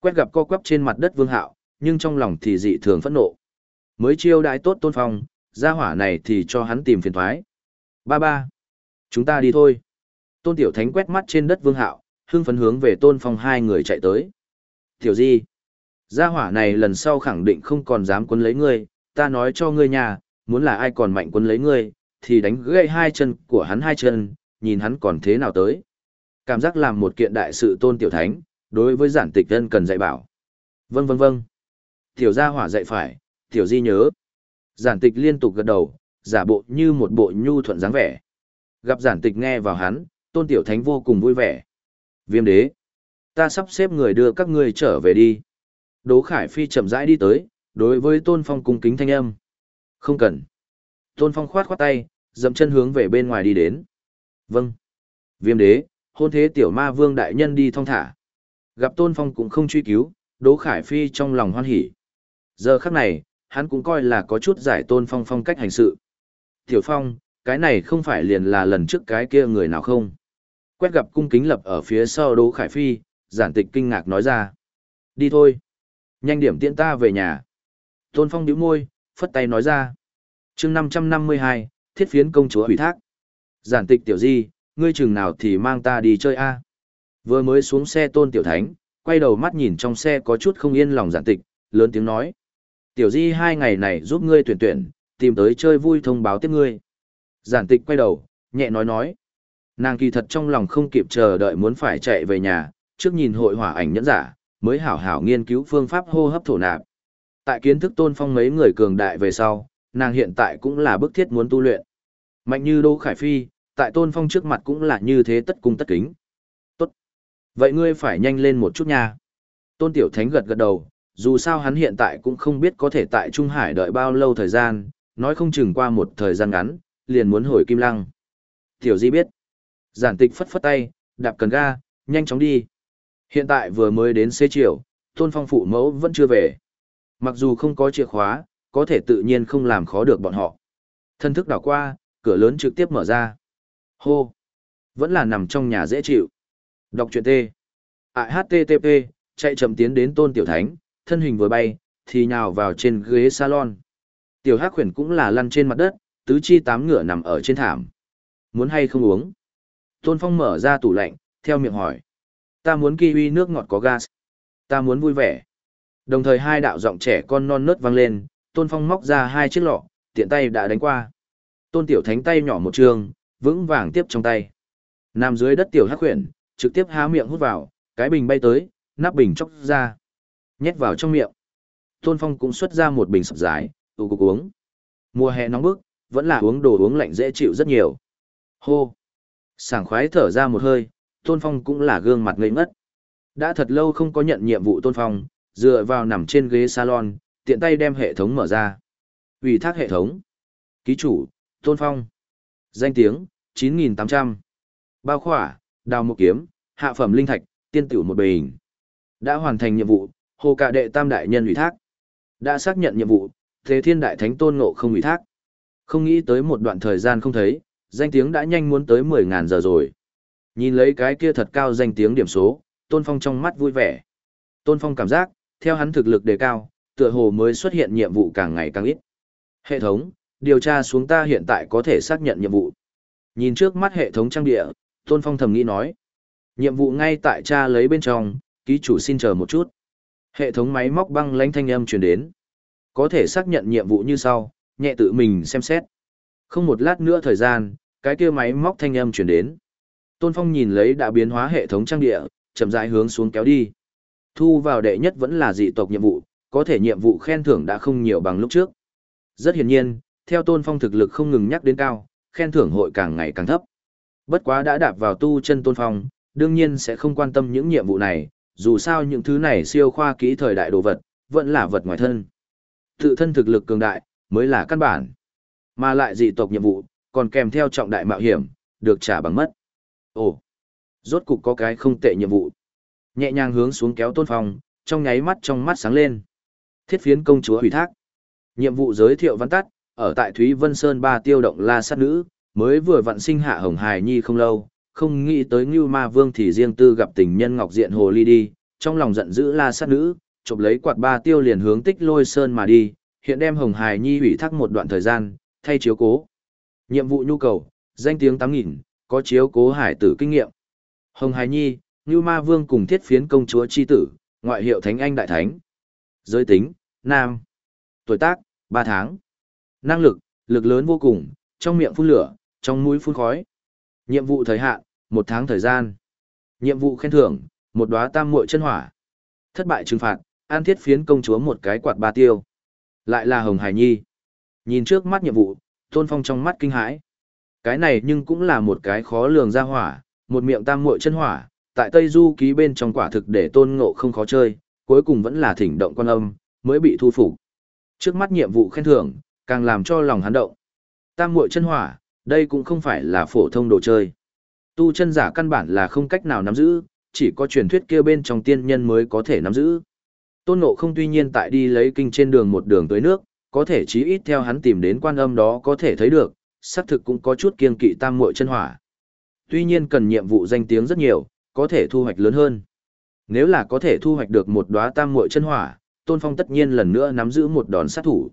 Quét gặp co quắp trên mặt đất Vương Hạo, nhưng trong lòng thì dị thường phẫn nộ. Mới chiêu đãi tốt Tôn Phong, gia hỏa này thì cho hắn tìm phiền toái. Ba ba, chúng ta đi thôi. Tôn Tiểu Thánh quét mắt trên đất Vương Hạo, hưng phấn hướng về Tôn Phong hai người chạy tới. Tiểu Di, gia hỏa này lần sau khẳng định không còn dám quấn lấy ngươi, ta nói cho ngươi nhà, muốn là ai còn mạnh quấn lấy ngươi, thì đánh gãy hai chân của hắn hai chân, nhìn hắn còn thế nào tới. Cảm giác làm một kiện đại sự Tôn Tiểu Thánh, đối với giản tịch dân cần dạy bảo. Vâng vâng vâng. Tiểu gia hỏa dạy phải, Tiểu Di nhớ. Giản tịch liên tục gật đầu, giả bộ như một bộ nhu thuận dáng vẻ. Gặp giản tịch nghe vào hắn, tôn tiểu thánh vô cùng vui vẻ. Viêm đế, ta sắp xếp người đưa các ngươi trở về đi. Đỗ Khải Phi chậm rãi đi tới, đối với tôn phong cung kính thanh âm. Không cần. Tôn phong khoát khoát tay, dậm chân hướng về bên ngoài đi đến. Vâng. Viêm đế, hôn thế tiểu ma vương đại nhân đi thong thả. Gặp tôn phong cũng không truy cứu, Đỗ Khải Phi trong lòng hoan hỉ. Giờ khắc này, hắn cũng coi là có chút giải tôn phong phong cách hành sự. Tiểu Phong, cái này không phải liền là lần trước cái kia người nào không? Quét gặp cung kính lập ở phía sau Đỗ Khải Phi, giản tịch kinh ngạc nói ra. Đi thôi. Nhanh điểm tiện ta về nhà. Tôn Phong nhíu môi, phất tay nói ra. chương 552, thiết phiến công chúa hủy thác. Giản tịch tiểu di, ngươi chừng nào thì mang ta đi chơi a Vừa mới xuống xe tôn tiểu thánh, quay đầu mắt nhìn trong xe có chút không yên lòng giản tịch, lớn tiếng nói. Tiểu di hai ngày này giúp ngươi tuyển tuyển, tìm tới chơi vui thông báo tiếp ngươi. Giản tịch quay đầu, nhẹ nói nói. Nàng kỳ thật trong lòng không kịp chờ đợi muốn phải chạy về nhà, trước nhìn hội hỏa ảnh nhẫn giả, mới hảo hảo nghiên cứu phương pháp hô hấp thổ nạp. Tại kiến thức tôn phong mấy người cường đại về sau, nàng hiện tại cũng là bức thiết muốn tu luyện. Mạnh như Đỗ Khải Phi, tại tôn phong trước mặt cũng là như thế tất cung tất kính. Vậy ngươi phải nhanh lên một chút nha. Tôn Tiểu Thánh gật gật đầu, dù sao hắn hiện tại cũng không biết có thể tại Trung Hải đợi bao lâu thời gian, nói không chừng qua một thời gian ngắn, liền muốn hồi Kim Lăng. Tiểu Di biết. Giản tịch phất phất tay, đạp cần ga, nhanh chóng đi. Hiện tại vừa mới đến xế chiều, Tôn Phong phụ mẫu vẫn chưa về. Mặc dù không có chìa khóa, có thể tự nhiên không làm khó được bọn họ. Thân thức đảo qua, cửa lớn trực tiếp mở ra. Hô! Vẫn là nằm trong nhà dễ chịu. Đọc truyện T. Tại HTTP, chạy chậm tiến đến Tôn Tiểu Thánh, thân hình vừa bay, thì nhào vào trên ghế salon. Tiểu Hắc khuyển cũng là lăn trên mặt đất, tứ chi tám ngựa nằm ở trên thảm. Muốn hay không uống? Tôn Phong mở ra tủ lạnh, theo miệng hỏi. Ta muốn kiwi nước ngọt có gas. Ta muốn vui vẻ. Đồng thời hai đạo giọng trẻ con non nớt vang lên, Tôn Phong móc ra hai chiếc lọ, tiện tay đã đánh qua. Tôn Tiểu Thánh tay nhỏ một trường, vững vàng tiếp trong tay. Nằm dưới đất Tiểu Hắc Huyền, trực tiếp há miệng hút vào, cái bình bay tới, nắp bình chóc ra. Nhét vào trong miệng. Tôn Phong cũng xuất ra một bình sập dài, tù cục uống. Mùa hè nóng bức, vẫn là uống đồ uống lạnh dễ chịu rất nhiều. Hô! Sảng khoái thở ra một hơi, Tôn Phong cũng là gương mặt ngây ngất. Đã thật lâu không có nhận nhiệm vụ Tôn Phong, dựa vào nằm trên ghế salon, tiện tay đem hệ thống mở ra. Ủy thác hệ thống. Ký chủ, Tôn Phong. Danh tiếng, 9.800. Bao khỏa, đào một kiếm, hạ phẩm linh thạch, tiên tiểu một bình. Đã hoàn thành nhiệm vụ, hồ cả đệ tam đại nhân ủy thác. Đã xác nhận nhiệm vụ, thế thiên đại thánh tôn ngộ không ủy thác. Không nghĩ tới một đoạn thời gian không thấy, danh tiếng đã nhanh muốn tới 10.000 giờ rồi. Nhìn lấy cái kia thật cao danh tiếng điểm số, Tôn Phong trong mắt vui vẻ. Tôn Phong cảm giác, theo hắn thực lực đề cao, tựa hồ mới xuất hiện nhiệm vụ càng ngày càng ít. Hệ thống, điều tra xuống ta hiện tại có thể xác nhận nhiệm vụ. Nhìn trước mắt hệ thống trang địa, Tôn Phong thầm nghĩ nói. Nhiệm vụ ngay tại cha lấy bên trong, ký chủ xin chờ một chút. Hệ thống máy móc băng lãnh thanh âm truyền đến. Có thể xác nhận nhiệm vụ như sau, nhẹ tự mình xem xét. Không một lát nữa thời gian, cái kia máy móc thanh âm truyền đến. Tôn Phong nhìn lấy đã biến hóa hệ thống trang địa, chậm rãi hướng xuống kéo đi. Thu vào đệ nhất vẫn là dị tộc nhiệm vụ, có thể nhiệm vụ khen thưởng đã không nhiều bằng lúc trước. Rất hiển nhiên, theo Tôn Phong thực lực không ngừng nhắc đến cao, khen thưởng hội càng ngày càng thấp. Bất quá đã đạp vào tu chân Tôn Phong, đương nhiên sẽ không quan tâm những nhiệm vụ này, dù sao những thứ này siêu khoa kỹ thời đại đồ vật, vẫn là vật ngoài thân. Tự thân thực lực cường đại, mới là căn bản. Mà lại dị tộc nhiệm vụ, còn kèm theo trọng đại mạo hiểm, được trả bằng mất. Ồ, rốt cục có cái không tệ nhiệm vụ. Nhẹ nhàng hướng xuống kéo tôn phong, trong nháy mắt trong mắt sáng lên. Thiết phiến công chúa hủy thác. Nhiệm vụ giới thiệu văn tắt, ở tại Thúy Vân Sơn ba tiêu động la sát nữ, mới vừa vận sinh hạ hồng hài nhi không lâu, không nghĩ tới Ngưu Ma Vương thì riêng tư gặp tình nhân Ngọc Diện Hồ Ly đi, trong lòng giận dữ la sát nữ, chụp lấy quạt ba tiêu liền hướng tích lôi sơn mà đi, hiện đem Hồng Hải Nhi ủy thác một đoạn thời gian, thay chiếu cố. Nhiệm vụ nhu cầu, danh tiếng 8.000, có chiếu cố hải tử kinh nghiệm. Hồng Hải Nhi, Ngưu Ma Vương cùng thiết phiến công chúa chi tử, ngoại hiệu Thánh Anh Đại Thánh. Giới tính, Nam. Tuổi tác, 3 tháng. Năng lực, lực lớn vô cùng, trong miệng phun lửa, trong mũi phun khói. Nhiệm vụ thời hạn, một tháng thời gian. Nhiệm vụ khen thưởng, một đóa tam muội chân hỏa. Thất bại trừng phạt, an thiết phiến công chúa một cái quạt ba tiêu. Lại là Hồng Hải Nhi. Nhìn trước mắt nhiệm vụ, Tôn Phong trong mắt kinh hãi. Cái này nhưng cũng là một cái khó lường ra hỏa, một miệng tam muội chân hỏa, tại Tây Du ký bên trong quả thực để Tôn Ngộ không khó chơi, cuối cùng vẫn là thỉnh động quan âm, mới bị thu phục. Trước mắt nhiệm vụ khen thưởng, càng làm cho lòng hắn động. Tam muội chân hỏa, đây cũng không phải là phổ thông đồ chơi. Tu chân giả căn bản là không cách nào nắm giữ, chỉ có truyền thuyết kia bên trong tiên nhân mới có thể nắm giữ. Tôn Ngộ không tuy nhiên tại đi lấy kinh trên đường một đường tới nước, có thể chí ít theo hắn tìm đến quan âm đó có thể thấy được, xác thực cũng có chút kiên kỵ tam muội chân hỏa. Tuy nhiên cần nhiệm vụ danh tiếng rất nhiều, có thể thu hoạch lớn hơn. Nếu là có thể thu hoạch được một đóa tam muội chân hỏa, Tôn Phong tất nhiên lần nữa nắm giữ một đòn sát thủ.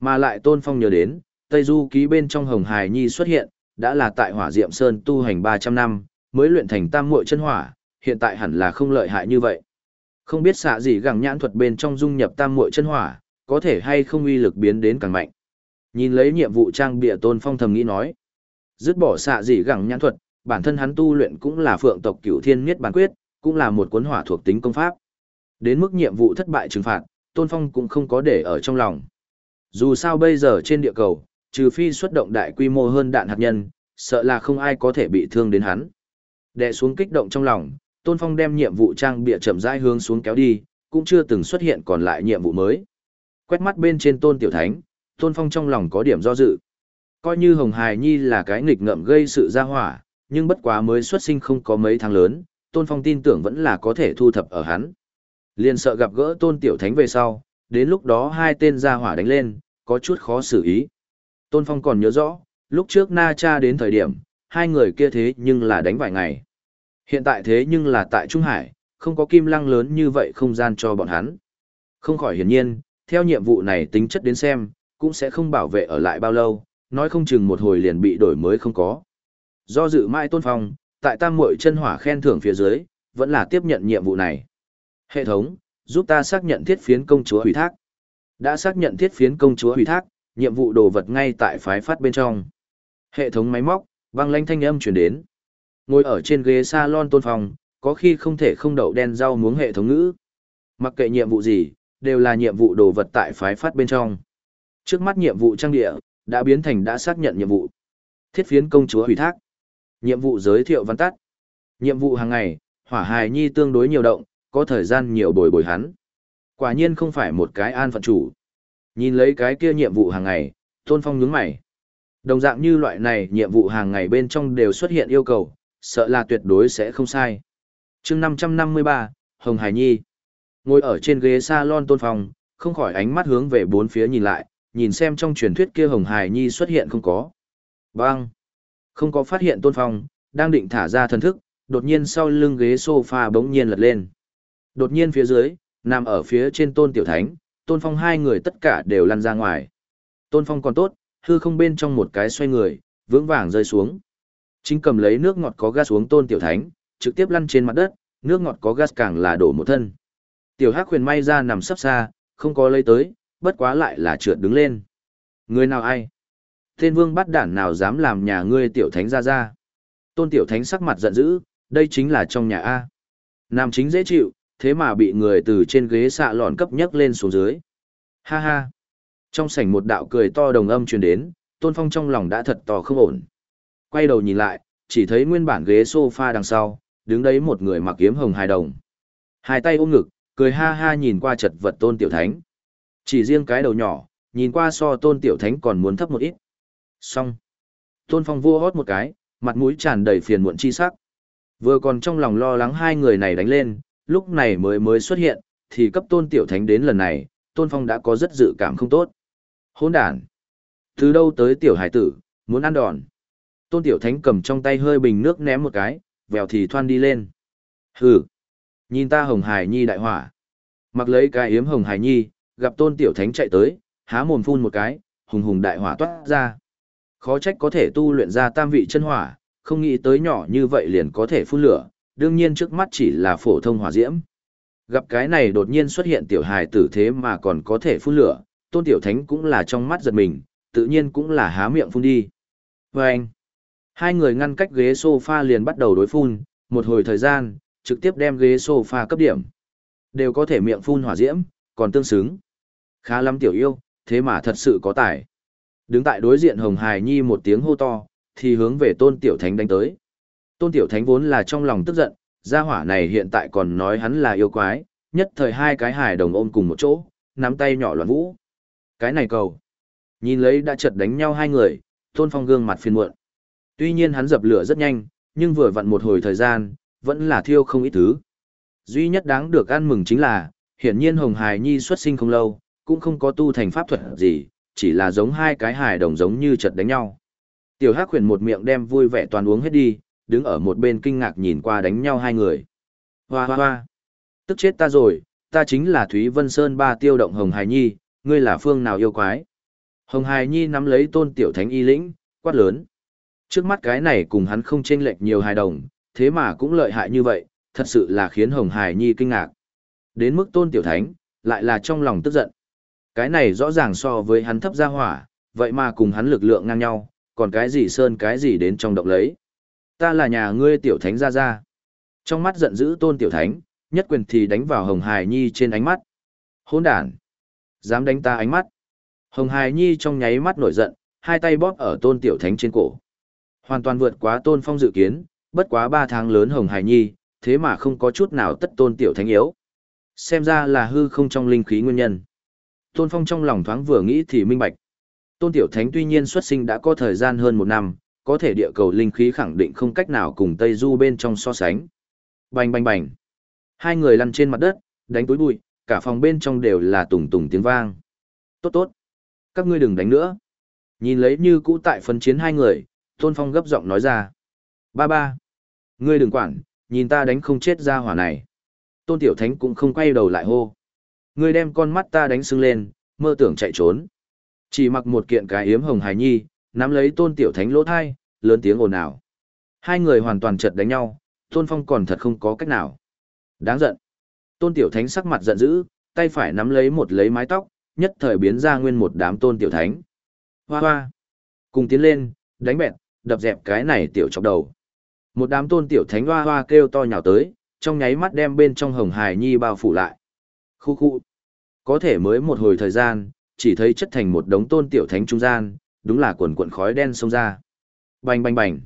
Mà lại Tôn Phong nhớ đến, Tây Du ký bên trong Hồng Hải Nhi xuất hiện, đã là tại Hỏa Diệm Sơn tu hành 300 năm, mới luyện thành tam muội chân hỏa, hiện tại hẳn là không lợi hại như vậy. Không biết xạ gì gẳng nhãn thuật bên trong dung nhập tam muội chân hỏa, có thể hay không uy lực biến đến càng mạnh. Nhìn lấy nhiệm vụ trang bịa Tôn Phong thầm nghĩ nói, dứt bỏ xạ gì gẳng nhãn thuật, bản thân hắn tu luyện cũng là phượng tộc cửu thiên miết bản quyết, cũng là một cuốn hỏa thuộc tính công pháp. Đến mức nhiệm vụ thất bại trừng phạt, Tôn Phong cũng không có để ở trong lòng. Dù sao bây giờ trên địa cầu, trừ phi xuất động đại quy mô hơn đạn hạt nhân, sợ là không ai có thể bị thương đến hắn. Đè xuống kích động trong lòng, Tôn Phong đem nhiệm vụ trang bịa chậm rãi hướng xuống kéo đi, cũng chưa từng xuất hiện còn lại nhiệm vụ mới. Quét mắt bên trên Tôn Tiểu Thánh, Tôn Phong trong lòng có điểm do dự. Coi như Hồng Hải Nhi là cái nghịch ngợm gây sự ra hỏa, nhưng bất quá mới xuất sinh không có mấy tháng lớn, Tôn Phong tin tưởng vẫn là có thể thu thập ở hắn. Liền sợ gặp gỡ Tôn Tiểu Thánh về sau, đến lúc đó hai tên ra hỏa đánh lên, có chút khó xử ý. Tôn Phong còn nhớ rõ, lúc trước Na Cha đến thời điểm, hai người kia thế nhưng là đánh vài ngày. Hiện tại thế nhưng là tại Trung Hải, không có kim lăng lớn như vậy không gian cho bọn hắn. Không khỏi hiển nhiên, theo nhiệm vụ này tính chất đến xem, cũng sẽ không bảo vệ ở lại bao lâu, nói không chừng một hồi liền bị đổi mới không có. Do dự mãi Tôn Phong, tại tam muội chân hỏa khen thưởng phía dưới, vẫn là tiếp nhận nhiệm vụ này. Hệ thống, giúp ta xác nhận thiết phiến công chúa hủy thác. Đã xác nhận thiết phiến công chúa hủy thác, nhiệm vụ đồ vật ngay tại phái phát bên trong. Hệ thống máy móc, vang lanh thanh âm truyền đến. Ngồi ở trên ghế salon tôn phòng, có khi không thể không đậu đen rau muống hệ thống ngữ. Mặc kệ nhiệm vụ gì, đều là nhiệm vụ đồ vật tại phái phát bên trong. Trước mắt nhiệm vụ trang địa, đã biến thành đã xác nhận nhiệm vụ. Thiết phiến công chúa hủy thác. Nhiệm vụ giới thiệu văn tắt. Nhiệm vụ hàng ngày, hỏa hài nhi tương đối nhiều động, có thời gian nhiều bồi bồi hắn. Quả nhiên không phải một cái an phận chủ. Nhìn lấy cái kia nhiệm vụ hàng ngày, Tôn Phong nhướng mày. Đồng dạng như loại này nhiệm vụ hàng ngày bên trong đều xuất hiện yêu cầu, sợ là tuyệt đối sẽ không sai. chương 553, Hồng Hải Nhi. Ngồi ở trên ghế salon Tôn Phong, không khỏi ánh mắt hướng về bốn phía nhìn lại, nhìn xem trong truyền thuyết kia Hồng Hải Nhi xuất hiện không có. Vâng. Không có phát hiện Tôn Phong, đang định thả ra thần thức, đột nhiên sau lưng ghế sofa bỗng nhiên lật lên. Đột nhiên phía dưới, nằm ở phía trên tôn tiểu thánh, tôn phong hai người tất cả đều lăn ra ngoài. Tôn phong còn tốt, hư không bên trong một cái xoay người, vững vàng rơi xuống. Chính cầm lấy nước ngọt có gas xuống tôn tiểu thánh, trực tiếp lăn trên mặt đất, nước ngọt có gas càng là đổ một thân. Tiểu hắc huyền may ra nằm sấp xa, không có lấy tới, bất quá lại là trượt đứng lên. Người nào ai? Tên vương bắt đản nào dám làm nhà ngươi tiểu thánh ra ra? Tôn tiểu thánh sắc mặt giận dữ, đây chính là trong nhà A. Nam chính dễ chịu, thế mà bị người từ trên ghế xạ lọn cấp nhấc lên xuống dưới. Ha ha! Trong sảnh một đạo cười to đồng âm truyền đến, Tôn Phong trong lòng đã thật to không ổn. Quay đầu nhìn lại, chỉ thấy nguyên bản ghế sofa đằng sau, đứng đấy một người mặc kiếm hồng hài đồng. Hai tay ôm ngực, cười ha ha nhìn qua chật vật Tôn Tiểu Thánh. Chỉ riêng cái đầu nhỏ, nhìn qua so Tôn Tiểu Thánh còn muốn thấp một ít. Xong. Tôn Phong vua hót một cái, mặt mũi tràn đầy phiền muộn chi sắc. Vừa còn trong lòng lo lắng hai người này đánh lên, lúc này mới mới xuất hiện, thì cấp tôn tiểu thánh đến lần này, tôn phong đã có rất dự cảm không tốt. Hôn đàn! Từ đâu tới tiểu hải tử, muốn ăn đòn. Tôn tiểu thánh cầm trong tay hơi bình nước ném một cái, vèo thì thoan đi lên. Hừ! Nhìn ta Hồng Hải Nhi đại hỏa. Mặc lấy cái yếm Hồng Hải Nhi, gặp tôn tiểu thánh chạy tới, há mồm phun một cái, hùng hùng đại hỏa toát ra. Khó trách có thể tu luyện ra tam vị chân hỏa, không nghĩ tới nhỏ như vậy liền có thể phun lửa, đương nhiên trước mắt chỉ là phổ thông hỏa diễm. Gặp cái này đột nhiên xuất hiện tiểu hài tử thế mà còn có thể phun lửa, tôn tiểu thánh cũng là trong mắt giật mình, tự nhiên cũng là há miệng phun đi. Vâng! anh, hai người ngăn cách ghế sofa liền bắt đầu đối phun, một hồi thời gian, trực tiếp đem ghế sofa cấp điểm. Đều có thể miệng phun hỏa diễm, còn tương xứng. Khá lắm tiểu yêu, thế mà thật sự có tài. Đứng tại đối diện Hồng Hải Nhi một tiếng hô to, thì hướng về tôn tiểu thánh đánh tới. Tôn tiểu thánh vốn là trong lòng tức giận, gia hỏa này hiện tại còn nói hắn là yêu quái, nhất thời hai cái hài đồng ôm cùng một chỗ, nắm tay nhỏ loạn vũ. Cái này cầu. Nhìn lấy đã chật đánh nhau hai người, tôn phong gương mặt phiền muộn. Tuy nhiên hắn dập lửa rất nhanh, nhưng vừa vặn một hồi thời gian, vẫn là thiêu không ít thứ. Duy nhất đáng được ăn mừng chính là, hiển nhiên Hồng Hải Nhi xuất sinh không lâu, cũng không có tu thành pháp thuật gì, chỉ là giống hai cái hài đồng giống như chật đánh nhau. Tiểu Hắc huyền một miệng đem vui vẻ toàn uống hết đi, đứng ở một bên kinh ngạc nhìn qua đánh nhau hai người. Hoa hoa hoa. Tức chết ta rồi, ta chính là Thúy Vân Sơn ba tiêu động Hồng Hải Nhi, ngươi là phương nào yêu quái. Hồng Hải Nhi nắm lấy tôn tiểu thánh y lĩnh, quát lớn. Trước mắt cái này cùng hắn không chênh lệch nhiều hài đồng, thế mà cũng lợi hại như vậy, thật sự là khiến Hồng Hải Nhi kinh ngạc. Đến mức tôn tiểu thánh, lại là trong lòng tức giận. Cái này rõ ràng so với hắn thấp ra hỏa, vậy mà cùng hắn lực lượng ngang nhau, còn cái gì sơn cái gì đến trong động lấy. Ta là nhà ngươi tiểu thánh ra ra. Trong mắt giận dữ tôn tiểu thánh, nhất quyền thì đánh vào Hồng Hải Nhi trên ánh mắt. Hỗn đản! Dám đánh ta ánh mắt. Hồng Hải Nhi trong nháy mắt nổi giận, hai tay bóp ở tôn tiểu thánh trên cổ. Hoàn toàn vượt quá tôn phong dự kiến, bất quá ba tháng lớn Hồng Hải Nhi, thế mà không có chút nào tất tôn tiểu thánh yếu. Xem ra là hư không trong linh khí nguyên nhân. Tôn phong trong lòng thoáng vừa nghĩ thì minh bạch. Tôn tiểu thánh tuy nhiên xuất sinh đã có thời gian hơn một năm, có thể địa cầu linh khí khẳng định không cách nào cùng Tây Du bên trong so sánh. Bành bành bành. Hai người lăn trên mặt đất, đánh túi bụi, cả phòng bên trong đều là tùng tùng tiếng vang. Tốt tốt. Các ngươi đừng đánh nữa. Nhìn lấy như cũ tại phân chiến hai người, Tôn Phong gấp giọng nói ra. Ba ba. Ngươi đừng quản, nhìn ta đánh không chết ra hỏa này. Tôn Tiểu Thánh cũng không quay đầu lại hô. Ngươi đem con mắt ta đánh sưng lên, mơ tưởng chạy trốn. Chỉ mặc một kiện cái yếm hồng hài nhi, nắm lấy tôn tiểu thánh lỗ thai, lớn tiếng ồn ào. Hai người hoàn toàn chật đánh nhau, tôn phong còn thật không có cách nào. Đáng giận. Tôn tiểu thánh sắc mặt giận dữ, tay phải nắm lấy một lấy mái tóc, nhất thời biến ra nguyên một đám tôn tiểu thánh. Hoa hoa. Cùng tiến lên, đánh bẹt, đập dẹp cái này tiểu chọc đầu. Một đám tôn tiểu thánh hoa hoa kêu to nhào tới, trong nháy mắt đem bên trong hồng hài nhi bao phủ lại. Khu khu. Có thể mới một hồi thời gian, chỉ thấy chất thành một đống tôn tiểu thánh trung gian, đúng là cuồn cuộn khói đen xông ra. Bành bành bành.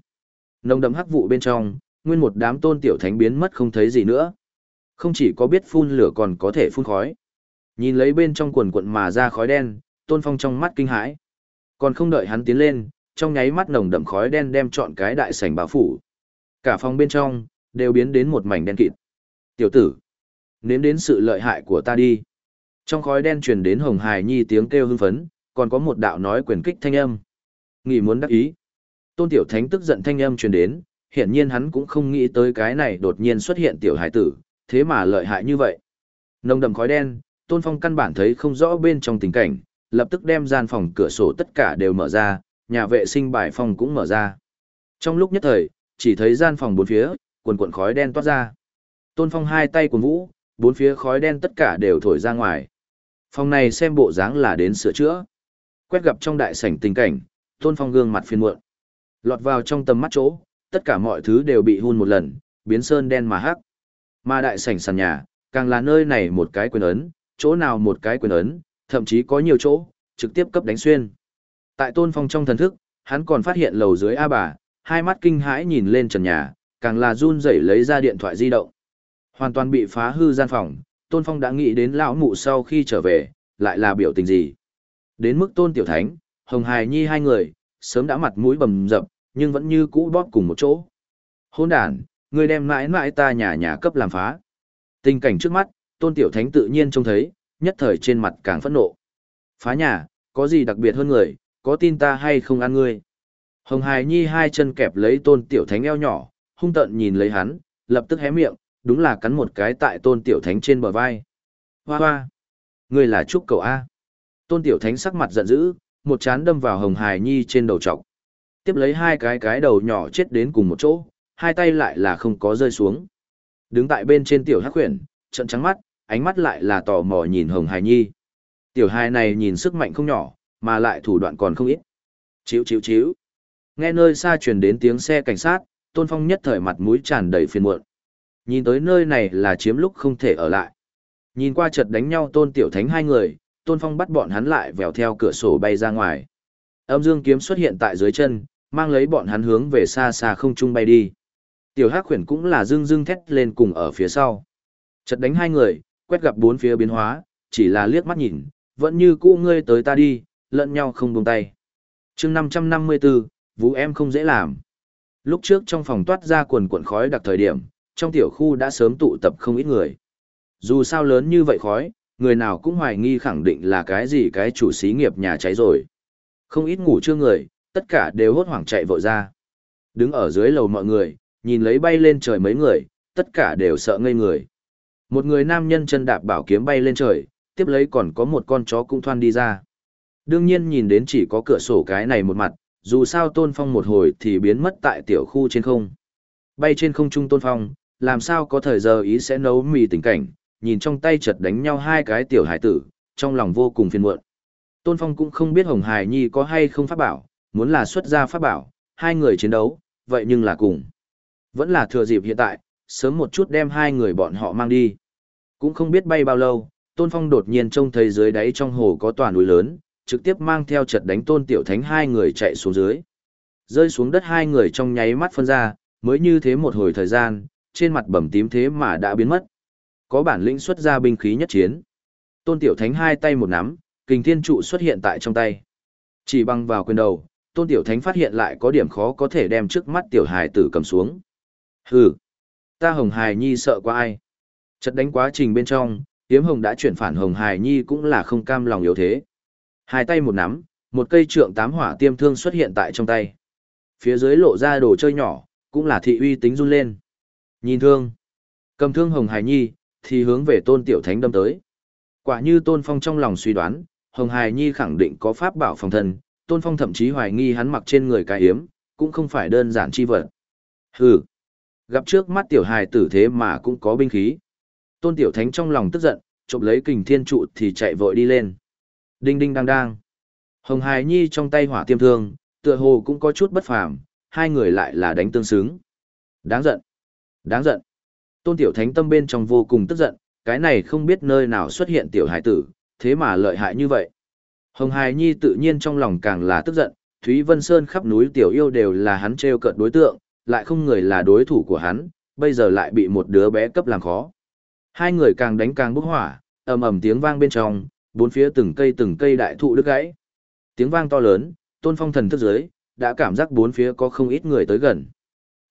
Nồng đậm hắc vụ bên trong, nguyên một đám tôn tiểu thánh biến mất không thấy gì nữa. Không chỉ có biết phun lửa còn có thể phun khói. Nhìn lấy bên trong cuồn cuộn mà ra khói đen, tôn phong trong mắt kinh hãi. Còn không đợi hắn tiến lên, trong nháy mắt nồng đậm khói đen đem trọn cái đại sảnh bao phủ. Cả phòng bên trong, đều biến đến một mảnh đen kịt. Tiểu tử, nếm đến sự lợi hại của ta đi. Trong khói đen truyền đến Hồng Hải Nhi tiếng kêu hưng phấn, còn có một đạo nói quyền kích thanh âm. Nghĩ muốn đắc ý. Tôn Tiểu Thánh tức giận thanh âm truyền đến, hiển nhiên hắn cũng không nghĩ tới cái này đột nhiên xuất hiện tiểu hải tử, thế mà lợi hại như vậy. Nồng đậm khói đen, Tôn Phong căn bản thấy không rõ bên trong tình cảnh, lập tức đem gian phòng cửa sổ tất cả đều mở ra, nhà vệ sinh bài phòng cũng mở ra. Trong lúc nhất thời, chỉ thấy gian phòng bốn phía, quần cuộn khói đen toát ra. Tôn Phong hai tay cuốn vũ, bốn phía khói đen tất cả đều thổi ra ngoài. Phòng này xem bộ dáng là đến sửa chữa. Quét gặp trong đại sảnh tình cảnh, Tôn Phong gương mặt phiền muộn. Lọt vào trong tầm mắt chỗ, tất cả mọi thứ đều bị hun một lần, biến sơn đen mà hắc. Mà đại sảnh sàn nhà, càng là nơi này một cái quyền ấn, chỗ nào một cái quyền ấn, thậm chí có nhiều chỗ, trực tiếp cấp đánh xuyên. Tại Tôn Phong trong thần thức, hắn còn phát hiện lầu dưới A bà, hai mắt kinh hãi nhìn lên trần nhà, càng là run rẩy lấy ra điện thoại di động. Hoàn toàn bị phá hư gian phòng, Tôn Phong đã nghĩ đến lão mụ sau khi trở về, lại là biểu tình gì. Đến mức Tôn Tiểu Thánh, Hồng Hải Nhi hai người, sớm đã mặt mũi bầm dập, nhưng vẫn như cũ bóp cùng một chỗ. Hôn đàn, người đem mãi mãi ta nhà nhà cấp làm phá. Tình cảnh trước mắt, Tôn Tiểu Thánh tự nhiên trông thấy, nhất thời trên mặt càng phẫn nộ. Phá nhà, có gì đặc biệt hơn người, có tin ta hay không ăn ngươi. Hồng Hải Nhi hai chân kẹp lấy Tôn Tiểu Thánh eo nhỏ, hung tợn nhìn lấy hắn, lập tức hé miệng, đúng là cắn một cái tại tôn tiểu thánh trên bờ vai. Hoa hoa! Ngươi là trúc cầu A. Tôn tiểu thánh sắc mặt giận dữ, một chán đâm vào hồng hài nhi trên đầu trọc. Tiếp lấy hai cái cái đầu nhỏ chết đến cùng một chỗ, hai tay lại là không có rơi xuống. Đứng tại bên trên tiểu hắc khuyển, trận trắng mắt, ánh mắt lại là tò mò nhìn hồng hài nhi. Tiểu hài này nhìn sức mạnh không nhỏ, mà lại thủ đoạn còn không ít. Chíu chíu chíu. Nghe nơi xa truyền đến tiếng xe cảnh sát, Tôn Phong nhất thời mặt mũi tràn đầy phiền muộn. Nhìn tới nơi này là chiếm lúc không thể ở lại. Nhìn qua chợt đánh nhau Tôn Tiểu Thánh hai người, Tôn Phong bắt bọn hắn lại vèo theo cửa sổ bay ra ngoài. Âm dương kiếm xuất hiện tại dưới chân, mang lấy bọn hắn hướng về xa xa không trung bay đi. Tiểu Hắc Huyền cũng là dương dương thét lên cùng ở phía sau. Chật đánh hai người, quét gặp bốn phía biến hóa, chỉ là liếc mắt nhìn, vẫn như cũ ngươi tới ta đi, lẫn nhau không buông tay. chương 554, vũ em không dễ làm. Lúc trước trong phòng toát ra quần cuộn khói đặc thời điểm, trong tiểu khu đã sớm tụ tập không ít người. Dù sao lớn như vậy khói, người nào cũng hoài nghi khẳng định là cái gì cái chủ xí nghiệp nhà cháy rồi. Không ít ngủ chưa người, tất cả đều hốt hoảng chạy vội ra. Đứng ở dưới lầu mọi người, nhìn lấy bay lên trời mấy người, tất cả đều sợ ngây người. Một người nam nhân chân đạp bảo kiếm bay lên trời, tiếp lấy còn có một con chó cũng thoan đi ra. Đương nhiên nhìn đến chỉ có cửa sổ cái này một mặt, dù sao tôn phong một hồi thì biến mất tại tiểu khu trên không. Bay trên không trung tôn phong, làm sao có thời giờ ý sẽ nấu mì tình cảnh, nhìn trong tay chật đánh nhau hai cái tiểu hải tử, trong lòng vô cùng phiền muộn. Tôn phong cũng không biết Hồng Hải Nhi có hay không pháp bảo, muốn là xuất ra pháp bảo, hai người chiến đấu, vậy nhưng là cùng. Vẫn là thừa dịp hiện tại, sớm một chút đem hai người bọn họ mang đi. Cũng không biết bay bao lâu, Tôn Phong đột nhiên trông thấy dưới đáy trong hồ có tòa núi lớn, trực tiếp mang theo chật đánh Tôn Tiểu Thánh hai người chạy xuống dưới. Rơi xuống đất hai người trong nháy mắt phân ra, mới như thế một hồi thời gian, trên mặt bầm tím thế mà đã biến mất. Có bản lĩnh xuất ra binh khí nhất chiến. Tôn Tiểu Thánh hai tay một nắm, kình thiên trụ xuất hiện tại trong tay. Chỉ băng vào quyền đầu, Tôn Tiểu Thánh phát hiện lại có điểm khó có thể đem trước mắt Tiểu hải tử cầm xuống. Hừ, ta Hồng hải Nhi sợ qua ai? Chất đánh quá trình bên trong, Tiếm Hồng đã chuyển phản Hồng hải Nhi cũng là không cam lòng yếu thế. Hai tay một nắm, một cây trượng tám hỏa tiêm thương xuất hiện tại trong tay. Phía dưới lộ ra đồ chơi nhỏ, cũng là thị uy tính run lên. Nhìn thương, cầm thương Hồng hải Nhi, thì hướng về Tôn Tiểu Thánh đâm tới. Quả như Tôn Phong trong lòng suy đoán, Hồng Hài Nhi khẳng định có pháp bảo phòng thân, Tôn Phong thậm chí hoài nghi hắn mặc trên người cái hiếm, cũng không phải đơn giản chi vật. Hừ, gặp trước mắt tiểu hài tử thế mà cũng có binh khí. Tôn Tiểu Thánh trong lòng tức giận, chộp lấy kình thiên trụ thì chạy vội đi lên. Đinh đinh đang đang. Hồng Hải Nhi trong tay hỏa tiêm thương, tựa hồ cũng có chút bất phàm, hai người lại là đánh tương xứng. Đáng giận. Đáng giận. Tôn Tiểu Thánh tâm bên trong vô cùng tức giận, cái này không biết nơi nào xuất hiện tiểu hải tử, thế mà lợi hại như vậy. Hồng Hải Nhi tự nhiên trong lòng càng là tức giận, Thúy Vân Sơn khắp núi tiểu yêu đều là hắn treo cợt đối tượng, lại không người là đối thủ của hắn, bây giờ lại bị một đứa bé cấp làm khó. Hai người càng đánh càng bốc hỏa, ầm ầm tiếng vang bên trong, bốn phía từng cây từng cây đại thụ đứt gãy. Tiếng vang to lớn, Tôn Phong thần thức dưới, đã cảm giác bốn phía có không ít người tới gần.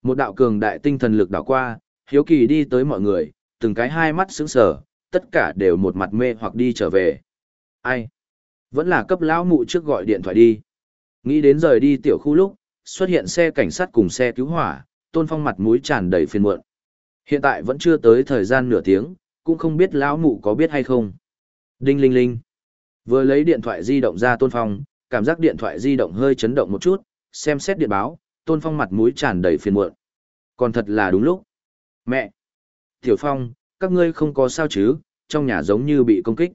Một đạo cường đại tinh thần lực đảo qua, hiếu kỳ đi tới mọi người, từng cái hai mắt sững sờ, tất cả đều một mặt mê hoặc đi trở về. Ai? Vẫn là cấp lão mụ trước gọi điện thoại đi. Nghĩ đến rời đi tiểu khu lúc, xuất hiện xe cảnh sát cùng xe cứu hỏa, Tôn Phong mặt mũi tràn đầy phiền muộn. Hiện tại vẫn chưa tới thời gian nửa tiếng, cũng không biết lão mụ có biết hay không. Đinh linh linh. Vừa lấy điện thoại di động ra Tôn Phong, cảm giác điện thoại di động hơi chấn động một chút, xem xét điện báo, Tôn Phong mặt mũi tràn đầy phiền muộn. Còn thật là đúng lúc. Mẹ! Tiểu Phong, các ngươi không có sao chứ, trong nhà giống như bị công kích.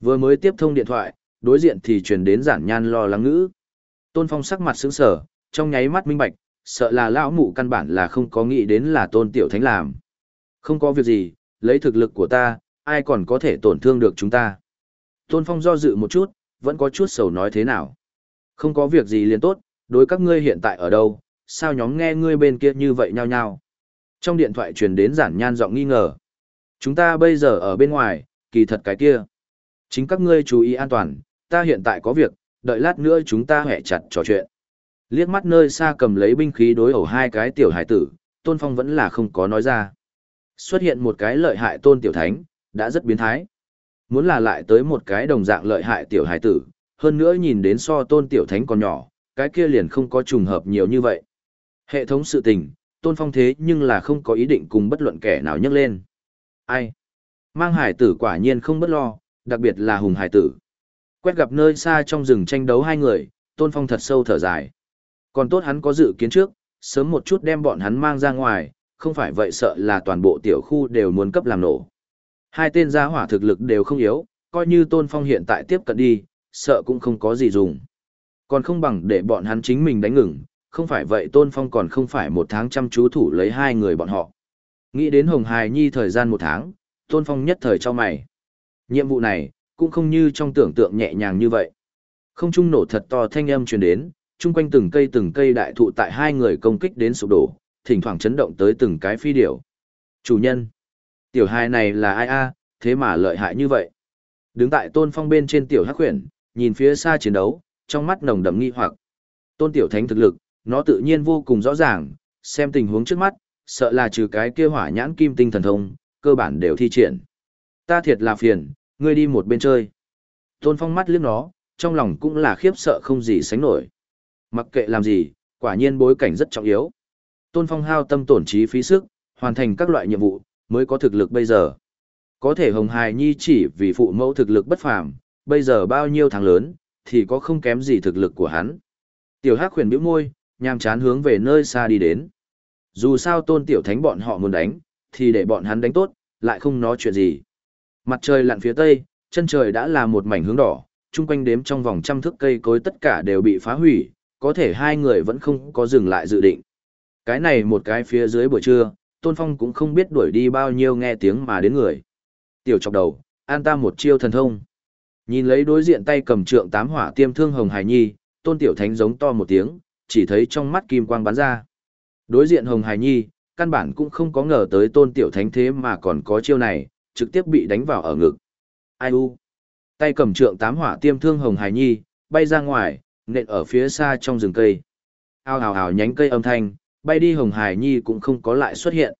Vừa mới tiếp thông điện thoại, đối diện thì truyền đến giản nhan lo lắng ngữ. Tôn Phong sắc mặt sững sờ, trong nháy mắt minh bạch, sợ là lão mụ căn bản là không có nghĩ đến là tôn tiểu thánh làm. Không có việc gì, lấy thực lực của ta, ai còn có thể tổn thương được chúng ta. Tôn Phong do dự một chút, vẫn có chút sầu nói thế nào. Không có việc gì liền tốt, đối các ngươi hiện tại ở đâu, sao nhóm nghe ngươi bên kia như vậy nhao nhao? Trong điện thoại truyền đến giản nhan giọng nghi ngờ. Chúng ta bây giờ ở bên ngoài, kỳ thật cái kia. Chính các ngươi chú ý an toàn, ta hiện tại có việc, đợi lát nữa chúng ta hẹ chặt trò chuyện. Liếc mắt nơi xa cầm lấy binh khí đối ẩu hai cái tiểu hải tử, Tôn Phong vẫn là không có nói ra. Xuất hiện một cái lợi hại Tôn Tiểu Thánh, đã rất biến thái. Muốn là lại tới một cái đồng dạng lợi hại tiểu hải tử, hơn nữa nhìn đến so Tôn Tiểu Thánh còn nhỏ, cái kia liền không có trùng hợp nhiều như vậy. Hệ thống sự tình, Tôn Phong thế nhưng là không có ý định cùng bất luận kẻ nào nhấc lên. Ai? Mang hải tử quả nhiên không bất lo, đặc biệt là hùng hải tử. Quét gặp nơi xa trong rừng tranh đấu hai người, Tôn Phong thật sâu thở dài. Còn tốt hắn có dự kiến trước, sớm một chút đem bọn hắn mang ra ngoài, không phải vậy sợ là toàn bộ tiểu khu đều muốn cấp làm nổ. Hai tên gia hỏa thực lực đều không yếu, coi như Tôn Phong hiện tại tiếp cận đi, sợ cũng không có gì dùng. Còn không bằng để bọn hắn chính mình đánh ngừng, không phải vậy Tôn Phong còn không phải một tháng chăm chú thủ lấy hai người bọn họ. Nghĩ đến Hồng Hài Nhi thời gian một tháng, Tôn Phong nhất thời cho mày. Nhiệm vụ này, cũng không như trong tưởng tượng nhẹ nhàng như vậy. Không trung nổ thật to thanh âm truyền đến, chung quanh từng cây từng cây đại thụ tại hai người công kích đến sụp đổ, thỉnh thoảng chấn động tới từng cái phi điểu. Chủ nhân, tiểu hài này là ai a, à, thế mà lợi hại như vậy. Đứng tại tôn phong bên trên tiểu hắc huyền, nhìn phía xa chiến đấu, trong mắt nồng đậm nghi hoặc. Tôn tiểu thánh thực lực, nó tự nhiên vô cùng rõ ràng, xem tình huống trước mắt, sợ là trừ cái kia hỏa nhãn kim tinh thần thông, cơ bản đều thi triển. Ta thiệt là phiền, ngươi đi một bên chơi. Tôn phong mắt liếc nó, trong lòng cũng là khiếp sợ không gì sánh nổi. Mặc kệ làm gì, quả nhiên bối cảnh rất trọng yếu. Tôn Phong hao tâm tổn trí phí sức, hoàn thành các loại nhiệm vụ, mới có thực lực bây giờ. Có thể Hồng Hài Nhi chỉ vì phụ mẫu thực lực bất phàm, bây giờ bao nhiêu tháng lớn, thì có không kém gì thực lực của hắn. Tiểu Hắc khuyển bĩu môi, nham chán hướng về nơi xa đi đến. Dù sao tôn tiểu thánh bọn họ muốn đánh, thì để bọn hắn đánh tốt, lại không nói chuyện gì. Mặt trời lặn phía tây, chân trời đã là một mảnh hướng đỏ, chung quanh đếm trong vòng trăm thước cây cối tất cả đều bị phá hủy, có thể hai người vẫn không có dừng lại dự định. Cái này một cái phía dưới buổi trưa, Tôn Phong cũng không biết đuổi đi bao nhiêu nghe tiếng mà đến người. Tiểu chọc đầu, an ta một chiêu thần thông. Nhìn lấy đối diện tay cầm trượng tám hỏa tiêm thương Hồng Hải Nhi, Tôn Tiểu Thánh giống to một tiếng, chỉ thấy trong mắt kim quang bắn ra. Đối diện Hồng Hải Nhi, căn bản cũng không có ngờ tới Tôn Tiểu Thánh thế mà còn có chiêu này, trực tiếp bị đánh vào ở ngực. Ai u? Tay cầm trượng tám hỏa tiêm thương Hồng Hải Nhi, bay ra ngoài, nện ở phía xa trong rừng cây. Ao hào hào nhánh cây âm thanh, bay đi Hồng Hải Nhi cũng không có lại xuất hiện.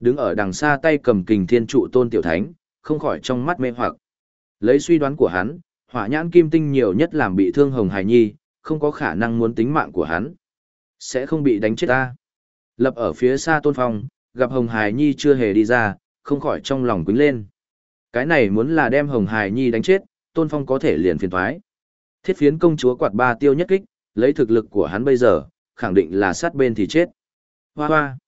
Đứng ở đằng xa tay cầm kình thiên trụ tôn tiểu thánh, không khỏi trong mắt mê hoặc. Lấy suy đoán của hắn, hỏa nhãn kim tinh nhiều nhất làm bị thương Hồng Hải Nhi, không có khả năng muốn tính mạng của hắn. Sẽ không bị đánh chết ta. Lập ở phía xa tôn phong, gặp Hồng Hải Nhi chưa hề đi ra, không khỏi trong lòng quính lên. Cái này muốn là đem Hồng Hải Nhi đánh chết, tôn phong có thể liền phiền thoái. Thiết phiến công chúa quạt ba tiêu nhất kích, lấy thực lực của hắn bây giờ, khẳng định là sát bên thì chết. Hoa hoa.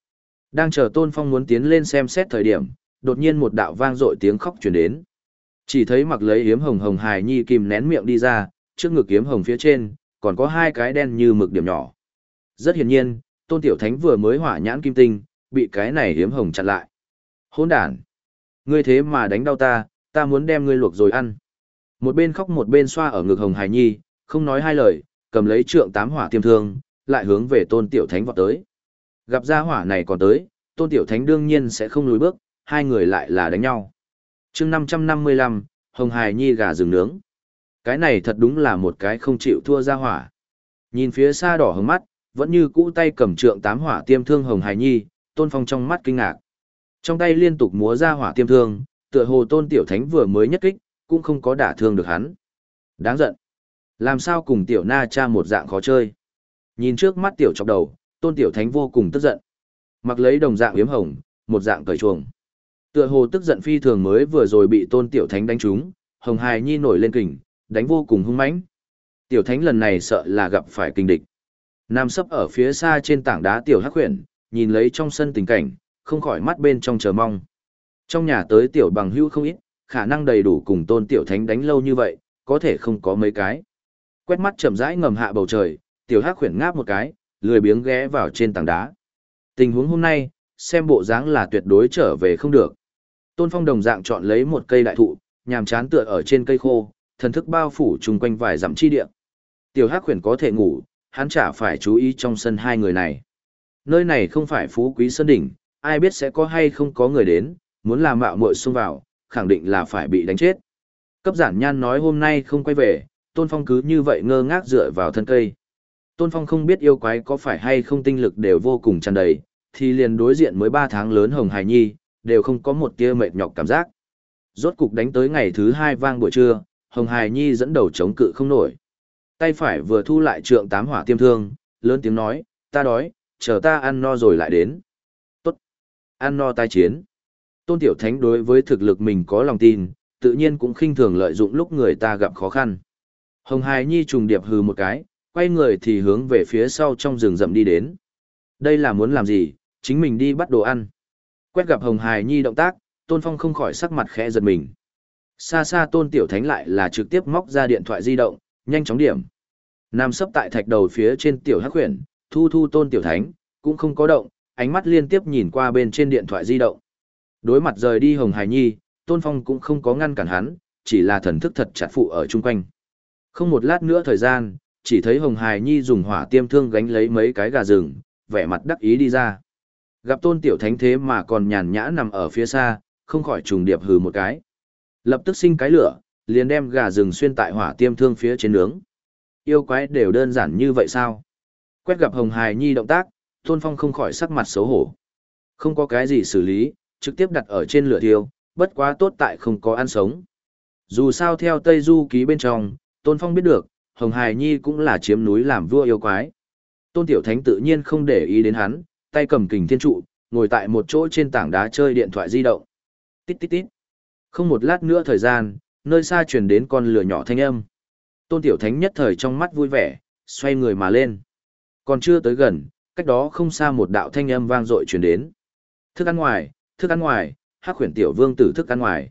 Đang chờ Tôn Phong muốn tiến lên xem xét thời điểm, đột nhiên một đạo vang dội tiếng khóc truyền đến. Chỉ thấy mặc lấy hiếm hồng hồng hài nhi kìm nén miệng đi ra, trước ngực hiếm hồng phía trên, còn có hai cái đen như mực điểm nhỏ. Rất hiển nhiên, Tôn Tiểu Thánh vừa mới hỏa nhãn kim tinh, bị cái này hiếm hồng chặn lại. Hỗn đản! Ngươi thế mà đánh đau ta, ta muốn đem ngươi luộc rồi ăn. Một bên khóc một bên xoa ở ngực hồng hài nhi, không nói hai lời, cầm lấy trượng tám hỏa tiêm thương, lại hướng về tôn tiểu thánh vọt tới. Gặp ra hỏa này còn tới, tôn tiểu thánh đương nhiên sẽ không lùi bước, hai người lại là đánh nhau. chương 555, hồng hài nhi gà rừng nướng. Cái này thật đúng là một cái không chịu thua gia hỏa. Nhìn phía xa đỏ hứng mắt, vẫn như cũ tay cầm trượng tám hỏa tiêm thương hồng hải nhi, tôn phong trong mắt kinh ngạc. Trong tay liên tục múa ra hỏa tiêm thương, tựa hồ tôn tiểu thánh vừa mới nhất kích, cũng không có đả thương được hắn. Đáng giận. Làm sao cùng tiểu na cha một dạng khó chơi. Nhìn trước mắt tiểu chọc đầu, tôn tiểu thánh vô cùng tức giận. Mặc lấy đồng dạng yếm hồng, một dạng cởi chuồng. Tựa hồ tức giận phi thường mới vừa rồi bị tôn tiểu thánh đánh trúng, hồng hài nhi nổi lên kình, đánh vô cùng hung mãnh. Tiểu thánh lần này sợ là gặp phải kinh địch. Nam sấp ở phía xa trên tảng đá tiểu hắc huyền, nhìn lấy trong sân tình cảnh, không khỏi mắt bên trong chờ mong. Trong nhà tới tiểu bằng hữu không ít, khả năng đầy đủ cùng tôn tiểu thánh đánh lâu như vậy, có thể không có mấy cái. Quét mắt chậm rãi ngầm hạ bầu trời, tiểu hắc khuyển ngáp một cái, lười biếng ghé vào trên tảng đá. Tình huống hôm nay, xem bộ dáng là tuyệt đối trở về không được. Tôn Phong đồng dạng chọn lấy một cây đại thụ, nhàm chán tựa ở trên cây khô, thần thức bao phủ chung quanh vài dặm chi địa. Tiểu Hắc Huyền có thể ngủ, hắn chả phải chú ý trong sân hai người này. Nơi này không phải phú quý sơn đỉnh, ai biết sẽ có hay không có người đến, muốn làm mạo muội xông vào, khẳng định là phải bị đánh chết. Cấp giản nhan nói hôm nay không quay về, Tôn Phong cứ như vậy ngơ ngác dựa vào thân cây. Tôn Phong không biết yêu quái có phải hay không tinh lực đều vô cùng tràn đầy, thì liền đối diện mới 3 tháng lớn Hồng Hải Nhi, đều không có một tia mệt nhọc cảm giác. Rốt cục đánh tới ngày thứ hai vang buổi trưa, Hồng Hải Nhi dẫn đầu chống cự không nổi. Tay phải vừa thu lại trượng tám hỏa tiêm thương, lớn tiếng nói, ta đói, chờ ta ăn no rồi lại đến. Tốt. Ăn no tai chiến. Tôn Tiểu Thánh đối với thực lực mình có lòng tin, tự nhiên cũng khinh thường lợi dụng lúc người ta gặp khó khăn. Hồng Hải Nhi trùng điệp hừ một cái, quay người thì hướng về phía sau trong rừng rậm đi đến. Đây là muốn làm gì, chính mình đi bắt đồ ăn. Quét gặp Hồng Hải Nhi động tác, Tôn Phong không khỏi sắc mặt khẽ giật mình. Xa xa Tôn Tiểu Thánh lại là trực tiếp móc ra điện thoại di động, nhanh chóng điểm. Nam sấp tại thạch đầu phía trên Tiểu Hắc Huyền, thu thu Tôn Tiểu Thánh, cũng không có động, ánh mắt liên tiếp nhìn qua bên trên điện thoại di động. Đối mặt rời đi Hồng Hải Nhi, Tôn Phong cũng không có ngăn cản hắn, chỉ là thần thức thật chặt phụ ở chung quanh. Không một lát nữa thời gian, chỉ thấy Hồng Hải Nhi dùng hỏa tiêm thương gánh lấy mấy cái gà rừng, vẻ mặt đắc ý đi ra. Gặp tôn tiểu thánh thế mà còn nhàn nhã nằm ở phía xa, không khỏi trùng điệp hừ một cái. Lập tức sinh cái lửa, liền đem gà rừng xuyên tại hỏa tiêm thương phía trên nướng. Yêu quái đều đơn giản như vậy sao? Quét gặp Hồng Hải Nhi động tác, Tôn Phong không khỏi sắc mặt xấu hổ. Không có cái gì xử lý, trực tiếp đặt ở trên lửa thiêu, bất quá tốt tại không có ăn sống. Dù sao theo Tây Du ký bên trong, Tôn Phong biết được, Hồng Hải Nhi cũng là chiếm núi làm vua yêu quái. Tôn Tiểu Thánh tự nhiên không để ý đến hắn, tay cầm kình thiên trụ, ngồi tại một chỗ trên tảng đá chơi điện thoại di động. Tít tít tít. Không một lát nữa thời gian, nơi xa truyền đến con lửa nhỏ thanh âm. Tôn Tiểu Thánh nhất thời trong mắt vui vẻ, xoay người mà lên. Còn chưa tới gần, cách đó không xa một đạo thanh âm vang dội truyền đến. Thức ăn ngoài, thức ăn ngoài, hắc khuyển tiểu vương tử thức ăn ngoài.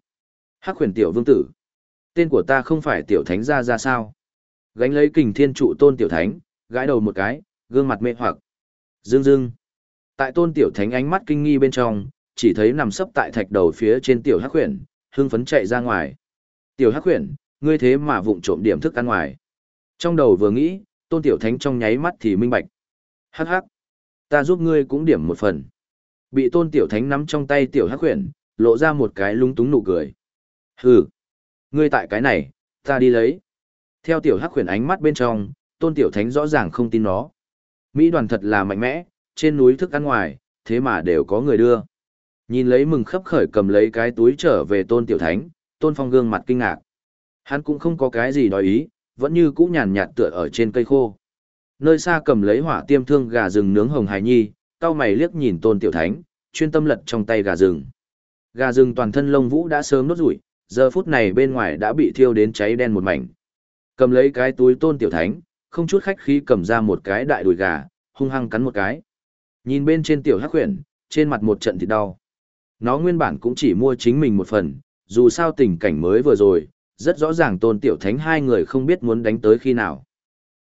Hắc khuyển tiểu vương tử. Tên của ta không phải tiểu thánh ra ra sao? Gánh lấy kình thiên trụ tôn tiểu thánh, gãi đầu một cái, gương mặt mê hoặc. Dương dương. Tại tôn tiểu thánh ánh mắt kinh nghi bên trong, chỉ thấy nằm sấp tại thạch đầu phía trên tiểu hắc huyền, hưng phấn chạy ra ngoài. Tiểu hắc huyền, ngươi thế mà vụng trộm điểm thức ăn ngoài. Trong đầu vừa nghĩ, tôn tiểu thánh trong nháy mắt thì minh bạch. Hắc hắc. Ta giúp ngươi cũng điểm một phần. Bị tôn tiểu thánh nắm trong tay tiểu hắc huyền, lộ ra một cái lúng túng nụ cười. Hừ. Ngươi tại cái này, ta đi lấy. Theo tiểu hắc huyền ánh mắt bên trong, tôn tiểu thánh rõ ràng không tin nó. Mỹ đoàn thật là mạnh mẽ, trên núi thức ăn ngoài, thế mà đều có người đưa. Nhìn lấy mừng khấp khởi cầm lấy cái túi trở về tôn tiểu thánh, tôn phong gương mặt kinh ngạc. Hắn cũng không có cái gì đòi ý, vẫn như cũ nhàn nhạt tựa ở trên cây khô. Nơi xa cầm lấy hỏa tiêm thương gà rừng nướng hồng hải nhi, cao mày liếc nhìn tôn tiểu thánh, chuyên tâm lật trong tay gà rừng. Gà rừng toàn thân lông vũ đã sớm nốt rủi, giờ phút này bên ngoài đã bị thiêu đến cháy đen một mảnh. Cầm lấy cái túi tôn tiểu thánh, không chút khách khí cầm ra một cái đại đùi gà, hung hăng cắn một cái. Nhìn bên trên tiểu hắc huyền, trên mặt một trận thịt đau. Nó nguyên bản cũng chỉ mua chính mình một phần, dù sao tình cảnh mới vừa rồi, rất rõ ràng tôn tiểu thánh hai người không biết muốn đánh tới khi nào.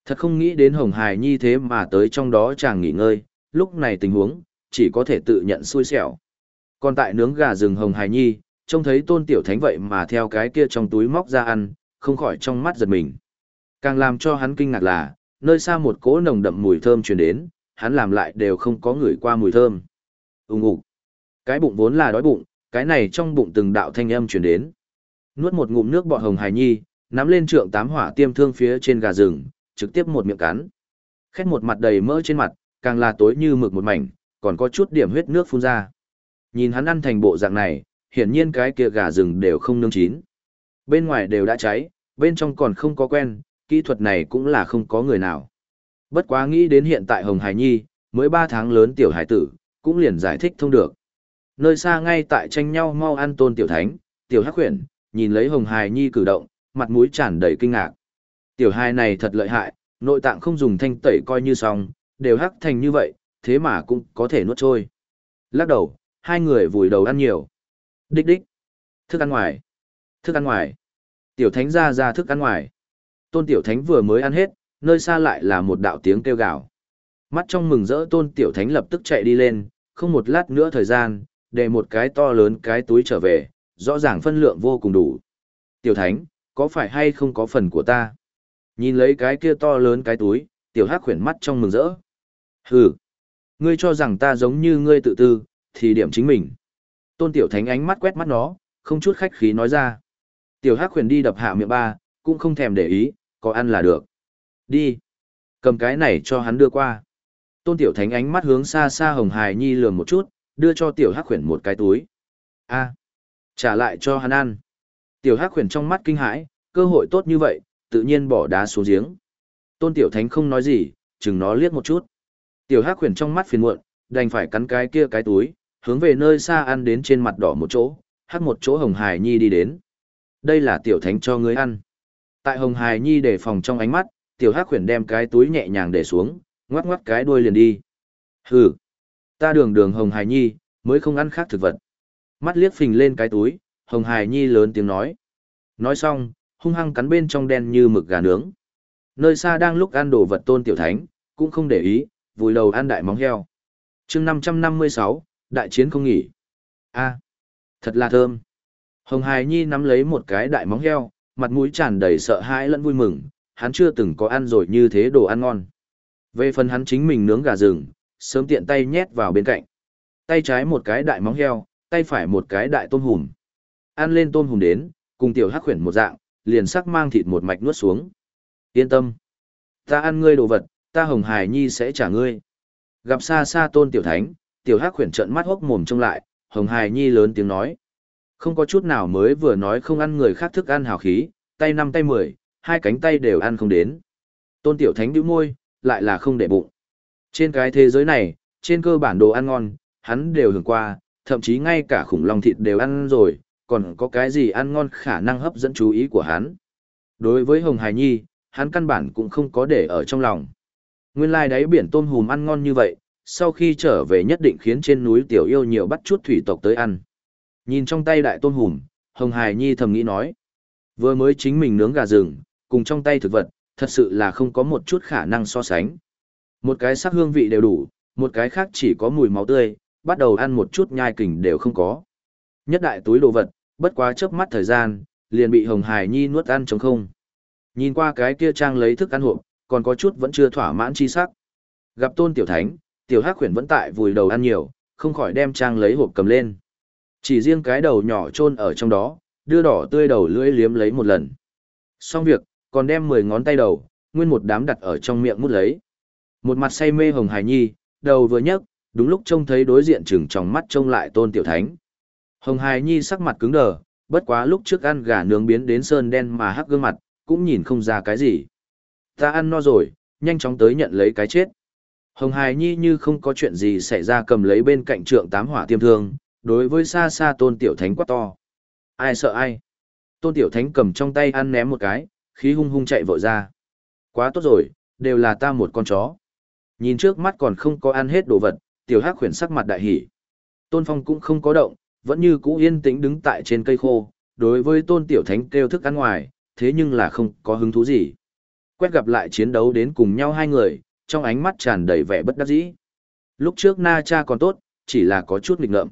Thật không nghĩ đến Hồng Hải Nhi thế mà tới trong đó chàng nghỉ ngơi, lúc này tình huống, chỉ có thể tự nhận xui xẻo. Còn tại nướng gà rừng Hồng Hải Nhi, trông thấy tôn tiểu thánh vậy mà theo cái kia trong túi móc ra ăn, không khỏi trong mắt giật mình. Càng làm cho hắn kinh ngạc là, nơi xa một cỗ nồng đậm mùi thơm truyền đến, hắn làm lại đều không có người qua mùi thơm. Úng ục. Cái bụng vốn là đói bụng, cái này trong bụng từng đạo thanh âm truyền đến. Nuốt một ngụm nước bọt hồng hài nhi, nắm lên trượng tám hỏa tiêm thương phía trên gà rừng, trực tiếp một miệng cắn. Khét một mặt đầy mỡ trên mặt, càng là tối như mực một mảnh, còn có chút điểm huyết nước phun ra. Nhìn hắn ăn thành bộ dạng này, hiển nhiên cái kia gà rừng đều không nương chín. Bên ngoài đều đã cháy, bên trong còn không có quen, kỹ thuật này cũng là không có người nào. Bất quá nghĩ đến hiện tại Hồng Hải Nhi, mới 3 tháng lớn tiểu hải tử, cũng liền giải thích thông được. Nơi xa ngay tại tranh nhau mau ăn tôn tiểu thánh, tiểu hắc huyền, nhìn lấy Hồng Hải Nhi cử động, mặt mũi tràn đầy kinh ngạc. Tiểu hài này thật lợi hại, nội tạng không dùng thanh tẩy coi như xong, đều hắc thành như vậy, thế mà cũng có thể nuốt trôi. Lắc đầu, hai người vùi đầu ăn nhiều. Đích đích. Thức ăn ngoài. Thức ăn ngoài. Tiểu thánh ra ra thức ăn ngoài. Tôn tiểu thánh vừa mới ăn hết, nơi xa lại là một đạo tiếng kêu gào. Mắt trong mừng rỡ tôn tiểu thánh lập tức chạy đi lên, không một lát nữa thời gian, để một cái to lớn cái túi trở về, rõ ràng phân lượng vô cùng đủ. Tiểu thánh, có phải hay không có phần của ta? Nhìn lấy cái kia to lớn cái túi, tiểu hắc khuyển mắt trong mừng rỡ. Hừ, ngươi cho rằng ta giống như ngươi tự tư, thì điểm chính mình. Tôn tiểu thánh ánh mắt quét mắt nó, không chút khách khí nói ra. Tiểu hắc khuyển đi đập hạ miệng ba, cũng không thèm để ý, có ăn là được. Đi. Cầm cái này cho hắn đưa qua. Tôn tiểu thánh ánh mắt hướng xa xa hồng hài nhi lườm một chút, đưa cho tiểu hắc khuyển một cái túi. a trả lại cho hắn ăn. Tiểu hắc khuyển trong mắt kinh hãi, cơ hội tốt như vậy, tự nhiên bỏ đá xuống giếng. Tôn tiểu thánh không nói gì, chừng nó liếc một chút. Tiểu Hắc khuyển trong mắt phiền muộn, đành phải cắn cái kia cái túi, hướng về nơi xa ăn đến trên mặt đỏ một chỗ, hắc một chỗ Hồng Hải Nhi đi đến. Đây là tiểu thánh cho ngươi ăn. Tại Hồng Hải Nhi để phòng trong ánh mắt, tiểu Hắc khuyển đem cái túi nhẹ nhàng để xuống, ngoắc ngoắc cái đuôi liền đi. Hừ, ta đường đường Hồng Hải Nhi, mới không ăn khác thực vật. Mắt liếc phình lên cái túi, Hồng Hải Nhi lớn tiếng nói. Nói xong, hung hăng cắn bên trong đen như mực gà nướng. Nơi xa đang lúc ăn đồ vật tôn tiểu thánh, cũng không để ý, vùi đầu ăn đại móng heo. chương 556, đại chiến không nghỉ. a thật là thơm. Hồng Hải Nhi nắm lấy một cái đại móng heo, mặt mũi tràn đầy sợ hãi lẫn vui mừng, hắn chưa từng có ăn rồi như thế đồ ăn ngon. Về phần hắn chính mình nướng gà rừng, sớm tiện tay nhét vào bên cạnh. Tay trái một cái đại móng heo, tay phải một cái đại tôm hùm. Ăn lên tôm hùm đến, cùng tiểu hắc khuyển một dạng, liền sắc mang thịt một mạch nuốt xuống. Yên tâm. Ta ăn ngươi đồ vật, ta hồng hài nhi sẽ trả ngươi. Gặp xa xa tôn tiểu thánh, tiểu hắc khuyển trợn mắt hốc mồm trông lại, hồng hài nhi lớn tiếng nói. Không có chút nào mới vừa nói không ăn người khác thức ăn hào khí, tay năm tay mười, hai cánh tay đều ăn không đến. Tôn tiểu thánh đứa môi, lại là không để bụng. Trên cái thế giới này, trên cơ bản đồ ăn ngon, hắn đều hưởng qua, thậm chí ngay cả khủng long thịt đều ăn rồi, còn có cái gì ăn ngon khả năng hấp dẫn chú ý của hắn. Đối với Hồng Hải Nhi, hắn căn bản cũng không có để ở trong lòng. Nguyên lai đáy biển tôm hùm ăn ngon như vậy, sau khi trở về nhất định khiến trên núi tiểu yêu nhiều bắt chút thủy tộc tới ăn. Nhìn trong tay đại tôm hùm, Hồng Hải Nhi thầm nghĩ nói. Vừa mới chính mình nướng gà rừng, cùng trong tay thực vật, thật sự là không có một chút khả năng so sánh. Một cái sắc hương vị đều đủ, một cái khác chỉ có mùi máu tươi, bắt đầu ăn một chút nhai kình đều không có. Nhất đại túi đồ vật, bất quá chớp mắt thời gian, liền bị Hồng Hải Nhi nuốt ăn trống không. Nhìn qua cái kia trang lấy thức ăn hộp, còn có chút vẫn chưa thỏa mãn chi sắc. Gặp Tôn Tiểu Thánh, Tiểu Hắc Huyền vẫn tại vùi đầu ăn nhiều, không khỏi đem trang lấy hộp cầm lên. Chỉ riêng cái đầu nhỏ chôn ở trong đó, đưa đỏ tươi đầu lưỡi liếm lấy một lần. Xong việc, còn đem 10 ngón tay đầu, nguyên một đám đặt ở trong miệng mút lấy. Một mặt say mê Hồng Hải Nhi, đầu vừa nhấc, đúng lúc trông thấy đối diện chừng trong mắt trông lại Tôn Tiểu Thánh. Hồng Hải Nhi sắc mặt cứng đờ, bất quá lúc trước ăn gà nướng biến đến sơn đen mà hắc gương mặt, cũng nhìn không ra cái gì. Ta ăn no rồi, nhanh chóng tới nhận lấy cái chết. Hồng Hải Nhi như không có chuyện gì xảy ra cầm lấy bên cạnh trượng tám hỏa tiêm thương, đối với xa xa tôn tiểu thánh quát to. Ai sợ ai? Tôn tiểu thánh cầm trong tay ăn ném một cái, khí hung hung chạy vội ra. Quá tốt rồi, đều là ta một con chó. Nhìn trước mắt còn không có ăn hết đồ vật, tiểu hắc khuyển sắc mặt đại hỉ. Tôn Phong cũng không có động, vẫn như cũ yên tĩnh đứng tại trên cây khô, đối với tôn tiểu thánh kêu thức ăn ngoài, thế nhưng là không có hứng thú gì. Quét gặp lại chiến đấu đến cùng nhau hai người, trong ánh mắt tràn đầy vẻ bất đắc dĩ. Lúc trước Na Cha còn tốt, chỉ là có chút nghịch ngợm.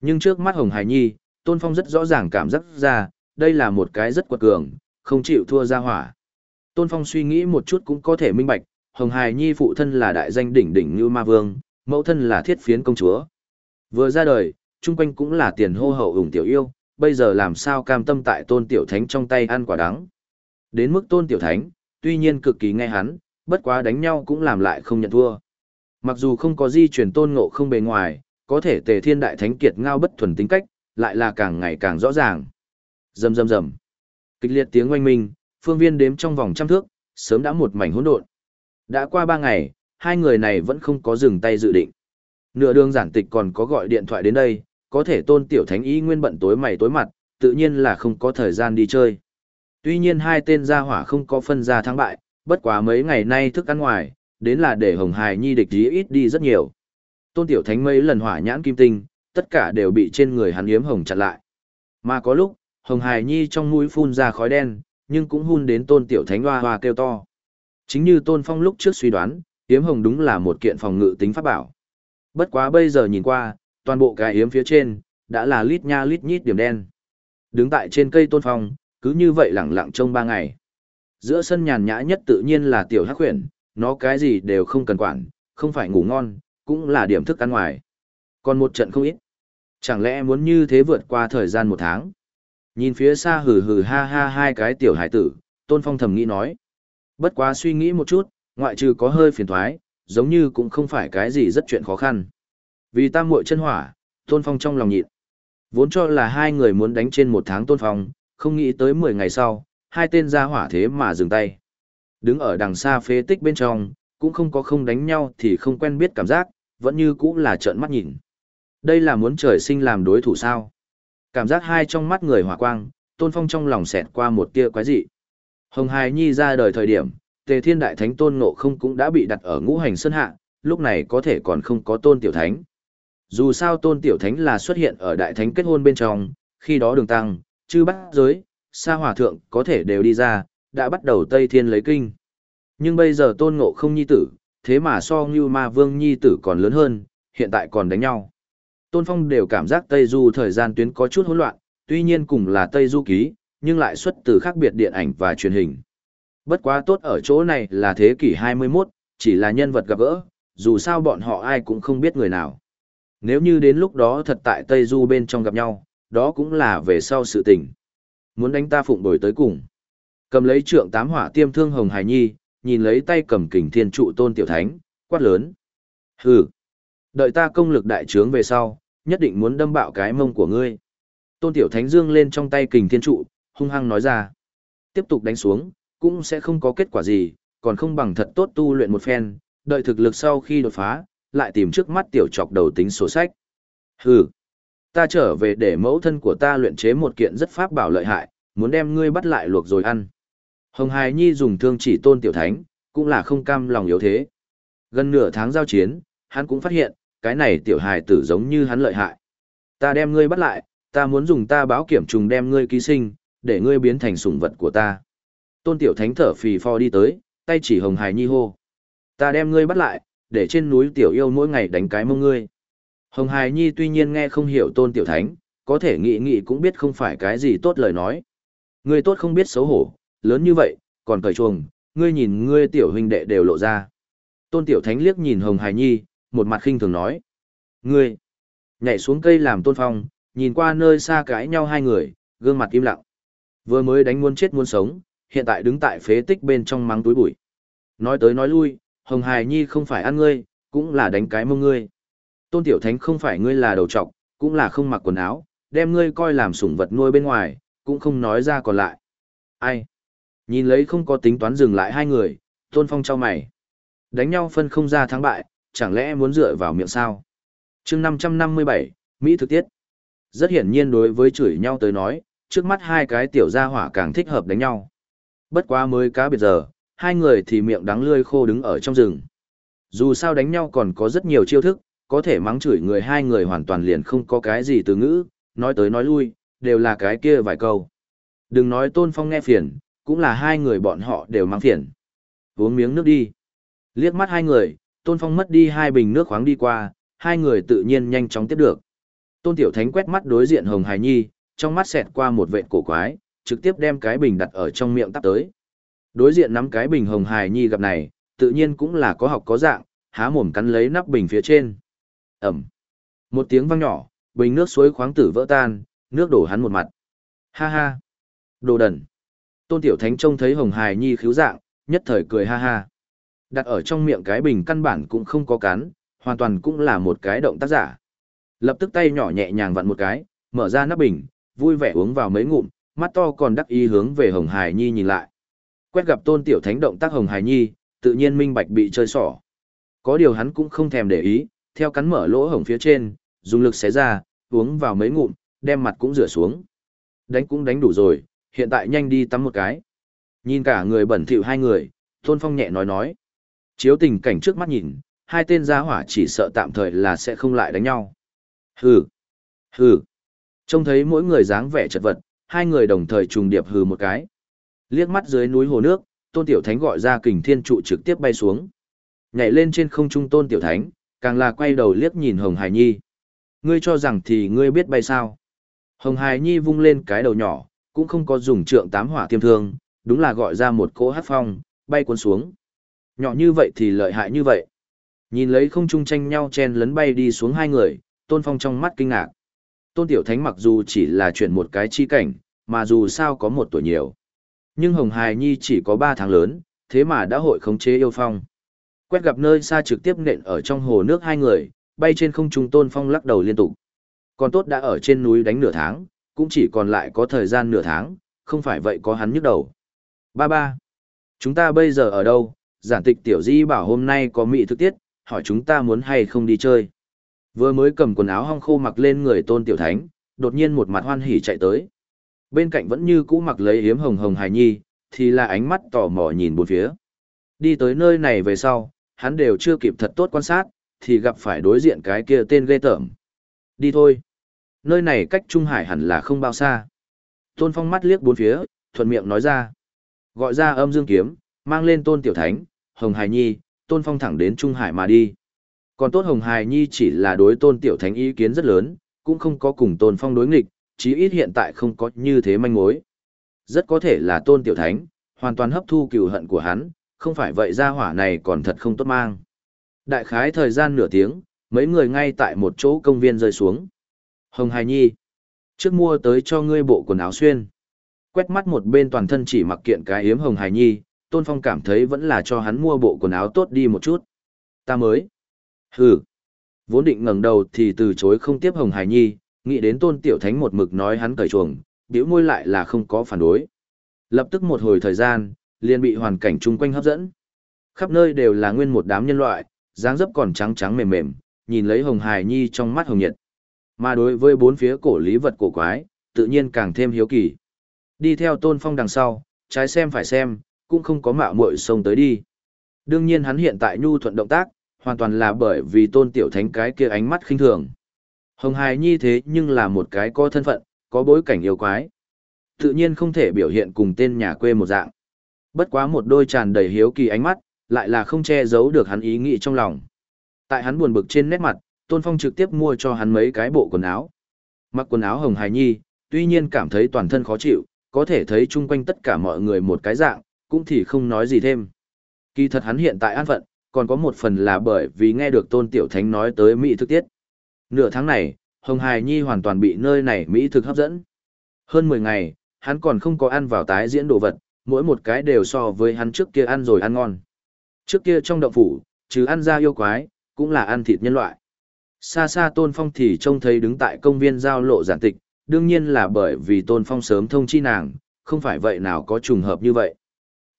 Nhưng trước mắt Hồng Hải Nhi, Tôn Phong rất rõ ràng cảm giác ra, đây là một cái rất quật cường, không chịu thua ra hỏa. Tôn Phong suy nghĩ một chút cũng có thể minh bạch, Hồng Hải Nhi phụ thân là đại danh đỉnh đỉnh như ma vương, mẫu thân là thiết phiến công chúa. Vừa ra đời, chung quanh cũng là tiền hô hậu ủng tiểu yêu, bây giờ làm sao cam tâm tại tôn tiểu thánh trong tay ăn quả đắng. Đến mức tôn tiểu thánh, tuy nhiên cực kỳ nghe hắn, bất quá đánh nhau cũng làm lại không nhận thua. Mặc dù không có di chuyển tôn ngộ không bề ngoài, có thể tề thiên đại thánh kiệt ngao bất thuần tính cách, lại là càng ngày càng rõ ràng. Rầm rầm rầm. Kịch liệt tiếng oanh minh, phương viên đếm trong vòng trăm thước, sớm đã một mảnh hỗn độn. Đã qua ba ngày, hai người này vẫn không có dừng tay dự định. Nửa đường giản tịch còn có gọi điện thoại đến đây, có thể tôn tiểu thánh ý nguyên bận tối mày tối mặt, tự nhiên là không có thời gian đi chơi. Tuy nhiên hai tên gia hỏa không có phân ra thắng bại, bất quá mấy ngày nay thức ăn ngoài, đến là để Hồng Hải Nhi địch ý ít đi rất nhiều. Tôn tiểu thánh mấy lần hỏa nhãn kim tinh, tất cả đều bị trên người hắn yếm hồng chặn lại. Mà có lúc, Hồng Hải Nhi trong mũi phun ra khói đen, nhưng cũng hun đến tôn tiểu thánh hoa hoa kêu to. Chính như tôn phong lúc trước suy đoán, yếm hồng đúng là một kiện phòng ngự tính pháp bảo. Bất quá bây giờ nhìn qua, toàn bộ cái yếm phía trên, đã là lít nha lít nhít điểm đen. Đứng tại trên cây tôn phong, cứ như vậy lẳng lặng trong ba ngày. Giữa sân nhàn nhã nhất tự nhiên là tiểu hắc huyền, nó cái gì đều không cần quản, không phải ngủ ngon, cũng là điểm thức ăn ngoài. Còn một trận không ít. Chẳng lẽ muốn như thế vượt qua thời gian một tháng? Nhìn phía xa hừ hừ ha ha hai cái tiểu hải tử, tôn phong thầm nghĩ nói. Bất quá suy nghĩ một chút, ngoại trừ có hơi phiền thoái, giống như cũng không phải cái gì rất chuyện khó khăn. Vì tam muội chân hỏa, Tôn Phong trong lòng nhịn. Vốn cho là hai người muốn đánh trên một tháng Tôn Phong, không nghĩ tới 10 ngày sau, hai tên ra hỏa thế mà dừng tay. Đứng ở đằng xa phế tích bên trong, cũng không có không đánh nhau thì không quen biết cảm giác, vẫn như cũng là trợn mắt nhìn. Đây là muốn trời sinh làm đối thủ sao? Cảm giác hai trong mắt người hỏa quang, Tôn Phong trong lòng xẹt qua một tia quái dị. Hồng Hải Nhi ra đời thời điểm, Tề Thiên Đại Thánh Tôn Ngộ không cũng đã bị đặt ở ngũ hành sơn hạ, lúc này có thể còn không có Tôn Tiểu Thánh. Dù sao Tôn Tiểu Thánh là xuất hiện ở Đại Thánh kết hôn bên trong, khi đó đường tăng, chư bắt giới, sa hòa thượng có thể đều đi ra, đã bắt đầu Tây Thiên lấy kinh. Nhưng bây giờ Tôn Ngộ không nhi tử, thế mà so như ma vương nhi tử còn lớn hơn, hiện tại còn đánh nhau. Tôn Phong đều cảm giác Tây Du thời gian tuyến có chút hỗn loạn, tuy nhiên cùng là Tây Du ký, nhưng lại xuất từ khác biệt điện ảnh và truyền hình. Bất quá tốt ở chỗ này là thế kỷ 21, chỉ là nhân vật gặp gỡ, dù sao bọn họ ai cũng không biết người nào. Nếu như đến lúc đó thật tại Tây Du bên trong gặp nhau, đó cũng là về sau sự tình. Muốn đánh ta phụng bồi tới cùng. Cầm lấy trượng tám hỏa tiêm thương Hồng Hải Nhi, nhìn lấy tay cầm kình thiên trụ tôn tiểu thánh, quát lớn. Hừ, đợi ta công lực đại trướng về sau, nhất định muốn đâm bạo cái mông của ngươi. Tôn tiểu thánh dương lên trong tay kình thiên trụ, hung hăng nói ra. Tiếp tục đánh xuống, cũng sẽ không có kết quả gì, còn không bằng thật tốt tu luyện một phen, đợi thực lực sau khi đột phá, lại tìm trước mắt tiểu chọc đầu tính sổ sách. Hừ, ta trở về để mẫu thân của ta luyện chế một kiện rất pháp bảo lợi hại, muốn đem ngươi bắt lại luộc rồi ăn. Hồng Hải Nhi dùng thương chỉ tôn tiểu thánh, cũng là không cam lòng yếu thế. Gần nửa tháng giao chiến, hắn cũng phát hiện, cái này tiểu hài tử giống như hắn lợi hại. Ta đem ngươi bắt lại, ta muốn dùng ta báo kiểm trùng đem ngươi ký sinh, để ngươi biến thành sủng vật của ta. Tôn tiểu thánh thở phì phò đi tới, tay chỉ Hồng Hải Nhi hô. Ta đem ngươi bắt lại, để trên núi tiểu yêu mỗi ngày đánh cái mông ngươi. Hồng Hải Nhi tuy nhiên nghe không hiểu tôn tiểu thánh, có thể nghĩ nghĩ cũng biết không phải cái gì tốt lời nói. Ngươi tốt không biết xấu hổ, lớn như vậy, còn cởi chuồng, ngươi nhìn ngươi tiểu huynh đệ đều lộ ra. Tôn tiểu thánh liếc nhìn Hồng Hải Nhi, một mặt khinh thường nói. Ngươi, nhảy xuống cây làm tôn phong, nhìn qua nơi xa cãi nhau hai người, gương mặt im lặng. Vừa mới đánh muốn chết muốn sống, hiện tại đứng tại phế tích bên trong mắng túi bụi. Nói tới nói lui, Hồng Hải Nhi không phải ăn ngươi, cũng là đánh cái mông ngươi. Tôn Tiểu Thánh không phải ngươi là đầu trọc, cũng là không mặc quần áo, đem ngươi coi làm sủng vật nuôi bên ngoài, cũng không nói ra còn lại. Ai? Nhìn lấy không có tính toán dừng lại hai người, Tôn Phong trao mày. Đánh nhau phân không ra thắng bại, chẳng lẽ muốn dựa vào miệng sao? chương 557, Mỹ thực tiết. Rất hiển nhiên đối với chửi nhau tới nói, trước mắt hai cái tiểu gia hỏa càng thích hợp đánh nhau. Bất quá mới cá biệt giờ, hai người thì miệng đắng lươi khô đứng ở trong rừng. Dù sao đánh nhau còn có rất nhiều chiêu thức, có thể mắng chửi người hai người hoàn toàn liền không có cái gì từ ngữ, nói tới nói lui, đều là cái kia vài câu. Đừng nói Tôn Phong nghe phiền, cũng là hai người bọn họ đều mang phiền. Uống miếng nước đi. Liếc mắt hai người, Tôn Phong mất đi hai bình nước khoáng đi qua, hai người tự nhiên nhanh chóng tiếp được. Tôn Tiểu Thánh quét mắt đối diện Hồng Hải Nhi, trong mắt xẹt qua một vệt cổ quái, trực tiếp đem cái bình đặt ở trong miệng tắp tới. Đối diện nắm cái bình Hồng Hải Nhi gặp này, tự nhiên cũng là có học có dạng, há mồm cắn lấy nắp bình phía trên. Ẩm. Một tiếng vang nhỏ, bình nước suối khoáng tử vỡ tan, nước đổ hắn một mặt. Ha ha. Đồ đần. Tôn Tiểu Thánh trông thấy Hồng Hải Nhi khiếu dạng, nhất thời cười ha ha. Đặt ở trong miệng cái bình căn bản cũng không có cắn, hoàn toàn cũng là một cái động tác giả. Lập tức tay nhỏ nhẹ nhàng vặn một cái, mở ra nắp bình, vui vẻ uống vào mấy ngụm, mắt to còn đắc ý hướng về Hồng Hải Nhi nhìn lại. Quét gặp Tôn Tiểu Thánh động tác Hồng Hải Nhi, tự nhiên minh bạch bị chơi xỏ. Có điều hắn cũng không thèm để ý, theo cắn mở lỗ hồng phía trên, dùng lực xé ra, uống vào mấy ngụm, đem mặt cũng rửa xuống. Đánh cũng đánh đủ rồi, hiện tại nhanh đi tắm một cái. Nhìn cả người bẩn thỉu hai người, Tôn Phong nhẹ nói nói. Chiếu tình cảnh trước mắt nhìn, hai tên gia hỏa chỉ sợ tạm thời là sẽ không lại đánh nhau. Hừ, hừ. Trông thấy mỗi người dáng vẻ chật vật, hai người đồng thời trùng điệp hừ một cái. Liếc mắt dưới núi hồ nước, Tôn Tiểu Thánh gọi ra kình thiên trụ trực tiếp bay xuống. Nhảy lên trên không trung Tôn Tiểu Thánh, càng là quay đầu liếc nhìn Hồng Hải Nhi. Ngươi cho rằng thì ngươi biết bay sao? Hồng Hải Nhi vung lên cái đầu nhỏ, cũng không có dùng trượng tám hỏa tiêm thương, đúng là gọi ra một cỗ hát phong, bay cuốn xuống. Nhỏ như vậy thì lợi hại như vậy. Nhìn lấy không trung tranh nhau chen lấn bay đi xuống hai người, Tôn Phong trong mắt kinh ngạc. Tôn Tiểu Thánh mặc dù chỉ là chuyển một cái chi cảnh, mà dù sao có một tuổi nhiều. Nhưng Hồng Hải Nhi chỉ có ba tháng lớn, thế mà đã hội khống chế yêu phong. Quét gặp nơi xa trực tiếp nện ở trong hồ nước hai người, bay trên không trung Tôn Phong lắc đầu liên tục. Còn tốt đã ở trên núi đánh nửa tháng, cũng chỉ còn lại có thời gian nửa tháng, không phải vậy có hắn nhức đầu. Ba ba. Chúng ta bây giờ ở đâu, giản tịch tiểu di bảo hôm nay có mỹ thực tiết, hỏi chúng ta muốn hay không đi chơi. Vừa mới cầm quần áo hong khô mặc lên người tôn tiểu thánh, đột nhiên một mặt hoan hỉ chạy tới. Bên cạnh vẫn như cũ mặc lấy hiếm hồng hồng hài nhi, thì là ánh mắt tò mò nhìn bốn phía. Đi tới nơi này về sau, hắn đều chưa kịp thật tốt quan sát, thì gặp phải đối diện cái kia tên ghê tởm. Đi thôi. Nơi này cách Trung Hải hẳn là không bao xa. Tôn Phong mắt liếc bốn phía, thuận miệng nói ra. Gọi ra âm dương kiếm, mang lên Tôn Tiểu Thánh, Hồng Hải Nhi, Tôn Phong thẳng đến Trung Hải mà đi. Còn Tốt Hồng Hải Nhi chỉ là đối Tôn Tiểu Thánh ý kiến rất lớn, cũng không có cùng Tôn Phong đối nghịch, chí ít hiện tại không có như thế manh mối. Rất có thể là Tôn Tiểu Thánh, hoàn toàn hấp thu cừu hận của hắn, không phải vậy ra hỏa này còn thật không tốt mang. Đại khái thời gian nửa tiếng, mấy người ngay tại một chỗ công viên rơi xuống. Hồng Hải Nhi, trước mua tới cho ngươi bộ quần áo xuyên. Quét mắt một bên toàn thân chỉ mặc kiện cái hiếm Hồng Hải Nhi, Tôn Phong cảm thấy vẫn là cho hắn mua bộ quần áo tốt đi một chút. Ta mới. Hừ. Vốn định ngẩng đầu thì từ chối không tiếp Hồng Hải Nhi, nghĩ đến Tôn Tiểu Thánh một mực nói hắn cởi chuồng, biểu môi lại là không có phản đối. Lập tức một hồi thời gian, liền bị hoàn cảnh chung quanh hấp dẫn. Khắp nơi đều là nguyên một đám nhân loại, dáng dấp còn trắng trắng mềm mềm, nhìn lấy Hồng Hải Nhi trong mắt hồng nhiệt. Mà đối với bốn phía cổ lý vật cổ quái, tự nhiên càng thêm hiếu kỳ. Đi theo Tôn Phong đằng sau, trái xem phải xem, cũng không có mạo muội xông tới đi. Đương nhiên hắn hiện tại nhu thuận động tác, hoàn toàn là bởi vì Tôn Tiểu Thánh cái kia ánh mắt khinh thường. Hồng Hải Nhi thế nhưng là một cái có thân phận, có bối cảnh yêu quái. Tự nhiên không thể biểu hiện cùng tên nhà quê một dạng. Bất quá một đôi tràn đầy hiếu kỳ ánh mắt, lại là không che giấu được hắn ý nghĩ trong lòng. Tại hắn buồn bực trên nét mặt, Tôn Phong trực tiếp mua cho hắn mấy cái bộ quần áo. Mặc quần áo hồng hài nhi, tuy nhiên cảm thấy toàn thân khó chịu, có thể thấy chung quanh tất cả mọi người một cái dạng, cũng thì không nói gì thêm. Kỳ thật hắn hiện tại an phận, còn có một phần là bởi vì nghe được Tôn Tiểu Thánh nói tới Mỹ thực tiết. Nửa tháng này, Hồng Hài Nhi hoàn toàn bị nơi này Mỹ thực hấp dẫn. Hơn 10 ngày, hắn còn không có ăn vào tái diễn đồ vật, mỗi một cái đều so với hắn trước kia ăn rồi ăn ngon. Trước kia trong động phủ, chứ ăn ra yêu quái, cũng là ăn thịt nhân loại. Xa xa Tôn Phong thì trông thấy đứng tại công viên giao lộ giản tịch, đương nhiên là bởi vì Tôn Phong sớm thông chi nàng, không phải vậy nào có trùng hợp như vậy.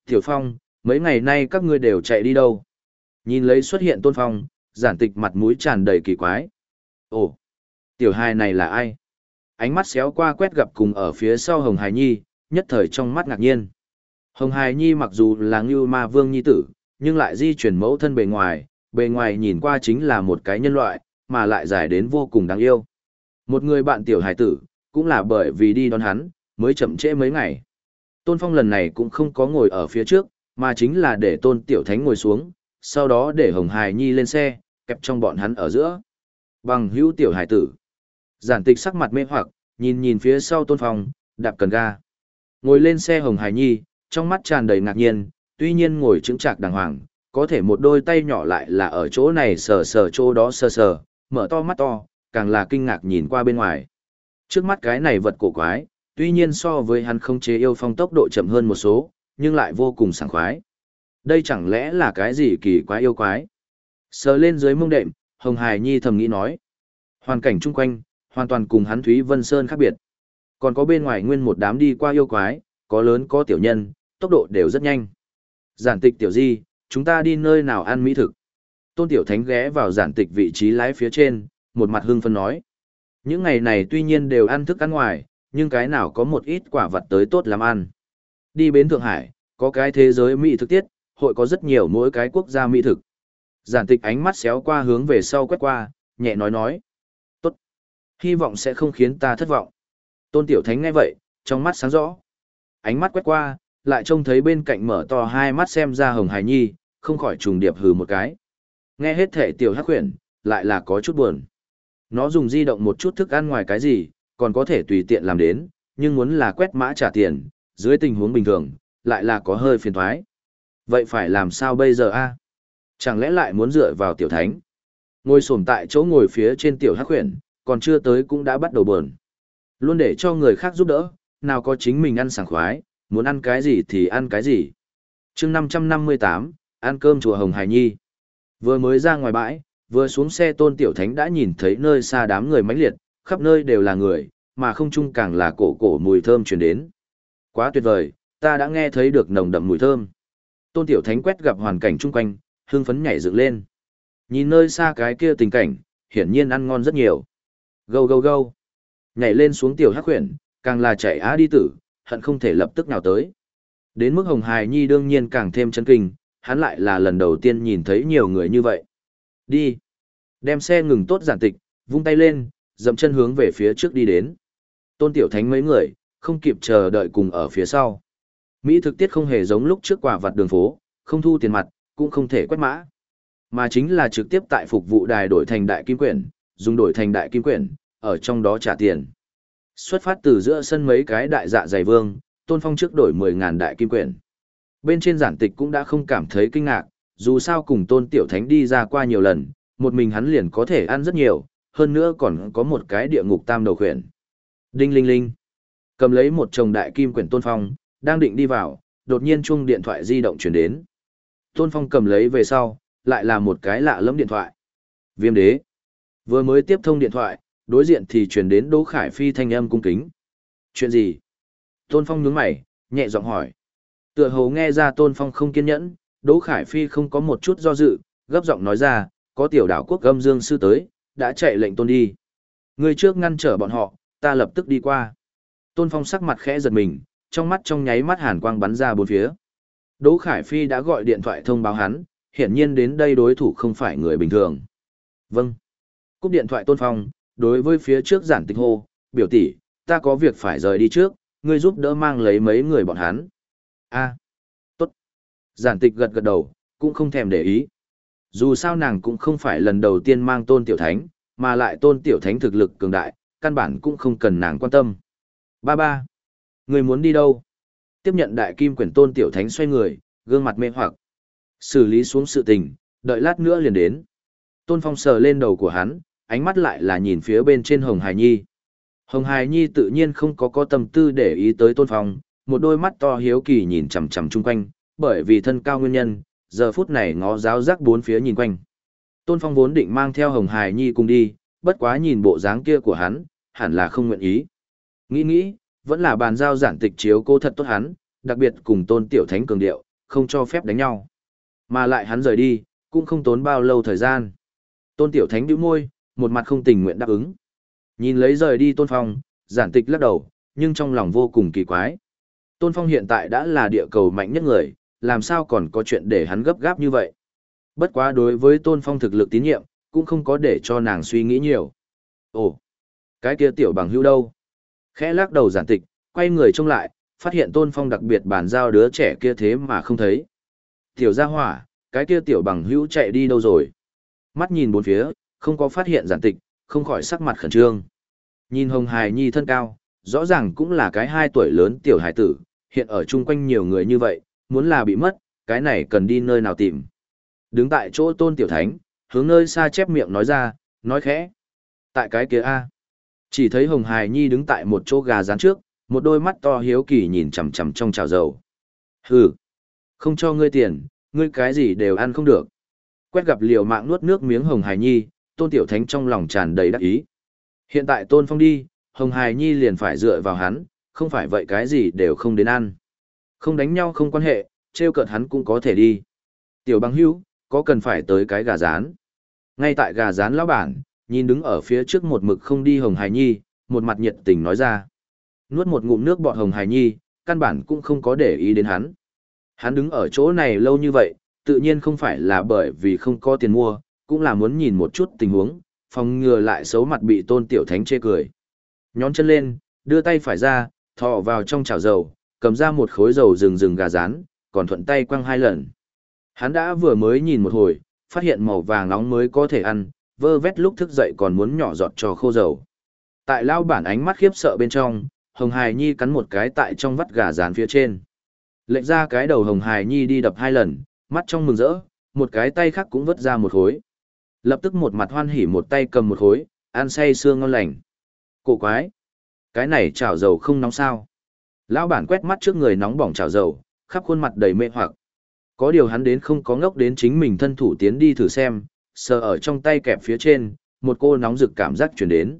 Tiểu Phong, mấy ngày nay các ngươi đều chạy đi đâu? Nhìn lấy xuất hiện Tôn Phong, giản tịch mặt mũi tràn đầy kỳ quái. Ồ, tiểu hài này là ai? Ánh mắt xéo qua quét gặp cùng ở phía sau Hồng Hải Nhi, nhất thời trong mắt ngạc nhiên. Hồng Hải Nhi mặc dù là Ngưu Ma Vương Nhi tử, nhưng lại di chuyển mẫu thân bề ngoài, bề ngoài nhìn qua chính là một cái nhân loại, mà lại dài đến vô cùng đáng yêu. Một người bạn tiểu hải tử, cũng là bởi vì đi đón hắn, mới chậm trễ mấy ngày. Tôn Phong lần này cũng không có ngồi ở phía trước, mà chính là để Tôn Tiểu Thánh ngồi xuống, sau đó để Hồng Hải Nhi lên xe, kẹp trong bọn hắn ở giữa. Bằng hữu tiểu hải tử. Giản tịch sắc mặt mê hoặc, nhìn nhìn phía sau Tôn Phong, đạp cần ga. Ngồi lên xe Hồng Hải Nhi, trong mắt tràn đầy ngạc nhiên, tuy nhiên ngồi chứng trạc đàng hoàng, có thể một đôi tay nhỏ lại là ở chỗ này sờ sờ chỗ đó sờ sờ, mở to mắt to, càng là kinh ngạc nhìn qua bên ngoài. Trước mắt cái này vật cổ quái, tuy nhiên so với hắn không chế yêu phong tốc độ chậm hơn một số, nhưng lại vô cùng sảng khoái. Đây chẳng lẽ là cái gì kỳ quái yêu quái? Sờ lên dưới mông đệm, Hồng Hải Nhi thầm nghĩ nói. Hoàn cảnh chung quanh, hoàn toàn cùng hắn Thúy Vân Sơn khác biệt. Còn có bên ngoài nguyên một đám đi qua yêu quái, có lớn có tiểu nhân, tốc độ đều rất nhanh. Giản tịch tiểu di, chúng ta đi nơi nào ăn mỹ thực. Tôn Tiểu Thánh ghé vào giản tịch vị trí lái phía trên, một mặt hưng phân nói. Những ngày này tuy nhiên đều ăn thức ăn ngoài, nhưng cái nào có một ít quả vật tới tốt làm ăn. Đi bến Thượng Hải, có cái thế giới mỹ thực tiết, hội có rất nhiều mỗi cái quốc gia mỹ thực. Giản tịch ánh mắt xéo qua hướng về sau quét qua, nhẹ nói nói. Tốt. Hy vọng sẽ không khiến ta thất vọng. Tôn Tiểu Thánh nghe vậy, trong mắt sáng rõ. Ánh mắt quét qua, lại trông thấy bên cạnh mở to hai mắt xem ra Hồng Hải Nhi, không khỏi trùng điệp hừ một cái. Nghe hết thể tiểu hắc huyền, lại là có chút buồn. Nó dùng di động một chút thức ăn ngoài cái gì, còn có thể tùy tiện làm đến, nhưng muốn là quét mã trả tiền, dưới tình huống bình thường, lại là có hơi phiền thoái. Vậy phải làm sao bây giờ a? Chẳng lẽ lại muốn dựa vào tiểu thánh? Ngồi sổm tại chỗ ngồi phía trên tiểu hắc huyền, còn chưa tới cũng đã bắt đầu buồn. Luôn để cho người khác giúp đỡ, nào có chính mình ăn sảng khoái, muốn ăn cái gì thì ăn cái gì. chương 558, ăn cơm chùa Hồng Hải Nhi. Vừa mới ra ngoài bãi, vừa xuống xe tôn tiểu thánh đã nhìn thấy nơi xa đám người mãnh liệt, khắp nơi đều là người, mà không chung càng là cổ cổ mùi thơm truyền đến. Quá tuyệt vời, ta đã nghe thấy được nồng đậm mùi thơm. Tôn Tiểu Thánh quét gặp hoàn cảnh chung quanh, hưng phấn nhảy dựng lên. Nhìn nơi xa cái kia tình cảnh, hiển nhiên ăn ngon rất nhiều. Gâu gâu gâu. Nhảy lên xuống tiểu hắc huyền, càng là chạy á đi tử, hận không thể lập tức nào tới. Đến mức Hồng Hải Nhi đương nhiên càng thêm chân kinh, hắn lại là lần đầu tiên nhìn thấy nhiều người như vậy. Đi. Đem xe ngừng tốt giản tịch, vung tay lên, dậm chân hướng về phía trước đi đến. Tôn Tiểu Thánh mấy người, không kịp chờ đợi cùng ở phía sau. Mỹ thực tiết không hề giống lúc trước quả vặt đường phố, không thu tiền mặt, cũng không thể quét mã. Mà chính là trực tiếp tại phục vụ đài đổi thành đại kim quyển, dùng đổi thành đại kim quyển, ở trong đó trả tiền. Xuất phát từ giữa sân mấy cái đại dạ dày vương, Tôn Phong trước đổi 10.000 đại kim quyển. Bên trên giản tịch cũng đã không cảm thấy kinh ngạc, dù sao cùng Tôn Tiểu Thánh đi ra qua nhiều lần, một mình hắn liền có thể ăn rất nhiều, hơn nữa còn có một cái địa ngục tam đầu quyển. Đinh linh linh. Cầm lấy một chồng đại kim quyển Tôn Phong, đang định đi vào, đột nhiên chuông điện thoại di động chuyển đến. Tôn Phong cầm lấy về sau, lại là một cái lạ lẫm điện thoại. Viêm đế. Vừa mới tiếp thông điện thoại, đối diện thì chuyển đến Đỗ Khải Phi thanh âm cung kính. Chuyện gì? Tôn Phong nhướng mày, nhẹ giọng hỏi. Tựa hồ nghe ra Tôn Phong không kiên nhẫn, Đỗ Khải Phi không có một chút do dự, gấp giọng nói ra, có tiểu đảo quốc âm dương sư tới, đã chạy lệnh Tôn đi. Người trước ngăn trở bọn họ, ta lập tức đi qua. Tôn Phong sắc mặt khẽ giật mình, trong mắt trong nháy mắt hàn quang bắn ra bốn phía. Đỗ Khải Phi đã gọi điện thoại thông báo hắn, hiển nhiên đến đây đối thủ không phải người bình thường. Vâng. Cúp điện thoại Tôn Phong, đối với phía trước giản tịch hô, biểu tỷ, ta có việc phải rời đi trước, ngươi giúp đỡ mang lấy mấy người bọn hắn. A, tốt. Giản tịch gật gật đầu, cũng không thèm để ý. Dù sao nàng cũng không phải lần đầu tiên mang tôn tiểu thánh, mà lại tôn tiểu thánh thực lực cường đại, căn bản cũng không cần nàng quan tâm. Ba ba, người muốn đi đâu? Tiếp nhận đại kim quyển tôn tiểu thánh xoay người, gương mặt mê hoặc. Xử lý xuống sự tình, đợi lát nữa liền đến. Tôn phong sờ lên đầu của hắn, ánh mắt lại là nhìn phía bên trên Hồng Hải Nhi. Hồng Hải Nhi tự nhiên không có có tâm tư để ý tới Tôn Phong, một đôi mắt to hiếu kỳ nhìn chằm chằm chung quanh, bởi vì thân cao nguyên nhân, giờ phút này ngó giáo giác bốn phía nhìn quanh. Tôn Phong vốn định mang theo Hồng Hải Nhi cùng đi, bất quá nhìn bộ dáng kia của hắn, hẳn là không nguyện ý. Nghĩ nghĩ, vẫn là bàn giao giản tịch chiếu cô thật tốt hắn, đặc biệt cùng Tôn Tiểu Thánh cường điệu, không cho phép đánh nhau. Mà lại hắn rời đi, cũng không tốn bao lâu thời gian. Tôn Tiểu Thánh bĩu môi, một mặt không tình nguyện đáp ứng. Nhìn lấy rời đi Tôn Phong, giản tịch lắc đầu, nhưng trong lòng vô cùng kỳ quái. Tôn Phong hiện tại đã là địa cầu mạnh nhất người, làm sao còn có chuyện để hắn gấp gáp như vậy. Bất quá đối với Tôn Phong thực lực tín nhiệm, cũng không có để cho nàng suy nghĩ nhiều. Ồ, cái kia tiểu bằng hữu đâu? Khẽ lắc đầu giản tịch, quay người trông lại, phát hiện Tôn Phong đặc biệt bàn giao đứa trẻ kia thế mà không thấy. Tiểu gia hỏa, cái kia tiểu bằng hữu chạy đi đâu rồi? Mắt nhìn bốn phía, không có phát hiện giản tịch, không khỏi sắc mặt khẩn trương. Nhìn Hồng Hải Nhi thân cao, rõ ràng cũng là cái hai tuổi lớn tiểu hải tử, hiện ở chung quanh nhiều người như vậy, muốn là bị mất, cái này cần đi nơi nào tìm. Đứng tại chỗ tôn tiểu thánh, hướng nơi xa chép miệng nói ra, nói khẽ. Tại cái kia A. Chỉ thấy Hồng Hải Nhi đứng tại một chỗ gà rán trước, một đôi mắt to hiếu kỳ nhìn chằm chằm trong chảo dầu. Hừ, không cho ngươi tiền, ngươi cái gì đều ăn không được. Quét gặp liều mạng nuốt nước miếng Hồng Hải Nhi, Tôn Tiểu Thánh trong lòng tràn đầy đắc ý. Hiện tại Tôn Phong đi, Hồng Hải Nhi liền phải dựa vào hắn, không phải vậy cái gì đều không đến ăn. Không đánh nhau không quan hệ, trêu cợt hắn cũng có thể đi. Tiểu băng hữu, có cần phải tới cái gà rán. Ngay tại gà rán lão bản, nhìn đứng ở phía trước một mực không đi Hồng Hải Nhi, một mặt nhiệt tình nói ra. Nuốt một ngụm nước bọt Hồng Hải Nhi, căn bản cũng không có để ý đến hắn. Hắn đứng ở chỗ này lâu như vậy, tự nhiên không phải là bởi vì không có tiền mua, cũng là muốn nhìn một chút tình huống, phòng ngừa lại xấu mặt bị tôn tiểu thánh chê cười. Nhón chân lên, đưa tay phải ra, thọ vào trong chảo dầu, cầm ra một khối dầu rừng rừng gà rán, còn thuận tay quăng hai lần. Hắn đã vừa mới nhìn một hồi, phát hiện màu vàng nóng mới có thể ăn, vơ vét lúc thức dậy còn muốn nhỏ giọt cho khô dầu. Tại lao bản ánh mắt khiếp sợ bên trong, Hồng Hải Nhi cắn một cái tại trong vắt gà rán phía trên. Lệnh ra cái đầu Hồng Hải Nhi đi đập hai lần, mắt trong mừng rỡ, một cái tay khác cũng vứt ra một khối. Lập tức một mặt hoan hỉ một tay cầm một khối, ăn say xương ngon lành. Cổ quái! Cái này chảo dầu không nóng sao? Lão bản quét mắt trước người nóng bỏng chảo dầu, khắp khuôn mặt đầy mê hoặc. Có điều hắn đến không có ngốc đến chính mình thân thủ tiến đi thử xem, sờ ở trong tay kẹp phía trên, một cô nóng rực cảm giác chuyển đến.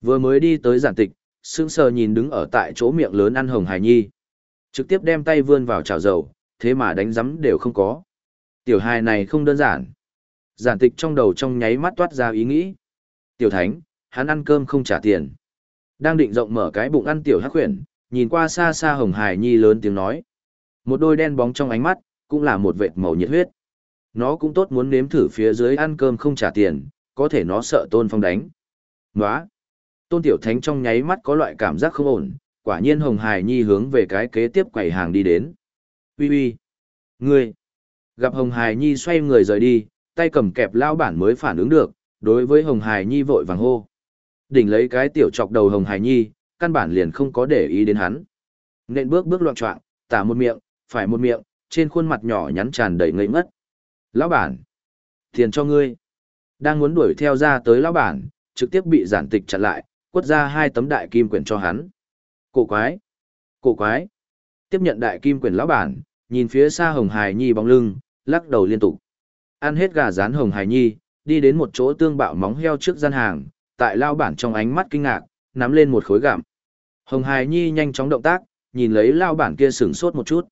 Vừa mới đi tới giản tịch, sững sờ nhìn đứng ở tại chỗ miệng lớn ăn hồng hài nhi. Trực tiếp đem tay vươn vào chảo dầu, thế mà đánh giấm đều không có. Tiểu hài này không đơn giản. Giản tịch trong đầu trong nháy mắt toát ra ý nghĩ. Tiểu thánh, hắn ăn cơm không trả tiền. Đang định rộng mở cái bụng ăn tiểu hắc khuyển, nhìn qua xa xa hồng hài nhi lớn tiếng nói. Một đôi đen bóng trong ánh mắt, cũng là một vệt màu nhiệt huyết. Nó cũng tốt muốn nếm thử phía dưới ăn cơm không trả tiền, có thể nó sợ tôn phong đánh. Nóa! Tôn tiểu thánh trong nháy mắt có loại cảm giác không ổn, quả nhiên hồng hài nhi hướng về cái kế tiếp quầy hàng đi đến. Ui ui! Ngươi! Gặp hồng hài nhi xoay người rời đi, tay cầm kẹp lao bản mới phản ứng được, đối với hồng hài nhi vội vàng hô. Đỉnh lấy cái tiểu chọc đầu hồng hài nhi, căn bản liền không có để ý đến hắn. Nên bước bước loạn trọng, tả một miệng, phải một miệng, trên khuôn mặt nhỏ nhắn tràn đầy ngây mất. Lão bản, tiền cho ngươi. Đang muốn đuổi theo ra tới lão bản, trực tiếp bị giản tịch chặn lại, quất ra hai tấm đại kim quyển cho hắn. Cổ quái, cổ quái. Tiếp nhận đại kim quyển lão bản, nhìn phía xa hồng hài nhi bóng lưng, lắc đầu liên tục. Ăn hết gà rán hồng hài nhi, đi đến một chỗ tương bạo móng heo trước gian hàng, tại lao bản trong ánh mắt kinh ngạc, nắm lên một khối gặm. Hồng hài nhi nhanh chóng động tác, nhìn lấy lao bản kia sửng sốt một chút.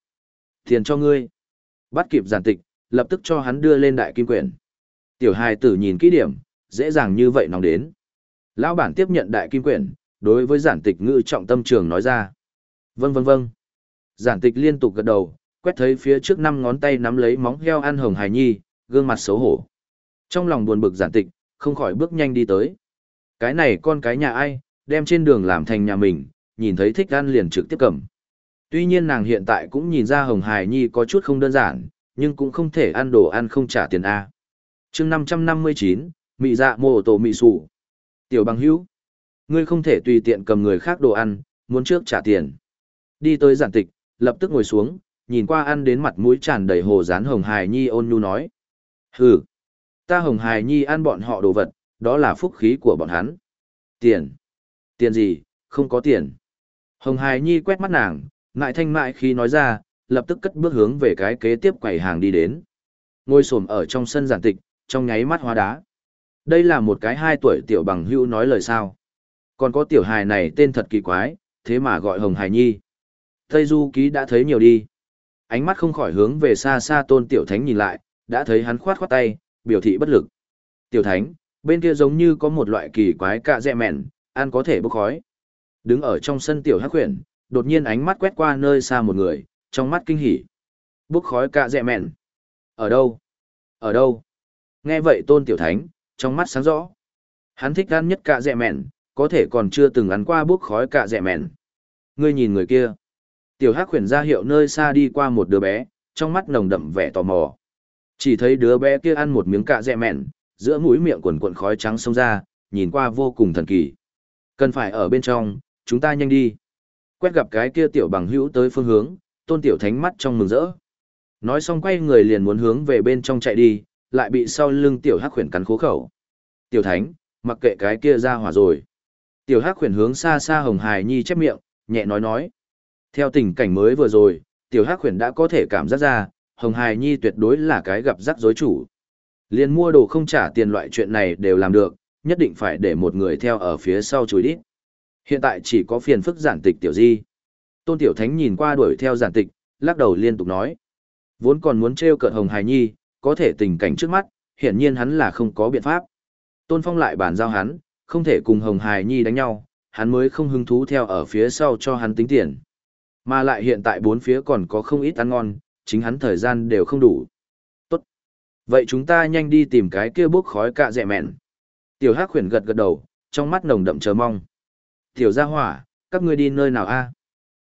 Tiền cho ngươi. Bắt kịp giản tịch, lập tức cho hắn đưa lên đại kim quyển. Tiểu hài tử nhìn kỹ điểm, dễ dàng như vậy nóng đến. Lão bản tiếp nhận đại kim quyển, đối với giản tịch ngữ trọng tâm trường nói ra. Vâng vâng vâng. Giản tịch liên tục gật đầu, quét thấy phía trước năm ngón tay nắm lấy móng heo ăn hồng hài nhi, gương mặt xấu hổ. Trong lòng buồn bực giản tịch, không khỏi bước nhanh đi tới. Cái này con cái nhà ai, đem trên đường làm thành nhà mình, nhìn thấy thích ăn liền trực tiếp cầm. Tuy nhiên nàng hiện tại cũng nhìn ra Hồng Hải Nhi có chút không đơn giản, nhưng cũng không thể ăn đồ ăn không trả tiền A. chương 559, Mị dạ mô tổ mị sủ. Tiểu bằng hữu, ngươi không thể tùy tiện cầm người khác đồ ăn, muốn trước trả tiền. Đi tới giản tịch, lập tức ngồi xuống, nhìn qua ăn đến mặt mũi tràn đầy hồ dán Hồng hài Nhi ôn nhu nói. Hừ, ta Hồng hài Nhi ăn bọn họ đồ vật, đó là phúc khí của bọn hắn. Tiền? Tiền gì? Không có tiền. Hồng hài Nhi quét mắt nàng, ngại thanh mại khi nói ra, lập tức cất bước hướng về cái kế tiếp quầy hàng đi đến. Ngồi xổm ở trong sân giản tịch, trong nháy mắt hóa đá. Đây là một cái hai tuổi tiểu bằng hữu nói lời sao. Còn có tiểu hài này tên thật kỳ quái, thế mà gọi Hồng Hải Nhi. Tây Du ký đã thấy nhiều đi. Ánh mắt không khỏi hướng về xa xa tôn tiểu thánh nhìn lại, đã thấy hắn khoát khoát tay, biểu thị bất lực. Tiểu thánh, bên kia giống như có một loại kỳ quái cạ dẹ mẹn, ăn có thể bốc khói. Đứng ở trong sân tiểu hắc huyền, đột nhiên ánh mắt quét qua nơi xa một người, trong mắt kinh hỉ. Bốc khói cạ dẹ mẹn. Ở đâu? Ở đâu? Nghe vậy tôn tiểu thánh, trong mắt sáng rõ. Hắn thích ăn nhất cạ dẹ mẹn, có thể còn chưa từng ăn qua bốc khói cạ dẹ mẹn. Ngươi nhìn người kia. Tiểu hắc huyền ra hiệu nơi xa đi qua một đứa bé, trong mắt nồng đậm vẻ tò mò. Chỉ thấy đứa bé kia ăn một miếng cạ dẹ mẹn, giữa mũi miệng quần quần khói trắng xông ra, nhìn qua vô cùng thần kỳ. Cần phải ở bên trong, chúng ta nhanh đi. Quét gặp cái kia tiểu bằng hữu tới phương hướng, tôn tiểu thánh mắt trong mừng rỡ. Nói xong quay người liền muốn hướng về bên trong chạy đi, lại bị sau lưng tiểu hắc khuyển cắn khố khẩu. Tiểu thánh, mặc kệ cái kia ra hỏa rồi. Tiểu hắc khuyển hướng xa xa hồng hài nhi chép miệng, nhẹ nói nói. Theo tình cảnh mới vừa rồi, tiểu hắc khuyển đã có thể cảm giác ra, hồng hài nhi tuyệt đối là cái gặp rắc rối chủ. Liền mua đồ không trả tiền loại chuyện này đều làm được, nhất định phải để một người theo ở phía sau chùi đít. Hiện tại chỉ có phiền phức giản tịch tiểu di. Tôn Tiểu Thánh nhìn qua đuổi theo giản tịch, lắc đầu liên tục nói. Vốn còn muốn trêu cợt Hồng Hải Nhi, có thể tình cảnh trước mắt, hiển nhiên hắn là không có biện pháp. Tôn Phong lại bàn giao hắn, không thể cùng Hồng Hải Nhi đánh nhau, hắn mới không hứng thú theo ở phía sau cho hắn tính tiền. Mà lại hiện tại bốn phía còn có không ít ăn ngon, chính hắn thời gian đều không đủ. Tốt. Vậy chúng ta nhanh đi tìm cái kia bốc khói cạ dẹ mẹn. Tiểu Hắc khuyển gật gật đầu, trong mắt nồng đậm chờ mong. Tiểu gia hỏa, các ngươi đi nơi nào a?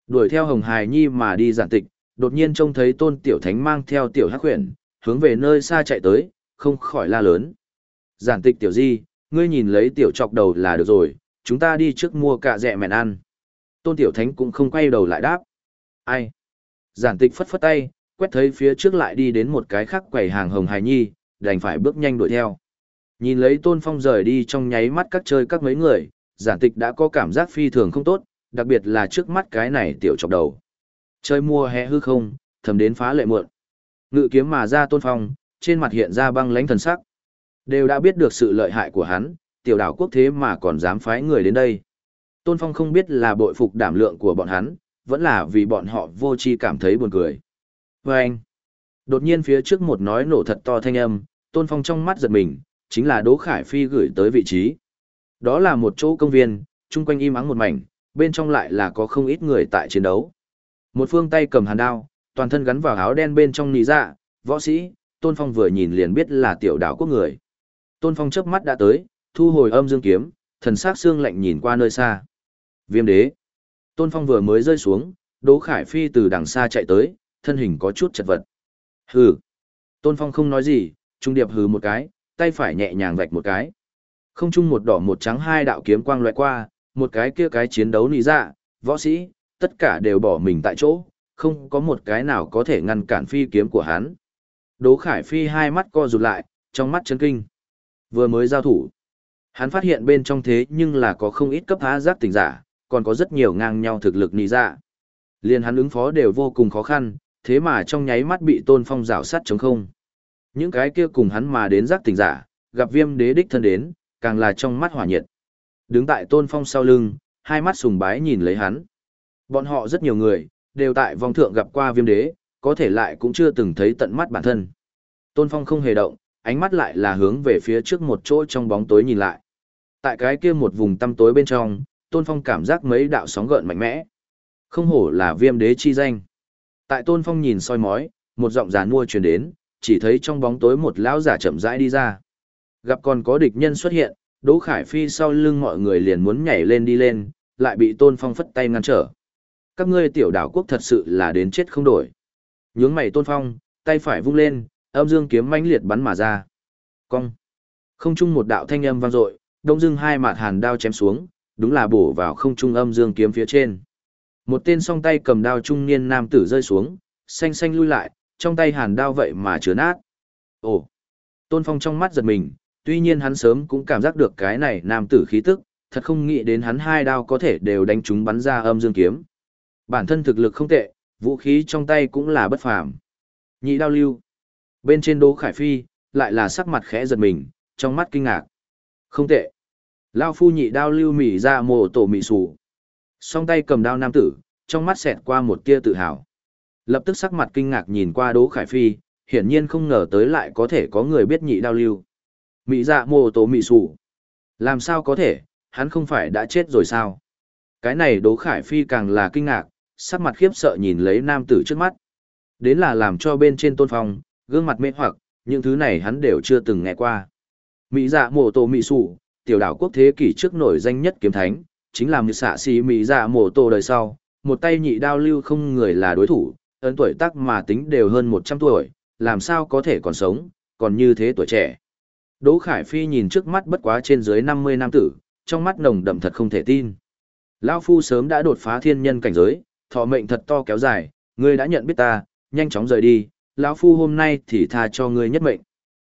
Đuổi theo Hồng Hải Nhi mà đi giản tịch, đột nhiên trông thấy tôn tiểu thánh mang theo tiểu hắc Huyền, hướng về nơi xa chạy tới, không khỏi la lớn. Giản tịch tiểu di, ngươi nhìn lấy tiểu chọc đầu là được rồi, chúng ta đi trước mua cả dẹ mẹn ăn. Tôn tiểu thánh cũng không quay đầu lại đáp. Ai? Giản tịch phất phất tay, quét thấy phía trước lại đi đến một cái khác quầy hàng Hồng Hải Nhi, đành phải bước nhanh đuổi theo. Nhìn lấy tôn phong rời đi trong nháy mắt các chơi các mấy người, giản tịch đã có cảm giác phi thường không tốt, đặc biệt là trước mắt cái này tiểu chọc đầu. Chơi mùa hè hư không, thầm đến phá lệ muộn. Ngự kiếm mà ra tôn phong, trên mặt hiện ra băng lãnh thần sắc. Đều đã biết được sự lợi hại của hắn, tiểu đảo quốc thế mà còn dám phái người đến đây. Tôn phong không biết là bội phục đảm lượng của bọn hắn, vẫn là vì bọn họ vô chi cảm thấy buồn cười. anh. Đột nhiên phía trước một nói nổ thật to thanh âm, Tôn Phong trong mắt giật mình, chính là Đỗ Khải Phi gửi tới vị trí. Đó là một chỗ công viên, chung quanh im ắng một mảnh, bên trong lại là có không ít người tại chiến đấu. Một phương tay cầm hàn đao, toàn thân gắn vào áo đen bên trong nì dạ, võ sĩ, Tôn Phong vừa nhìn liền biết là tiểu đảo quốc người. Tôn Phong chớp mắt đã tới, thu hồi âm dương kiếm, thần sắc xương lạnh nhìn qua nơi xa. Viêm đế. Tôn Phong vừa mới rơi xuống, Đỗ Khải Phi từ đằng xa chạy tới, thân hình có chút chật vật. Hừ. Tôn Phong không nói gì, trung điệp hừ một cái, tay phải nhẹ nhàng vạch một cái. Không chung một đỏ một trắng hai đạo kiếm quang loại qua, một cái kia cái chiến đấu nị dạ võ sĩ, tất cả đều bỏ mình tại chỗ, không có một cái nào có thể ngăn cản phi kiếm của hắn. Đỗ Khải Phi hai mắt co rụt lại, trong mắt chấn kinh. Vừa mới giao thủ, hắn phát hiện bên trong thế nhưng là có không ít cấp há giác tình giả, còn có rất nhiều ngang nhau thực lực nị dạ Liên hắn ứng phó đều vô cùng khó khăn, thế mà trong nháy mắt bị tôn phong rào sắt chống không. Những cái kia cùng hắn mà đến giác tình giả, gặp viêm đế đích thân đến, càng là trong mắt hỏa nhiệt. Đứng tại tôn phong sau lưng, hai mắt sùng bái nhìn lấy hắn. Bọn họ rất nhiều người, đều tại vòng thượng gặp qua viêm đế, có thể lại cũng chưa từng thấy tận mắt bản thân. Tôn phong không hề động, ánh mắt lại là hướng về phía trước một chỗ trong bóng tối nhìn lại. Tại cái kia một vùng tăm tối bên trong, tôn phong cảm giác mấy đạo sóng gợn mạnh mẽ. Không hổ là viêm đế chi danh. Tại tôn phong nhìn soi mói, một giọng giàn mua truyền đến, chỉ thấy trong bóng tối một lão giả chậm rãi đi ra. Gặp còn có địch nhân xuất hiện, Đỗ Khải Phi sau lưng mọi người liền muốn nhảy lên đi lên, lại bị Tôn Phong phất tay ngăn trở. Các ngươi tiểu đảo quốc thật sự là đến chết không đổi. Nhướng mày Tôn Phong, tay phải vung lên, âm dương kiếm mãnh liệt bắn mà ra. Cong. Không trung một đạo thanh âm vang dội, đông Dương hai mạt hàn đao chém xuống, đúng là bổ vào không trung âm dương kiếm phía trên. Một tên song tay cầm đao trung niên nam tử rơi xuống, xanh xanh lui lại, trong tay hàn đao vậy mà chứa nát. Ồ! Tôn Phong trong mắt giật mình, tuy nhiên hắn sớm cũng cảm giác được cái này nam tử khí tức, thật không nghĩ đến hắn hai đao có thể đều đánh chúng bắn ra âm dương kiếm. Bản thân thực lực không tệ, vũ khí trong tay cũng là bất phàm. Nhị đao lưu. Bên trên Đỗ Khải Phi, lại là sắc mặt khẽ giật mình, trong mắt kinh ngạc. Không tệ. Lao phu nhị đao lưu mỉ ra mồ tổ mỉ sủ. Song tay cầm đao nam tử, trong mắt xẹt qua một tia tự hào. Lập tức sắc mặt kinh ngạc nhìn qua Đỗ Khải Phi, hiển nhiên không ngờ tới lại có thể có người biết nhị đao lưu. Mỹ dạ mô tố mị sủ. Làm sao có thể, hắn không phải đã chết rồi sao? Cái này Đỗ Khải Phi càng là kinh ngạc, sắc mặt khiếp sợ nhìn lấy nam tử trước mắt. Đến là làm cho bên trên tôn phong, gương mặt mê hoặc, những thứ này hắn đều chưa từng nghe qua. Mỹ dạ mô tô mị sủ, tiểu đảo quốc thế kỷ trước nổi danh nhất kiếm thánh, chính là một xạ xì Mỹ dạ mô tô đời sau, một tay nhị đao lưu không người là đối thủ, ấn tuổi tác mà tính đều hơn 100 tuổi, làm sao có thể còn sống, còn như thế tuổi trẻ. Đỗ Khải Phi nhìn trước mắt bất quá trên dưới 50 nam tử, trong mắt nồng đậm thật không thể tin. Lão Phu sớm đã đột phá thiên nhân cảnh giới, thọ mệnh thật to kéo dài, ngươi đã nhận biết ta, nhanh chóng rời đi, lão Phu hôm nay thì tha cho ngươi nhất mệnh.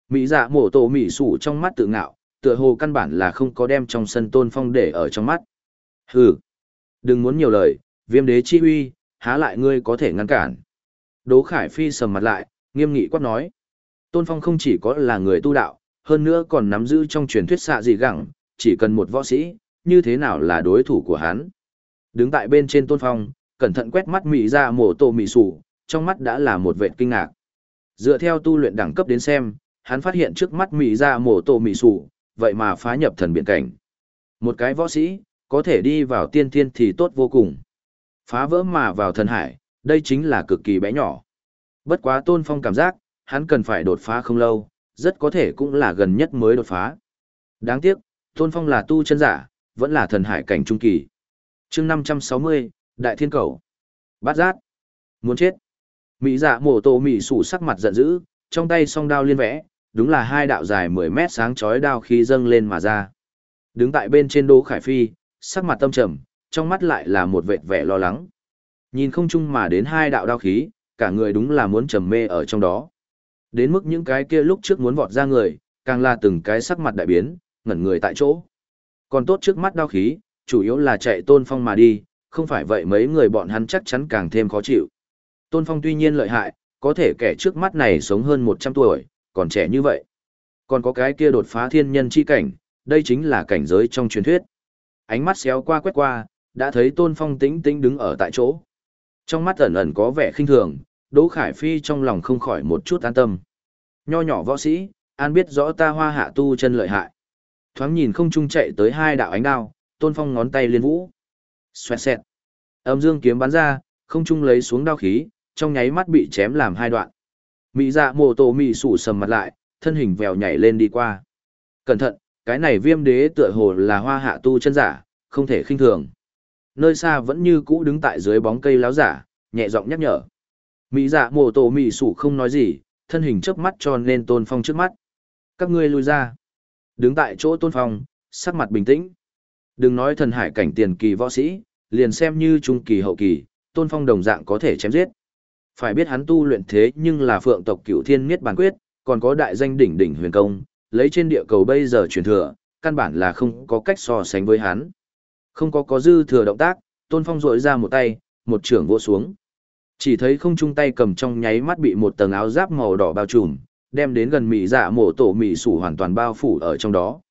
Mỹ dạ mổ tổ Mỹ sủ trong mắt tự ngạo, tựa hồ căn bản là không có đem trong sân tôn phong để ở trong mắt. Hừ, đừng muốn nhiều lời, viêm đế chi uy, há lại ngươi có thể ngăn cản. Đỗ Khải Phi sầm mặt lại, nghiêm nghị quát nói. Tôn Phong không chỉ có là người tu đạo, hơn nữa còn nắm giữ trong truyền thuyết xạ gì gẳng, chỉ cần một võ sĩ, như thế nào là đối thủ của hắn. Đứng tại bên trên Tôn Phong, cẩn thận quét mắt mị ra mổ tổ mị sủ, trong mắt đã là một vệt kinh ngạc. Dựa theo tu luyện đẳng cấp đến xem, hắn phát hiện trước mắt mị ra mổ tổ mị sủ, vậy mà phá nhập thần biện cảnh. Một cái võ sĩ, có thể đi vào tiên thiên thì tốt vô cùng. Phá vỡ mà vào thần hải, đây chính là cực kỳ bé nhỏ. Bất quá tôn phong cảm giác, hắn cần phải đột phá không lâu, rất có thể cũng là gần nhất mới đột phá. Đáng tiếc, tôn phong là tu chân giả, vẫn là thần hải cảnh trung kỳ. chương 560, Đại Thiên Cầu. Bát giác. Muốn chết. Mỹ dạ mổ tổ Mỹ sủ sắc mặt giận dữ, trong tay song đao liên vẽ, đúng là hai đạo dài 10 mét sáng chói đao khí dâng lên mà ra. Đứng tại bên trên Đỗ Khải Phi, sắc mặt tâm trầm, trong mắt lại là một vệt vẻ lo lắng. Nhìn không chung mà đến hai đạo đao khí, cả người đúng là muốn trầm mê ở trong đó. Đến mức những cái kia lúc trước muốn vọt ra người, càng là từng cái sắc mặt đại biến, ngẩn người tại chỗ. Còn tốt trước mắt đao khí, chủ yếu là chạy tôn phong mà đi, không phải vậy mấy người bọn hắn chắc chắn càng thêm khó chịu. Tôn phong tuy nhiên lợi hại, có thể kẻ trước mắt này sống hơn 100 tuổi, còn trẻ như vậy. Còn có cái kia đột phá thiên nhân chi cảnh, đây chính là cảnh giới trong truyền thuyết. Ánh mắt xéo qua quét qua, đã thấy tôn phong tĩnh tĩnh đứng ở tại chỗ. Trong mắt ẩn ẩn có vẻ khinh thường, Đỗ Khải Phi trong lòng không khỏi một chút an tâm. Nho nhỏ võ sĩ, an biết rõ ta hoa hạ tu chân lợi hại. Thoáng nhìn không trung chạy tới hai đạo ánh đao, Tôn Phong ngón tay liên vũ. Xoẹt xẹt. Âm dương kiếm bắn ra, không trung lấy xuống đao khí, trong nháy mắt bị chém làm hai đoạn. Mỹ dạ mồ tổ mị sủ sầm mặt lại, thân hình vèo nhảy lên đi qua. Cẩn thận, cái này viêm đế tựa hồ là hoa hạ tu chân giả, không thể khinh thường. Nơi xa vẫn như cũ đứng tại dưới bóng cây láo giả, nhẹ giọng nhắc nhở. Mỹ dạ mổ tổ mỹ sủ không nói gì, thân hình chớp mắt cho nên tôn phong trước mắt. Các ngươi lui ra. Đứng tại chỗ tôn phong, sắc mặt bình tĩnh. Đừng nói thần hải cảnh tiền kỳ võ sĩ, liền xem như trung kỳ hậu kỳ, tôn phong đồng dạng có thể chém giết. Phải biết hắn tu luyện thế nhưng là phượng tộc cửu thiên miết bản quyết, còn có đại danh đỉnh đỉnh huyền công, lấy trên địa cầu bây giờ truyền thừa, căn bản là không có cách so sánh với hắn. Không có có dư thừa động tác, tôn phong dội ra một tay, một trưởng vỗ xuống. Chỉ thấy không trung tay cầm trong nháy mắt bị một tầng áo giáp màu đỏ bao trùm, đem đến gần mỹ dạ mổ tổ mỹ sủ hoàn toàn bao phủ ở trong đó.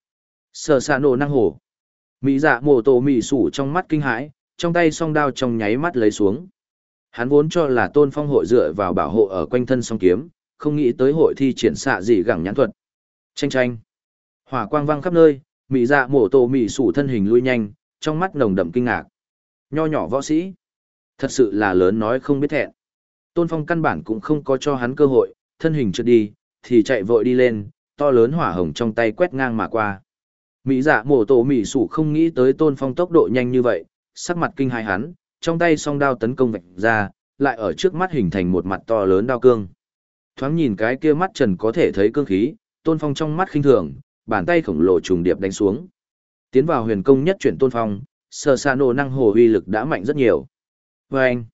Sờ xa nổ năng hồ. Mỹ dạ mổ tổ mỹ sủ trong mắt kinh hãi, trong tay song đao trong nháy mắt lấy xuống. Hắn vốn cho là tôn phong hội dựa vào bảo hộ ở quanh thân song kiếm, không nghĩ tới hội thi triển xạ gì gẳng nhãn thuật. Tranh tranh. Hỏa quang vang khắp nơi, mỹ dạ mổ tổ mỹ sủ thân hình lui nhanh, trong mắt nồng đậm kinh ngạc. Nho nhỏ võ sĩ. Thật sự là lớn nói không biết thẹn. Tôn phong căn bản cũng không có cho hắn cơ hội, thân hình trượt đi, thì chạy vội đi lên, to lớn hỏa hồng trong tay quét ngang mà qua. Mỹ dạ mổ tổ mỹ sủ không nghĩ tới tôn phong tốc độ nhanh như vậy, sắc mặt kinh hãi hắn, trong tay song đao tấn công vạch ra, lại ở trước mắt hình thành một mặt to lớn đao cương. Thoáng nhìn cái kia mắt trần có thể thấy cương khí, tôn phong trong mắt khinh thường, bàn tay khổng lồ trùng điệp đánh xuống. Tiến vào huyền công nhất chuyển tôn phong, sờ xa nổ năng hồ uy lực đã mạnh rất nhiều. Và anh,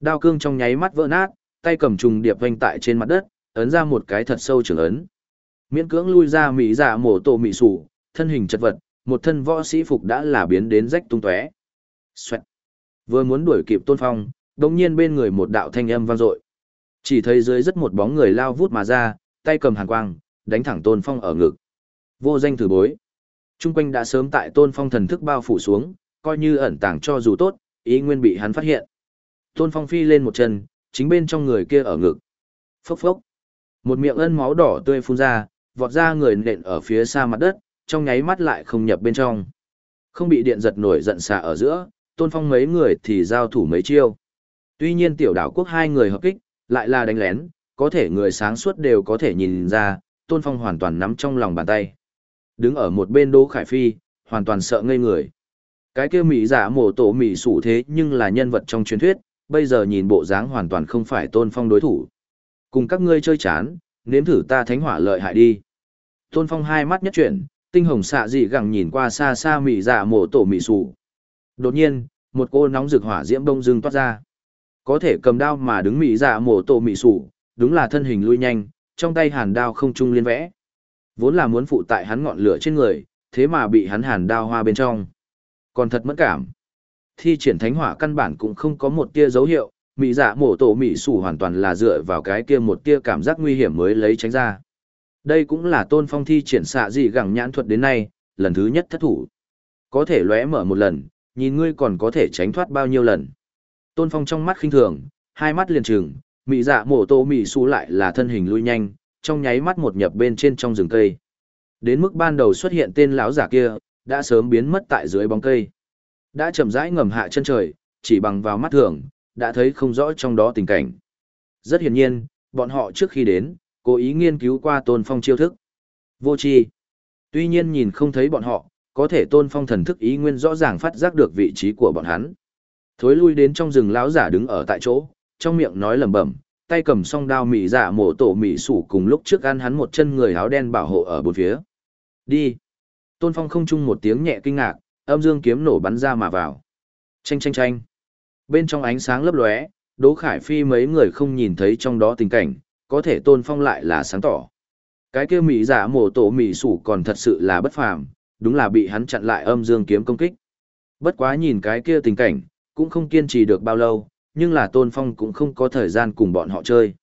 đao cương trong nháy mắt vỡ nát, tay cầm trùng điệp vanh tại trên mặt đất, ấn ra một cái thật sâu trường ấn. Miễn cưỡng lui ra mỹ giả mổ tổ mỹ sủ, thân hình chật vật, một thân võ sĩ phục đã là biến đến rách tung tóe. Xoẹt. Vừa muốn đuổi kịp Tôn Phong, đột nhiên bên người một đạo thanh âm vang dội. Chỉ thấy dưới rất một bóng người lao vút mà ra, tay cầm hàn quang, đánh thẳng Tôn Phong ở ngực. Vô danh thử bối. Trung quanh đã sớm tại Tôn Phong thần thức bao phủ xuống, coi như ẩn tàng cho dù tốt, ý nguyên bị hắn phát hiện. Tôn Phong phi lên một chân, chính bên trong người kia ở ngực. Phốc phốc. Một miệng ân máu đỏ tươi phun ra, vọt ra người nện ở phía xa mặt đất, trong nháy mắt lại không nhập bên trong. Không bị điện giật nổi giận xà ở giữa, tôn phong mấy người thì giao thủ mấy chiêu. Tuy nhiên tiểu đảo quốc hai người hợp kích, lại là đánh lén, có thể người sáng suốt đều có thể nhìn ra, tôn phong hoàn toàn nắm trong lòng bàn tay. Đứng ở một bên Đỗ Khải Phi, hoàn toàn sợ ngây người. Cái kia mỹ giả mổ tổ mỹ sủ thế nhưng là nhân vật trong truyền thuyết, bây giờ nhìn bộ dáng hoàn toàn không phải tôn phong đối thủ. Cùng các ngươi chơi chán, nếm thử ta thánh hỏa lợi hại đi. Tôn phong hai mắt nhất chuyển, tinh hồng xạ dị gẳng nhìn qua xa xa mỹ giả mổ tổ mỹ sủ. Đột nhiên, một cô nóng rực hỏa diễm đông dương toát ra. Có thể cầm đao mà đứng mỹ dạ mổ tổ mỹ sủ, đúng là thân hình lui nhanh, trong tay hàn đao không trung liên vẽ. Vốn là muốn phụ tại hắn ngọn lửa trên người, thế mà bị hắn hàn đao hoa bên trong. Còn thật mất cảm. Thi triển thánh hỏa căn bản cũng không có một tia dấu hiệu, mỹ dạ mổ tổ mỹ sủ hoàn toàn là dựa vào cái kia một tia cảm giác nguy hiểm mới lấy tránh ra. Đây cũng là tôn phong thi triển xạ gì gẳng nhãn thuật đến nay, lần thứ nhất thất thủ. Có thể lóe mở một lần, nhìn ngươi còn có thể tránh thoát bao nhiêu lần. Tôn Phong trong mắt khinh thường, hai mắt liền trừng, mị dạ mổ tổ mị sủ lại là thân hình lui nhanh, trong nháy mắt một nhập bên trên trong rừng cây. Đến mức ban đầu xuất hiện tên lão giả kia, đã sớm biến mất tại dưới bóng cây. Đã chậm rãi ngầm hạ chân trời, chỉ bằng vào mắt thường, đã thấy không rõ trong đó tình cảnh. Rất hiển nhiên, bọn họ trước khi đến, cố ý nghiên cứu qua Tôn Phong chiêu thức. Vô tri. Tuy nhiên nhìn không thấy bọn họ, có thể tôn phong thần thức ý nguyên rõ ràng phát giác được vị trí của bọn hắn. Thối lui đến trong rừng lão giả đứng ở tại chỗ, trong miệng nói lẩm bẩm, tay cầm song đao mị giả mổ tổ mị sủ cùng lúc trước ăn hắn một chân người áo đen bảo hộ ở bốn phía. Đi. Tôn phong không chung một tiếng nhẹ kinh ngạc, âm dương kiếm nổ bắn ra mà vào. Chanh chanh chanh. Bên trong ánh sáng lấp lóe, Đỗ Khải Phi mấy người không nhìn thấy trong đó tình cảnh, có thể Tôn Phong lại là sáng tỏ. Cái kia mỹ giả mổ tổ mỹ sủ còn thật sự là bất phàm, đúng là bị hắn chặn lại âm dương kiếm công kích. Bất quá nhìn cái kia tình cảnh, cũng không kiên trì được bao lâu, nhưng là Tôn Phong cũng không có thời gian cùng bọn họ chơi.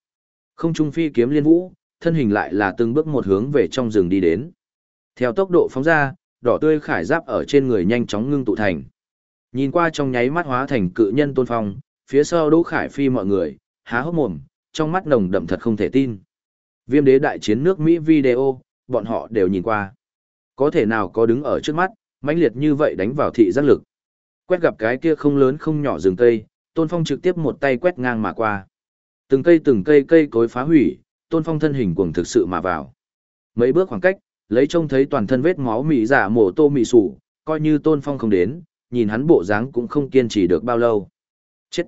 Không trung phi kiếm liên vũ, thân hình lại là từng bước một hướng về trong rừng đi đến. Theo tốc độ phóng ra, đỏ tươi khải giáp ở trên người nhanh chóng ngưng tụ thành. Nhìn qua trong nháy mắt hóa thành cự nhân Tôn Phong, phía sau Đỗ Khải Phi mọi người, há hốc mồm, trong mắt nồng đậm thật không thể tin. Viêm đế đại chiến nước Mỹ video, bọn họ đều nhìn qua. Có thể nào có đứng ở trước mắt, mãnh liệt như vậy đánh vào thị giác lực. Quét gặp cái kia không lớn không nhỏ rừng cây, Tôn Phong trực tiếp một tay quét ngang mà qua. Từng cây từng cây cây cối phá hủy, Tôn Phong thân hình cuồng thực sự mà vào. Mấy bước khoảng cách, lấy trông thấy toàn thân vết máu mị giả mổ tô mị sủ, coi như Tôn Phong không đến, nhìn hắn bộ dáng cũng không kiên trì được bao lâu. Chết!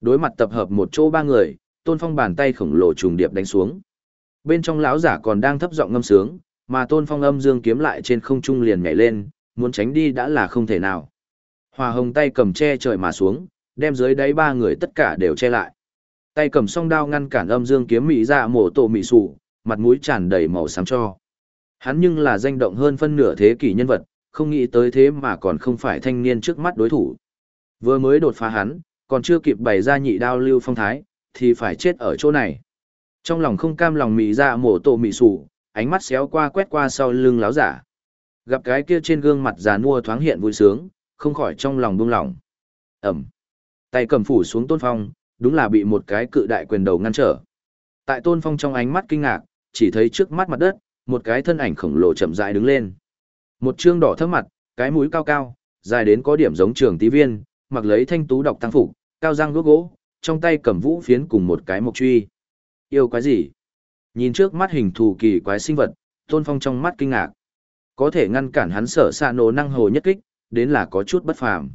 Đối mặt tập hợp một chỗ ba người, Tôn Phong bàn tay khổng lồ trùng điệp đánh xuống. Bên trong lão giả còn đang thấp giọng ngâm sướng, mà Tôn Phong âm dương kiếm lại trên không trung liền nhảy lên, muốn tránh đi đã là không thể nào. Hòa hồng tay cầm che trời mà xuống, đem dưới đáy ba người tất cả đều che lại. Tay cầm song đao ngăn cản âm dương kiếm mỹ ra dạ mổ tổ mỹ sủ, mặt mũi tràn đầy màu xám cho. Hắn nhưng là danh động hơn phân nửa thế kỷ nhân vật, không nghĩ tới thế mà còn không phải thanh niên trước mắt đối thủ. Vừa mới đột phá hắn, còn chưa kịp bày ra nhị đao lưu phong thái, thì phải chết ở chỗ này. Trong lòng không cam lòng mị ra mổ tổ mị sủ, ánh mắt xéo qua quét qua sau lưng láo giả. Gặp cái kia trên gương mặt già nua thoáng hiện vui sướng, không khỏi trong lòng buông lỏng. Ẩm. Tay cầm phủ xuống tôn phong, đúng là bị một cái cự đại quyền đầu ngăn trở. Tại tôn phong trong ánh mắt kinh ngạc, chỉ thấy trước mắt mặt đất, một cái thân ảnh khổng lồ chậm rãi đứng lên. Một trương đỏ thấp mặt, cái mũi cao cao, dài đến có điểm giống trường tí viên, mặc lấy thanh tú độc tăng phục, cao răng gốc gỗ, trong tay cầm vũ phiến cùng một cái mộc truy. Yêu quái gì? Nhìn trước mắt hình thù kỳ quái sinh vật, tôn phong trong mắt kinh ngạc. Có thể ngăn cản hắn sở xạ nổ năng hồ nhất kích, đến là có chút bất phàm.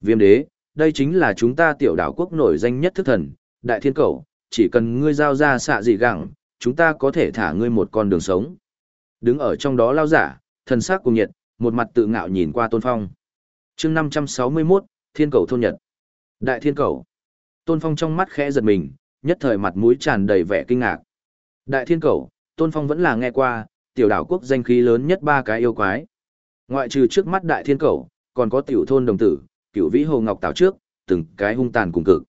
Viêm đế, đây chính là chúng ta tiểu đảo quốc nổi danh nhất thức thần, đại thiên cầu, chỉ cần ngươi giao ra xạ dị gẳng, chúng ta có thể thả ngươi một con đường sống. Đứng ở trong đó lao giả, thần sắc cùng nhiệt, một mặt tự ngạo nhìn qua tôn phong. chương 561, thiên cầu thôn nhật. Đại thiên cầu. Tôn phong trong mắt khẽ giật mình, nhất thời mặt mũi tràn đầy vẻ kinh ngạc. Đại thiên cầu, tôn phong vẫn là nghe qua, tiểu đảo quốc danh khí lớn nhất ba cái yêu quái. Ngoại trừ trước mắt đại thiên cầu, còn có tiểu thôn đồng tử, cửu vĩ hồ ngọc tảo trước, từng cái hung tàn cùng cực.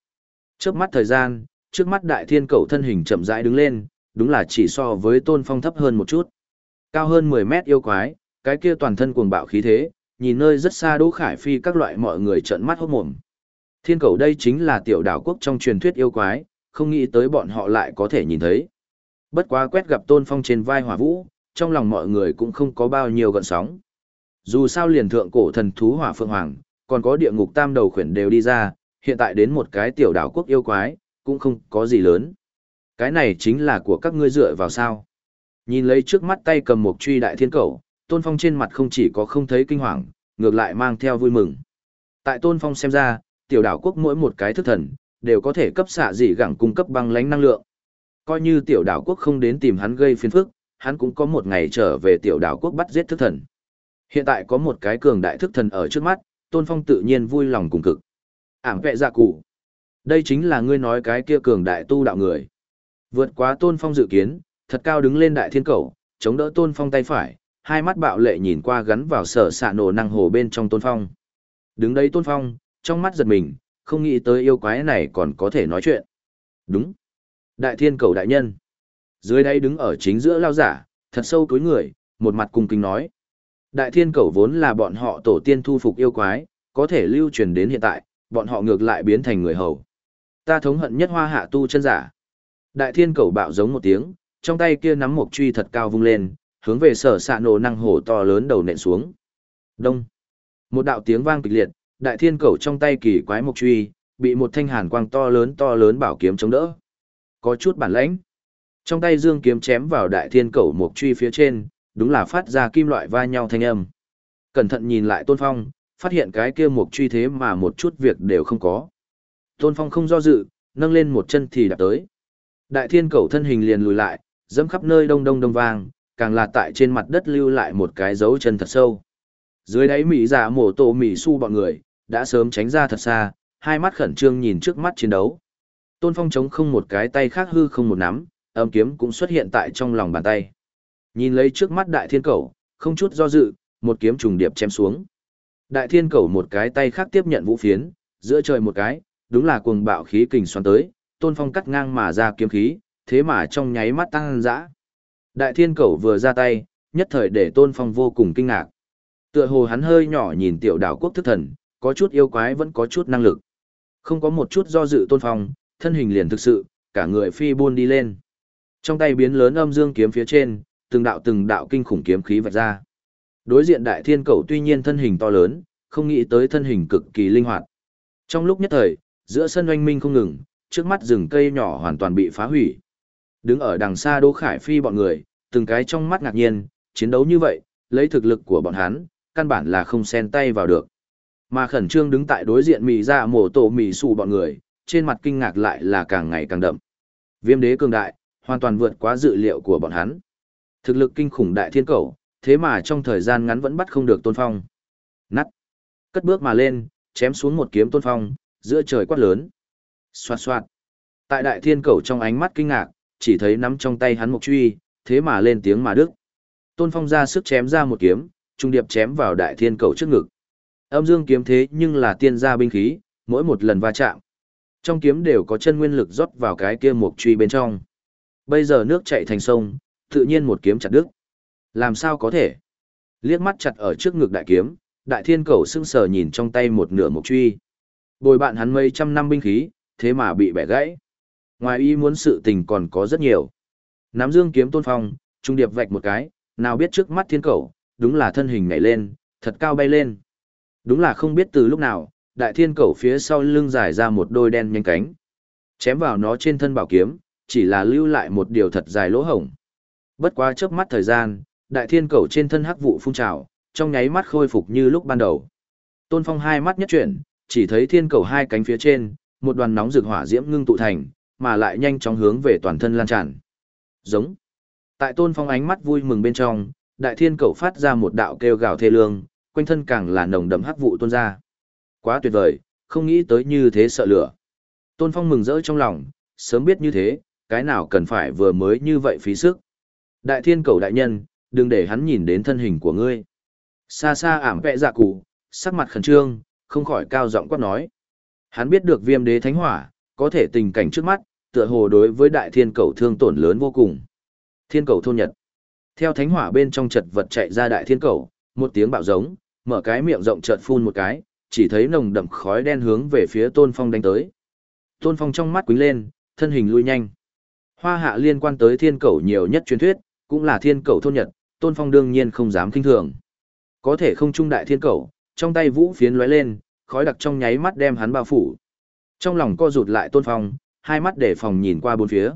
Trước mắt thời gian, trước mắt đại thiên cầu thân hình chậm rãi đứng lên, đúng là chỉ so với tôn phong thấp hơn một chút. Cao hơn 10 mét yêu quái, cái kia toàn thân cuồng bạo khí thế, nhìn nơi rất xa Đỗ Khải Phi các loại mọi người trợn mắt hốt mồm. Thiên cầu đây chính là tiểu đảo quốc trong truyền thuyết yêu quái, không nghĩ tới bọn họ lại có thể nhìn thấy. Bất quá quét gặp tôn phong trên vai hỏa vũ, trong lòng mọi người cũng không có bao nhiêu gợn sóng. Dù sao liền thượng cổ thần thú hỏa phượng hoàng, còn có địa ngục tam đầu khuyển đều đi ra, hiện tại đến một cái tiểu đảo quốc yêu quái, cũng không có gì lớn. Cái này chính là của các ngươi dựa vào sao. Nhìn lấy trước mắt tay cầm một truy đại thiên cầu, tôn phong trên mặt không chỉ có không thấy kinh hoàng, ngược lại mang theo vui mừng. Tại tôn phong xem ra, tiểu đảo quốc mỗi một cái thức thần, đều có thể cấp xạ dị gẳng cung cấp băng lánh năng lượng. Coi như tiểu đảo quốc không đến tìm hắn gây phiền phức, hắn cũng có một ngày trở về tiểu đảo quốc bắt giết thức thần. Hiện tại có một cái cường đại thức thần ở trước mắt, Tôn Phong tự nhiên vui lòng cùng cực. Ảng vẹ dạ cụ. Đây chính là ngươi nói cái kia cường đại tu đạo người. Vượt quá Tôn Phong dự kiến, thật cao đứng lên đại thiên cầu, chống đỡ Tôn Phong tay phải, hai mắt bạo lệ nhìn qua gắn vào sở xạ nổ năng hồ bên trong Tôn Phong. Đứng đấy Tôn Phong, trong mắt giật mình, không nghĩ tới yêu quái này còn có thể nói chuyện. Đúng. Đại thiên cầu đại nhân. Dưới đây đứng ở chính giữa lao giả, thật sâu túi người, một mặt cung kính nói. Đại thiên cầu vốn là bọn họ tổ tiên thu phục yêu quái, có thể lưu truyền đến hiện tại, bọn họ ngược lại biến thành người hầu. Ta thống hận nhất hoa hạ tu chân giả. Đại thiên cầu bạo giống một tiếng, trong tay kia nắm một truy thật cao vung lên, hướng về sở xạ nổ năng hổ to lớn đầu nện xuống. Đông. Một đạo tiếng vang kịch liệt, đại thiên cầu trong tay kỳ quái một truy, bị một thanh hàn quang to lớn to lớn bảo kiếm chống đỡ. Có chút bản lãnh. Trong tay dương kiếm chém vào đại thiên cầu một truy phía trên, đúng là phát ra kim loại va nhau thanh âm. Cẩn thận nhìn lại Tôn Phong, phát hiện cái kia một truy thế mà một chút việc đều không có. Tôn Phong không do dự, nâng lên một chân thì đạp tới. Đại thiên cầu thân hình liền lùi lại, dẫm khắp nơi đông đông đông vang, càng là tại trên mặt đất lưu lại một cái dấu chân thật sâu. Dưới đáy mỹ giả mổ tổ mỹ su bọn người, đã sớm tránh ra thật xa, hai mắt khẩn trương nhìn trước mắt chiến đấu. Tôn Phong chống không một cái tay khác hư không một nắm, âm kiếm cũng xuất hiện tại trong lòng bàn tay. Nhìn lấy trước mắt đại thiên cầu, không chút do dự, một kiếm trùng điệp chém xuống. Đại thiên cầu một cái tay khác tiếp nhận vũ phiến, giữa trời một cái, đúng là cuồng bạo khí kình xoắn tới, tôn phong cắt ngang mà ra kiếm khí, thế mà trong nháy mắt tăng dã. Đại thiên cầu vừa ra tay, nhất thời để tôn phong vô cùng kinh ngạc. Tựa hồ hắn hơi nhỏ nhìn tiểu đảo quốc thức thần, có chút yêu quái vẫn có chút năng lực. Không có một chút do dự tôn phong, thân hình liền thực sự, cả người phi buôn đi lên. Trong tay biến lớn âm dương kiếm phía trên, từng đạo từng đạo kinh khủng kiếm khí vạch ra. Đối diện đại thiên cầu tuy nhiên thân hình to lớn, không nghĩ tới thân hình cực kỳ linh hoạt. Trong lúc nhất thời, giữa sân oanh minh không ngừng, trước mắt rừng cây nhỏ hoàn toàn bị phá hủy. Đứng ở đằng xa Đỗ Khải Phi bọn người, từng cái trong mắt ngạc nhiên, chiến đấu như vậy, lấy thực lực của bọn hắn, căn bản là không xen tay vào được. Mà khẩn trương đứng tại đối diện mì ra dạ mổ tổ mì xù bọn người, trên mặt kinh ngạc lại là càng ngày càng đậm. Viêm đế cường đại, hoàn toàn vượt quá dự liệu của bọn hắn. Thực lực kinh khủng đại thiên cầu, thế mà trong thời gian ngắn vẫn bắt không được tôn phong. Nắt. Cất bước mà lên, chém xuống một kiếm tôn phong, giữa trời quát lớn. Xoạt xoạt. Tại đại thiên cầu trong ánh mắt kinh ngạc, chỉ thấy nắm trong tay hắn một truy, thế mà lên tiếng mà đức. Tôn phong ra sức chém ra một kiếm, trung điệp chém vào đại thiên cầu trước ngực. Âm dương kiếm thế nhưng là tiên gia binh khí, mỗi một lần va chạm. Trong kiếm đều có chân nguyên lực rót vào cái kia một truy bên trong. Bây giờ nước chảy thành sông, tự nhiên một kiếm chặt đứt. Làm sao có thể? Liếc mắt chặt ở trước ngực đại kiếm, đại thiên cầu sững sờ nhìn trong tay một nửa mục truy. Bồi bạn hắn mấy trăm năm binh khí, thế mà bị bẻ gãy. Ngoài ý muốn sự tình còn có rất nhiều. Nắm dương kiếm tôn phong, trung điệp vạch một cái, nào biết trước mắt thiên cầu, đúng là thân hình nhảy lên, thật cao bay lên. Đúng là không biết từ lúc nào, đại thiên cầu phía sau lưng dài ra một đôi đen nhanh cánh. Chém vào nó trên thân bảo kiếm, chỉ là lưu lại một điều thật dài lỗ hổng. Bất quá chớp mắt thời gian, đại thiên cầu trên thân hắc vụ phun trào, trong nháy mắt khôi phục như lúc ban đầu. Tôn Phong hai mắt nhất chuyển, chỉ thấy thiên cầu hai cánh phía trên, một đoàn nóng rực hỏa diễm ngưng tụ thành, mà lại nhanh chóng hướng về toàn thân lan tràn. Giống. Tại Tôn Phong ánh mắt vui mừng bên trong, đại thiên cầu phát ra một đạo kêu gào thê lương, quanh thân càng là nồng đậm hắc vụ tuôn ra. Quá tuyệt vời, không nghĩ tới như thế sợ lửa. Tôn Phong mừng rỡ trong lòng, sớm biết như thế, cái nào cần phải vừa mới như vậy phí sức. Đại thiên cầu đại nhân, đừng để hắn nhìn đến thân hình của ngươi. Xa xa ảm vẽ dạ cụ, sắc mặt khẩn trương, không khỏi cao giọng quát nói. Hắn biết được viêm đế thánh hỏa, có thể tình cảnh trước mắt, tựa hồ đối với đại thiên cầu thương tổn lớn vô cùng. Thiên cầu thôn nhật. Theo thánh hỏa bên trong chật vật chạy ra đại thiên cầu, một tiếng bạo giống, mở cái miệng rộng chợt phun một cái, chỉ thấy nồng đậm khói đen hướng về phía tôn phong đánh tới. Tôn phong trong mắt quính lên, thân hình lui nhanh. Hoa hạ liên quan tới thiên cầu nhiều nhất truyền thuyết, cũng là thiên cầu thôn nhật, tôn phong đương nhiên không dám kinh thường. Có thể không trung đại thiên cầu, trong tay vũ phiến lóe lên, khói đặc trong nháy mắt đem hắn bao phủ. Trong lòng co rụt lại tôn phong, hai mắt để phòng nhìn qua bốn phía.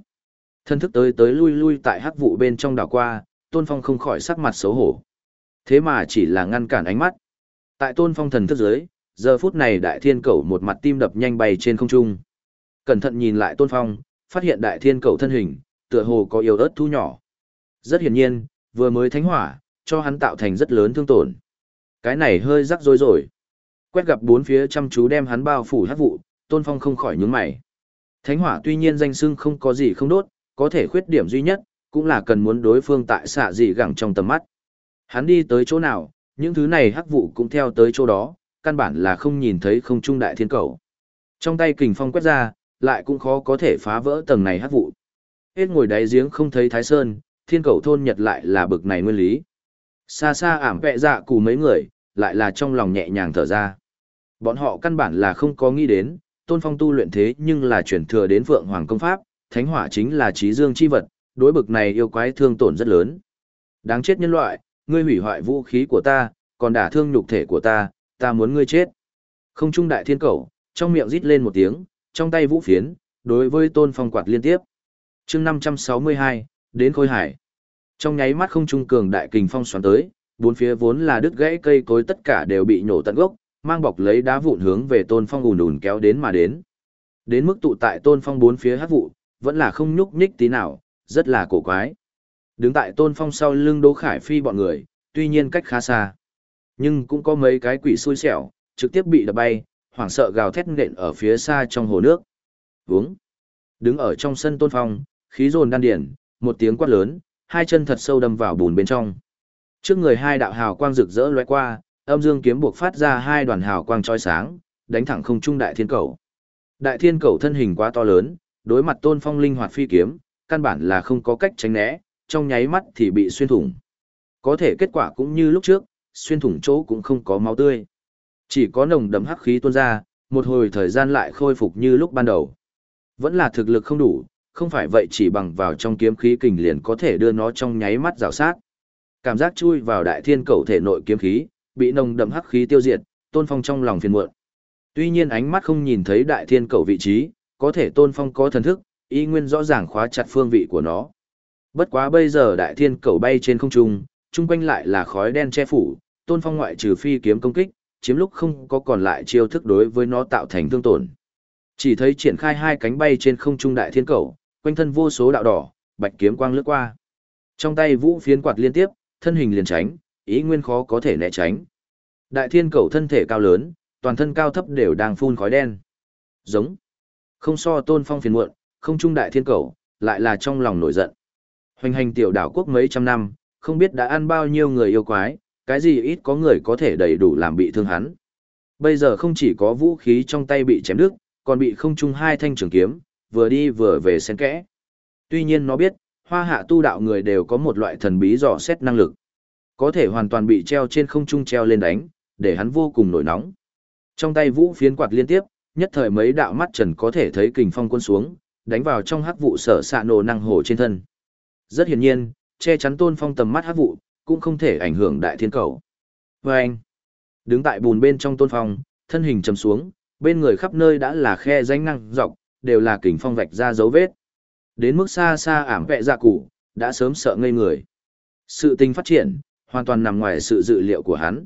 Thân thức tới tới lui lui tại hắc vụ bên trong đảo qua, tôn phong không khỏi sắc mặt xấu hổ. Thế mà chỉ là ngăn cản ánh mắt. Tại tôn phong thần thức dưới, giờ phút này đại thiên cẩu một mặt tim đập nhanh bay trên không trung. Cẩn thận nhìn lại tôn phong, phát hiện đại thiên cẩu thân hình, tựa hồ có yếu ớt thu nhỏ. Rất hiển nhiên, vừa mới thánh hỏa, cho hắn tạo thành rất lớn thương tổn. Cái này hơi rắc rối rồi. Quét gặp bốn phía chăm chú đem hắn bao phủ hát vụ, tôn phong không khỏi nhướng mày. Thánh hỏa tuy nhiên danh xưng không có gì không đốt, có thể khuyết điểm duy nhất, cũng là cần muốn đối phương tại xạ gì gẳng trong tầm mắt. Hắn đi tới chỗ nào, những thứ này hắc vụ cũng theo tới chỗ đó, căn bản là không nhìn thấy không trung đại thiên cầu. Trong tay kình phong quét ra, lại cũng khó có thể phá vỡ tầng này hắc vụ. Hết ngồi đáy giếng không thấy Thái Sơn, thiên cầu thôn nhật lại là bực này nguyên lý. Xa xa ảm vẹ dạ cù mấy người, lại là trong lòng nhẹ nhàng thở ra. Bọn họ căn bản là không có nghĩ đến, tôn phong tu luyện thế nhưng là chuyển thừa đến vượng hoàng công pháp, thánh hỏa chính là trí dương chi vật, đối bực này yêu quái thương tổn rất lớn. Đáng chết nhân loại, ngươi hủy hoại vũ khí của ta, còn đả thương nhục thể của ta, ta muốn ngươi chết. Không trung đại thiên cầu, trong miệng rít lên một tiếng, trong tay vũ phiến, đối với tôn phong quạt liên tiếp. chương 562, đến khôi hải. Trong nháy mắt không trung cường đại kình phong xoắn tới, bốn phía vốn là đứt gãy cây cối tất cả đều bị nhổ tận gốc, mang bọc lấy đá vụn hướng về tôn phong ùn ùn kéo đến mà đến. Đến mức tụ tại tôn phong bốn phía hát vụ, vẫn là không nhúc nhích tí nào, rất là cổ quái. Đứng tại tôn phong sau lưng Đỗ Khải Phi bọn người, tuy nhiên cách khá xa. Nhưng cũng có mấy cái quỷ xui xẻo, trực tiếp bị đập bay, hoảng sợ gào thét nện ở phía xa trong hồ nước. uống Đứng ở trong sân tôn phong, khí dồn đan điển, một tiếng quát lớn, hai chân thật sâu đâm vào bùn bên trong. Trước người hai đạo hào quang rực rỡ lóe qua, âm dương kiếm buộc phát ra hai đoàn hào quang chói sáng, đánh thẳng không trung đại thiên cầu. Đại thiên cầu thân hình quá to lớn, đối mặt tôn phong linh hoạt phi kiếm, căn bản là không có cách tránh né, trong nháy mắt thì bị xuyên thủng. Có thể kết quả cũng như lúc trước, xuyên thủng chỗ cũng không có máu tươi. Chỉ có nồng đậm hắc khí tuôn ra, một hồi thời gian lại khôi phục như lúc ban đầu. Vẫn là thực lực không đủ, không phải vậy chỉ bằng vào trong kiếm khí kình liền có thể đưa nó trong nháy mắt rào sát. Cảm giác chui vào đại thiên cầu thể nội kiếm khí, bị nồng đậm hắc khí tiêu diệt, Tôn Phong trong lòng phiền muộn. Tuy nhiên ánh mắt không nhìn thấy đại thiên cầu vị trí, có thể Tôn Phong có thần thức, y nguyên rõ ràng khóa chặt phương vị của nó. Bất quá bây giờ đại thiên cầu bay trên không trung, chung quanh lại là khói đen che phủ, Tôn Phong ngoại trừ phi kiếm công kích, chiếm lúc không có còn lại chiêu thức đối với nó tạo thành thương tổn. Chỉ thấy triển khai hai cánh bay trên không trung đại thiên cầu, quanh thân vô số đạo đỏ, bạch kiếm quang lướt qua. Trong tay vũ phiến quạt liên tiếp, thân hình liền tránh, ý nguyên khó có thể né tránh. Đại thiên cầu thân thể cao lớn, toàn thân cao thấp đều đang phun khói đen. Giống. Không so tôn phong phiền muộn, không trung đại thiên cầu, lại là trong lòng nổi giận. Hoành hành tiểu đảo quốc mấy trăm năm, không biết đã ăn bao nhiêu người yêu quái, cái gì ít có người có thể đầy đủ làm bị thương hắn. Bây giờ không chỉ có vũ khí trong tay bị chém đứt, còn bị không trung hai thanh trường kiếm, vừa đi vừa về xen kẽ. Tuy nhiên nó biết, hoa hạ tu đạo người đều có một loại thần bí dò xét năng lực. Có thể hoàn toàn bị treo trên không trung treo lên đánh, để hắn vô cùng nổi nóng. Trong tay vũ phiến quạt liên tiếp, nhất thời mấy đạo mắt trần có thể thấy kình phong cuốn xuống, đánh vào trong hắc vụ sở xạ nổ năng hồ trên thân. Rất hiển nhiên, che chắn tôn phong tầm mắt hắc vụ, cũng không thể ảnh hưởng đại thiên cầu. Và anh, đứng tại bùn bên trong tôn phong, thân hình chầm xuống, bên người khắp nơi đã là khe danh năng dọc, đều là kình phong vạch ra dấu vết. Đến mức xa xa ảm vẹ dạ cụ, đã sớm sợ ngây người. Sự tình phát triển, hoàn toàn nằm ngoài sự dự liệu của hắn.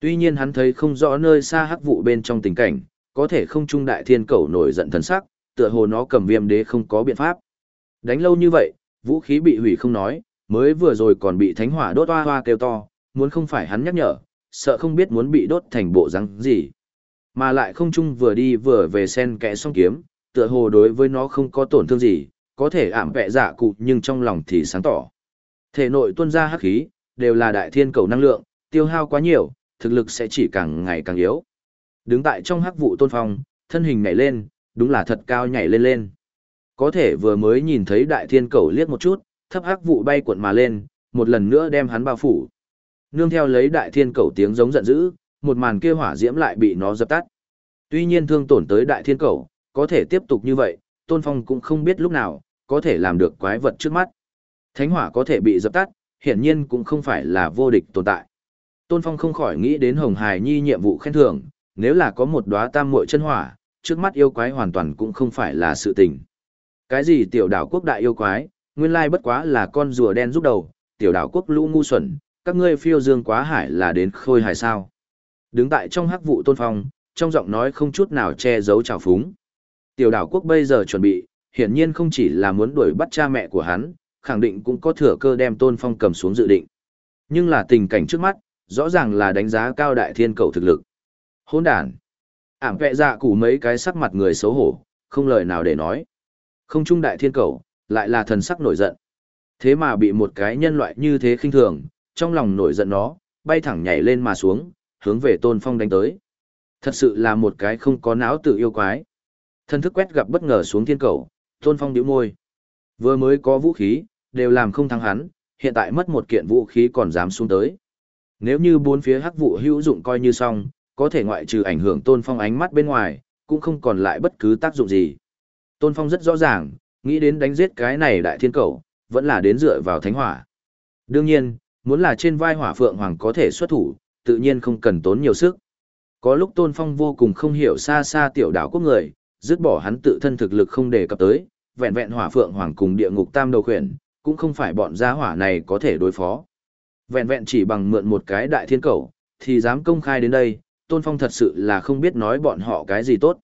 Tuy nhiên hắn thấy không rõ nơi xa hắc vụ bên trong tình cảnh, có thể không trung đại thiên cầu nổi giận thần sắc, tựa hồ nó cầm viêm đế không có biện pháp. Đánh lâu như vậy, vũ khí bị hủy không nói, mới vừa rồi còn bị thánh hỏa đốt hoa hoa kêu to, muốn không phải hắn nhắc nhở, sợ không biết muốn bị đốt thành bộ răng gì. Mà lại không trung vừa đi vừa về sen kẽ song kiếm, tựa hồ đối với nó không có tổn thương gì, có thể ảm vẹ giả cụ nhưng trong lòng thì sáng tỏ. Thể nội tuôn ra hắc khí, đều là đại thiên cầu năng lượng, tiêu hao quá nhiều, thực lực sẽ chỉ càng ngày càng yếu. Đứng tại trong hắc vụ tôn phong, thân hình nhảy lên, đúng là thật cao nhảy lên lên. Có thể vừa mới nhìn thấy đại thiên cầu liếc một chút, thấp hắc vụ bay cuộn mà lên, một lần nữa đem hắn bao phủ. Nương theo lấy đại thiên cầu tiếng giống giận dữ, một màn kia hỏa diễm lại bị nó dập tắt. Tuy nhiên thương tổn tới đại thiên cầu, có thể tiếp tục như vậy, Tôn Phong cũng không biết lúc nào, có thể làm được quái vật trước mắt. Thánh hỏa có thể bị dập tắt, hiển nhiên cũng không phải là vô địch tồn tại. Tôn Phong không khỏi nghĩ đến Hồng Hải Nhi nhiệm vụ khen thưởng, nếu là có một đóa tam muội chân hỏa, trước mắt yêu quái hoàn toàn cũng không phải là sự tình. Cái gì tiểu đảo quốc đại yêu quái, nguyên lai bất quá là con rùa đen giúp đầu, tiểu đảo quốc lũ ngu xuẩn, các ngươi phiêu dương quá hải là đến khôi hải sao. Đứng tại trong hắc vụ Tôn Phong, trong giọng nói không chút nào che giấu trào phúng. Tiểu đảo quốc bây giờ chuẩn bị, hiển nhiên không chỉ là muốn đuổi bắt cha mẹ của hắn, khẳng định cũng có thừa cơ đem Tôn Phong cầm xuống dự định. Nhưng là tình cảnh trước mắt, rõ ràng là đánh giá cao đại thiên cầu thực lực. Hôn đàn. Ảm vẹ dạ cụ mấy cái sắc mặt người xấu hổ, không lời nào để nói. Không trung đại thiên cầu, lại là thần sắc nổi giận. Thế mà bị một cái nhân loại như thế khinh thường, trong lòng nổi giận nó, bay thẳng nhảy lên mà xuống, hướng về Tôn Phong đánh tới. Thật sự là một cái không có não tự yêu quái. Thân thức quét gặp bất ngờ xuống thiên cầu, Tôn Phong đĩu môi. Vừa mới có vũ khí, đều làm không thắng hắn, hiện tại mất một kiện vũ khí còn dám xuống tới. Nếu như bốn phía hắc vụ hữu dụng coi như xong, có thể ngoại trừ ảnh hưởng Tôn Phong ánh mắt bên ngoài, cũng không còn lại bất cứ tác dụng gì. Tôn Phong rất rõ ràng, nghĩ đến đánh giết cái này đại thiên cầu, vẫn là đến dựa vào thánh hỏa. Đương nhiên, muốn là trên vai hỏa phượng hoàng có thể xuất thủ, tự nhiên không cần tốn nhiều sức. Có lúc Tôn Phong vô cùng không hiểu xa xa tiểu đảo quốc người, dứt bỏ hắn tự thân thực lực không đề cập tới, vẹn vẹn hỏa phượng hoàng cùng địa ngục tam đầu khuyển, cũng không phải bọn gia hỏa này có thể đối phó. Vẹn vẹn chỉ bằng mượn một cái đại thiên cầu, thì dám công khai đến đây, Tôn Phong thật sự là không biết nói bọn họ cái gì tốt.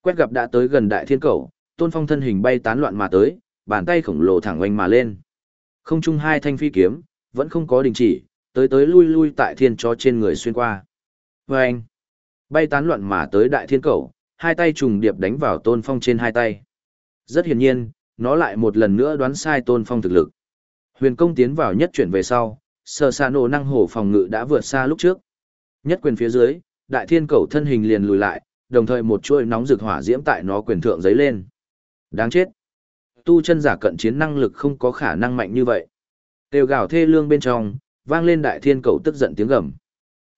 Quét gặp đã tới gần đại thiên cầu, Tôn Phong thân hình bay tán loạn mà tới, bàn tay khổng lồ thẳng oanh mà lên. Không chung hai thanh phi kiếm, vẫn không có đình chỉ, tới tới lui lui tại thiên chó trên người xuyên qua. Và anh, bay tán loạn mà tới đại thiên cầu, hai tay trùng điệp đánh vào Tôn Phong trên hai tay. Rất hiển nhiên, nó lại một lần nữa đoán sai Tôn Phong thực lực. Huyền công tiến vào nhất chuyển về sau, sơ xa nổ năng hổ phòng ngự đã vượt xa lúc trước. Nhất quyền phía dưới, đại thiên cầu thân hình liền lùi lại, đồng thời một chuôi nóng rực hỏa diễm tại nó quyền thượng giấy lên. Đáng chết. Tu chân giả cận chiến năng lực không có khả năng mạnh như vậy. Tiêu gào thê lương bên trong, vang lên đại thiên cầu tức giận tiếng gầm.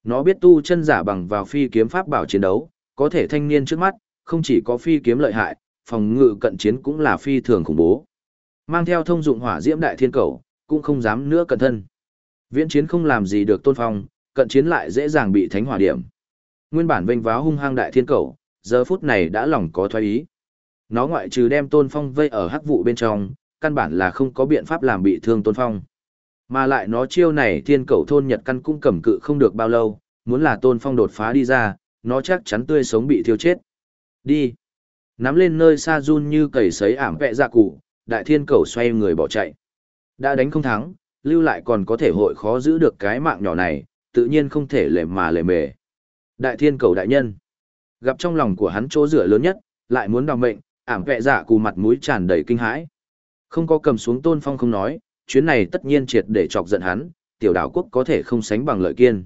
Nó biết tu chân giả bằng vào phi kiếm pháp bảo chiến đấu, có thể thanh niên trước mắt, không chỉ có phi kiếm lợi hại, phòng ngự cận chiến cũng là phi thường khủng bố. Mang theo thông dụng hỏa diễm đại thiên cầu, cũng không dám nữa cẩn thân. Viễn chiến không làm gì được tôn phong, cận chiến lại dễ dàng bị thánh hỏa điểm. Nguyên bản vênh váo hung hăng đại thiên cầu, giờ phút này đã lòng có thoái ý. Nó ngoại trừ đem tôn phong vây ở hắc vụ bên trong, căn bản là không có biện pháp làm bị thương tôn phong. Mà lại nó chiêu này thiên cầu thôn nhật căn cũng cầm cự không được bao lâu, muốn là tôn phong đột phá đi ra, nó chắc chắn tươi sống bị thiêu chết. Đi. Nắm lên nơi xa run như cầy sấy ảm vẹ dạ cụ, đại thiên cầu xoay người bỏ chạy. Đã đánh không thắng, lưu lại còn có thể hội khó giữ được cái mạng nhỏ này, tự nhiên không thể lề mà lề mề. Đại thiên cầu đại nhân. Gặp trong lòng của hắn chỗ rửa lớn nhất, lại muốn đào mệnh, ảm vẹ dạ cụ mặt mũi tràn đầy kinh hãi. Không có cầm xuống tôn phong không nói, chuyến này tất nhiên triệt để chọc giận hắn, tiểu đảo quốc có thể không sánh bằng lợi kiên.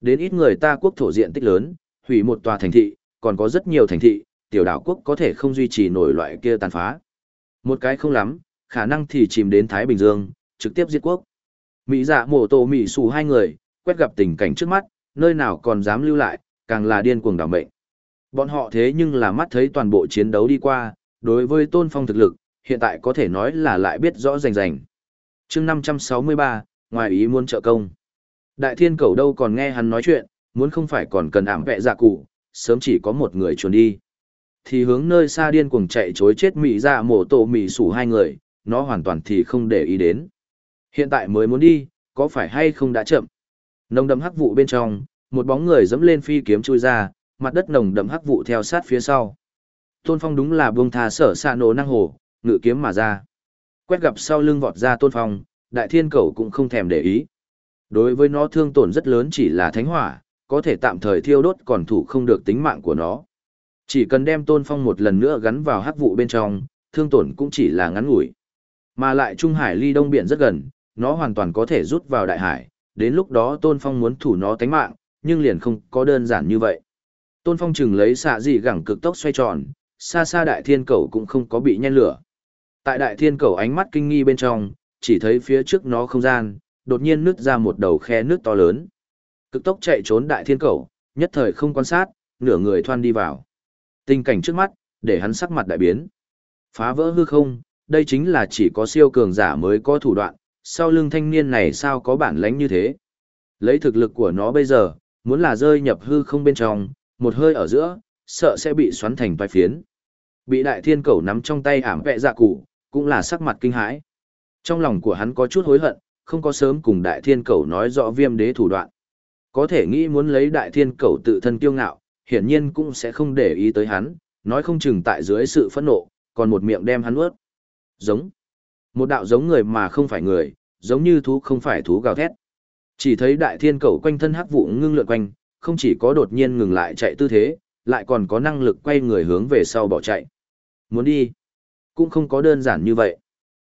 Đến ít người ta quốc thổ diện tích lớn, hủy một tòa thành thị, còn có rất nhiều thành thị, tiểu đảo quốc có thể không duy trì nổi loại kia tàn phá. Một cái không lắm, khả năng thì chìm đến Thái Bình Dương, trực tiếp giết quốc. Mỹ dạ mổ tổ Mỹ xù hai người, quét gặp tình cảnh trước mắt, nơi nào còn dám lưu lại, càng là điên cuồng đảo mệnh. Bọn họ thế nhưng là mắt thấy toàn bộ chiến đấu đi qua, đối với tôn phong thực lực, hiện tại có thể nói là lại biết rõ rành rành. chương 563, ngoài ý muốn trợ công. Đại thiên cầu đâu còn nghe hắn nói chuyện, muốn không phải còn cần ảm vẹ dạ cụ, sớm chỉ có một người chuồn đi. Thì hướng nơi xa điên cuồng chạy chối chết mị ra dạ mổ tổ mị sủ hai người, nó hoàn toàn thì không để ý đến. Hiện tại mới muốn đi, có phải hay không đã chậm. Nồng đậm hắc vụ bên trong, một bóng người dẫm lên phi kiếm chui ra, mặt đất nồng đậm hắc vụ theo sát phía sau. Tôn Phong đúng là buông thà sở xa nổ năng hồ, ngự kiếm mà ra. Quét gặp sau lưng vọt ra Tôn Phong, đại thiên cầu cũng không thèm để ý. Đối với nó thương tổn rất lớn chỉ là thánh hỏa, có thể tạm thời thiêu đốt còn thủ không được tính mạng của nó. Chỉ cần đem Tôn Phong một lần nữa gắn vào hắc vụ bên trong, thương tổn cũng chỉ là ngắn ngủi. Mà lại Trung Hải ly đông biển rất gần, nó hoàn toàn có thể rút vào đại hải, đến lúc đó Tôn Phong muốn thủ nó tánh mạng, nhưng liền không có đơn giản như vậy. Tôn Phong chừng lấy xạ dị gẳng cực tốc xoay tròn, xa xa đại thiên cầu cũng không có bị nhen lửa. Tại đại thiên cầu ánh mắt kinh nghi bên trong, chỉ thấy phía trước nó không gian, đột nhiên nứt ra một đầu khe nước to lớn. Cực tốc chạy trốn đại thiên cầu, nhất thời không quan sát, nửa người thoan đi vào. Tình cảnh trước mắt, để hắn sắc mặt đại biến. Phá vỡ hư không, đây chính là chỉ có siêu cường giả mới có thủ đoạn, sau lưng thanh niên này sao có bản lãnh như thế. Lấy thực lực của nó bây giờ, muốn là rơi nhập hư không bên trong, một hơi ở giữa, sợ sẽ bị xoắn thành vài phiến. Bị đại thiên cầu nắm trong tay ảm vẹ dạ cụ, cũng là sắc mặt kinh hãi. Trong lòng của hắn có chút hối hận, không có sớm cùng đại thiên cầu nói rõ viêm đế thủ đoạn. Có thể nghĩ muốn lấy đại thiên cầu tự thân kiêu ngạo, hiển nhiên cũng sẽ không để ý tới hắn, nói không chừng tại dưới sự phẫn nộ, còn một miệng đem hắn ướt. Giống. Một đạo giống người mà không phải người, giống như thú không phải thú gào thét. Chỉ thấy đại thiên cầu quanh thân hắc vụ ngưng lượn quanh, không chỉ có đột nhiên ngừng lại chạy tư thế, lại còn có năng lực quay người hướng về sau bỏ chạy. Muốn đi, cũng không có đơn giản như vậy.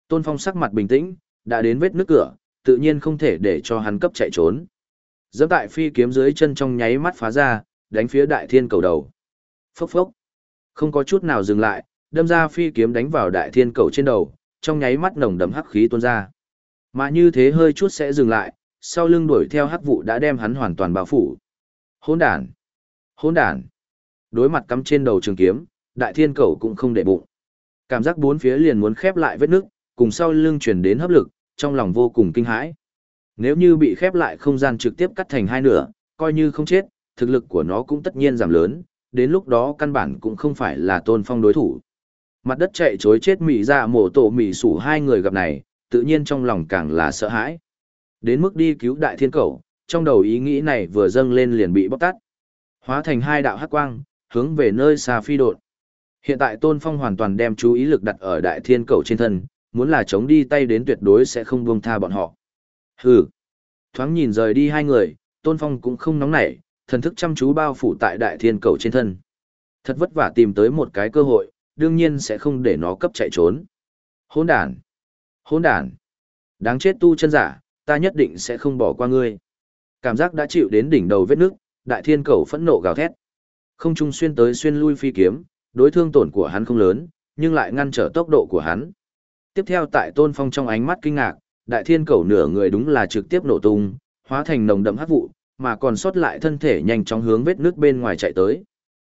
Tôn Phong sắc mặt bình tĩnh, đã đến vết nước cửa, tự nhiên không thể để cho hắn cấp chạy trốn. Dẫm tại phi kiếm dưới chân trong nháy mắt phá ra, đánh phía đại thiên cầu đầu. Phốc phốc. Không có chút nào dừng lại, đâm ra phi kiếm đánh vào đại thiên cầu trên đầu, trong nháy mắt nồng đậm hắc khí tuôn ra. Mà như thế hơi chút sẽ dừng lại, sau lưng đuổi theo hắc vụ đã đem hắn hoàn toàn bao phủ. Hỗn đản! Hỗn đản! Đối mặt cắm trên đầu trường kiếm, đại thiên cầu cũng không để bụng. Cảm giác bốn phía liền muốn khép lại vết nước, cùng sau lưng truyền đến hấp lực, trong lòng vô cùng kinh hãi. Nếu như bị khép lại không gian trực tiếp cắt thành hai nửa, coi như không chết, thực lực của nó cũng tất nhiên giảm lớn, đến lúc đó căn bản cũng không phải là tôn phong đối thủ. Mặt đất chạy chối chết mị ra mổ tổ mị sủ hai người gặp này, tự nhiên trong lòng càng là sợ hãi. Đến mức đi cứu đại thiên cầu, trong đầu ý nghĩ này vừa dâng lên liền bị bóc tắt. Hóa thành hai đạo hắc quang, hướng về nơi xa phi đột. Hiện tại Tôn Phong hoàn toàn đem chú ý lực đặt ở đại thiên cầu trên thân, muốn là chống đi tay đến tuyệt đối sẽ không buông tha bọn họ. Hừ. Thoáng nhìn rời đi hai người, Tôn Phong cũng không nóng nảy, thần thức chăm chú bao phủ tại đại thiên cầu trên thân. Thật vất vả tìm tới một cái cơ hội, đương nhiên sẽ không để nó cấp chạy trốn. Hỗn đản. Hỗn đản. Đáng chết tu chân giả, ta nhất định sẽ không bỏ qua ngươi. Cảm giác đã chịu đến đỉnh đầu vết nước, đại thiên cầu phẫn nộ gào thét. Không trung xuyên tới xuyên lui phi kiếm, đối thương tổn của hắn không lớn, nhưng lại ngăn trở tốc độ của hắn. Tiếp theo tại Tôn Phong trong ánh mắt kinh ngạc, đại thiên cầu nửa người đúng là trực tiếp nổ tung, hóa thành nồng đậm hắc vụ, mà còn sót lại thân thể nhanh chóng hướng vết nước bên ngoài chạy tới.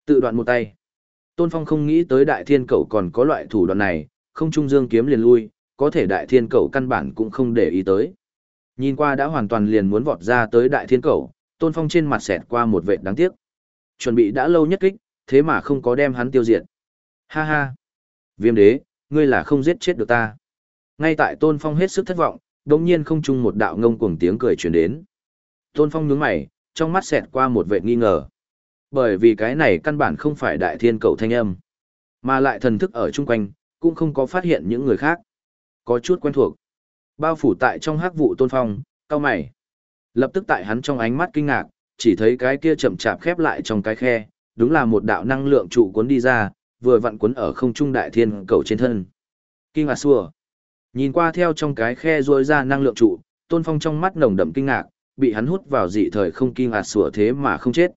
Tự đoạn một tay. Tôn Phong không nghĩ tới đại thiên cầu còn có loại thủ đoạn này, không trung dương kiếm liền lui, có thể đại thiên cầu căn bản cũng không để ý tới. Nhìn qua đã hoàn toàn liền muốn vọt ra tới đại thiên cầu, Tôn Phong trên mặt xẹt qua một vệt đáng tiếc. Chuẩn bị đã lâu nhất kích, thế mà không có đem hắn tiêu diệt. Ha ha! Viêm đế, ngươi là không giết chết được ta. Ngay tại Tôn Phong hết sức thất vọng, đồng nhiên không chung một đạo ngông cuồng tiếng cười truyền đến. Tôn Phong nhướng mày, trong mắt xẹt qua một vệt nghi ngờ. Bởi vì cái này căn bản không phải đại thiên cầu thanh âm, mà lại thần thức ở chung quanh, cũng không có phát hiện những người khác. Có chút quen thuộc. Bao phủ tại trong hắc vụ Tôn Phong, cao mày. Lập tức tại hắn trong ánh mắt kinh ngạc, chỉ thấy cái kia chậm chạp khép lại trong cái khe, đúng là một đạo năng lượng trụ cuốn đi ra, vừa vặn cuốn ở không trung đại thiên cầu trên thân. Kinh ngạc xua. Nhìn qua theo trong cái khe rôi ra năng lượng trụ, Tôn Phong trong mắt nồng đậm kinh ngạc, bị hắn hút vào dị thời không kinh ngạc sủa thế mà không chết.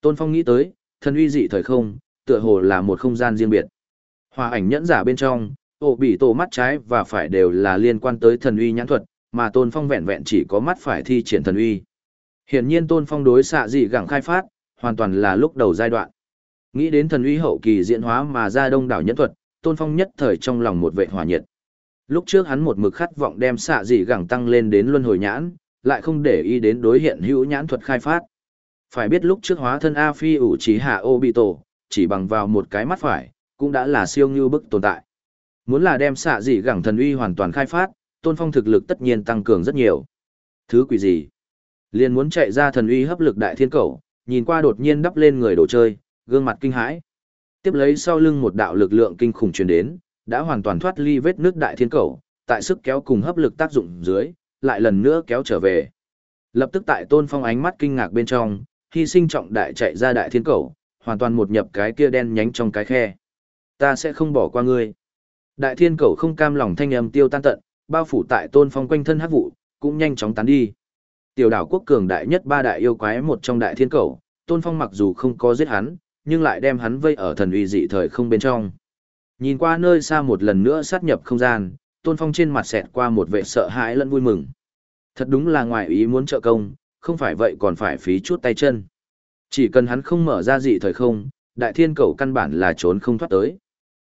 Tôn Phong nghĩ tới, thần uy dị thời không, tựa hồ là một không gian riêng biệt. Hòa ảnh nhẫn giả bên trong, ổ bị tổ mắt trái và phải đều là liên quan tới thần uy nhãn thuật, mà Tôn Phong vẹn vẹn chỉ có mắt phải thi triển thần uy. Hiển nhiên Tôn Phong đối xạ dị gẳng khai phát, hoàn toàn là lúc đầu giai đoạn. Nghĩ đến thần uy hậu kỳ diễn hóa mà ra đông đảo nhẫn thuật, Tôn Phong nhất thời trong lòng một vệ hỏa nhiệt. Lúc trước hắn một mực khát vọng đem xạ dị gẳng tăng lên đến luân hồi nhãn, lại không để ý đến đối hiện hữu nhãn thuật khai phát. Phải biết lúc trước hóa thân A Phi ủ trí hạ Obito chỉ bằng vào một cái mắt phải, cũng đã là siêu như bức tồn tại. Muốn là đem xạ dị gẳng thần uy hoàn toàn khai phát, tôn phong thực lực tất nhiên tăng cường rất nhiều. Thứ quỷ gì? Liền muốn chạy ra thần uy hấp lực đại thiên cầu, nhìn qua đột nhiên đắp lên người đồ chơi, gương mặt kinh hãi. Tiếp lấy sau lưng một đạo lực lượng kinh khủng truyền đến, đã hoàn toàn thoát ly vết nước đại thiên cầu, tại sức kéo cùng hấp lực tác dụng dưới, lại lần nữa kéo trở về. Lập tức tại tôn phong ánh mắt kinh ngạc bên trong, hy sinh trọng đại chạy ra đại thiên cầu, hoàn toàn một nhập cái kia đen nhánh trong cái khe. Ta sẽ không bỏ qua ngươi. Đại thiên cầu không cam lòng thanh âm tiêu tan tận, bao phủ tại tôn phong quanh thân hắc vụ, cũng nhanh chóng tán đi. Tiểu đảo quốc cường đại nhất ba đại yêu quái một trong đại thiên cầu, tôn phong mặc dù không có giết hắn, nhưng lại đem hắn vây ở thần uy dị thời không bên trong. Nhìn qua nơi xa một lần nữa sát nhập không gian, tôn phong trên mặt xẹt qua một vẻ sợ hãi lẫn vui mừng. Thật đúng là ngoài ý muốn trợ công, không phải vậy còn phải phí chút tay chân. Chỉ cần hắn không mở ra dị thời không, đại thiên cầu căn bản là trốn không thoát tới.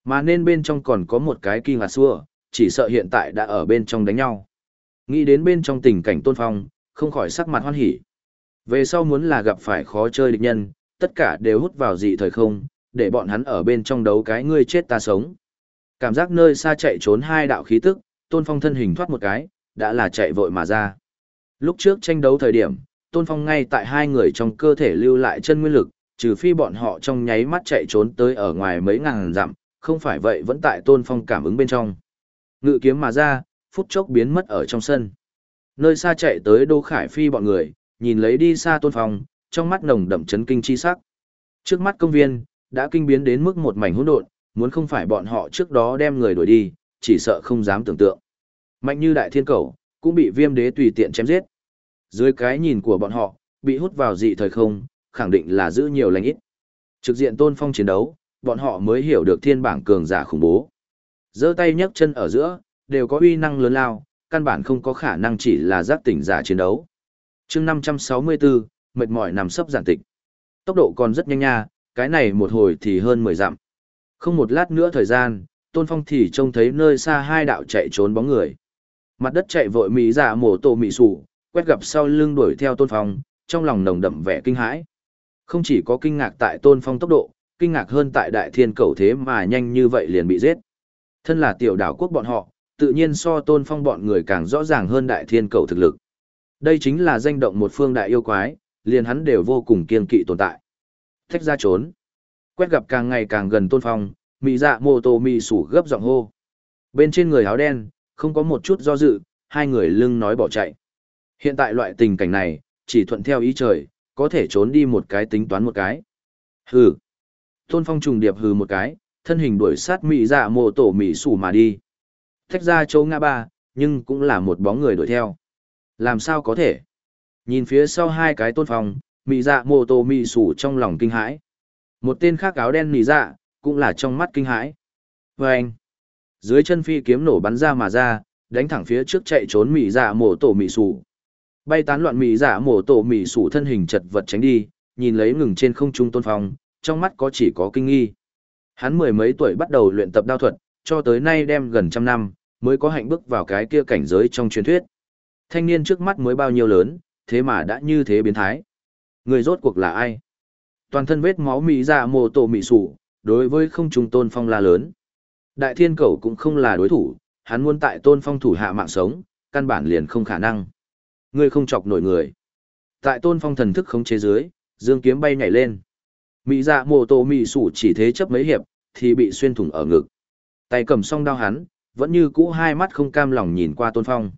Mà nên bên trong còn có một cái kỳ ngạc xua, chỉ sợ hiện tại đã ở bên trong đánh nhau. Nghĩ đến bên trong tình cảnh tôn phong, không khỏi sắc mặt hoan hỉ. Về sau muốn là gặp phải khó chơi địch nhân, tất cả đều hút vào dị thời không, để bọn hắn ở bên trong đấu cái ngươi chết ta sống. Cảm giác nơi xa chạy trốn hai đạo khí tức, tôn phong thân hình thoát một cái, đã là chạy vội mà ra. Lúc trước tranh đấu thời điểm, tôn phong ngay tại hai người trong cơ thể lưu lại chân nguyên lực, trừ phi bọn họ trong nháy mắt chạy trốn tới ở ngoài mấy ngàn dặm, không phải vậy vẫn tại tôn phong cảm ứng bên trong. Ngự kiếm mà ra, phút chốc biến mất ở trong sân. Nơi xa chạy tới Đô Khải Phi bọn người, nhìn lấy đi xa tôn phong, trong mắt nồng đậm chấn kinh chi sắc. Trước mắt công viên, đã kinh biến đến mức một mảnh hỗn độn, muốn không phải bọn họ trước đó đem người đuổi đi, chỉ sợ không dám tưởng tượng. Mạnh như đại thiên cầu, cũng bị viêm đế tùy tiện chém giết. Dưới cái nhìn của bọn họ, bị hút vào dị thời không, khẳng định là giữ nhiều lành ít. Trực diện tôn phong chiến đấu, bọn họ mới hiểu được thiên bảng cường giả khủng bố. giơ tay nhấc chân ở giữa, đều có uy năng lớn lao, căn bản không có khả năng chỉ là giác tỉnh giả chiến đấu. chương 564, mệt mỏi nằm sấp giản tịch. Tốc độ còn rất nhanh nha, cái này một hồi thì hơn 10 dặm. Không một lát nữa thời gian, Tôn Phong thì trông thấy nơi xa hai đạo chạy trốn bóng người. Mặt đất chạy vội mỹ giả dạ mổ tổ mỹ sủ, quét gặp sau lưng đuổi theo Tôn Phong, trong lòng nồng đậm vẻ kinh hãi. Không chỉ có kinh ngạc tại Tôn Phong tốc độ, kinh ngạc hơn tại đại thiên cầu thế mà nhanh như vậy liền bị giết. Thân là tiểu đảo quốc bọn họ, tự nhiên so Tôn Phong bọn người càng rõ ràng hơn đại thiên cầu thực lực. Đây chính là danh động một phương đại yêu quái, liền hắn đều vô cùng kiên kỵ tồn tại. Thách ra trốn. Quét gặp càng ngày càng gần Tôn Phong, mị dạ mô tô mị sủ gấp giọng hô. Bên trên người áo đen, không có một chút do dự, hai người lưng nói bỏ chạy. Hiện tại loại tình cảnh này, chỉ thuận theo ý trời, có thể trốn đi một cái tính toán một cái. Hừ. Tôn Phong trùng điệp hừ một cái, thân hình đuổi sát mị dạ mô tổ mị sủ mà đi. Thách ra châu ngã ba, nhưng cũng là một bóng người đuổi theo. Làm sao có thể? Nhìn phía sau hai cái tôn phong, mị dạ mô tô mị sủ trong lòng kinh hãi. Một tên khác áo đen mị dạ, cũng là trong mắt kinh hãi. Và anh, dưới chân phi kiếm nổ bắn ra mà ra, đánh thẳng phía trước chạy trốn mị dạ mổ tổ mị sủ. Bay tán loạn mị dạ mổ tổ mị sủ thân hình chật vật tránh đi, nhìn lấy ngừng trên không trung tôn phong, trong mắt có chỉ có kinh nghi. Hắn mười mấy tuổi bắt đầu luyện tập đao thuật, cho tới nay đem gần trăm năm, mới có hạnh bước vào cái kia cảnh giới trong truyền thuyết. Thanh niên trước mắt mới bao nhiêu lớn, thế mà đã như thế biến thái. Người rốt cuộc là ai? Toàn thân vết máu mỹ dạ mồ tổ mỹ sủ, đối với không trùng tôn phong la lớn. Đại thiên cầu cũng không là đối thủ, hắn muốn tại tôn phong thủ hạ mạng sống, căn bản liền không khả năng. Ngươi không chọc nổi người. Tại tôn phong thần thức khống chế dưới, dương kiếm bay nhảy lên. Mỹ dạ mồ tổ mỹ sủ chỉ thế chấp mấy hiệp, thì bị xuyên thủng ở ngực. Tay cầm song đao hắn, vẫn như cũ hai mắt không cam lòng nhìn qua tôn phong.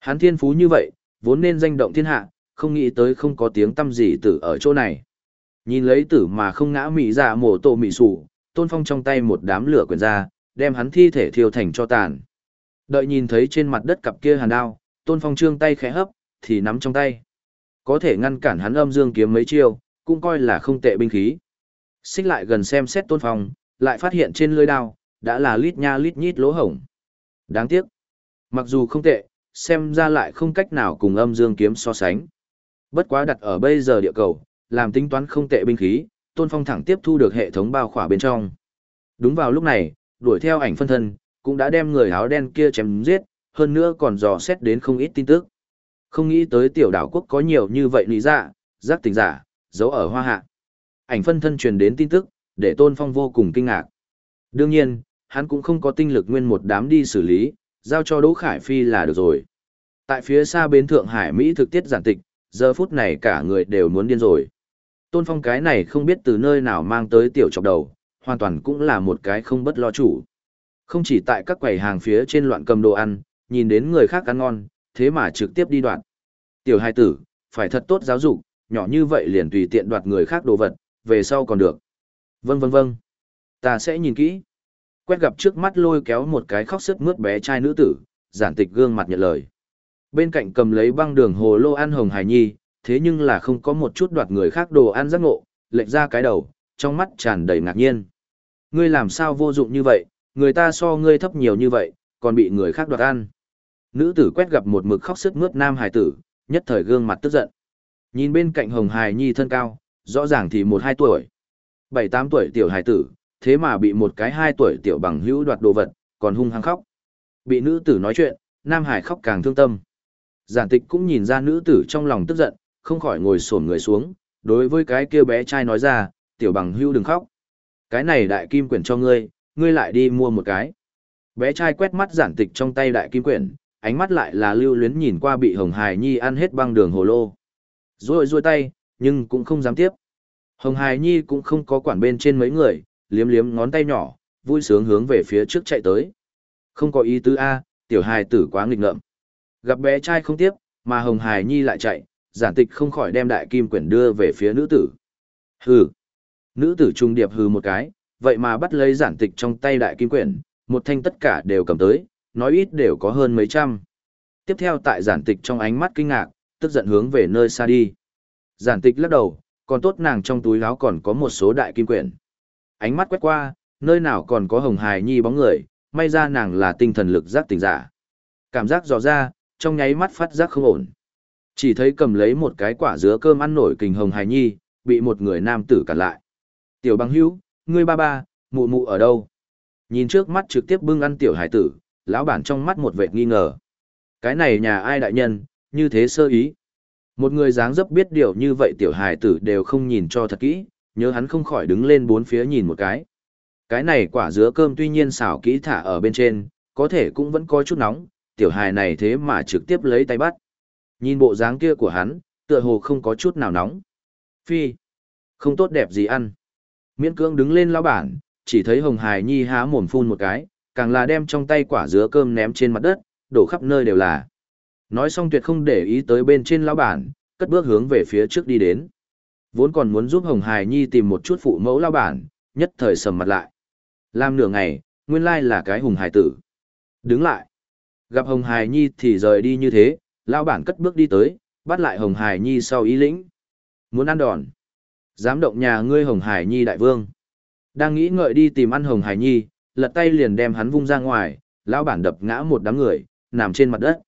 Hắn thiên phú như vậy, vốn nên danh động thiên hạ, không nghĩ tới không có tiếng tâm gì từ ở chỗ này. Nhìn lấy tử mà không ngã mị dạ mổ tổ mị sủ, tôn phong trong tay một đám lửa quyền ra, đem hắn thi thể thiêu thành cho tàn. Đợi nhìn thấy trên mặt đất cặp kia hàn đao, tôn phong trương tay khẽ hấp, thì nắm trong tay. Có thể ngăn cản hắn âm dương kiếm mấy chiêu, cũng coi là không tệ binh khí. Xích lại gần xem xét tôn phong, lại phát hiện trên lưỡi đao, đã là lít nha lít nhít lỗ hổng. Đáng tiếc. Mặc dù không tệ, xem ra lại không cách nào cùng âm dương kiếm so sánh. Bất quá đặt ở bây giờ địa cầu, làm tính toán không tệ binh khí, Tôn Phong thẳng tiếp thu được hệ thống bao khỏa bên trong. Đúng vào lúc này, đuổi theo ảnh phân thân, cũng đã đem người áo đen kia chém giết, hơn nữa còn dò xét đến không ít tin tức. Không nghĩ tới tiểu đảo quốc có nhiều như vậy lý dạ, giác tình giả, giấu ở hoa hạ. Ảnh phân thân truyền đến tin tức, để Tôn Phong vô cùng kinh ngạc. Đương nhiên, hắn cũng không có tinh lực nguyên một đám đi xử lý, giao cho Đỗ Khải Phi là được rồi. Tại phía xa bến Thượng Hải Mỹ thực tiết giản tịch, giờ phút này cả người đều muốn điên rồi. Tôn Phong cái này không biết từ nơi nào mang tới tiểu chọc đầu, hoàn toàn cũng là một cái không bất lo chủ. Không chỉ tại các quầy hàng phía trên loạn cầm đồ ăn, nhìn đến người khác ăn ngon, thế mà trực tiếp đi đoạt. Tiểu hai tử, phải thật tốt giáo dục, nhỏ như vậy liền tùy tiện đoạt người khác đồ vật, về sau còn được. Vâng vâng vâng, ta sẽ nhìn kỹ. Quét gặp trước mắt lôi kéo một cái khóc sức mướt bé trai nữ tử, giản tịch gương mặt nhận lời. Bên cạnh cầm lấy băng đường hồ lô ăn hồng hải nhi, thế nhưng là không có một chút đoạt người khác đồ ăn giác ngộ, lệch ra cái đầu, trong mắt tràn đầy ngạc nhiên. Ngươi làm sao vô dụng như vậy, người ta so ngươi thấp nhiều như vậy, còn bị người khác đoạt ăn. Nữ tử quét gặp một mực khóc sức mướt nam hải tử, nhất thời gương mặt tức giận. Nhìn bên cạnh hồng hải nhi thân cao, rõ ràng thì một hai tuổi. bảy tám tuổi tiểu hải tử, thế mà bị một cái hai tuổi tiểu bằng hữu đoạt đồ vật, còn hung hăng khóc. Bị nữ tử nói chuyện, nam hải khóc càng thương tâm. Giản tịch cũng nhìn ra nữ tử trong lòng tức giận, không khỏi ngồi xổm người xuống, đối với cái kia bé trai nói ra, tiểu bằng hưu đừng khóc. Cái này đại kim quyển cho ngươi, ngươi lại đi mua một cái. Bé trai quét mắt giản tịch trong tay đại kim quyển, ánh mắt lại là lưu luyến nhìn qua bị Hồng Hải Nhi ăn hết băng đường hồ lô. Rồi ruôi tay, nhưng cũng không dám tiếp. Hồng Hải Nhi cũng không có quản bên trên mấy người, liếm liếm ngón tay nhỏ, vui sướng hướng về phía trước chạy tới. Không có ý tứ A, tiểu hài tử quá nghịch ngợm. Gặp bé trai không tiếp, mà Hồng Hải Nhi lại chạy, giản tịch không khỏi đem đại kim quyển đưa về phía nữ tử. Hừ. Nữ tử trung điệp hừ một cái, vậy mà bắt lấy giản tịch trong tay đại kim quyển, một thanh tất cả đều cầm tới, nói ít đều có hơn mấy trăm. Tiếp theo tại giản tịch trong ánh mắt kinh ngạc, tức giận hướng về nơi xa đi. Giản tịch lắc đầu, còn tốt nàng trong túi áo còn có một số đại kim quyển. Ánh mắt quét qua, nơi nào còn có hồng hài nhi bóng người, may ra nàng là tinh thần lực giác tỉnh giả. Cảm giác dò ra, trong nháy mắt phát giác không ổn. Chỉ thấy cầm lấy một cái quả dứa cơm ăn nổi kình hồng hài nhi, bị một người nam tử cản lại. Tiểu băng hữu, ngươi ba ba, mụ mụ ở đâu? Nhìn trước mắt trực tiếp bưng ăn tiểu hải tử, lão bản trong mắt một vệt nghi ngờ. Cái này nhà ai đại nhân, như thế sơ ý. Một người dáng dấp biết điều như vậy tiểu hải tử đều không nhìn cho thật kỹ, nhớ hắn không khỏi đứng lên bốn phía nhìn một cái. Cái này quả dứa cơm tuy nhiên xảo kỹ thả ở bên trên, có thể cũng vẫn có chút nóng, tiểu hài này thế mà trực tiếp lấy tay bắt. Nhìn bộ dáng kia của hắn, tựa hồ không có chút nào nóng. Phi, không tốt đẹp gì ăn. Miễn cưỡng đứng lên lão bản, chỉ thấy Hồng Hải Nhi há mồm phun một cái, càng là đem trong tay quả dứa cơm ném trên mặt đất, đổ khắp nơi đều là. Nói xong tuyệt không để ý tới bên trên lão bản, cất bước hướng về phía trước đi đến. Vốn còn muốn giúp Hồng Hải Nhi tìm một chút phụ mẫu lão bản, nhất thời sầm mặt lại. Làm nửa ngày, nguyên lai là cái hùng hải tử. Đứng lại. Gặp Hồng Hải Nhi thì rời đi như thế, lao bản cất bước đi tới, bắt lại Hồng Hải Nhi sau ý lĩnh. Muốn ăn đòn. Dám động nhà ngươi Hồng Hải Nhi đại vương. Đang nghĩ ngợi đi tìm ăn Hồng Hải Nhi, lật tay liền đem hắn vung ra ngoài, lão bản đập ngã một đám người, nằm trên mặt đất.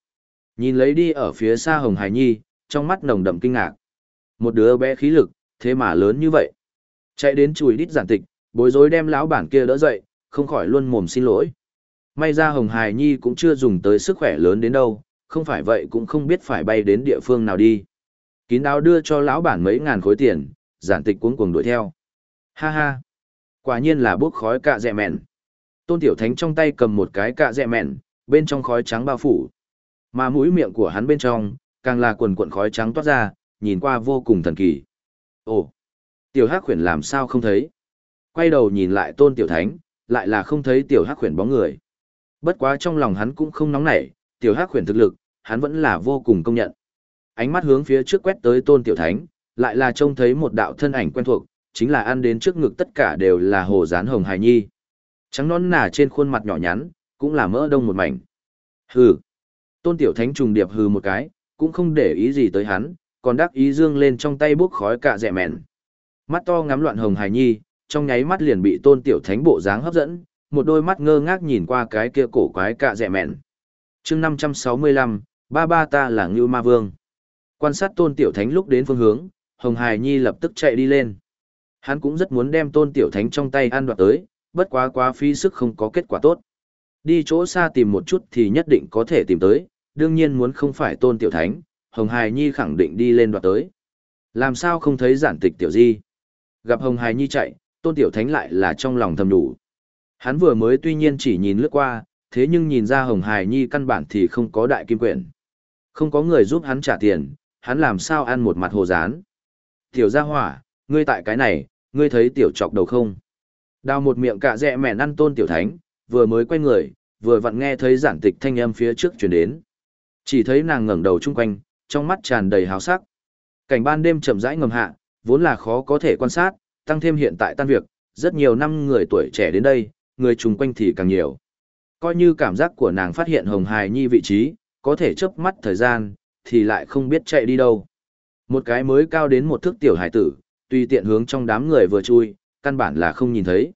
Nhìn lấy đi ở phía xa Hồng Hải Nhi, trong mắt nồng đậm kinh ngạc. Một đứa bé khí lực, thế mà lớn như vậy. Chạy đến chùi đít giản tịch, bối rối đem lão bản kia đỡ dậy, không khỏi luôn mồm xin lỗi. May ra Hồng Hải Nhi cũng chưa dùng tới sức khỏe lớn đến đâu, không phải vậy cũng không biết phải bay đến địa phương nào đi. Kín đáo đưa cho lão bản mấy ngàn khối tiền, giản tịch cuống cuồng đuổi theo. Ha ha! Quả nhiên là bốc khói cạ dẹ mẹn. Tôn Tiểu Thánh trong tay cầm một cái cạ dẹ mẹn, bên trong khói trắng bao phủ. Mà mũi miệng của hắn bên trong, càng là quần cuộn khói trắng toát ra, nhìn qua vô cùng thần kỳ. Ồ! Tiểu Hắc khuyển làm sao không thấy? Quay đầu nhìn lại Tôn Tiểu Thánh, lại là không thấy Tiểu Hắc khuyển bóng người. Bất quá trong lòng hắn cũng không nóng nảy, Tiểu Hắc khuyển thực lực, hắn vẫn là vô cùng công nhận. Ánh mắt hướng phía trước quét tới Tôn Tiểu Thánh, lại là trông thấy một đạo thân ảnh quen thuộc, chính là ăn đến trước ngực tất cả đều là hồ dán hồng hài nhi. Trắng non nà trên khuôn mặt nhỏ nhắn, cũng là mỡ đông một mảnh. Hừ. Tôn Tiểu Thánh trùng điệp hừ một cái, cũng không để ý gì tới hắn, còn đắc ý dương lên trong tay bốc khói cả rẻ mẹn. Mắt to ngắm loạn hồng hài nhi, trong nháy mắt liền bị Tôn Tiểu Thánh bộ dáng hấp dẫn, một đôi mắt ngơ ngác nhìn qua cái kia cổ quái cả rẻ mẹn. chương 565, ba ba ta là Ngưu Ma Vương. Quan sát Tôn Tiểu Thánh lúc đến phương hướng, Hồng Hải Nhi lập tức chạy đi lên. Hắn cũng rất muốn đem Tôn Tiểu Thánh trong tay ăn đoạt tới, bất quá quá phí sức không có kết quả tốt. Đi chỗ xa tìm một chút thì nhất định có thể tìm tới, đương nhiên muốn không phải Tôn Tiểu Thánh, Hồng Hải Nhi khẳng định đi lên đoạt tới. Làm sao không thấy giản tịch Tiểu Di? Gặp Hồng Hải Nhi chạy, Tôn Tiểu Thánh lại là trong lòng thầm đủ. Hắn vừa mới tuy nhiên chỉ nhìn lướt qua, thế nhưng nhìn ra Hồng Hải Nhi căn bản thì không có đại kim quyển. Không có người giúp hắn trả tiền, hắn làm sao ăn một mặt hồ rán. Tiểu gia hỏa, ngươi tại cái này, ngươi thấy tiểu chọc đầu không? Đào một miệng cạ dẹ mẹn ăn tôn tiểu thánh, vừa mới quay người, vừa vặn nghe thấy giản tịch thanh âm phía trước chuyển đến. Chỉ thấy nàng ngẩng đầu chung quanh, trong mắt tràn đầy hào sắc. Cảnh ban đêm chậm rãi ngầm hạ, vốn là khó có thể quan sát, tăng thêm hiện tại tan việc, rất nhiều năm người tuổi trẻ đến đây, người chung quanh thì càng nhiều. Coi như cảm giác của nàng phát hiện Hồng Hài Nhi vị trí, có thể chớp mắt thời gian, thì lại không biết chạy đi đâu. Một cái mới cao đến một thước tiểu hải tử, tùy tiện hướng trong đám người vừa chui, căn bản là không nhìn thấy.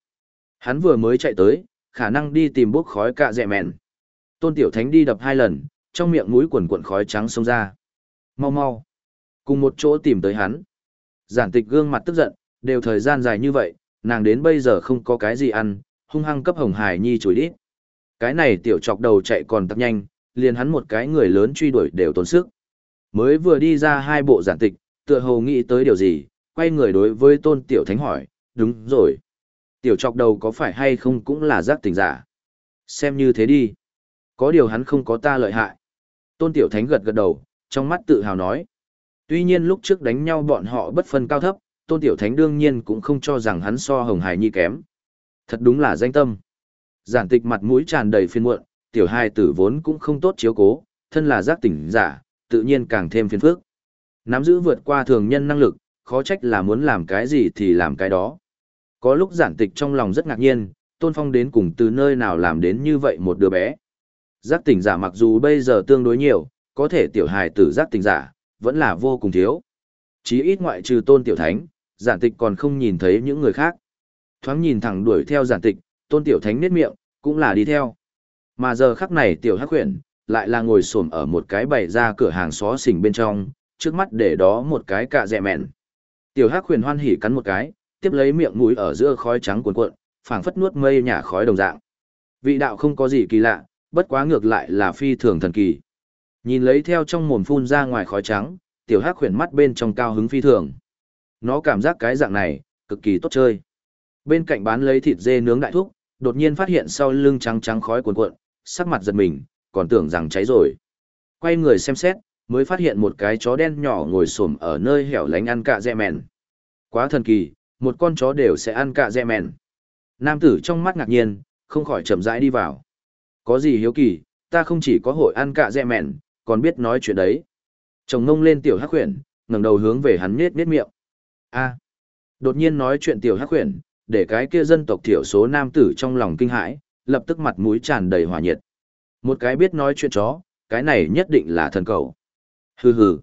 Hắn vừa mới chạy tới, khả năng đi tìm bốc khói cạ dẹ mẹn. Tôn Tiểu Thánh đi đập hai lần, trong miệng mũi quần cuộn khói trắng xông ra. Mau mau. Cùng một chỗ tìm tới hắn. Giản tịch gương mặt tức giận, đều thời gian dài như vậy, nàng đến bây giờ không có cái gì ăn, hung hăng cấp hồng hải nhi chối đi Cái này tiểu chọc đầu chạy còn tắc nhanh, liền hắn một cái người lớn truy đuổi đều tốn sức. Mới vừa đi ra hai bộ giản tịch, tựa hồ nghĩ tới điều gì, quay người đối với tôn tiểu thánh hỏi, đúng rồi. Tiểu chọc đầu có phải hay không cũng là giác tình giả. Xem như thế đi. Có điều hắn không có ta lợi hại. Tôn tiểu thánh gật gật đầu, trong mắt tự hào nói. Tuy nhiên lúc trước đánh nhau bọn họ bất phân cao thấp, tôn tiểu thánh đương nhiên cũng không cho rằng hắn so hồng hải nhi kém. Thật đúng là danh tâm. Giản tịch mặt mũi tràn đầy phiền muộn, tiểu hai tử vốn cũng không tốt chiếu cố, thân là giác tỉnh giả, tự nhiên càng thêm phiền phức. Nắm giữ vượt qua thường nhân năng lực, khó trách là muốn làm cái gì thì làm cái đó. Có lúc giản tịch trong lòng rất ngạc nhiên, Tôn Phong đến cùng từ nơi nào làm đến như vậy một đứa bé. Giác tỉnh giả mặc dù bây giờ tương đối nhiều, có thể tiểu hài tử giác tỉnh giả, vẫn là vô cùng thiếu. Chí ít ngoại trừ Tôn Tiểu Thánh, giản tịch còn không nhìn thấy những người khác. Thoáng nhìn thẳng đuổi theo giản tịch, Tôn Tiểu Thánh nết miệng, cũng là đi theo. Mà giờ khắc này Tiểu Hắc Huyền, lại là ngồi xổm ở một cái bày ra cửa hàng xó xỉnh bên trong, trước mắt để đó một cái cạ dẹ mẹn. Tiểu Hắc Huyền hoan hỉ cắn một cái, tiếp lấy miệng mũi ở giữa khói trắng cuồn cuộn, phảng phất nuốt mây nhả khói đồng dạng. Vị đạo không có gì kỳ lạ, bất quá ngược lại là phi thường thần kỳ. Nhìn lấy theo trong mồm phun ra ngoài khói trắng, tiểu Hắc Huyền mắt bên trong cao hứng phi thường. Nó cảm giác cái dạng này, cực kỳ tốt chơi. Bên cạnh bán lấy thịt dê nướng đại thúc, đột nhiên phát hiện sau lưng trắng trắng khói cuồn cuộn, sắc mặt giật mình, còn tưởng rằng cháy rồi. Quay người xem xét, mới phát hiện một cái chó đen nhỏ ngồi xổm ở nơi hẻo lánh ăn cạ dẹ mèn. Quá thần kỳ, một con chó đều sẽ ăn cạ dẹ mèn. Nam tử trong mắt ngạc nhiên, không khỏi chậm rãi đi vào. Có gì hiếu kỳ, ta không chỉ có hội ăn cạ dẹ mèn, còn biết nói chuyện đấy. Chồng ngông lên tiểu hắc khuyển, ngẩng đầu hướng về hắn nết nết miệng. A. Đột nhiên nói chuyện tiểu hắc khuyển, để cái kia dân tộc thiểu số nam tử trong lòng kinh hãi, lập tức mặt mũi tràn đầy hỏa nhiệt. Một cái biết nói chuyện chó, cái này nhất định là thần cầu. Hừ hừ.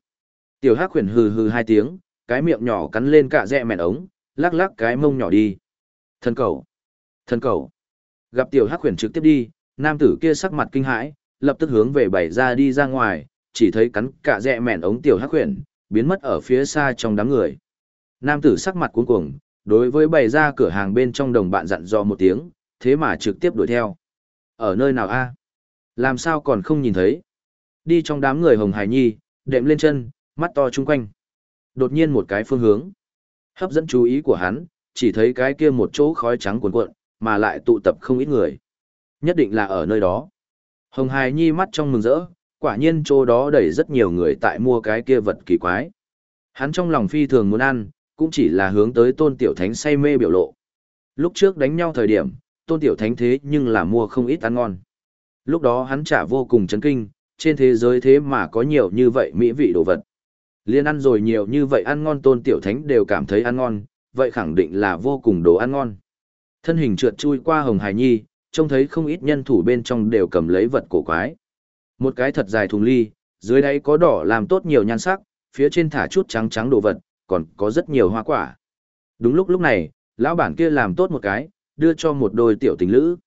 Tiểu Hắc huyền hừ hừ hai tiếng, cái miệng nhỏ cắn lên cả rẹ mèn ống, lắc lắc cái mông nhỏ đi. Thần cầu. Thần cầu. Gặp tiểu Hắc huyền trực tiếp đi, nam tử kia sắc mặt kinh hãi, lập tức hướng về bảy ra đi ra ngoài, chỉ thấy cắn cả rẹ mèn ống tiểu Hắc huyền, biến mất ở phía xa trong đám người. Nam tử sắc mặt cuống cuồng, Đối với bày ra cửa hàng bên trong đồng bạn dặn dò một tiếng, thế mà trực tiếp đuổi theo. Ở nơi nào a? Làm sao còn không nhìn thấy? Đi trong đám người Hồng Hải Nhi, đệm lên chân, mắt to chung quanh. Đột nhiên một cái phương hướng. Hấp dẫn chú ý của hắn, chỉ thấy cái kia một chỗ khói trắng cuồn cuộn, mà lại tụ tập không ít người. Nhất định là ở nơi đó. Hồng Hải Nhi mắt trong mừng rỡ, quả nhiên chỗ đó đầy rất nhiều người tại mua cái kia vật kỳ quái. Hắn trong lòng phi thường muốn ăn, cũng chỉ là hướng tới tôn tiểu thánh say mê biểu lộ. Lúc trước đánh nhau thời điểm, tôn tiểu thánh thế nhưng là mua không ít ăn ngon. Lúc đó hắn trả vô cùng chấn kinh, trên thế giới thế mà có nhiều như vậy mỹ vị đồ vật. Liên ăn rồi nhiều như vậy ăn ngon tôn tiểu thánh đều cảm thấy ăn ngon, vậy khẳng định là vô cùng đồ ăn ngon. Thân hình trượt chui qua hồng hải nhi, trông thấy không ít nhân thủ bên trong đều cầm lấy vật cổ quái. Một cái thật dài thùng ly, dưới đáy có đỏ làm tốt nhiều nhan sắc, phía trên thả chút trắng trắng đồ vật, còn có rất nhiều hoa quả. Đúng lúc lúc này, lão bản kia làm tốt một cái, đưa cho một đôi tiểu tình lữ.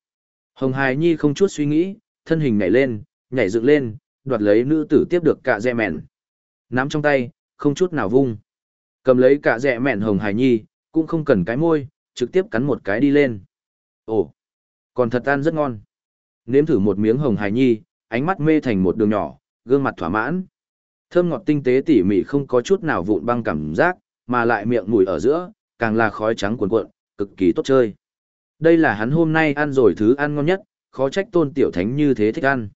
Hồng Hải Nhi không chút suy nghĩ, thân hình nhảy lên, nhảy dựng lên, đoạt lấy nữ tử tiếp được cả dẹ mẹn. Nắm trong tay, không chút nào vung. Cầm lấy cả dẹ mẹn Hồng Hải Nhi, cũng không cần cái môi, trực tiếp cắn một cái đi lên. Ồ, còn thật ăn rất ngon. Nếm thử một miếng Hồng Hải Nhi, ánh mắt mê thành một đường nhỏ, gương mặt thỏa mãn. Thơm ngọt tinh tế tỉ mỉ không có chút nào vụn băng cảm giác, mà lại miệng mùi ở giữa, càng là khói trắng cuồn cuộn, cực kỳ tốt chơi. Đây là hắn hôm nay ăn rồi thứ ăn ngon nhất, khó trách tôn tiểu thánh như thế thích ăn.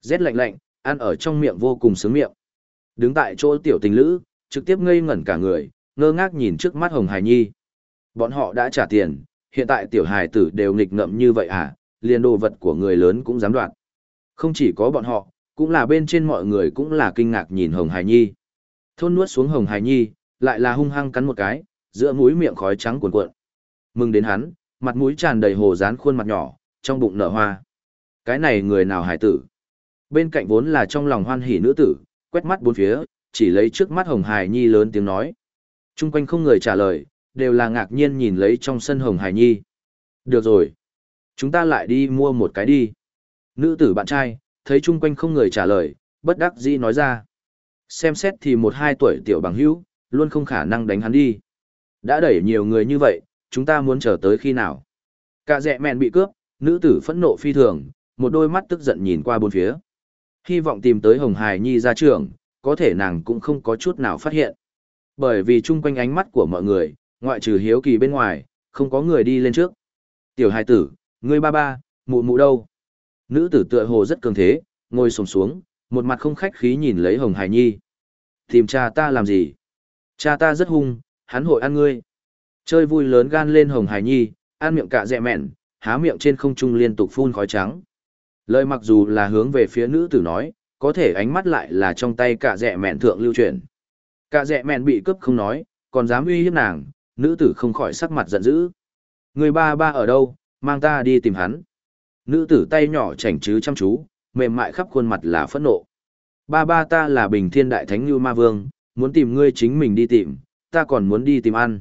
Rét lạnh lạnh, ăn ở trong miệng vô cùng sướng miệng. Đứng tại chỗ tiểu tình lữ, trực tiếp ngây ngẩn cả người, ngơ ngác nhìn trước mắt Hồng Hải Nhi. Bọn họ đã trả tiền, hiện tại tiểu hài tử đều nghịch ngợm như vậy à, liền đồ vật của người lớn cũng dám đoạt. Không chỉ có bọn họ, cũng là bên trên mọi người cũng là kinh ngạc nhìn Hồng Hải Nhi. Thôn nuốt xuống Hồng Hải Nhi, lại là hung hăng cắn một cái, giữa mũi miệng khói trắng cuồn cuộn. Mừng đến hắn, mặt mũi tràn đầy hồ dán khuôn mặt nhỏ, trong bụng nở hoa. Cái này người nào hải tử? Bên cạnh vốn là trong lòng hoan hỉ nữ tử, quét mắt bốn phía, chỉ lấy trước mắt Hồng Hải Nhi lớn tiếng nói. Trung quanh không người trả lời, đều là ngạc nhiên nhìn lấy trong sân Hồng Hải Nhi. Được rồi. Chúng ta lại đi mua một cái đi. Nữ tử bạn trai, thấy chung quanh không người trả lời, bất đắc dĩ nói ra. Xem xét thì một hai tuổi tiểu bằng hữu, luôn không khả năng đánh hắn đi. Đã đẩy nhiều người như vậy, chúng ta muốn chờ tới khi nào? Cả dẹ mẹn bị cướp, nữ tử phẫn nộ phi thường, một đôi mắt tức giận nhìn qua bốn phía. Hy vọng tìm tới Hồng Hải Nhi ra trường, có thể nàng cũng không có chút nào phát hiện. Bởi vì chung quanh ánh mắt của mọi người, ngoại trừ hiếu kỳ bên ngoài, không có người đi lên trước. Tiểu hài tử, ngươi ba ba, mụ mụ đâu? Nữ tử tựa hồ rất cường thế, ngồi sồm xuống, một mặt không khách khí nhìn lấy Hồng Hải Nhi. Tìm cha ta làm gì? Cha ta rất hung, hắn hội ăn ngươi. Chơi vui lớn gan lên Hồng Hải Nhi, ăn miệng cạ dẹ mẹn, há miệng trên không trung liên tục phun khói trắng. Lời mặc dù là hướng về phía nữ tử nói, có thể ánh mắt lại là trong tay cạ dẹ mẹn thượng lưu truyền. Cạ dẹ mẹn bị cướp không nói, còn dám uy hiếp nàng, nữ tử không khỏi sắc mặt giận dữ. Người ba ba ở đâu, mang ta đi tìm hắn. Nữ tử tay nhỏ chảnh chứ chăm chú, mềm mại khắp khuôn mặt là phẫn nộ. Ba ba ta là bình thiên đại thánh như ma vương, muốn tìm ngươi chính mình đi tìm, ta còn muốn đi tìm ăn.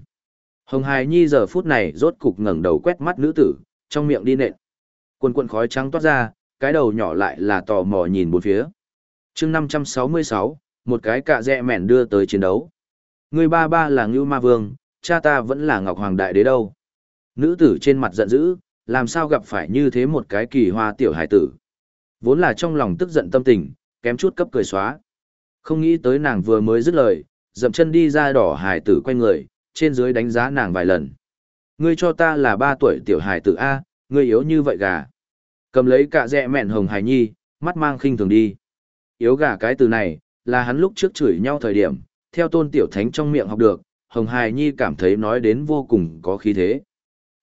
Hồng Hải Nhi giờ phút này rốt cục ngẩng đầu quét mắt nữ tử, trong miệng đi nện. Quần quần khói trắng toát ra, cái đầu nhỏ lại là tò mò nhìn bốn phía. chương 566, một cái cạ dẹ mẻn đưa tới chiến đấu. Người ba ba là Ngưu Ma Vương, cha ta vẫn là Ngọc Hoàng Đại Đế đâu. Nữ tử trên mặt giận dữ, làm sao gặp phải như thế một cái kỳ hoa tiểu hải tử. Vốn là trong lòng tức giận tâm tình, kém chút cấp cười xóa. Không nghĩ tới nàng vừa mới dứt lời, dậm chân đi ra đỏ hải tử quay người, trên dưới đánh giá nàng vài lần. Ngươi cho ta là ba tuổi tiểu hải tử A, ngươi yếu như vậy gà. Cầm lấy cả dẹ mẹn hồng hải nhi, mắt mang khinh thường đi. Yếu gà cái từ này, là hắn lúc trước chửi nhau thời điểm, theo tôn tiểu thánh trong miệng học được, hồng hải nhi cảm thấy nói đến vô cùng có khí thế.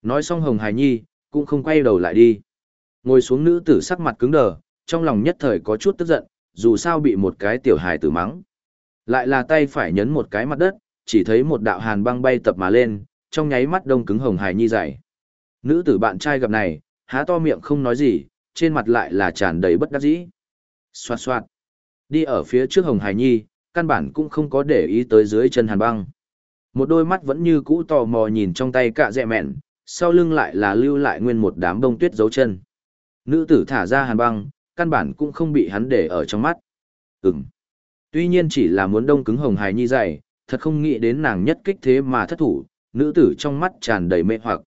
Nói xong hồng hải nhi, cũng không quay đầu lại đi. Ngồi xuống nữ tử sắc mặt cứng đờ, trong lòng nhất thời có chút tức giận, dù sao bị một cái tiểu hài tử mắng. Lại là tay phải nhấn một cái mặt đất, chỉ thấy một đạo hàn băng bay tập mà lên, trong nháy mắt đông cứng hồng hài nhi dày. Nữ tử bạn trai gặp này, há to miệng không nói gì, trên mặt lại là tràn đầy bất đắc dĩ. Xoạt xoạt. Đi ở phía trước hồng hài nhi, căn bản cũng không có để ý tới dưới chân hàn băng. Một đôi mắt vẫn như cũ tò mò nhìn trong tay cạ dẹ mẹn, sau lưng lại là lưu lại nguyên một đám bông tuyết dấu chân. Nữ tử thả ra hàn băng, căn bản cũng không bị hắn để ở trong mắt. Ừm. Tuy nhiên chỉ là muốn đông cứng hồng hài nhi dày, thật không nghĩ đến nàng nhất kích thế mà thất thủ, nữ tử trong mắt tràn đầy mê hoặc.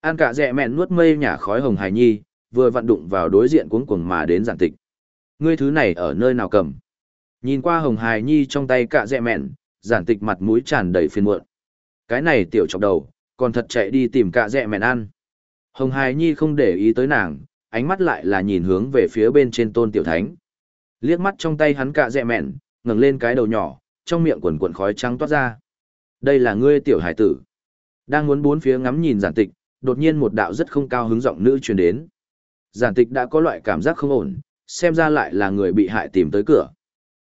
An cả dẹ mẹn nuốt mây nhả khói hồng hài nhi, vừa vặn đụng vào đối diện cuống cuồng mà đến giản tịch. Ngươi thứ này ở nơi nào cầm? Nhìn qua hồng hài nhi trong tay cả dẹ mẹn, giản tịch mặt mũi tràn đầy phiền muộn. Cái này tiểu chọc đầu, còn thật chạy đi tìm cả dẹ mẹn ăn. Hồng hài nhi không để ý tới nàng, ánh mắt lại là nhìn hướng về phía bên trên tôn tiểu thánh. Liếc mắt trong tay hắn cả dẹ mẹn, ngẩng lên cái đầu nhỏ, trong miệng quần quần khói trắng toát ra. Đây là ngươi tiểu hải tử. Đang muốn bốn phía ngắm nhìn giản tịch, đột nhiên một đạo rất không cao hứng giọng nữ truyền đến. Giản tịch đã có loại cảm giác không ổn, xem ra lại là người bị hại tìm tới cửa.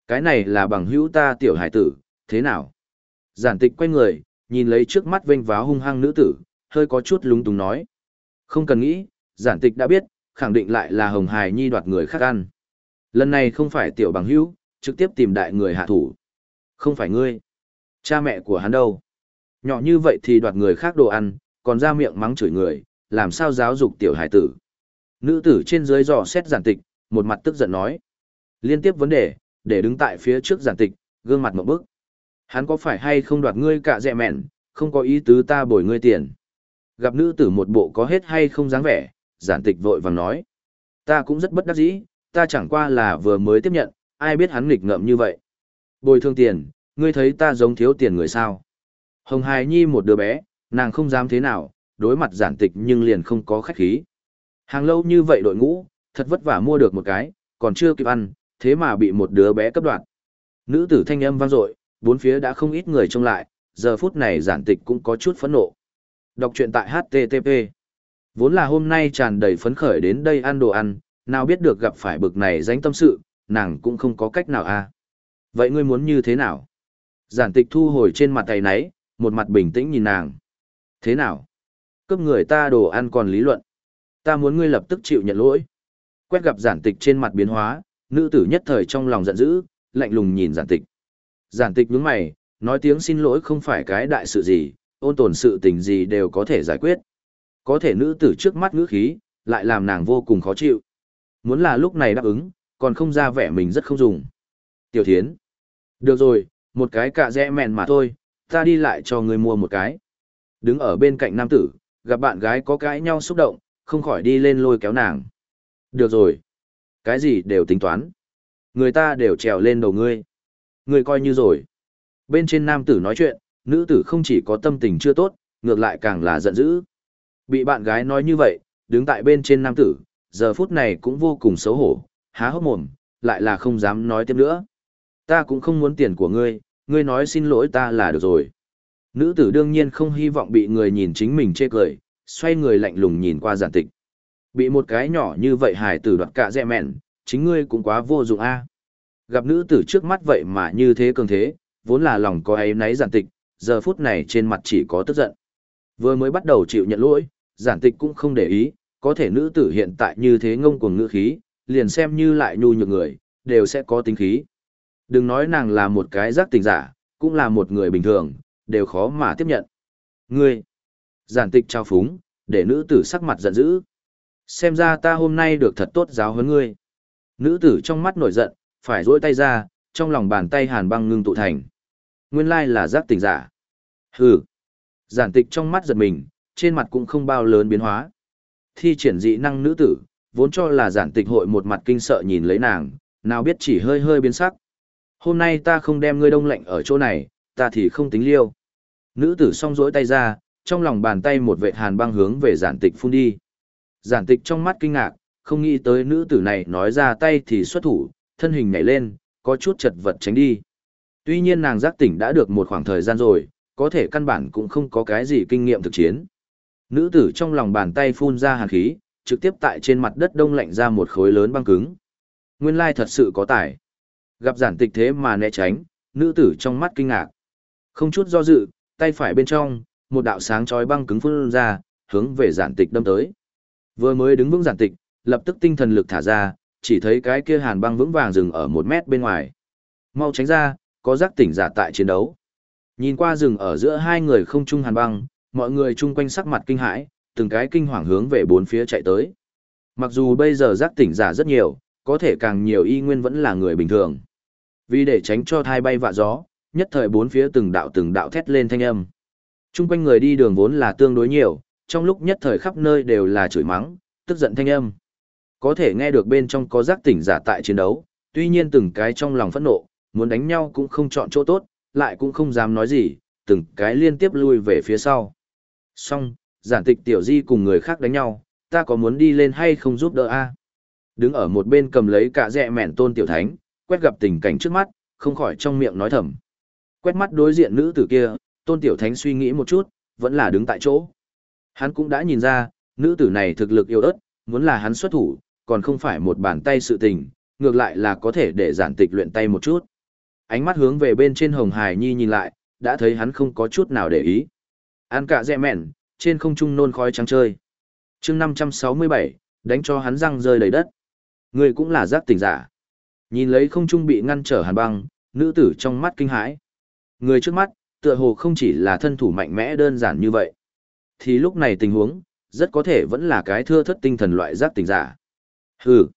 Cái này là bằng hữu ta tiểu hải tử, thế nào? Giản tịch quay người, nhìn lấy trước mắt vênh váo hung hăng nữ tử, hơi có chút lúng túng nói. Không cần nghĩ, giản tịch đã biết, khẳng định lại là hồng hài nhi đoạt người khác ăn. Lần này không phải tiểu bằng hữu, trực tiếp tìm đại người hạ thủ. Không phải ngươi. Cha mẹ của hắn đâu? Nhỏ như vậy thì đoạt người khác đồ ăn, còn ra miệng mắng chửi người, làm sao giáo dục tiểu hải tử. Nữ tử trên dưới dò xét giản tịch, một mặt tức giận nói. Liên tiếp vấn đề, để đứng tại phía trước giản tịch, gương mặt một bức. Hắn có phải hay không đoạt ngươi cả dẹ mẹn, không có ý tứ ta bồi ngươi tiền. Gặp nữ tử một bộ có hết hay không dáng vẻ, giản tịch vội vàng nói. Ta cũng rất bất đắc dĩ, ta chẳng qua là vừa mới tiếp nhận, ai biết hắn nghịch ngợm như vậy. Bồi thường tiền, ngươi thấy ta giống thiếu tiền người sao. Hồng Hải Nhi một đứa bé, nàng không dám thế nào, đối mặt giản tịch nhưng liền không có khách khí. Hàng lâu như vậy đội ngũ, thật vất vả mua được một cái, còn chưa kịp ăn, thế mà bị một đứa bé cấp đoạn. Nữ tử thanh âm vang dội, bốn phía đã không ít người trông lại, giờ phút này giản tịch cũng có chút phẫn nộ. Đọc truyện tại HTTP. Vốn là hôm nay tràn đầy phấn khởi đến đây ăn đồ ăn, nào biết được gặp phải bực này danh tâm sự, nàng cũng không có cách nào a. À. Vậy ngươi muốn như thế nào? Giản tịch thu hồi trên mặt tay náy, một mặt bình tĩnh nhìn nàng. Thế nào? cướp người ta đồ ăn còn lý luận. Ta muốn ngươi lập tức chịu nhận lỗi. Quét gặp giản tịch trên mặt biến hóa, nữ tử nhất thời trong lòng giận dữ, lạnh lùng nhìn giản tịch. Giản tịch nhướng mày, nói tiếng xin lỗi không phải cái đại sự gì, ôn tồn sự tình gì đều có thể giải quyết. Có thể nữ tử trước mắt ngữ khí, lại làm nàng vô cùng khó chịu. Muốn là lúc này đáp ứng, còn không ra vẻ mình rất không dùng. Tiểu thiến. Được rồi, một cái cả rẽ mèn mà thôi, ta đi lại cho người mua một cái. Đứng ở bên cạnh nam tử, gặp bạn gái có cãi nhau xúc động, không khỏi đi lên lôi kéo nàng. Được rồi. Cái gì đều tính toán. Người ta đều trèo lên đầu ngươi. Ngươi coi như rồi. Bên trên nam tử nói chuyện, nữ tử không chỉ có tâm tình chưa tốt, ngược lại càng là giận dữ. Bị bạn gái nói như vậy, đứng tại bên trên nam tử, giờ phút này cũng vô cùng xấu hổ, há hốc mồm, lại là không dám nói tiếp nữa. Ta cũng không muốn tiền của ngươi, ngươi nói xin lỗi ta là được rồi. Nữ tử đương nhiên không hy vọng bị người nhìn chính mình chê cười, xoay người lạnh lùng nhìn qua giản tịch. Bị một cái nhỏ như vậy hài tử đoạt cả dẹ mẹn, chính ngươi cũng quá vô dụng a. Gặp nữ tử trước mắt vậy mà như thế cường thế, vốn là lòng có ấy náy giản tịch, giờ phút này trên mặt chỉ có tức giận. Vừa mới bắt đầu chịu nhận lỗi, giản tịch cũng không để ý, có thể nữ tử hiện tại như thế ngông cuồng ngữ khí, liền xem như lại nhu nhược người, đều sẽ có tính khí. Đừng nói nàng là một cái giác tình giả, cũng là một người bình thường, đều khó mà tiếp nhận. Ngươi, giản tịch trao phúng, để nữ tử sắc mặt giận dữ. Xem ra ta hôm nay được thật tốt giáo huấn ngươi. Nữ tử trong mắt nổi giận, phải duỗi tay ra, trong lòng bàn tay hàn băng ngưng tụ thành. Nguyên lai là giác tình giả. Hừ. Giản tịch trong mắt giật mình, trên mặt cũng không bao lớn biến hóa. Thi triển dị năng nữ tử, vốn cho là giản tịch hội một mặt kinh sợ nhìn lấy nàng, nào biết chỉ hơi hơi biến sắc. Hôm nay ta không đem ngươi đông lạnh ở chỗ này, ta thì không tính liêu. Nữ tử song rỗi tay ra, trong lòng bàn tay một vệ hàn băng hướng về giản tịch phun đi. Giản tịch trong mắt kinh ngạc, không nghĩ tới nữ tử này nói ra tay thì xuất thủ, thân hình nhảy lên, có chút chật vật tránh đi. Tuy nhiên nàng giác tỉnh đã được một khoảng thời gian rồi, có thể căn bản cũng không có cái gì kinh nghiệm thực chiến. Nữ tử trong lòng bàn tay phun ra hàn khí, trực tiếp tại trên mặt đất đông lạnh ra một khối lớn băng cứng. Nguyên lai thật sự có tài. Gặp giản tịch thế mà né tránh, nữ tử trong mắt kinh ngạc. Không chút do dự, tay phải bên trong, một đạo sáng chói băng cứng phun ra, hướng về giản tịch đâm tới. Vừa mới đứng vững giản tịch, lập tức tinh thần lực thả ra, chỉ thấy cái kia hàn băng vững vàng dừng ở một mét bên ngoài. Mau tránh ra, có giác tỉnh giả tại chiến đấu. Nhìn qua rừng ở giữa hai người không chung hàn băng, mọi người chung quanh sắc mặt kinh hãi, từng cái kinh hoàng hướng về bốn phía chạy tới. Mặc dù bây giờ giác tỉnh giả rất nhiều, có thể càng nhiều y nguyên vẫn là người bình thường. Vì để tránh cho thai bay vạ gió, nhất thời bốn phía từng đạo từng đạo thét lên thanh âm. Trung quanh người đi đường vốn là tương đối nhiều, trong lúc nhất thời khắp nơi đều là chửi mắng, tức giận thanh âm. Có thể nghe được bên trong có giác tỉnh giả tại chiến đấu, tuy nhiên từng cái trong lòng phẫn nộ, muốn đánh nhau cũng không chọn chỗ tốt, lại cũng không dám nói gì, từng cái liên tiếp lui về phía sau. Xong, giản tịch tiểu di cùng người khác đánh nhau, ta có muốn đi lên hay không giúp đỡ a? Đứng ở một bên cầm lấy cả rẹ mẹn tôn tiểu thánh, quét gặp tình cảnh trước mắt, không khỏi trong miệng nói thầm. Quét mắt đối diện nữ tử kia, tôn tiểu thánh suy nghĩ một chút, vẫn là đứng tại chỗ. Hắn cũng đã nhìn ra, nữ tử này thực lực yêu ớt, muốn là hắn xuất thủ, còn không phải một bàn tay sự tình, ngược lại là có thể để giản tịch luyện tay một chút. Ánh mắt hướng về bên trên hồng hải nhi nhìn lại, đã thấy hắn không có chút nào để ý. An cả dẹ mẹn, trên không trung nôn khói trắng chơi. chương 567, đánh cho hắn răng rơi đầy đất. Người cũng là giác tỉnh giả. Nhìn lấy không trung bị ngăn trở hàn băng, nữ tử trong mắt kinh hãi. Người trước mắt, tựa hồ không chỉ là thân thủ mạnh mẽ đơn giản như vậy. Thì lúc này tình huống, rất có thể vẫn là cái thưa thất tinh thần loại giác tình giả. Hừ.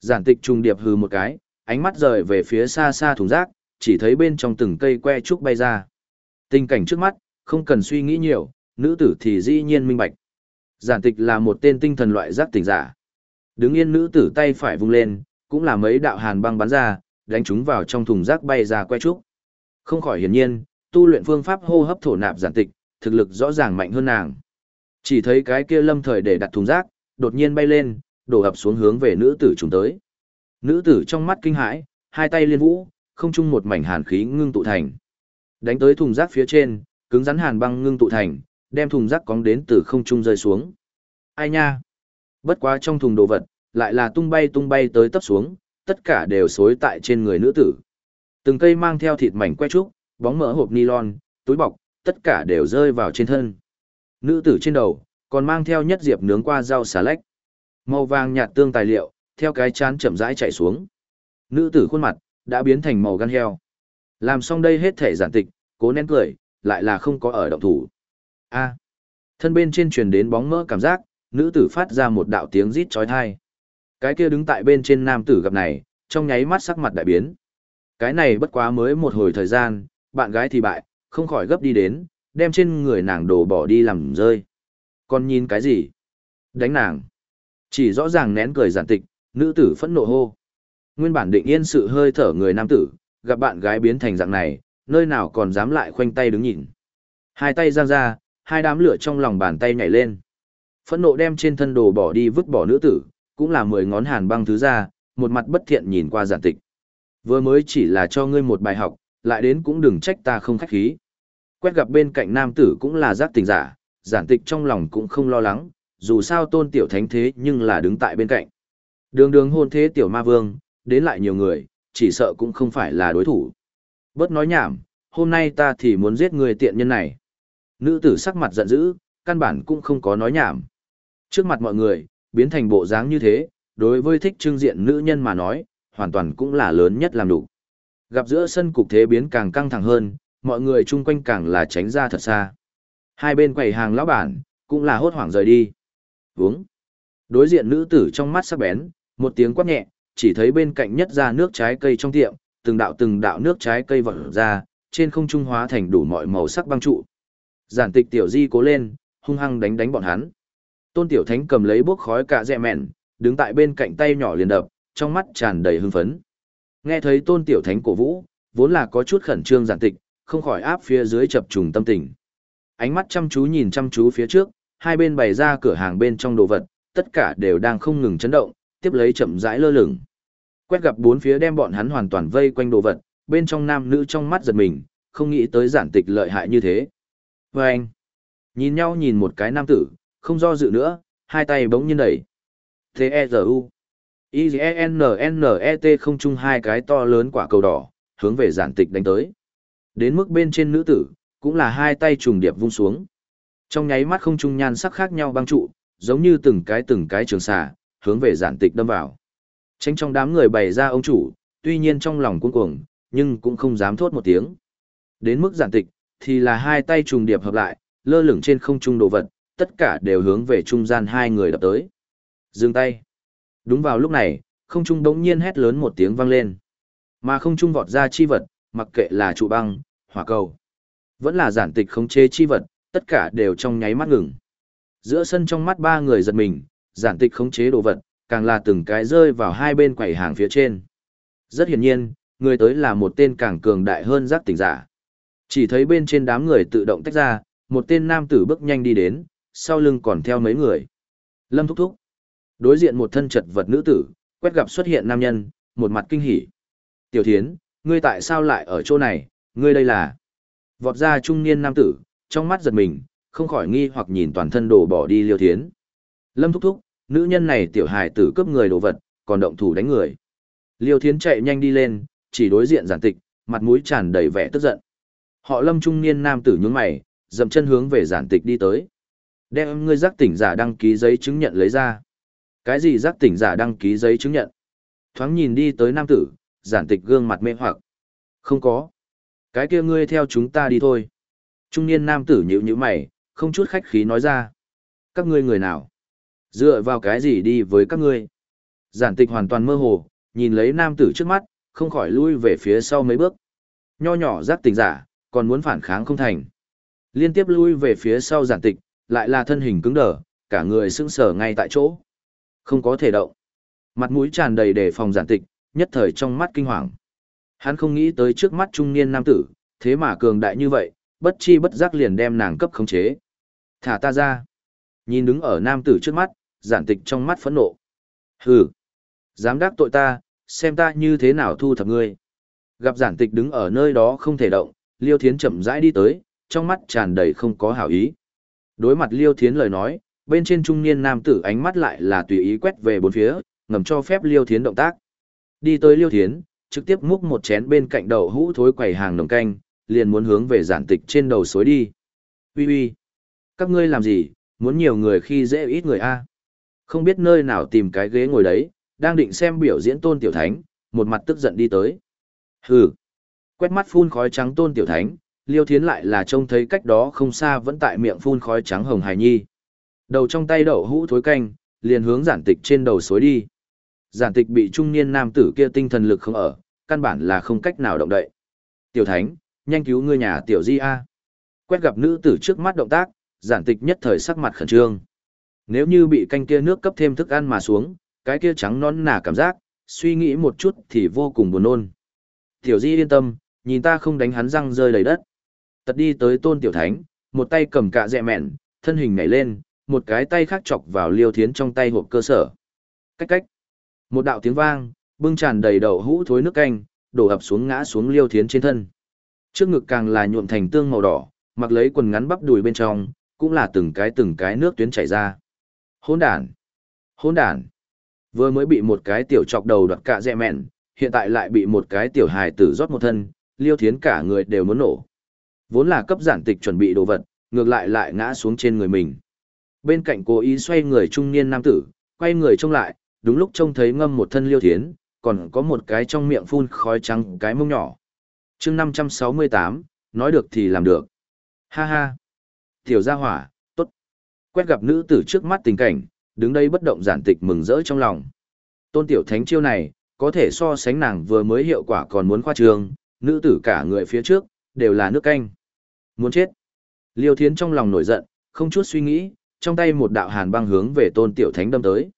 Giản tịch trùng điệp hừ một cái, ánh mắt rời về phía xa xa thùng rác, chỉ thấy bên trong từng cây que trúc bay ra. Tình cảnh trước mắt, không cần suy nghĩ nhiều, nữ tử thì dĩ nhiên minh bạch. Giản tịch là một tên tinh thần loại giác tỉnh giả. Đứng yên nữ tử tay phải vung lên, cũng là mấy đạo hàn băng bắn ra, đánh chúng vào trong thùng rác bay ra que trúc. Không khỏi hiển nhiên, tu luyện phương pháp hô hấp thổ nạp giản tịch, thực lực rõ ràng mạnh hơn nàng. Chỉ thấy cái kia lâm thời để đặt thùng rác, đột nhiên bay lên, đổ ập xuống hướng về nữ tử chúng tới. Nữ tử trong mắt kinh hãi, hai tay liên vũ, không chung một mảnh hàn khí ngưng tụ thành. Đánh tới thùng rác phía trên, cứng rắn hàn băng ngưng tụ thành, đem thùng rác cóng đến từ không trung rơi xuống. Ai nha? Bất quá trong thùng đồ vật, lại là tung bay tung bay tới tấp xuống, tất cả đều xối tại trên người nữ tử. Từng cây mang theo thịt mảnh que trúc, bóng mỡ hộp nylon, túi bọc, tất cả đều rơi vào trên thân. Nữ tử trên đầu, còn mang theo nhất diệp nướng qua rau xà lách. Màu vàng nhạt tương tài liệu, theo cái chán chậm rãi chạy xuống. Nữ tử khuôn mặt, đã biến thành màu gan heo. Làm xong đây hết thể giản tịch, cố nén cười, lại là không có ở động thủ. A. thân bên trên truyền đến bóng mỡ cảm giác, nữ tử phát ra một đạo tiếng rít chói tai. Cái kia đứng tại bên trên nam tử gặp này, trong nháy mắt sắc mặt đại biến. Cái này bất quá mới một hồi thời gian, bạn gái thì bại, không khỏi gấp đi đến, đem trên người nàng đồ bỏ đi làm rơi. Còn nhìn cái gì? Đánh nàng. Chỉ rõ ràng nén cười giản tịch, nữ tử phẫn nộ hô. Nguyên bản định yên sự hơi thở người nam tử, gặp bạn gái biến thành dạng này, nơi nào còn dám lại khoanh tay đứng nhìn. Hai tay giang ra, hai đám lửa trong lòng bàn tay nhảy lên. Phẫn nộ đem trên thân đồ bỏ đi vứt bỏ nữ tử, cũng là mười ngón hàn băng thứ ra, một mặt bất thiện nhìn qua giản tịch. Vừa mới chỉ là cho ngươi một bài học, lại đến cũng đừng trách ta không khách khí. Quét gặp bên cạnh nam tử cũng là giác tình giả, giản tịch trong lòng cũng không lo lắng, dù sao tôn tiểu thánh thế nhưng là đứng tại bên cạnh. Đường đường hôn thế tiểu ma vương, đến lại nhiều người, chỉ sợ cũng không phải là đối thủ. Bớt nói nhảm, hôm nay ta thì muốn giết người tiện nhân này. Nữ tử sắc mặt giận dữ, căn bản cũng không có nói nhảm. Trước mặt mọi người, biến thành bộ dáng như thế, đối với thích trưng diện nữ nhân mà nói, hoàn toàn cũng là lớn nhất làm đủ. Gặp giữa sân cục thế biến càng căng thẳng hơn, mọi người chung quanh càng là tránh ra thật xa. Hai bên quầy hàng lão bản, cũng là hốt hoảng rời đi. Uống. Đối diện nữ tử trong mắt sắc bén, một tiếng quát nhẹ, chỉ thấy bên cạnh nhất ra nước trái cây trong tiệm, từng đạo từng đạo nước trái cây vỡ ra, trên không trung hóa thành đủ mọi màu sắc băng trụ. Giản tịch tiểu di cố lên, hung hăng đánh đánh bọn hắn. Tôn tiểu thánh cầm lấy bốc khói cả dẹ mẹn, đứng tại bên cạnh tay nhỏ liền đập, trong mắt tràn đầy hưng phấn. Nghe thấy tôn tiểu thánh cổ vũ, vốn là có chút khẩn trương giản tịch, không khỏi áp phía dưới chập trùng tâm tình. Ánh mắt chăm chú nhìn chăm chú phía trước, hai bên bày ra cửa hàng bên trong đồ vật, tất cả đều đang không ngừng chấn động, tiếp lấy chậm rãi lơ lửng. Quét gặp bốn phía đem bọn hắn hoàn toàn vây quanh đồ vật, bên trong nam nữ trong mắt giật mình, không nghĩ tới giản tịch lợi hại như thế. Và anh, nhìn nhau nhìn một cái nam tử, không do dự nữa, hai tay bỗng nhiên đẩy. T-E-Z-U. I.E.N.N.E.T. không chung hai cái to lớn quả cầu đỏ, hướng về giản tịch đánh tới. Đến mức bên trên nữ tử, cũng là hai tay trùng điệp vung xuống. Trong nháy mắt không trung nhan sắc khác nhau băng trụ, giống như từng cái từng cái trường xà, hướng về giản tịch đâm vào. Tránh trong đám người bày ra ông chủ, tuy nhiên trong lòng cuống cuồng, nhưng cũng không dám thốt một tiếng. Đến mức giản tịch, thì là hai tay trùng điệp hợp lại, lơ lửng trên không trung đồ vật, tất cả đều hướng về trung gian hai người đập tới. Dừng tay. Đúng vào lúc này, không trung đống nhiên hét lớn một tiếng vang lên. Mà không trung vọt ra chi vật, mặc kệ là trụ băng, hỏa cầu, vẫn là giản tịch không chế chi vật, Tất cả đều trong nháy mắt ngừng. Giữa sân trong mắt ba người giật mình, giản tịch khống chế đồ vật, càng là từng cái rơi vào hai bên quầy hàng phía trên. Rất hiển nhiên, người tới là một tên càng cường đại hơn giác tỉnh giả. Chỉ thấy bên trên đám người tự động tách ra, một tên nam tử bước nhanh đi đến, sau lưng còn theo mấy người. Lâm thúc thúc. Đối diện một thân chật vật nữ tử, quét gặp xuất hiện nam nhân, một mặt kinh hỉ. Tiểu thiến, ngươi tại sao lại ở chỗ này, ngươi đây là... Vọt ra trung niên nam tử, trong mắt giật mình, không khỏi nghi hoặc nhìn toàn thân đồ bỏ đi liêu thiến. Lâm thúc thúc, nữ nhân này tiểu hài tử cướp người đồ vật, còn động thủ đánh người. Liêu thiến chạy nhanh đi lên, chỉ đối diện giản tịch, mặt mũi tràn đầy vẻ tức giận. Họ lâm trung niên nam tử nhướng mày, dậm chân hướng về giản tịch đi tới. Đem ngươi giác tỉnh giả đăng ký giấy chứng nhận lấy ra. Cái gì giác tỉnh giả đăng ký giấy chứng nhận? Thoáng nhìn đi tới nam tử, giản tịch gương mặt mê hoặc. Không có. Cái kia ngươi theo chúng ta đi thôi. Trung niên nam tử nhíu nhíu mày, không chút khách khí nói ra. Các ngươi người nào? Dựa vào cái gì đi với các ngươi? Giản tịch hoàn toàn mơ hồ, nhìn lấy nam tử trước mắt, không khỏi lui về phía sau mấy bước. Nho nhỏ giác tỉnh giả, còn muốn phản kháng không thành. Liên tiếp lui về phía sau giản tịch, lại là thân hình cứng đờ, cả người sững sờ ngay tại chỗ. Không có thể động. Mặt mũi tràn đầy đề phòng giản tịch, nhất thời trong mắt kinh hoàng. Hắn không nghĩ tới trước mắt trung niên nam tử, thế mà cường đại như vậy, bất chi bất giác liền đem nàng cấp khống chế. Thả ta ra. Nhìn đứng ở nam tử trước mắt, giản tịch trong mắt phẫn nộ. Hừ. Dám đắc tội ta, xem ta như thế nào thu thập ngươi. Gặp giản tịch đứng ở nơi đó không thể động, Liêu Thiến chậm rãi đi tới, trong mắt tràn đầy không có hảo ý. Đối mặt Liêu Thiến lời nói, bên trên trung niên nam tử ánh mắt lại là tùy ý quét về bốn phía, ngầm cho phép Liêu Thiến động tác. Đi tới Liêu Thiến, trực tiếp múc một chén bên cạnh đầu hũ thối quầy hàng nồng canh, liền muốn hướng về giản tịch trên đầu suối đi. Ui ui, các ngươi làm gì, muốn nhiều người khi dễ ít người a Không biết nơi nào tìm cái ghế ngồi đấy, đang định xem biểu diễn tôn tiểu thánh, một mặt tức giận đi tới. Hừ, quét mắt phun khói trắng tôn tiểu thánh, liêu thiến lại là trông thấy cách đó không xa vẫn tại miệng phun khói trắng hồng hài nhi. Đầu trong tay đậu hũ thối canh, liền hướng giản tịch trên đầu xối đi. Giản tịch bị trung niên nam tử kia tinh thần lực không ở, căn bản là không cách nào động đậy. Tiểu thánh, nhanh cứu ngươi nhà tiểu di a. Quét gặp nữ tử trước mắt động tác, giản tịch nhất thời sắc mặt khẩn trương. Nếu như bị canh kia nước cấp thêm thức ăn mà xuống, cái kia trắng non nà cảm giác, suy nghĩ một chút thì vô cùng buồn nôn. Tiểu di yên tâm, nhìn ta không đánh hắn răng rơi đầy đất. Tật đi tới tôn tiểu thánh, một tay cầm cạ dẹ mẹn, thân hình nhảy lên, một cái tay khác chọc vào liêu thiến trong tay hộp cơ sở. Cách cách. Một đạo tiếng vang, bưng tràn đầy đậu hũ thối nước canh, đổ ập xuống ngã xuống liêu thiến trên thân. Trước ngực càng là nhuộm thành tương màu đỏ, mặc lấy quần ngắn bắp đùi bên trong, cũng là từng cái từng cái nước tuyến chảy ra. Hỗn đản! Hỗn đản! Vừa mới bị một cái tiểu chọc đầu đoạt cạ dẹ mẹn, hiện tại lại bị một cái tiểu hài tử rót một thân, liêu thiến cả người đều muốn nổ. Vốn là cấp giản tịch chuẩn bị đồ vật, ngược lại lại ngã xuống trên người mình. Bên cạnh cố ý xoay người trung niên nam tử, quay người trông lại, đúng lúc trông thấy ngâm một thân liêu thiến, còn có một cái trong miệng phun khói trắng cái mông nhỏ. chương 568, nói được thì làm được. Ha ha. Tiểu gia hỏa, tốt. Quét gặp nữ tử trước mắt tình cảnh, đứng đây bất động giản tịch mừng rỡ trong lòng. Tôn tiểu thánh chiêu này, có thể so sánh nàng vừa mới hiệu quả còn muốn khoa trương, nữ tử cả người phía trước, đều là nước canh. Muốn chết. Liêu thiến trong lòng nổi giận, không chút suy nghĩ, trong tay một đạo hàn băng hướng về tôn tiểu thánh đâm tới.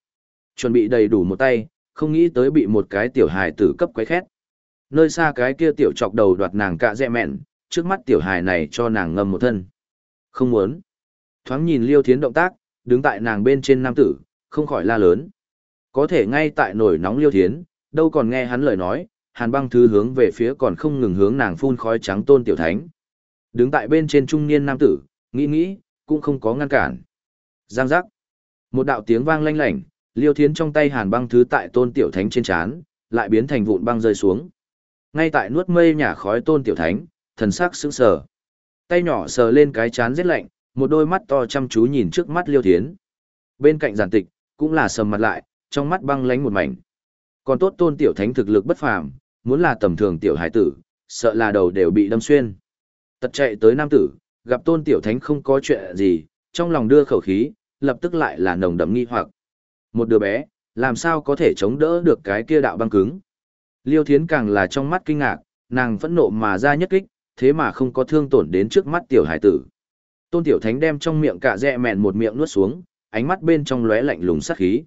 Chuẩn bị đầy đủ một tay, không nghĩ tới bị một cái tiểu hài tử cấp quấy khét. Nơi xa cái kia tiểu chọc đầu đoạt nàng cạ dẹ mẹn, trước mắt tiểu hài này cho nàng ngâm một thân. Không muốn. Thoáng nhìn liêu thiến động tác, đứng tại nàng bên trên nam tử, không khỏi la lớn. Có thể ngay tại nổi nóng liêu thiến, đâu còn nghe hắn lời nói, hàn băng thứ hướng về phía còn không ngừng hướng nàng phun khói trắng tôn tiểu thánh. Đứng tại bên trên trung niên nam tử, nghĩ nghĩ, cũng không có ngăn cản. Giang giác. Một đạo tiếng vang lanh lảnh, liêu thiến trong tay hàn băng thứ tại tôn tiểu thánh trên chán, lại biến thành vụn băng rơi xuống. Ngay tại nuốt mây nhả khói tôn tiểu thánh, thần sắc sững sờ. Tay nhỏ sờ lên cái chán rét lạnh, một đôi mắt to chăm chú nhìn trước mắt liêu thiến. Bên cạnh giản tịch, cũng là sầm mặt lại, trong mắt băng lánh một mảnh. Còn tốt tôn tiểu thánh thực lực bất phàm, muốn là tầm thường tiểu hải tử, sợ là đầu đều bị đâm xuyên. Tật chạy tới nam tử, gặp tôn tiểu thánh không có chuyện gì, trong lòng đưa khẩu khí, lập tức lại là nồng đậm nghi hoặc. Một đứa bé, làm sao có thể chống đỡ được cái kia đạo băng cứng. Liêu thiến càng là trong mắt kinh ngạc, nàng phẫn nộ mà ra nhất kích, thế mà không có thương tổn đến trước mắt tiểu hải tử. Tôn Tiểu Thánh đem trong miệng cả dẹ mẹn một miệng nuốt xuống, ánh mắt bên trong lóe lạnh lùng sát khí.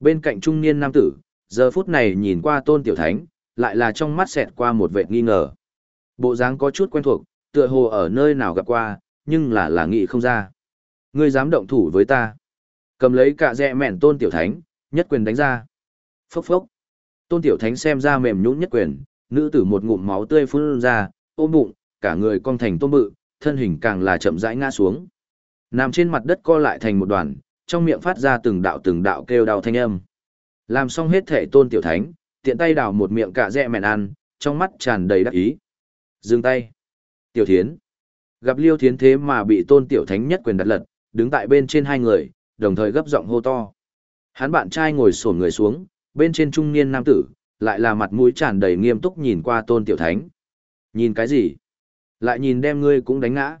Bên cạnh trung niên nam tử, giờ phút này nhìn qua Tôn Tiểu Thánh, lại là trong mắt xẹt qua một vệt nghi ngờ. Bộ dáng có chút quen thuộc, tựa hồ ở nơi nào gặp qua, nhưng là là nghị không ra. Ngươi dám động thủ với ta. Cầm lấy cả dẹ mẹn Tôn Tiểu Thánh, nhất quyền đánh ra. Phốc phốc. Tôn Tiểu Thánh xem ra mềm nhũn nhất quyền, nữ tử một ngụm máu tươi phun ra, ôm bụng, cả người cong thành tôm bự, thân hình càng là chậm rãi ngã xuống. Nằm trên mặt đất co lại thành một đoàn, trong miệng phát ra từng đạo từng đạo kêu đau thanh âm. Làm xong hết thể tôn tiểu thánh, tiện tay đào một miệng cả dẹ mẹn ăn, trong mắt tràn đầy đắc ý. Dừng tay. Tiểu thiến. Gặp liêu thiến thế mà bị tôn tiểu thánh nhất quyền đặt lật, đứng tại bên trên hai người, đồng thời gấp giọng hô to. Hắn bạn trai ngồi sổn người xuống, bên trên trung niên nam tử, lại là mặt mũi tràn đầy nghiêm túc nhìn qua tôn tiểu thánh. Nhìn cái gì? Lại nhìn đem ngươi cũng đánh ngã.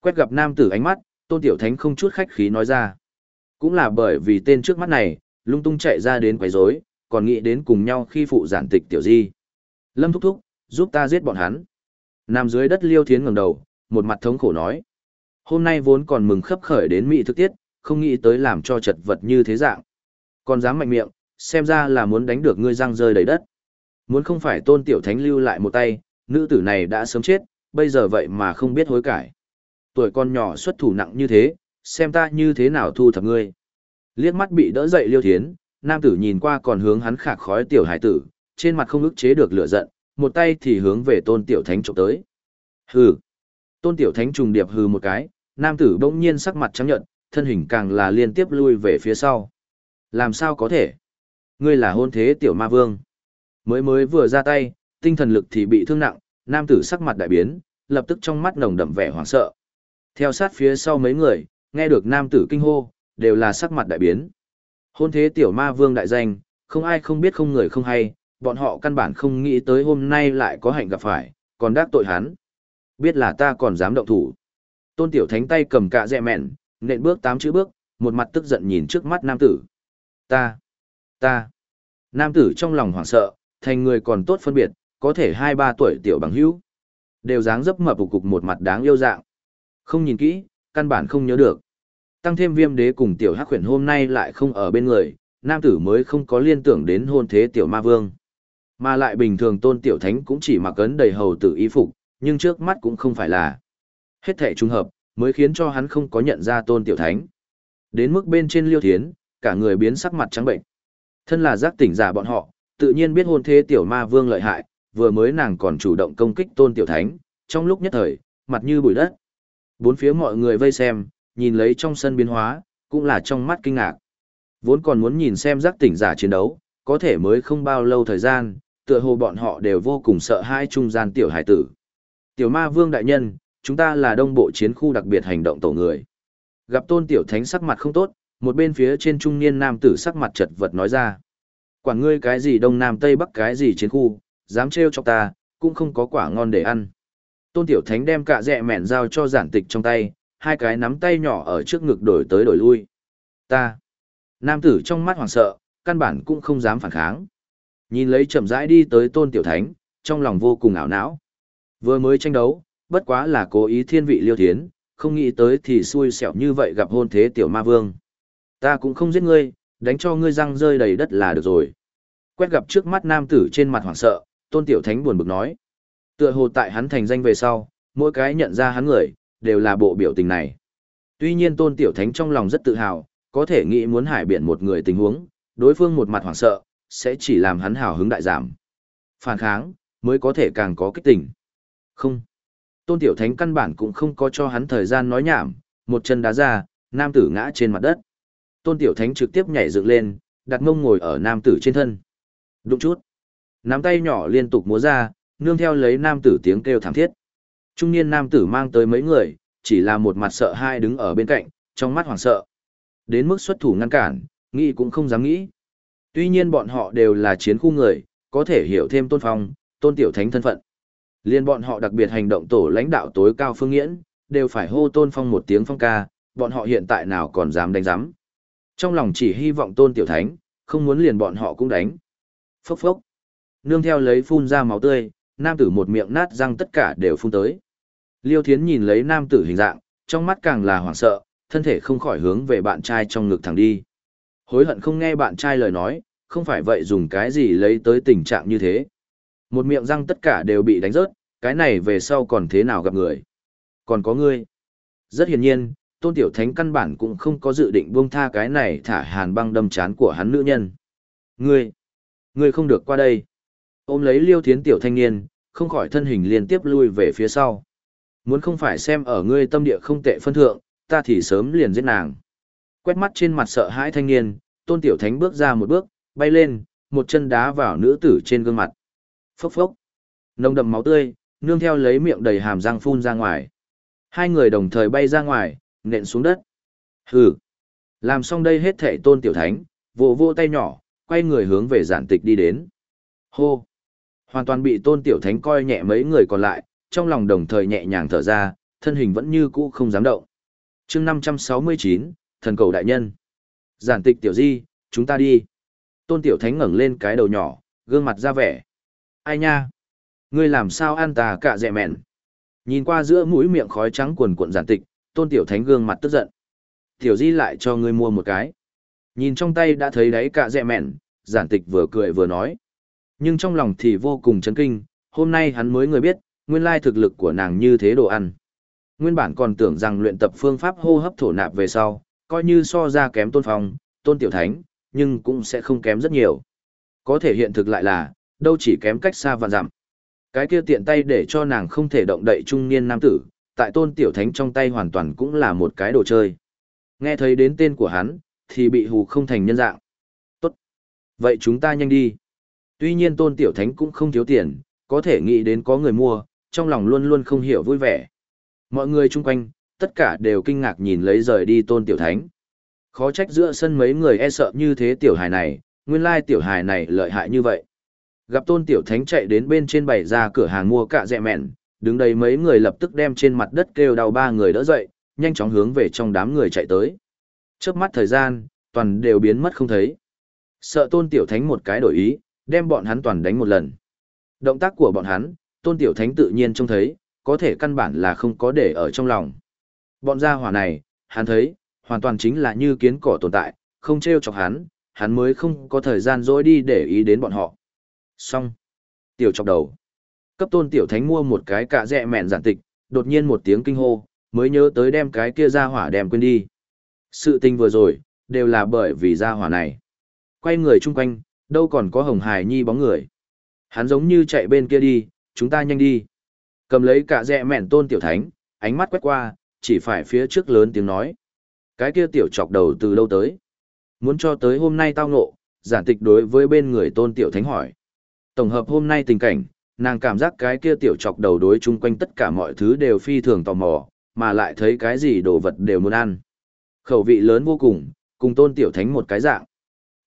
Quét gặp nam tử ánh mắt, tôn tiểu thánh không chút khách khí nói ra. Cũng là bởi vì tên trước mắt này, lung tung chạy ra đến quấy rối, còn nghĩ đến cùng nhau khi phụ giản tịch tiểu di. Lâm thúc thúc, giúp ta giết bọn hắn. Nam dưới đất liêu thiến ngẩng đầu, một mặt thống khổ nói. Hôm nay vốn còn mừng khấp khởi đến mỹ thực tiết, không nghĩ tới làm cho chật vật như thế dạng. Còn dám mạnh miệng, xem ra là muốn đánh được ngươi răng rơi đầy đất. Muốn không phải tôn tiểu thánh lưu lại một tay, nữ tử này đã sớm chết, bây giờ vậy mà không biết hối cải. Tuổi con nhỏ xuất thủ nặng như thế, xem ta như thế nào thu thập ngươi. Liếc mắt bị đỡ dậy liêu thiến, nam tử nhìn qua còn hướng hắn khạc khói tiểu hải tử, trên mặt không ức chế được lửa giận, một tay thì hướng về tôn tiểu thánh trộm tới. Hừ. Tôn tiểu thánh trùng điệp hừ một cái, nam tử bỗng nhiên sắc mặt trắng nhợt, thân hình càng là liên tiếp lui về phía sau. Làm sao có thể? Ngươi là hôn thế tiểu ma vương. Mới mới vừa ra tay, tinh thần lực thì bị thương nặng, nam tử sắc mặt đại biến, lập tức trong mắt nồng đậm vẻ hoảng sợ. Theo sát phía sau mấy người, nghe được nam tử kinh hô, đều là sắc mặt đại biến. Hôn thế tiểu ma vương đại danh, không ai không biết không người không hay, bọn họ căn bản không nghĩ tới hôm nay lại có hạnh gặp phải, còn đắc tội hắn. Biết là ta còn dám động thủ. Tôn tiểu thánh tay cầm cạ dẹ mẹn, nện bước tám chữ bước, một mặt tức giận nhìn trước mắt nam tử. Ta, ta. Nam tử trong lòng hoảng sợ, thành người còn tốt phân biệt, có thể hai ba tuổi tiểu bằng hữu. Đều dáng dấp mập cục một mặt đáng yêu dạng. Không nhìn kỹ, căn bản không nhớ được. Tăng thêm viêm đế cùng tiểu hắc khuyển hôm nay lại không ở bên người, nam tử mới không có liên tưởng đến hôn thế tiểu ma vương. Mà lại bình thường tôn tiểu thánh cũng chỉ mặc ấn đầy hầu tử y phục, nhưng trước mắt cũng không phải là. Hết thể trùng hợp, mới khiến cho hắn không có nhận ra tôn tiểu thánh. Đến mức bên trên liêu thiến, cả người biến sắc mặt trắng bệnh. Thân là giác tỉnh giả bọn họ, tự nhiên biết hôn thế tiểu ma vương lợi hại, vừa mới nàng còn chủ động công kích tôn tiểu thánh, trong lúc nhất thời, mặt như bụi đất. Bốn phía mọi người vây xem, nhìn lấy trong sân biến hóa, cũng là trong mắt kinh ngạc. Vốn còn muốn nhìn xem giác tỉnh giả chiến đấu, có thể mới không bao lâu thời gian, tựa hồ bọn họ đều vô cùng sợ hai trung gian tiểu hải tử. Tiểu ma vương đại nhân, chúng ta là đông bộ chiến khu đặc biệt hành động tổ người. Gặp tôn tiểu thánh sắc mặt không tốt, một bên phía trên trung niên nam tử sắc mặt chật vật nói ra. Quản ngươi cái gì đông nam tây bắc cái gì chiến khu, dám trêu cho ta, cũng không có quả ngon để ăn. Tôn Tiểu Thánh đem cả dẹ mẹn dao cho giản tịch trong tay, hai cái nắm tay nhỏ ở trước ngực đổi tới đổi lui. Ta. Nam tử trong mắt hoảng sợ, căn bản cũng không dám phản kháng. Nhìn lấy chậm rãi đi tới Tôn Tiểu Thánh, trong lòng vô cùng ảo não. Vừa mới tranh đấu, bất quá là cố ý thiên vị liêu thiến, không nghĩ tới thì xui xẻo như vậy gặp hôn thế Tiểu Ma Vương. Ta cũng không giết ngươi, đánh cho ngươi răng rơi đầy đất là được rồi. Quét gặp trước mắt nam tử trên mặt hoảng sợ, tôn tiểu thánh buồn bực nói. Tựa hồ tại hắn thành danh về sau, mỗi cái nhận ra hắn người, đều là bộ biểu tình này. Tuy nhiên tôn tiểu thánh trong lòng rất tự hào, có thể nghĩ muốn hải biện một người tình huống, đối phương một mặt hoảng sợ, sẽ chỉ làm hắn hào hứng đại giảm. Phản kháng, mới có thể càng có kích tỉnh. Không. Tôn tiểu thánh căn bản cũng không có cho hắn thời gian nói nhảm, một chân đá ra, nam tử ngã trên mặt đất. Tôn tiểu thánh trực tiếp nhảy dựng lên, đặt mông ngồi ở nam tử trên thân. Đụng chút. Nắm tay nhỏ liên tục múa ra, nương theo lấy nam tử tiếng kêu thảm thiết. Trung niên nam tử mang tới mấy người, chỉ là một mặt sợ hai đứng ở bên cạnh, trong mắt hoảng sợ. Đến mức xuất thủ ngăn cản, nghĩ cũng không dám nghĩ. Tuy nhiên bọn họ đều là chiến khu người, có thể hiểu thêm tôn phong, tôn tiểu thánh thân phận. Liên bọn họ đặc biệt hành động tổ lãnh đạo tối cao phương nghiễn, đều phải hô tôn phong một tiếng phong ca, bọn họ hiện tại nào còn dám đánh giám. Trong lòng chỉ hy vọng tôn tiểu thánh, không muốn liền bọn họ cũng đánh. Phốc phốc. Nương theo lấy phun ra máu tươi, nam tử một miệng nát răng tất cả đều phun tới. Liêu Thiến nhìn lấy nam tử hình dạng, trong mắt càng là hoảng sợ, thân thể không khỏi hướng về bạn trai trong ngực thẳng đi. Hối hận không nghe bạn trai lời nói, không phải vậy dùng cái gì lấy tới tình trạng như thế. Một miệng răng tất cả đều bị đánh rớt, cái này về sau còn thế nào gặp người. Còn có ngươi. Rất hiển nhiên, Tôn Tiểu Thánh căn bản cũng không có dự định buông tha cái này thả hàn băng đâm chán của hắn nữ nhân. Ngươi, ngươi không được qua đây. Ôm lấy Liêu Thiến Tiểu Thanh Niên, không khỏi thân hình liên tiếp lui về phía sau. Muốn không phải xem ở ngươi tâm địa không tệ phân thượng, ta thì sớm liền giết nàng. Quét mắt trên mặt sợ hãi thanh niên, Tôn Tiểu Thánh bước ra một bước, bay lên, một chân đá vào nữ tử trên gương mặt. Phốc phốc. Nồng đậm máu tươi, nương theo lấy miệng đầy hàm răng phun ra ngoài. Hai người đồng thời bay ra ngoài, nện xuống đất. Hừ. Làm xong đây hết thệ tôn tiểu thánh, vỗ vỗ tay nhỏ, quay người hướng về giản tịch đi đến. Hô. Hoàn toàn bị tôn tiểu thánh coi nhẹ mấy người còn lại, trong lòng đồng thời nhẹ nhàng thở ra, thân hình vẫn như cũ không dám động. chương 569, thần cầu đại nhân. Giản tịch tiểu di, chúng ta đi. Tôn tiểu thánh ngẩng lên cái đầu nhỏ, gương mặt ra vẻ. Ai nha? Ngươi làm sao ăn tà cả dẹ mẹn? Nhìn qua giữa mũi miệng khói trắng quần cuộn giản tịch, tôn tiểu thánh gương mặt tức giận. Tiểu di lại cho ngươi mua một cái. Nhìn trong tay đã thấy đấy cả dẹ mẹn, giản tịch vừa cười vừa nói. Nhưng trong lòng thì vô cùng chấn kinh, hôm nay hắn mới người biết, nguyên lai thực lực của nàng như thế đồ ăn. Nguyên bản còn tưởng rằng luyện tập phương pháp hô hấp thổ nạp về sau, coi như so ra kém tôn phong, tôn tiểu thánh, nhưng cũng sẽ không kém rất nhiều. Có thể hiện thực lại là, đâu chỉ kém cách xa và giảm. Cái kia tiện tay để cho nàng không thể động đậy trung niên nam tử, tại tôn tiểu thánh trong tay hoàn toàn cũng là một cái đồ chơi. Nghe thấy đến tên của hắn, thì bị hù không thành nhân dạng. Tốt. Vậy chúng ta nhanh đi. Tuy nhiên tôn tiểu thánh cũng không thiếu tiền, có thể nghĩ đến có người mua, trong lòng luôn luôn không hiểu vui vẻ. Mọi người chung quanh, tất cả đều kinh ngạc nhìn lấy rời đi tôn tiểu thánh. Khó trách giữa sân mấy người e sợ như thế tiểu hài này, nguyên lai tiểu hài này lợi hại như vậy. Gặp tôn tiểu thánh chạy đến bên trên bày ra cửa hàng mua cạ dẹ mẹn, đứng đây mấy người lập tức đem trên mặt đất kêu đau ba người đỡ dậy, nhanh chóng hướng về trong đám người chạy tới. Chớp mắt thời gian, toàn đều biến mất không thấy. Sợ tôn tiểu thánh một cái đổi ý, đem bọn hắn toàn đánh một lần. Động tác của bọn hắn, tôn tiểu thánh tự nhiên trông thấy, có thể căn bản là không có để ở trong lòng. Bọn gia hỏa này, hắn thấy, hoàn toàn chính là như kiến cỏ tồn tại, không treo chọc hắn, hắn mới không có thời gian dối đi để ý đến bọn họ. Xong. Tiểu chọc đầu. Cấp tôn tiểu thánh mua một cái cạ dẹ mẹn giản tịch, đột nhiên một tiếng kinh hô, mới nhớ tới đem cái kia ra hỏa đem quên đi. Sự tình vừa rồi, đều là bởi vì ra hỏa này. Quay người chung quanh, đâu còn có hồng hài nhi bóng người. Hắn giống như chạy bên kia đi, chúng ta nhanh đi. Cầm lấy cả dẹ mẹn tôn tiểu thánh, ánh mắt quét qua, chỉ phải phía trước lớn tiếng nói. Cái kia tiểu chọc đầu từ lâu tới. Muốn cho tới hôm nay tao ngộ, giản tịch đối với bên người tôn tiểu thánh hỏi. Tổng hợp hôm nay tình cảnh, nàng cảm giác cái kia tiểu chọc đầu đối chung quanh tất cả mọi thứ đều phi thường tò mò, mà lại thấy cái gì đồ vật đều muốn ăn. Khẩu vị lớn vô cùng, cùng tôn tiểu thánh một cái dạng.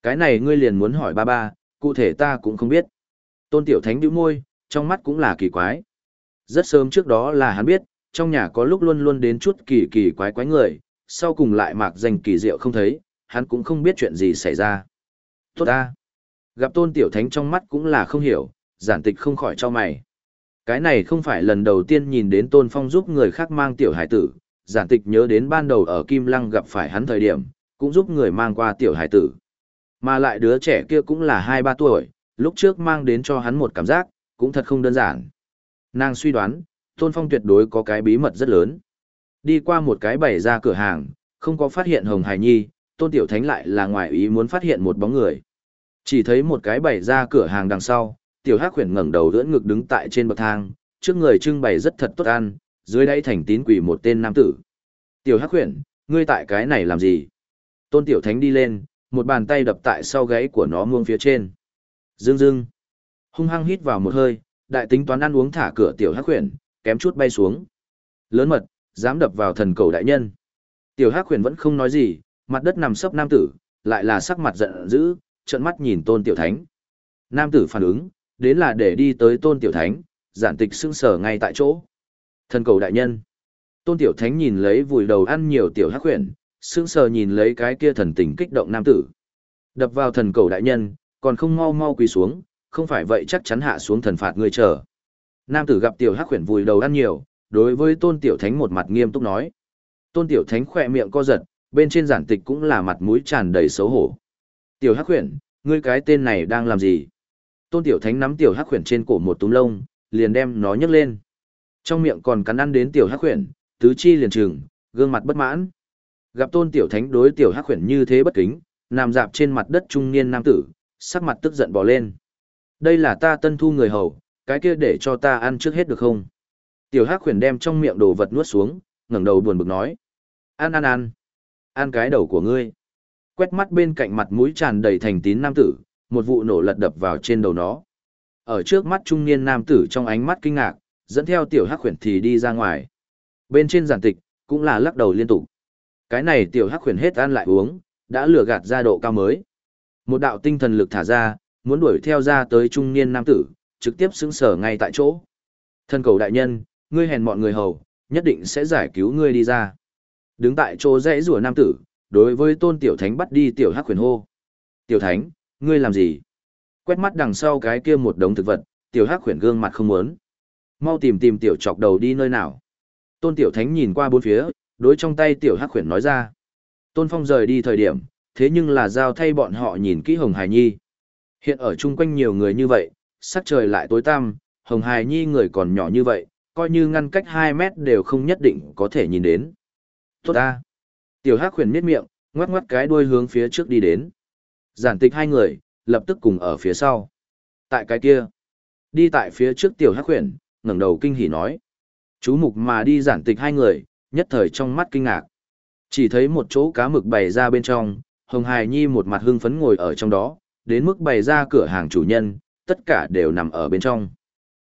Cái này ngươi liền muốn hỏi ba ba, cụ thể ta cũng không biết. Tôn tiểu thánh đứa môi, trong mắt cũng là kỳ quái. Rất sớm trước đó là hắn biết, trong nhà có lúc luôn luôn đến chút kỳ kỳ quái quái người, sau cùng lại mạc danh kỳ diệu không thấy, hắn cũng không biết chuyện gì xảy ra. Tốt ta. Gặp tôn tiểu thánh trong mắt cũng là không hiểu, giản tịch không khỏi cho mày. Cái này không phải lần đầu tiên nhìn đến tôn phong giúp người khác mang tiểu hải tử, giản tịch nhớ đến ban đầu ở Kim Lăng gặp phải hắn thời điểm, cũng giúp người mang qua tiểu hải tử. Mà lại đứa trẻ kia cũng là 2-3 tuổi, lúc trước mang đến cho hắn một cảm giác, cũng thật không đơn giản. Nàng suy đoán, tôn phong tuyệt đối có cái bí mật rất lớn. Đi qua một cái bày ra cửa hàng, không có phát hiện Hồng Hải Nhi, tôn tiểu thánh lại là ngoài ý muốn phát hiện một bóng người. Chỉ thấy một cái bày ra cửa hàng đằng sau, tiểu hắc huyền ngẩng đầu ưỡn ngực đứng tại trên bậc thang, trước người trưng bày rất thật tốt ăn, dưới đáy thành tín quỷ một tên nam tử. Tiểu hắc huyền, ngươi tại cái này làm gì? Tôn tiểu thánh đi lên, một bàn tay đập tại sau gáy của nó muông phía trên. Dương dương. Hung hăng hít vào một hơi, đại tính toán ăn uống thả cửa tiểu hắc huyền, kém chút bay xuống. Lớn mật, dám đập vào thần cầu đại nhân. Tiểu hắc huyền vẫn không nói gì, mặt đất nằm sấp nam tử, lại là sắc mặt giận dữ, trợn mắt nhìn tôn tiểu thánh. Nam tử phản ứng, đến là để đi tới tôn tiểu thánh, giản tịch sững sở ngay tại chỗ. Thần cầu đại nhân. Tôn tiểu thánh nhìn lấy vùi đầu ăn nhiều tiểu hắc huyền, sững sờ nhìn lấy cái kia thần tình kích động nam tử. Đập vào thần cầu đại nhân, còn không mau mau quỳ xuống, không phải vậy chắc chắn hạ xuống thần phạt ngươi chờ. Nam tử gặp tiểu hắc khuyển vùi đầu ăn nhiều, đối với tôn tiểu thánh một mặt nghiêm túc nói. Tôn Tiểu Thánh khỏe miệng co giật, bên trên giản tịch cũng là mặt mũi tràn đầy xấu hổ. Tiểu Hắc khuyển, ngươi cái tên này đang làm gì? Tôn Tiểu Thánh nắm Tiểu Hắc khuyển trên cổ một túm lông, liền đem nó nhấc lên. Trong miệng còn cắn ăn đến Tiểu Hắc khuyển, tứ chi liền trừng, gương mặt bất mãn. Gặp Tôn Tiểu Thánh đối Tiểu Hắc khuyển như thế bất kính, nằm dạp trên mặt đất trung niên nam tử, sắc mặt tức giận bò lên. Đây là ta tân thu người hầu, cái kia để cho ta ăn trước hết được không? Tiểu Hắc Huyền đem trong miệng đồ vật nuốt xuống, ngẩng đầu buồn bực nói: "Ăn ăn ăn, ăn cái đầu của ngươi." Quét mắt bên cạnh mặt mũi tràn đầy thành tín nam tử, một vụ nổ lật đập vào trên đầu nó. Ở trước mắt trung niên nam tử trong ánh mắt kinh ngạc, dẫn theo tiểu hắc khuyển thì đi ra ngoài. Bên trên giản tịch, cũng là lắc đầu liên tục. Cái này tiểu hắc khuyển hết ăn lại uống, đã lừa gạt ra độ cao mới. Một đạo tinh thần lực thả ra, muốn đuổi theo ra tới trung niên nam tử, trực tiếp xứng sở ngay tại chỗ. Thân cầu đại nhân, ngươi hèn mọi người hầu, nhất định sẽ giải cứu ngươi đi ra. Đứng tại chỗ rẽ rùa nam tử, đối với tôn tiểu thánh bắt đi tiểu hắc khuyển hô. Tiểu thánh, ngươi làm gì? Quét mắt đằng sau cái kia một đống thực vật, tiểu hắc khuyển gương mặt không muốn. Mau tìm tìm tiểu chọc đầu đi nơi nào. Tôn tiểu thánh nhìn qua bốn phía, đối trong tay tiểu hắc khuyển nói ra. Tôn phong rời đi thời điểm, thế nhưng là giao thay bọn họ nhìn kỹ hồng hải nhi. Hiện ở chung quanh nhiều người như vậy, sắc trời lại tối tăm, hồng hải nhi người còn nhỏ như vậy, coi như ngăn cách 2 mét đều không nhất định có thể nhìn đến. Tốt ta! Tiểu Hắc khuyển miết miệng, ngoắc ngoắc cái đuôi hướng phía trước đi đến. Giản tịch hai người, lập tức cùng ở phía sau. Tại cái kia, đi tại phía trước tiểu Hắc khuyển, ngẩng đầu kinh hỉ nói. Chú mục mà đi giản tịch hai người, nhất thời trong mắt kinh ngạc. Chỉ thấy một chỗ cá mực bày ra bên trong, Hồng Hải Nhi một mặt hưng phấn ngồi ở trong đó, đến mức bày ra cửa hàng chủ nhân, tất cả đều nằm ở bên trong.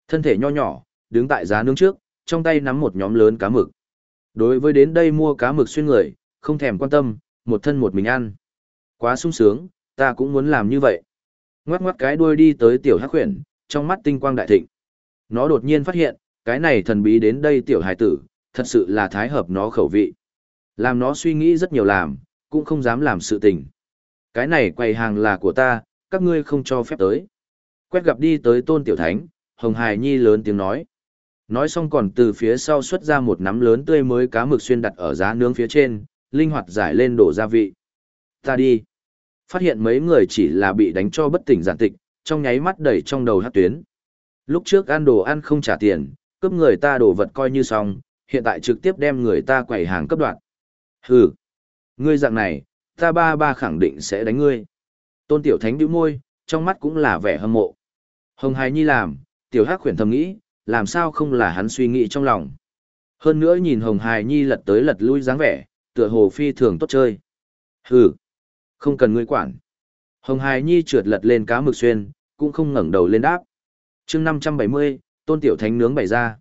Thân thể nho nhỏ, đứng tại giá nướng trước, trong tay nắm một nhóm lớn cá mực. Đối với đến đây mua cá mực xuyên người, không thèm quan tâm, một thân một mình ăn. Quá sung sướng, ta cũng muốn làm như vậy. Ngoắc ngoắc cái đuôi đi tới tiểu hắc khuyển, trong mắt tinh quang đại thịnh. Nó đột nhiên phát hiện, cái này thần bí đến đây tiểu hải tử, thật sự là thái hợp nó khẩu vị. Làm nó suy nghĩ rất nhiều làm, cũng không dám làm sự tình. Cái này quầy hàng là của ta, các ngươi không cho phép tới. Quét gặp đi tới tôn tiểu thánh, Hồng Hải Nhi lớn tiếng nói. Nói xong còn từ phía sau xuất ra một nắm lớn tươi mới cá mực xuyên đặt ở giá nướng phía trên, linh hoạt giải lên đổ gia vị. Ta đi. Phát hiện mấy người chỉ là bị đánh cho bất tỉnh giản tịch, trong nháy mắt đẩy trong đầu hát tuyến. Lúc trước ăn đồ ăn không trả tiền, cướp người ta đồ vật coi như xong, hiện tại trực tiếp đem người ta quẩy hàng cấp đoạn. Hừ. Ngươi dạng này, ta ba ba khẳng định sẽ đánh ngươi. Tôn Tiểu Thánh bĩu môi, trong mắt cũng là vẻ hâm mộ. Hồng Hải Nhi làm, Tiểu Hắc khuyển thầm nghĩ, làm sao không là hắn suy nghĩ trong lòng. Hơn nữa nhìn Hồng Hải Nhi lật tới lật lui dáng vẻ, tựa hồ phi thường tốt chơi. Hừ, không cần ngươi quản. Hồng Hải Nhi trượt lật lên cá mực xuyên, cũng không ngẩng đầu lên đáp. chương 570, Tôn Tiểu Thánh nướng bày ra.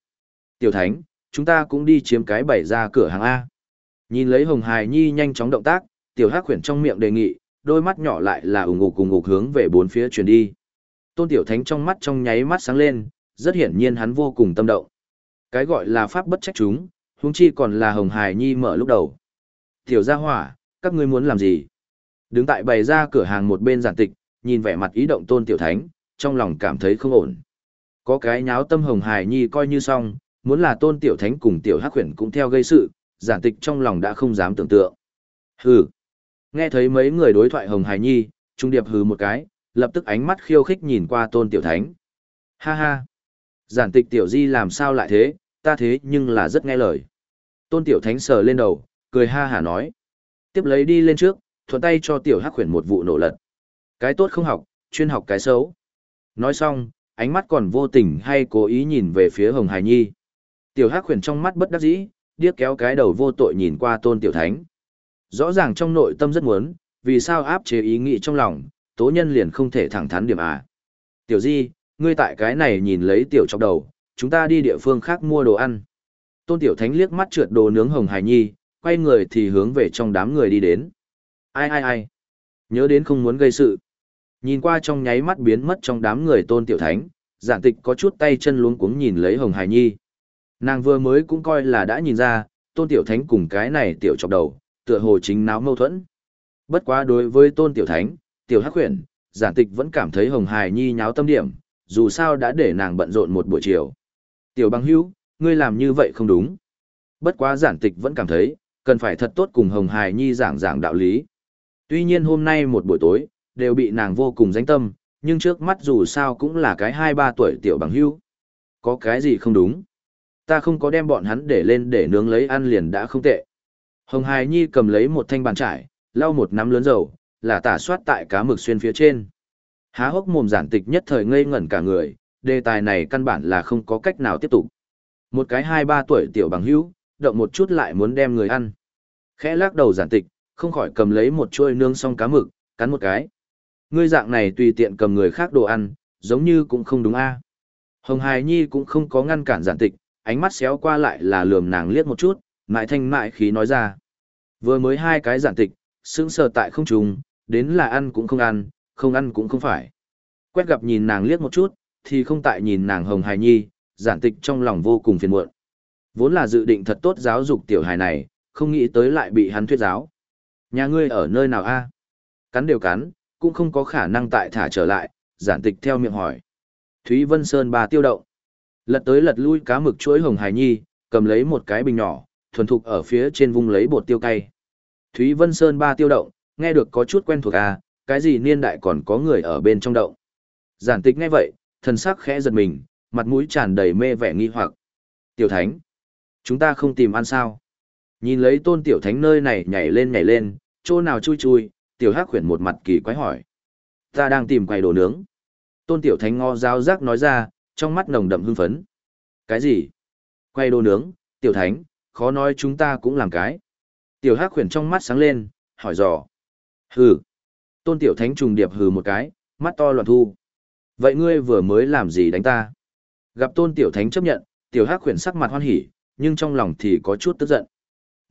Tiểu Thánh, chúng ta cũng đi chiếm cái bày ra cửa hàng A. Nhìn lấy Hồng Hải Nhi nhanh chóng động tác, Tiểu Hắc khuyển trong miệng đề nghị, đôi mắt nhỏ lại là ủng ngục cùng ngục hướng về bốn phía chuyển đi. Tôn Tiểu Thánh trong mắt trong nháy mắt sáng lên, rất hiển nhiên hắn vô cùng tâm động. Cái gọi là pháp bất trách chúng, huống chi còn là Hồng Hải Nhi mở lúc đầu. Tiểu gia hỏa, các ngươi muốn làm gì? Đứng tại bày ra cửa hàng một bên giản tịch, nhìn vẻ mặt ý động tôn tiểu thánh, trong lòng cảm thấy không ổn. Có cái nháo tâm hồng Hải nhi coi như xong, muốn là tôn tiểu thánh cùng tiểu hắc huyền cũng theo gây sự, giản tịch trong lòng đã không dám tưởng tượng. Hừ. Nghe thấy mấy người đối thoại hồng Hải nhi, trung điệp hừ một cái, lập tức ánh mắt khiêu khích nhìn qua tôn tiểu thánh. Ha ha. Giản tịch tiểu di làm sao lại thế, ta thế nhưng là rất nghe lời. Tôn tiểu thánh sờ lên đầu, cười ha hả nói. Tiếp lấy đi lên trước, thuận tay cho tiểu hắc khuyển một vụ nổ lật. Cái tốt không học, chuyên học cái xấu. Nói xong, ánh mắt còn vô tình hay cố ý nhìn về phía Hồng Hải Nhi. Tiểu hắc khuyển trong mắt bất đắc dĩ, điếc kéo cái đầu vô tội nhìn qua tôn tiểu thánh. Rõ ràng trong nội tâm rất muốn, vì sao áp chế ý nghĩ trong lòng, tố nhân liền không thể thẳng thắn điểm à. Tiểu di, ngươi tại cái này nhìn lấy tiểu trong đầu, chúng ta đi địa phương khác mua đồ ăn. Tôn tiểu thánh liếc mắt trượt đồ nướng Hồng Hải Nhi, quay người thì hướng về trong đám người đi đến. Ai ai ai? Nhớ đến không muốn gây sự. Nhìn qua trong nháy mắt biến mất trong đám người tôn tiểu thánh, giản tịch có chút tay chân luống cuống nhìn lấy Hồng Hải Nhi. Nàng vừa mới cũng coi là đã nhìn ra, tôn tiểu thánh cùng cái này tiểu chọc đầu, tựa hồ chính náo mâu thuẫn. Bất quá đối với tôn tiểu thánh, tiểu hắc huyền, giản tịch vẫn cảm thấy Hồng Hải Nhi nháo tâm điểm, dù sao đã để nàng bận rộn một buổi chiều. Tiểu băng hữu, ngươi làm như vậy không đúng. Bất quá giản tịch vẫn cảm thấy, Cần phải thật tốt cùng Hồng Hải Nhi giảng giảng đạo lý. Tuy nhiên hôm nay một buổi tối, đều bị nàng vô cùng danh tâm, nhưng trước mắt dù sao cũng là cái hai ba tuổi tiểu bằng hưu. Có cái gì không đúng? Ta không có đem bọn hắn để lên để nướng lấy ăn liền đã không tệ. Hồng Hải Nhi cầm lấy một thanh bàn trải, lau một nắm lớn dầu, là tả soát tại cá mực xuyên phía trên. Há hốc mồm giản tịch nhất thời ngây ngẩn cả người, đề tài này căn bản là không có cách nào tiếp tục. Một cái hai ba tuổi tiểu bằng hữu, động một chút lại muốn đem người ăn. Khẽ lắc đầu giản tịch, không khỏi cầm lấy một chuôi nướng xong cá mực, cắn một cái. Ngươi dạng này tùy tiện cầm người khác đồ ăn, giống như cũng không đúng a. Hồng Hải Nhi cũng không có ngăn cản giản tịch, ánh mắt xéo qua lại là lườm nàng liếc một chút, mại thanh mại khí nói ra. Vừa mới hai cái giản tịch, sững sờ tại không trùng, đến là ăn cũng không ăn, không ăn cũng không phải. Quét gặp nhìn nàng liếc một chút, thì không tại nhìn nàng Hồng Hải Nhi, giản tịch trong lòng vô cùng phiền muộn. Vốn là dự định thật tốt giáo dục tiểu hài này, không nghĩ tới lại bị hắn thuyết giáo. Nhà ngươi ở nơi nào a? Cắn đều cắn, cũng không có khả năng tại thả trở lại, giản tịch theo miệng hỏi. Thúy Vân Sơn bà tiêu động. Lật tới lật lui cá mực chuỗi hồng hài nhi, cầm lấy một cái bình nhỏ, thuần thục ở phía trên vung lấy bột tiêu cay. Thúy Vân Sơn ba tiêu động, nghe được có chút quen thuộc à, cái gì niên đại còn có người ở bên trong động. Giản tịch nghe vậy, thần sắc khẽ giật mình, mặt mũi tràn đầy mê vẻ nghi hoặc. Tiểu Thánh, chúng ta không tìm ăn sao? Nhìn lấy tôn Tiểu Thánh nơi này nhảy lên nhảy lên, chỗ nào chui chui, Tiểu Hắc khuyển một mặt kỳ quái hỏi. Ta đang tìm quầy đồ nướng. Tôn Tiểu Thánh ngó giáo giác nói ra, trong mắt nồng đậm hưng phấn. Cái gì? Quay đồ nướng, Tiểu Thánh, khó nói chúng ta cũng làm cái. Tiểu Hắc khuyển trong mắt sáng lên, hỏi dò. Hừ. Tôn Tiểu Thánh trùng điệp hừ một cái, mắt to loạn thu. Vậy ngươi vừa mới làm gì đánh ta? Gặp Tôn Tiểu Thánh chấp nhận, Tiểu Hắc khuyển sắc mặt hoan hỉ, nhưng trong lòng thì có chút tức giận.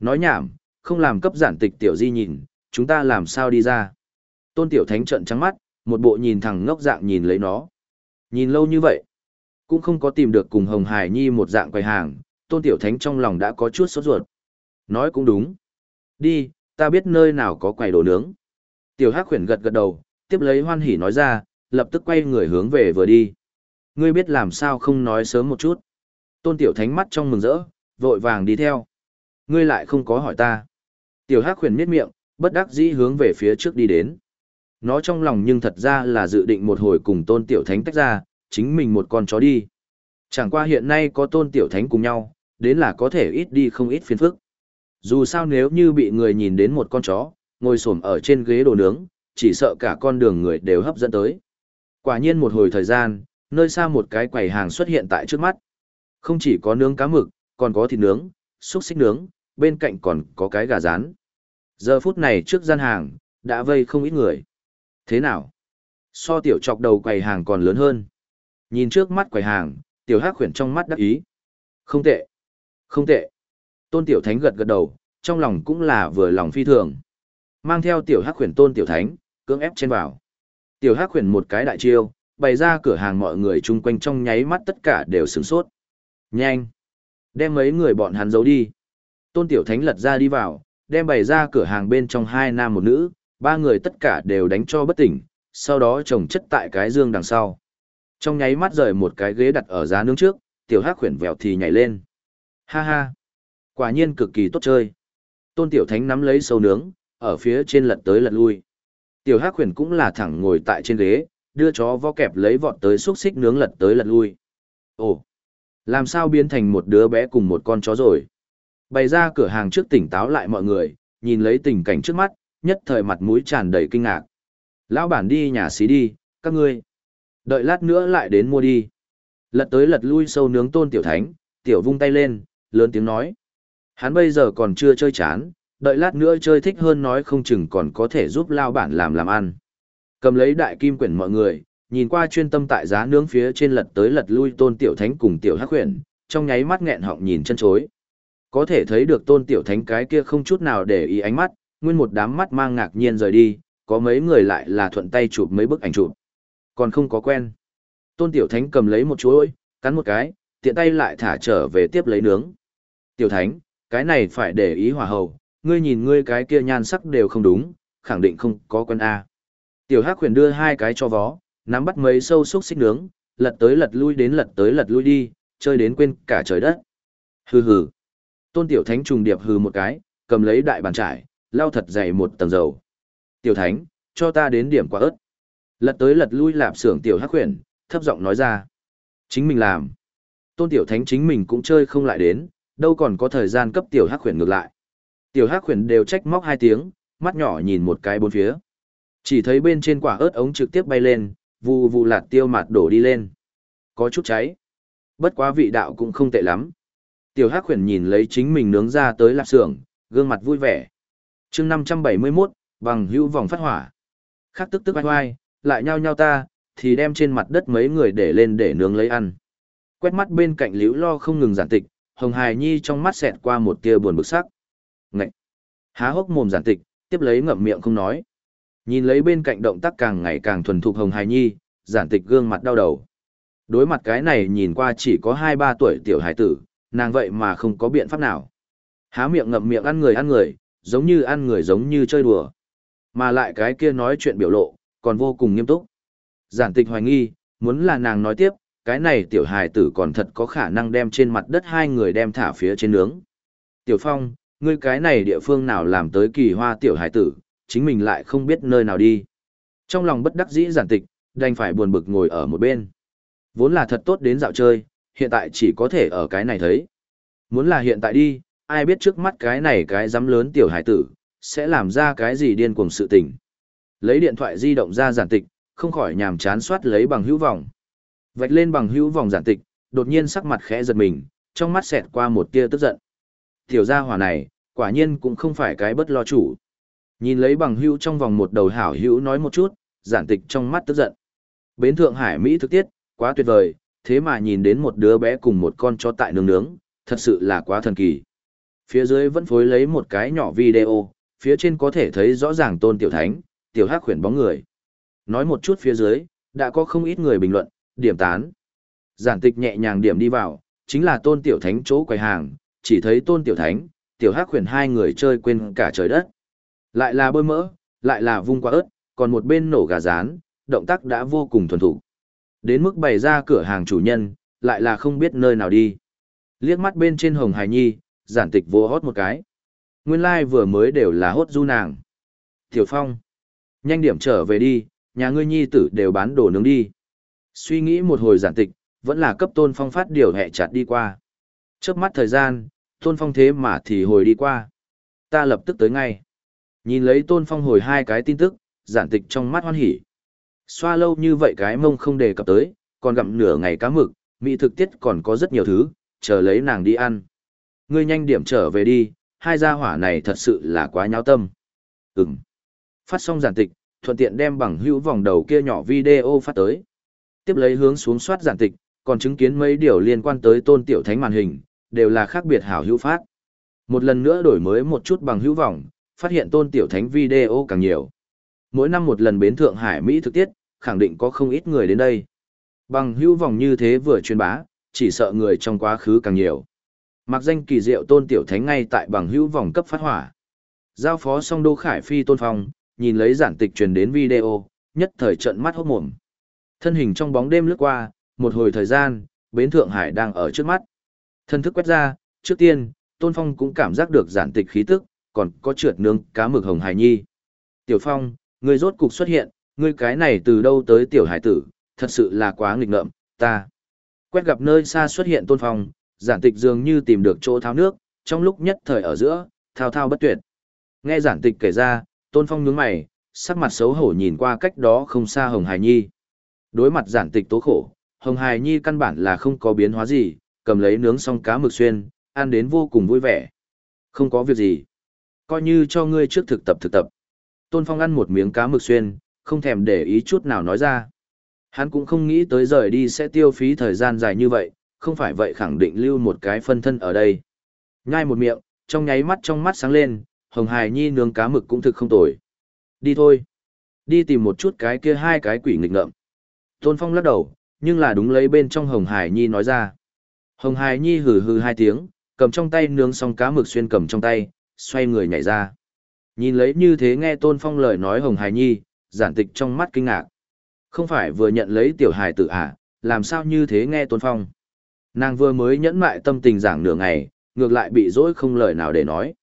Nói nhảm, không làm cấp giản tịch Tiểu Di nhìn, chúng ta làm sao đi ra? Tôn Tiểu Thánh trợn trắng mắt, một bộ nhìn thẳng ngốc dạng nhìn lấy nó. Nhìn lâu như vậy, cũng không có tìm được cùng Hồng Hải Nhi một dạng quầy hàng, Tôn Tiểu Thánh trong lòng đã có chút sốt ruột. Nói cũng đúng. Đi, ta biết nơi nào có quầy đồ nướng. Tiểu Hắc khuyển gật gật đầu, tiếp lấy hoan hỉ nói ra, lập tức quay người hướng về vừa đi. Ngươi biết làm sao không nói sớm một chút. Tôn Tiểu Thánh mắt trong mừng rỡ, vội vàng đi theo. Ngươi lại không có hỏi ta. Tiểu Hắc khuyển miết miệng, bất đắc dĩ hướng về phía trước đi đến. Nó trong lòng nhưng thật ra là dự định một hồi cùng Tôn Tiểu Thánh tách ra, chính mình một con chó đi. Chẳng qua hiện nay có Tôn Tiểu Thánh cùng nhau, đến là có thể ít đi không ít phiền phức. Dù sao nếu như bị người nhìn đến một con chó, ngồi xổm ở trên ghế đồ nướng, chỉ sợ cả con đường người đều hấp dẫn tới. Quả nhiên một hồi thời gian, nơi xa một cái quầy hàng xuất hiện tại trước mắt. Không chỉ có nướng cá mực, còn có thịt nướng, xúc xích nướng, bên cạnh còn có cái gà rán. Giờ phút này trước gian hàng, đã vây không ít người. Thế nào? So tiểu chọc đầu quầy hàng còn lớn hơn. Nhìn trước mắt quầy hàng, tiểu hắc khuyển trong mắt đắc ý. Không tệ. Không tệ. Tôn tiểu thánh gật gật đầu, trong lòng cũng là vừa lòng phi thường. Mang theo tiểu hắc khuyển tôn tiểu thánh, cưỡng ép trên vào. Tiểu hắc khuyển một cái đại chiêu, bày ra cửa hàng mọi người chung quanh trong nháy mắt tất cả đều sửng sốt. Nhanh! Đem mấy người bọn hắn giấu đi. Tôn tiểu thánh lật ra đi vào, đem bày ra cửa hàng bên trong hai nam một nữ, ba người tất cả đều đánh cho bất tỉnh, sau đó trồng chất tại cái dương đằng sau. Trong nháy mắt rời một cái ghế đặt ở giá nướng trước, tiểu hắc khuyển vèo thì nhảy lên. Ha ha! Quả nhiên cực kỳ tốt chơi. Tôn tiểu thánh nắm lấy sâu nướng, ở phía trên lật tới lật lui. Tiểu Hắc Huyền cũng là thẳng ngồi tại trên ghế, đưa chó vó kẹp lấy vọt tới xúc xích nướng lật tới lật lui. Ồ, làm sao biến thành một đứa bé cùng một con chó rồi? Bày ra cửa hàng trước tỉnh táo lại mọi người, nhìn lấy tình cảnh trước mắt, nhất thời mặt mũi tràn đầy kinh ngạc. Lão bản đi nhà xí đi, các ngươi. Đợi lát nữa lại đến mua đi. Lật tới lật lui sâu nướng tôn tiểu thánh, tiểu vung tay lên, lớn tiếng nói. Hắn bây giờ còn chưa chơi chán, đợi lát nữa chơi thích hơn nói không chừng còn có thể giúp lao bản làm làm ăn. Cầm lấy đại kim quyển mọi người, nhìn qua chuyên tâm tại giá nướng phía trên lật tới lật lui tôn tiểu thánh cùng tiểu hắc quyển, trong nháy mắt nghẹn họng nhìn chân chối. Có thể thấy được tôn tiểu thánh cái kia không chút nào để ý ánh mắt, nguyên một đám mắt mang ngạc nhiên rời đi, có mấy người lại là thuận tay chụp mấy bức ảnh chụp. Còn không có quen. Tôn tiểu thánh cầm lấy một chuỗi, cắn một cái, tiện tay lại thả trở về tiếp lấy nướng. Tiểu thánh, cái này phải để ý hòa hầu, ngươi nhìn ngươi cái kia nhan sắc đều không đúng, khẳng định không có quân A. Tiểu Hắc Huyền đưa hai cái cho vó, nắm bắt mấy sâu xúc xích nướng, lật tới lật lui đến lật tới lật lui đi, chơi đến quên cả trời đất. Hừ hừ. Tôn Tiểu Thánh trùng điệp hừ một cái, cầm lấy đại bàn trải, lau thật dày một tầng dầu. Tiểu Thánh, cho ta đến điểm quả ớt. Lật tới lật lui lạp xưởng tiểu hắc huyền, thấp giọng nói ra. Chính mình làm. Tôn Tiểu Thánh chính mình cũng chơi không lại đến, đâu còn có thời gian cấp tiểu hắc huyền ngược lại. Tiểu hắc huyền đều trách móc hai tiếng, mắt nhỏ nhìn một cái bốn phía. Chỉ thấy bên trên quả ớt ống trực tiếp bay lên, vù vù lạt tiêu mạt đổ đi lên. Có chút cháy. Bất quá vị đạo cũng không tệ lắm. Tiểu Hắc Huyền nhìn lấy chính mình nướng ra tới lạp xưởng, gương mặt vui vẻ. Chương 571, bằng hữu vòng phát hỏa. Khắc tức tức oai oai, lại nhao nhao ta, thì đem trên mặt đất mấy người để lên để nướng lấy ăn. Quét mắt bên cạnh Liễu Lo không ngừng giản tịch, Hồng Hải Nhi trong mắt xẹt qua một tia buồn bực sắc. Ngậy! Há hốc mồm giản tịch, tiếp lấy ngậm miệng không nói. Nhìn lấy bên cạnh động tác càng ngày càng thuần thục Hồng Hải Nhi, giản tịch gương mặt đau đầu. Đối mặt cái này nhìn qua chỉ có 2-3 tuổi tiểu hải tử, nàng vậy mà không có biện pháp nào. Há miệng ngậm miệng ăn người ăn người, giống như ăn người giống như chơi đùa. Mà lại cái kia nói chuyện biểu lộ, còn vô cùng nghiêm túc. Giản tịch hoài nghi, muốn là nàng nói tiếp, cái này tiểu hài tử còn thật có khả năng đem trên mặt đất hai người đem thả phía trên nướng. Tiểu Phong, ngươi cái này địa phương nào làm tới kỳ hoa tiểu hải tử, chính mình lại không biết nơi nào đi. Trong lòng bất đắc dĩ giản tịch, đành phải buồn bực ngồi ở một bên. Vốn là thật tốt đến dạo chơi, hiện tại chỉ có thể ở cái này thấy. Muốn là hiện tại đi, ai biết trước mắt cái này cái dám lớn tiểu hải tử, sẽ làm ra cái gì điên cuồng sự tình. Lấy điện thoại di động ra giản tịch, không khỏi nhàm chán soát lấy bằng hữu vòng. Vạch lên bằng hữu vòng giản tịch, đột nhiên sắc mặt khẽ giật mình, trong mắt xẹt qua một tia tức giận. Tiểu gia hỏa này, quả nhiên cũng không phải cái bất lo chủ. Nhìn lấy bằng hữu trong vòng một đầu hảo hữu nói một chút, giản tịch trong mắt tức giận. Bến Thượng Hải Mỹ thực tiết, quá tuyệt vời, thế mà nhìn đến một đứa bé cùng một con chó tại nướng nướng, thật sự là quá thần kỳ. Phía dưới vẫn phối lấy một cái nhỏ video, phía trên có thể thấy rõ ràng tôn tiểu thánh, tiểu hắc khuyển bóng người. Nói một chút phía dưới, đã có không ít người bình luận, điểm tán. Giản tịch nhẹ nhàng điểm đi vào, chính là tôn tiểu thánh chỗ quầy hàng, chỉ thấy tôn tiểu thánh, tiểu hắc khuyển hai người chơi quên cả trời đất. Lại là bơi mỡ, lại là vung qua ớt, còn một bên nổ gà rán, động tác đã vô cùng thuần thủ. Đến mức bày ra cửa hàng chủ nhân, lại là không biết nơi nào đi. Liếc mắt bên trên hồng hài nhi, giản tịch vô hót một cái. Nguyên lai like vừa mới đều là hốt du nàng. Tiểu Phong, nhanh điểm trở về đi, nhà ngươi nhi tử đều bán đồ nướng đi. Suy nghĩ một hồi giản tịch, vẫn là cấp tôn phong phát điều hẹ chặt đi qua. Trước mắt thời gian, tôn phong thế mà thì hồi đi qua. Ta lập tức tới ngay. Nhìn lấy tôn phong hồi hai cái tin tức, giản tịch trong mắt hoan hỉ. Xoa lâu như vậy cái mông không đề cập tới, còn gặm nửa ngày cá mực, mỹ thực tiết còn có rất nhiều thứ, chờ lấy nàng đi ăn. Ngươi nhanh điểm trở về đi, hai gia hỏa này thật sự là quá nháo tâm. Ừm. Phát xong giản tịch, thuận tiện đem bằng hữu vòng đầu kia nhỏ video phát tới. Tiếp lấy hướng xuống soát giản tịch, còn chứng kiến mấy điều liên quan tới tôn tiểu thánh màn hình, đều là khác biệt hảo hữu phát. Một lần nữa đổi mới một chút bằng hữu vọng, phát hiện tôn tiểu thánh video càng nhiều. Mỗi năm một lần bến Thượng Hải Mỹ thực tiết, khẳng định có không ít người đến đây. Bằng hữu vọng như thế vừa truyền bá, chỉ sợ người trong quá khứ càng nhiều. Mặc danh kỳ diệu tôn tiểu thánh ngay tại bằng hữu vòng cấp phát hỏa. Giao phó song đô khải phi tôn phong, nhìn lấy giản tịch truyền đến video, nhất thời trận mắt hốt mồm. Thân hình trong bóng đêm lướt qua, một hồi thời gian, bến Thượng Hải đang ở trước mắt. Thân thức quét ra, trước tiên, tôn phong cũng cảm giác được giản tịch khí tức, còn có trượt nướng cá mực hồng hải nhi. Tiểu phong, ngươi rốt cục xuất hiện, ngươi cái này từ đâu tới tiểu hải tử, thật sự là quá nghịch ngợm, ta. Quét gặp nơi xa xuất hiện tôn phong, giản tịch dường như tìm được chỗ tháo nước, trong lúc nhất thời ở giữa, thao thao bất tuyệt. Nghe giản tịch kể ra, tôn phong nhướng mày, sắc mặt xấu hổ nhìn qua cách đó không xa Hồng Hải Nhi. Đối mặt giản tịch tố khổ, Hồng Hải Nhi căn bản là không có biến hóa gì, cầm lấy nướng xong cá mực xuyên, ăn đến vô cùng vui vẻ. Không có việc gì. Coi như cho ngươi trước thực tập thực tập. Tôn Phong ăn một miếng cá mực xuyên, không thèm để ý chút nào nói ra. Hắn cũng không nghĩ tới rời đi sẽ tiêu phí thời gian dài như vậy, không phải vậy khẳng định lưu một cái phân thân ở đây. Nhai một miệng, trong nháy mắt trong mắt sáng lên, Hồng Hải Nhi nướng cá mực cũng thực không tồi. Đi thôi. Đi tìm một chút cái kia hai cái quỷ nghịch ngợm. Tôn Phong lắc đầu, nhưng là đúng lấy bên trong Hồng Hải Nhi nói ra. Hồng Hải Nhi hừ hừ hai tiếng, cầm trong tay nướng xong cá mực xuyên cầm trong tay, xoay người nhảy ra. Nhìn lấy như thế nghe Tôn Phong lời nói Hồng Hải Nhi, giản tịch trong mắt kinh ngạc. Không phải vừa nhận lấy tiểu hài tử à, làm sao như thế nghe Tôn Phong. Nàng vừa mới nhẫn mại tâm tình giảng nửa ngày, ngược lại bị dỗi không lời nào để nói.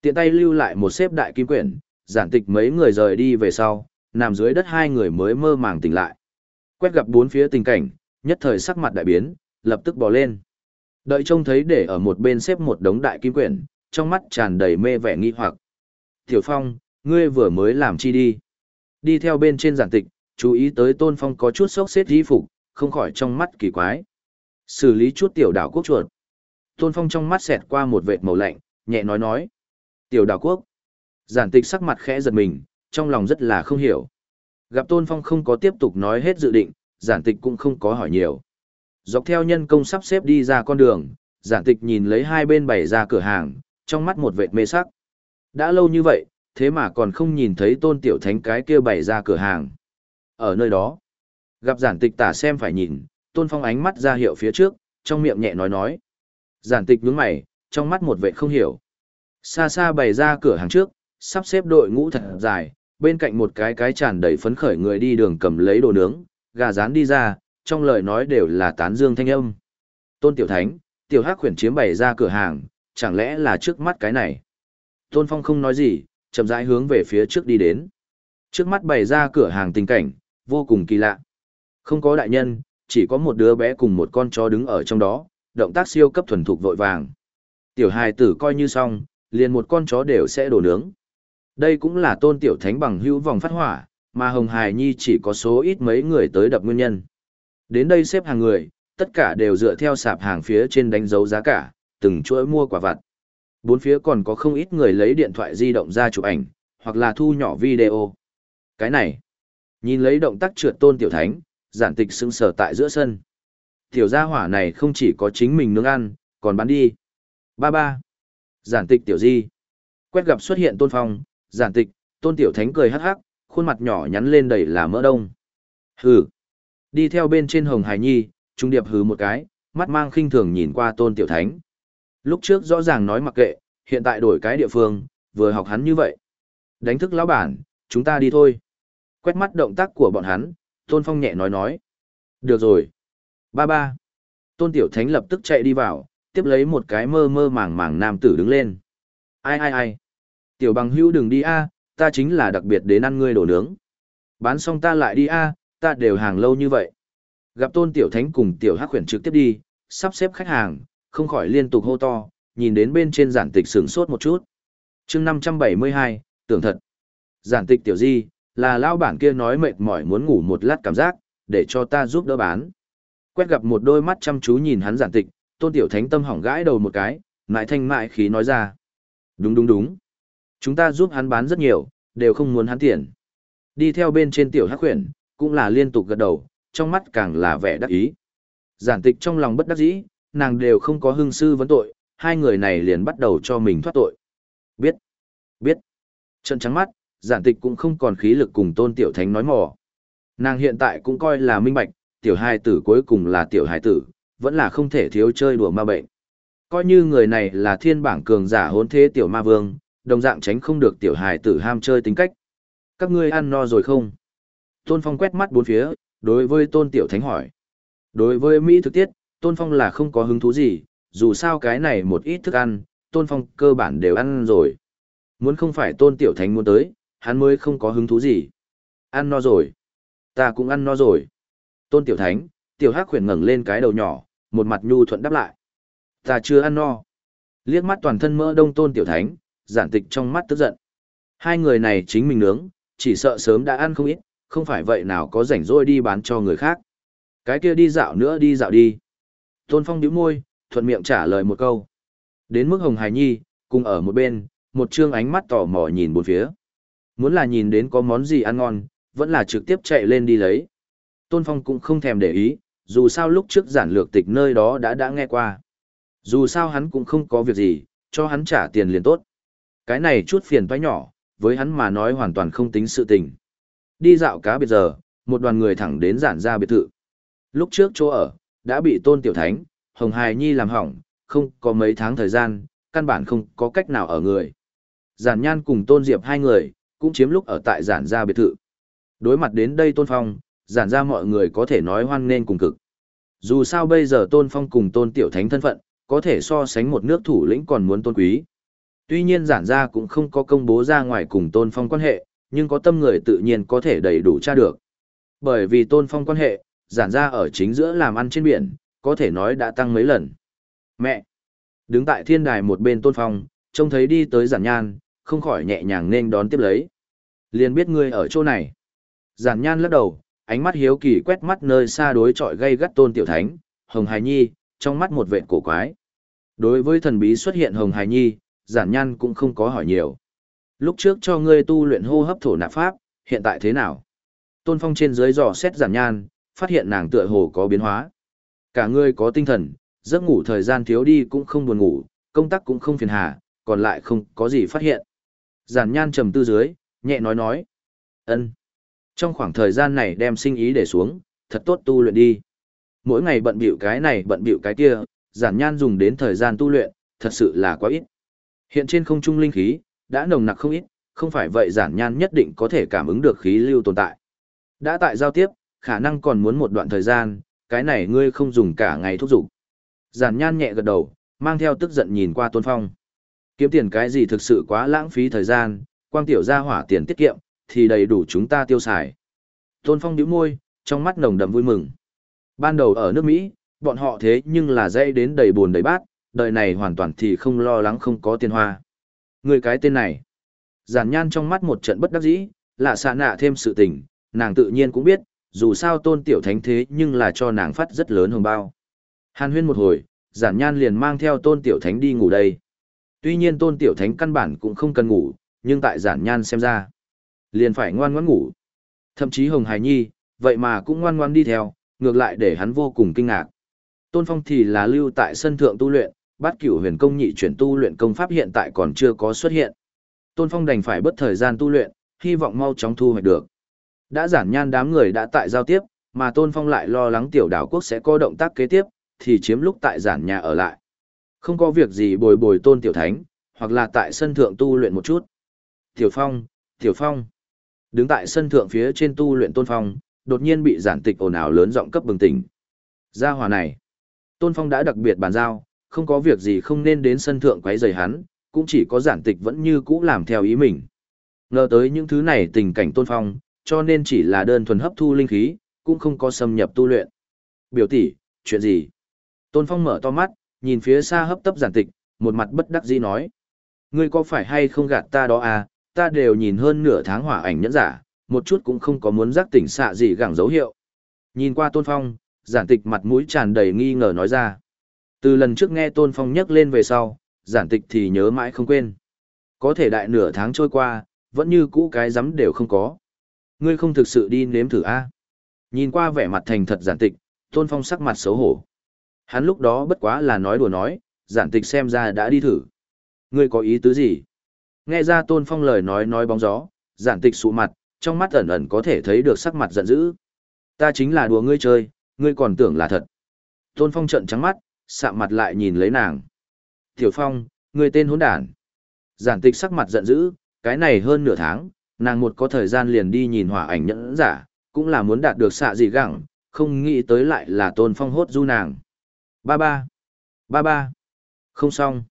Tiện tay lưu lại một xếp đại kim quyển, giản tịch mấy người rời đi về sau, nằm dưới đất hai người mới mơ màng tỉnh lại. Quét gặp bốn phía tình cảnh, nhất thời sắc mặt đại biến, lập tức bò lên. Đợi trông thấy để ở một bên xếp một đống đại kim quyển, trong mắt tràn đầy mê vẻ nghi hoặc. Tiểu Phong, ngươi vừa mới làm chi đi? Đi theo bên trên giản tịch, chú ý tới Tôn Phong có chút sốc xếp di phục, không khỏi trong mắt kỳ quái. Xử lý chút tiểu đảo quốc chuột. Tôn Phong trong mắt xẹt qua một vệt màu lạnh, nhẹ nói nói. Tiểu đảo quốc. Giản tịch sắc mặt khẽ giật mình, trong lòng rất là không hiểu. Gặp Tôn Phong không có tiếp tục nói hết dự định, giản tịch cũng không có hỏi nhiều. Dọc theo nhân công sắp xếp đi ra con đường, giản tịch nhìn lấy hai bên bày ra cửa hàng, trong mắt một vệt mê sắc. Đã lâu như vậy, thế mà còn không nhìn thấy tôn tiểu thánh cái kia bày ra cửa hàng. Ở nơi đó, gặp giản tịch tả xem phải nhìn, tôn phong ánh mắt ra hiệu phía trước, trong miệng nhẹ nói nói. Giản tịch nhướng mày, trong mắt một vệ không hiểu. Xa xa bày ra cửa hàng trước, sắp xếp đội ngũ thật dài, bên cạnh một cái cái tràn đầy phấn khởi người đi đường cầm lấy đồ nướng, gà rán đi ra, trong lời nói đều là tán dương thanh âm. Tôn Tiểu Thánh, Tiểu Hắc khuyển chiếm bày ra cửa hàng, chẳng lẽ là trước mắt cái này? Tôn Phong không nói gì, chậm rãi hướng về phía trước đi đến. Trước mắt bày ra cửa hàng tình cảnh, vô cùng kỳ lạ. Không có đại nhân, chỉ có một đứa bé cùng một con chó đứng ở trong đó, động tác siêu cấp thuần thục vội vàng. Tiểu hài tử coi như xong, liền một con chó đều sẽ đổ nướng. Đây cũng là tôn tiểu thánh bằng hữu vòng phát hỏa, mà Hồng Hải Nhi chỉ có số ít mấy người tới đập nguyên nhân. Đến đây xếp hàng người, tất cả đều dựa theo sạp hàng phía trên đánh dấu giá cả, từng chuỗi mua quả vặt. Bốn phía còn có không ít người lấy điện thoại di động ra chụp ảnh, hoặc là thu nhỏ video. Cái này, nhìn lấy động tác trượt tôn tiểu thánh, giản tịch sững sờ tại giữa sân. Tiểu gia hỏa này không chỉ có chính mình nướng ăn, còn bán đi. Ba ba. Giản tịch tiểu di. Quét gặp xuất hiện tôn phong, giản tịch, tôn tiểu thánh cười hắc hắc, khuôn mặt nhỏ nhắn lên đầy là mỡ đông. Hừ. Đi theo bên trên hồng hải nhi, trung điệp hứ một cái, mắt mang khinh thường nhìn qua tôn tiểu thánh. Lúc trước rõ ràng nói mặc kệ, hiện tại đổi cái địa phương, vừa học hắn như vậy. Đánh thức lão bản, chúng ta đi thôi. Quét mắt động tác của bọn hắn, Tôn Phong nhẹ nói nói. Được rồi. Ba ba. Tôn Tiểu Thánh lập tức chạy đi vào, tiếp lấy một cái mơ mơ màng màng nam tử đứng lên. Ai ai ai. Tiểu bằng hữu đừng đi a, ta chính là đặc biệt đến ăn ngươi đổ nướng. Bán xong ta lại đi a, ta đều hàng lâu như vậy. Gặp Tôn Tiểu Thánh cùng Tiểu Hắc Huyền trực tiếp đi, sắp xếp khách hàng, không khỏi liên tục hô to, nhìn đến bên trên giản tịch sửng sốt một chút. chương 572, tưởng thật. Giản tịch Tiểu Di, là lao bản kia nói mệt mỏi muốn ngủ một lát cảm giác, để cho ta giúp đỡ bán. Quét gặp một đôi mắt chăm chú nhìn hắn giản tịch, tôn tiểu thánh tâm hỏng gãi đầu một cái, mại thanh mại khí nói ra. Đúng đúng đúng. Chúng ta giúp hắn bán rất nhiều, đều không muốn hắn tiền. Đi theo bên trên tiểu hắc huyền, cũng là liên tục gật đầu, trong mắt càng là vẻ đắc ý. Giản tịch trong lòng bất đắc dĩ, nàng đều không có hưng sư vấn tội, hai người này liền bắt đầu cho mình thoát tội. Biết, biết. Trận trắng mắt, giản tịch cũng không còn khí lực cùng tôn tiểu thánh nói mò. Nàng hiện tại cũng coi là minh bạch, tiểu hài tử cuối cùng là tiểu hài tử, vẫn là không thể thiếu chơi đùa ma bệnh. Coi như người này là thiên bảng cường giả hôn thế tiểu ma vương, đồng dạng tránh không được tiểu hài tử ham chơi tính cách. Các ngươi ăn no rồi không? Tôn Phong quét mắt bốn phía, đối với tôn tiểu thánh hỏi. Đối với Mỹ thực tiết, Tôn Phong là không có hứng thú gì, dù sao cái này một ít thức ăn, Tôn Phong cơ bản đều ăn rồi. Muốn không phải tôn tiểu thánh muốn tới, hắn mới không có hứng thú gì. Ăn no rồi. Ta cũng ăn no rồi. Tôn tiểu thánh, tiểu hắc khuyển ngẩng lên cái đầu nhỏ, một mặt nhu thuận đáp lại. Ta chưa ăn no. Liếc mắt toàn thân mỡ đông tôn tiểu thánh, giản tịch trong mắt tức giận. Hai người này chính mình nướng, chỉ sợ sớm đã ăn không ít, không phải vậy nào có rảnh rỗi đi bán cho người khác. Cái kia đi dạo nữa đi dạo đi. Tôn Phong nhíu môi, thuận miệng trả lời một câu. Đến mức Hồng Hải Nhi, cùng ở một bên, một trương ánh mắt tò mò nhìn bốn phía. Muốn là nhìn đến có món gì ăn ngon, vẫn là trực tiếp chạy lên đi lấy. Tôn Phong cũng không thèm để ý, dù sao lúc trước giản lược tịch nơi đó đã đã nghe qua. Dù sao hắn cũng không có việc gì, cho hắn trả tiền liền tốt. Cái này chút phiền toái nhỏ, với hắn mà nói hoàn toàn không tính sự tình. Đi dạo cá biệt giờ, một đoàn người thẳng đến giản ra biệt thự. Lúc trước chỗ ở, đã bị tôn tiểu thánh, Hồng Hài Nhi làm hỏng, không có mấy tháng thời gian, căn bản không có cách nào ở người. Giản Nhan cùng Tôn Diệp hai người, cũng chiếm lúc ở tại giản gia biệt thự. Đối mặt đến đây Tôn Phong, giản gia mọi người có thể nói hoan nên cùng cực. Dù sao bây giờ Tôn Phong cùng Tôn Tiểu Thánh thân phận, có thể so sánh một nước thủ lĩnh còn muốn tôn quý. Tuy nhiên giản gia cũng không có công bố ra ngoài cùng tôn phong quan hệ, nhưng có tâm người tự nhiên có thể đầy đủ tra được. Bởi vì tôn phong quan hệ, giản gia ở chính giữa làm ăn trên biển, có thể nói đã tăng mấy lần. Mẹ! Đứng tại thiên đài một bên tôn phong, trông thấy đi tới giản nhan, không khỏi nhẹ nhàng nên đón tiếp lấy. Liền biết ngươi ở chỗ này. Giản nhan lắc đầu, ánh mắt hiếu kỳ quét mắt nơi xa đối trọi gây gắt tôn tiểu thánh, hồng hài nhi, trong mắt một vệt cổ quái. Đối với thần bí xuất hiện hồng hài nhi, giản nhan cũng không có hỏi nhiều. Lúc trước cho ngươi tu luyện hô hấp thổ nạp pháp, hiện tại thế nào? Tôn phong trên dưới dò xét giản nhan, phát hiện nàng tựa hồ có biến hóa. Cả ngươi có tinh thần, giấc ngủ thời gian thiếu đi cũng không buồn ngủ, công tác cũng không phiền hà, còn lại không có gì phát hiện. Giản nhan trầm tư dưới, nhẹ nói nói. ân Trong khoảng thời gian này đem sinh ý để xuống, thật tốt tu luyện đi. Mỗi ngày bận bịu cái này bận bịu cái kia, giản nhan dùng đến thời gian tu luyện, thật sự là quá ít. Hiện trên không trung linh khí, đã nồng nặc không ít, không phải vậy giản nhan nhất định có thể cảm ứng được khí lưu tồn tại. Đã tại giao tiếp, khả năng còn muốn một đoạn thời gian, cái này ngươi không dùng cả ngày thúc dục. Giản nhan nhẹ gật đầu, mang theo tức giận nhìn qua tôn phong. Kiếm tiền cái gì thực sự quá lãng phí thời gian, quang tiểu gia hỏa tiền tiết kiệm, thì đầy đủ chúng ta tiêu xài. Tôn phong nhíu môi, trong mắt nồng đậm vui mừng. Ban đầu ở nước Mỹ, bọn họ thế nhưng là dây đến đầy buồn đầy bát, đời này hoàn toàn thì không lo lắng không có tiền hoa. Người cái tên này. Giản nhan trong mắt một trận bất đắc dĩ, lạ xạ nạ thêm sự tình, nàng tự nhiên cũng biết, dù sao tôn tiểu thánh thế nhưng là cho nàng phát rất lớn hồng bao. Hàn huyên một hồi, giản nhan liền mang theo tôn tiểu thánh đi ngủ đây. Tuy nhiên tôn tiểu thánh căn bản cũng không cần ngủ, nhưng tại giản nhan xem ra, liền phải ngoan ngoãn ngủ. Thậm chí Hồng Hải Nhi, vậy mà cũng ngoan ngoan đi theo, ngược lại để hắn vô cùng kinh ngạc. Tôn Phong thì là lưu tại sân thượng tu luyện, bát cửu huyền công nhị chuyển tu luyện công pháp hiện tại còn chưa có xuất hiện. Tôn Phong đành phải bất thời gian tu luyện, hy vọng mau chóng thu hoạch được. Đã giản nhan đám người đã tại giao tiếp, mà Tôn Phong lại lo lắng tiểu đảo quốc sẽ có động tác kế tiếp, thì chiếm lúc tại giản nhà ở lại. Không có việc gì bồi bồi Tôn Tiểu Thánh, hoặc là tại sân thượng tu luyện một chút. Tiểu Phong, Tiểu Phong. Đứng tại sân thượng phía trên tu luyện Tôn Phong, đột nhiên bị giản tịch ồn ào lớn giọng cấp bừng tỉnh. Gia hòa này, Tôn Phong đã đặc biệt bàn giao, không có việc gì không nên đến sân thượng quấy rầy hắn, cũng chỉ có giản tịch vẫn như cũ làm theo ý mình. Ngờ tới những thứ này tình cảnh Tôn Phong, cho nên chỉ là đơn thuần hấp thu linh khí, cũng không có xâm nhập tu luyện. Biểu tỷ, chuyện gì? Tôn Phong mở to mắt, nhìn phía xa hấp tấp giản tịch, một mặt bất đắc dĩ nói. Ngươi có phải hay không gạt ta đó à, ta đều nhìn hơn nửa tháng hỏa ảnh nhẫn giả, một chút cũng không có muốn giác tỉnh xạ gì gẳng dấu hiệu. Nhìn qua Tôn Phong, giản tịch mặt mũi tràn đầy nghi ngờ nói ra. Từ lần trước nghe Tôn Phong nhắc lên về sau, giản tịch thì nhớ mãi không quên. Có thể đại nửa tháng trôi qua, vẫn như cũ cái rắm đều không có. Ngươi không thực sự đi nếm thử a Nhìn qua vẻ mặt thành thật giản tịch, Tôn Phong sắc mặt xấu hổ. Hắn lúc đó bất quá là nói đùa nói, giản tịch xem ra đã đi thử. Ngươi có ý tứ gì? Nghe ra Tôn Phong lời nói nói bóng gió, giản tịch sụ mặt, trong mắt ẩn ẩn có thể thấy được sắc mặt giận dữ. Ta chính là đùa ngươi chơi, ngươi còn tưởng là thật. Tôn Phong trợn trắng mắt, sạm mặt lại nhìn lấy nàng. Tiểu Phong, người tên hỗn đản. Giản tịch sắc mặt giận dữ, cái này hơn nửa tháng, nàng một có thời gian liền đi nhìn hỏa ảnh nhẫn giả, cũng là muốn đạt được xạ gì gẳng, không nghĩ tới lại là Tôn Phong hốt du nàng. Ba ba. Ba ba. Không xong.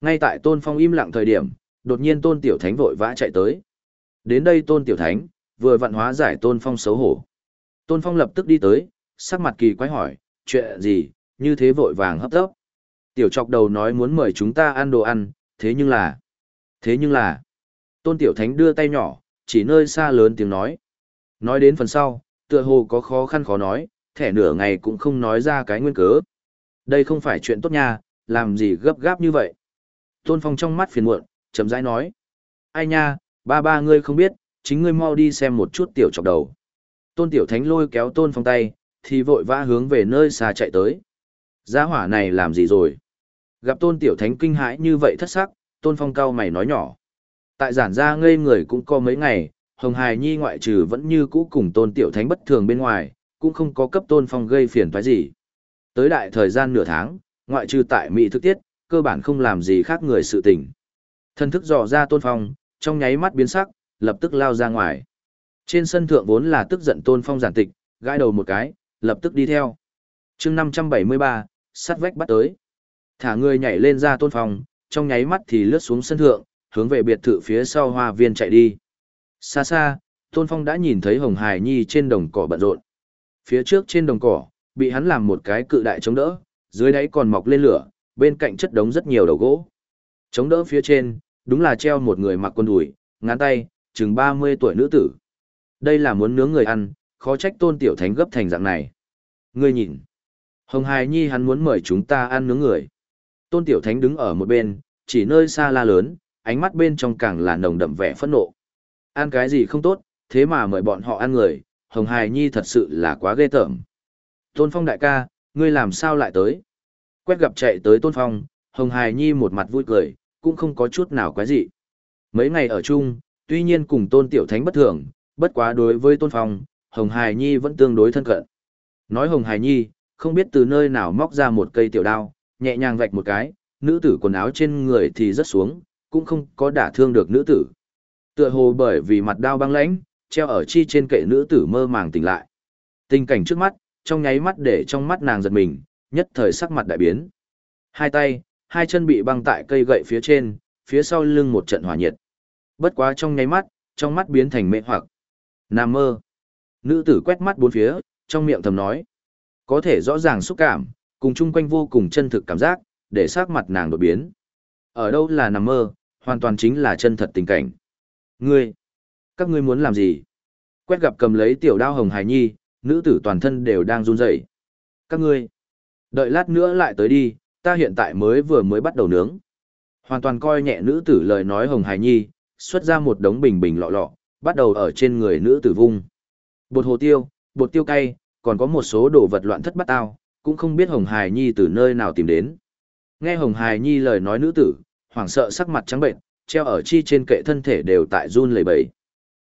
Ngay tại Tôn Phong im lặng thời điểm, đột nhiên Tôn Tiểu Thánh vội vã chạy tới. Đến đây Tôn Tiểu Thánh, vừa vận hóa giải Tôn Phong xấu hổ. Tôn Phong lập tức đi tới, sắc mặt kỳ quái hỏi, chuyện gì, như thế vội vàng hấp tấp. Tiểu chọc đầu nói muốn mời chúng ta ăn đồ ăn, thế nhưng là... Thế nhưng là... Tôn Tiểu Thánh đưa tay nhỏ, chỉ nơi xa lớn tiếng nói. Nói đến phần sau, tựa hồ có khó khăn khó nói, thẻ nửa ngày cũng không nói ra cái nguyên cớ. Đây không phải chuyện tốt nha, làm gì gấp gáp như vậy. Tôn Phong trong mắt phiền muộn, chậm rãi nói. Ai nha, ba ba ngươi không biết, chính ngươi mau đi xem một chút tiểu chọc đầu. Tôn Tiểu Thánh lôi kéo Tôn Phong tay, thì vội vã hướng về nơi xa chạy tới. Gia hỏa này làm gì rồi? Gặp Tôn Tiểu Thánh kinh hãi như vậy thất sắc, Tôn Phong cao mày nói nhỏ. Tại giản gia ngây người cũng có mấy ngày, Hồng Hải Nhi ngoại trừ vẫn như cũ cùng Tôn Tiểu Thánh bất thường bên ngoài, cũng không có cấp Tôn Phong gây phiền toái gì. Tới đại thời gian nửa tháng, ngoại trừ tại Mỹ thực tiết, cơ bản không làm gì khác người sự tình. Thân thức dò ra Tôn Phong, trong nháy mắt biến sắc, lập tức lao ra ngoài. Trên sân thượng vốn là tức giận Tôn Phong giản tịch, gãi đầu một cái, lập tức đi theo. chương 573, sắt vách bắt tới. Thả người nhảy lên ra Tôn Phong, trong nháy mắt thì lướt xuống sân thượng, hướng về biệt thự phía sau hoa viên chạy đi. Xa xa, Tôn Phong đã nhìn thấy Hồng Hải Nhi trên đồng cỏ bận rộn. Phía trước trên đồng cỏ, bị hắn làm một cái cự đại chống đỡ, dưới đáy còn mọc lên lửa, bên cạnh chất đống rất nhiều đầu gỗ. Chống đỡ phía trên, đúng là treo một người mặc quần đùi, ngắn tay, chừng 30 tuổi nữ tử. Đây là muốn nướng người ăn, khó trách tôn tiểu thánh gấp thành dạng này. Ngươi nhìn. Hồng Hải Nhi hắn muốn mời chúng ta ăn nướng người. Tôn tiểu thánh đứng ở một bên, chỉ nơi xa la lớn, ánh mắt bên trong càng là nồng đậm vẻ phẫn nộ. Ăn cái gì không tốt, thế mà mời bọn họ ăn người, Hồng Hải Nhi thật sự là quá ghê tởm. Tôn Phong đại ca, ngươi làm sao lại tới? Quét gặp chạy tới Tôn Phong, Hồng Hải Nhi một mặt vui cười, cũng không có chút nào quái gì. Mấy ngày ở chung, tuy nhiên cùng Tôn Tiểu Thánh bất thường, bất quá đối với Tôn Phong, Hồng Hải Nhi vẫn tương đối thân cận. Nói Hồng Hải Nhi, không biết từ nơi nào móc ra một cây tiểu đao, nhẹ nhàng vạch một cái, nữ tử quần áo trên người thì rất xuống, cũng không có đả thương được nữ tử. Tựa hồ bởi vì mặt đao băng lãnh, treo ở chi trên kệ nữ tử mơ màng tỉnh lại. Tình cảnh trước mắt, trong nháy mắt để trong mắt nàng giật mình, nhất thời sắc mặt đại biến. Hai tay, hai chân bị băng tại cây gậy phía trên, phía sau lưng một trận hỏa nhiệt. Bất quá trong nháy mắt, trong mắt biến thành mê hoặc. Nam mơ. Nữ tử quét mắt bốn phía, trong miệng thầm nói. Có thể rõ ràng xúc cảm, cùng chung quanh vô cùng chân thực cảm giác, để sắc mặt nàng đột biến. Ở đâu là nằm mơ, hoàn toàn chính là chân thật tình cảnh. Ngươi, các ngươi muốn làm gì? Quét gặp cầm lấy tiểu đao hồng hài nhi, nữ tử toàn thân đều đang run rẩy. Các ngươi, đợi lát nữa lại tới đi, ta hiện tại mới vừa mới bắt đầu nướng. Hoàn toàn coi nhẹ nữ tử lời nói hồng hài nhi, xuất ra một đống bình bình lọ lọ, bắt đầu ở trên người nữ tử vung. Bột hồ tiêu, bột tiêu cay, còn có một số đồ vật loạn thất bắt tao cũng không biết hồng hài nhi từ nơi nào tìm đến. Nghe hồng hài nhi lời nói nữ tử, hoảng sợ sắc mặt trắng bệnh, treo ở chi trên kệ thân thể đều tại run lẩy bẩy.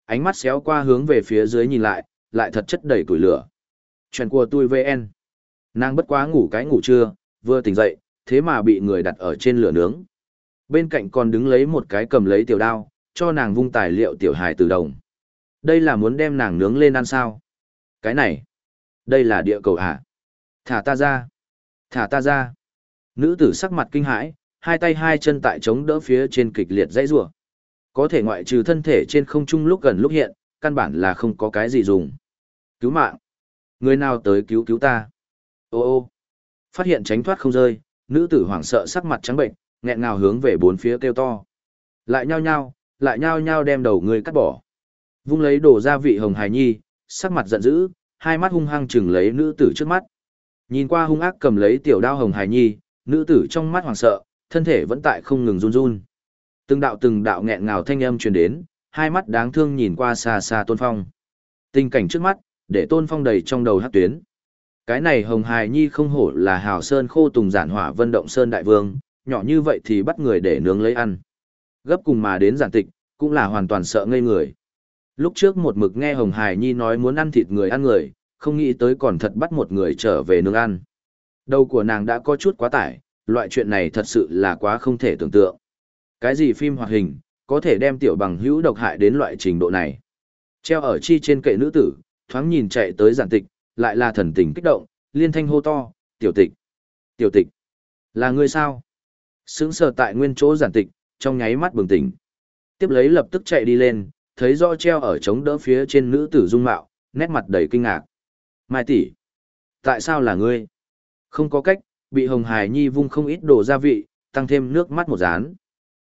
Ánh mắt xéo qua hướng về phía dưới nhìn lại, lại thật chất đầy củi lửa. Chuyện của tôi VN. Nàng bất quá ngủ cái ngủ trưa, vừa tỉnh dậy, thế mà bị người đặt ở trên lửa nướng. Bên cạnh còn đứng lấy một cái cầm lấy tiểu đao, cho nàng vung tài liệu tiểu hài từ đồng. Đây là muốn đem nàng nướng lên ăn sao? Cái này, đây là địa cầu à? Thả ta ra! Thả ta ra! Nữ tử sắc mặt kinh hãi, hai tay hai chân tại chống đỡ phía trên kịch liệt dãy rủa. Có thể ngoại trừ thân thể trên không trung lúc gần lúc hiện, căn bản là không có cái gì dùng. Cứu mạng! Người nào tới cứu cứu ta? Ô ô! Phát hiện tránh thoát không rơi, nữ tử hoảng sợ sắc mặt trắng bệnh, nghẹn ngào hướng về bốn phía kêu to. Lại nhao nhao, lại nhao nhao đem đầu người cắt bỏ. Vung lấy đồ gia vị hồng hài nhi, sắc mặt giận dữ, hai mắt hung hăng chừng lấy nữ tử trước mắt. Nhìn qua hung ác cầm lấy tiểu đao hồng hài nhi, nữ tử trong mắt hoảng sợ, thân thể vẫn tại không ngừng run run. Từng đạo từng đạo nghẹn ngào thanh âm truyền đến, hai mắt đáng thương nhìn qua xa xa Tôn Phong. Tình cảnh trước mắt, để Tôn Phong đầy trong đầu hát tuyến. Cái này Hồng Hài Nhi không hổ là hào sơn khô tùng giản hỏa vân động sơn đại vương, nhỏ như vậy thì bắt người để nướng lấy ăn. Gấp cùng mà đến giản tịch, cũng là hoàn toàn sợ ngây người. Lúc trước một mực nghe Hồng Hải Nhi nói muốn ăn thịt người ăn người, không nghĩ tới còn thật bắt một người trở về nướng ăn. Đầu của nàng đã có chút quá tải, loại chuyện này thật sự là quá không thể tưởng tượng. Cái gì phim hoạt hình, có thể đem tiểu bằng hữu độc hại đến loại trình độ này. Treo ở chi trên kệ nữ tử, thoáng nhìn chạy tới giản tịch, lại là thần tình kích động, liên thanh hô to, tiểu tịch, tiểu tịch, là ngươi sao? Sướng sờ tại nguyên chỗ giản tịch, trong nháy mắt bừng tỉnh. Tiếp lấy lập tức chạy đi lên, thấy rõ treo ở chống đỡ phía trên nữ tử dung mạo, nét mặt đầy kinh ngạc. Mai tỷ, tại sao là ngươi? Không có cách, bị Hồng Hải Nhi vung không ít đồ gia vị, tăng thêm nước mắt một dán.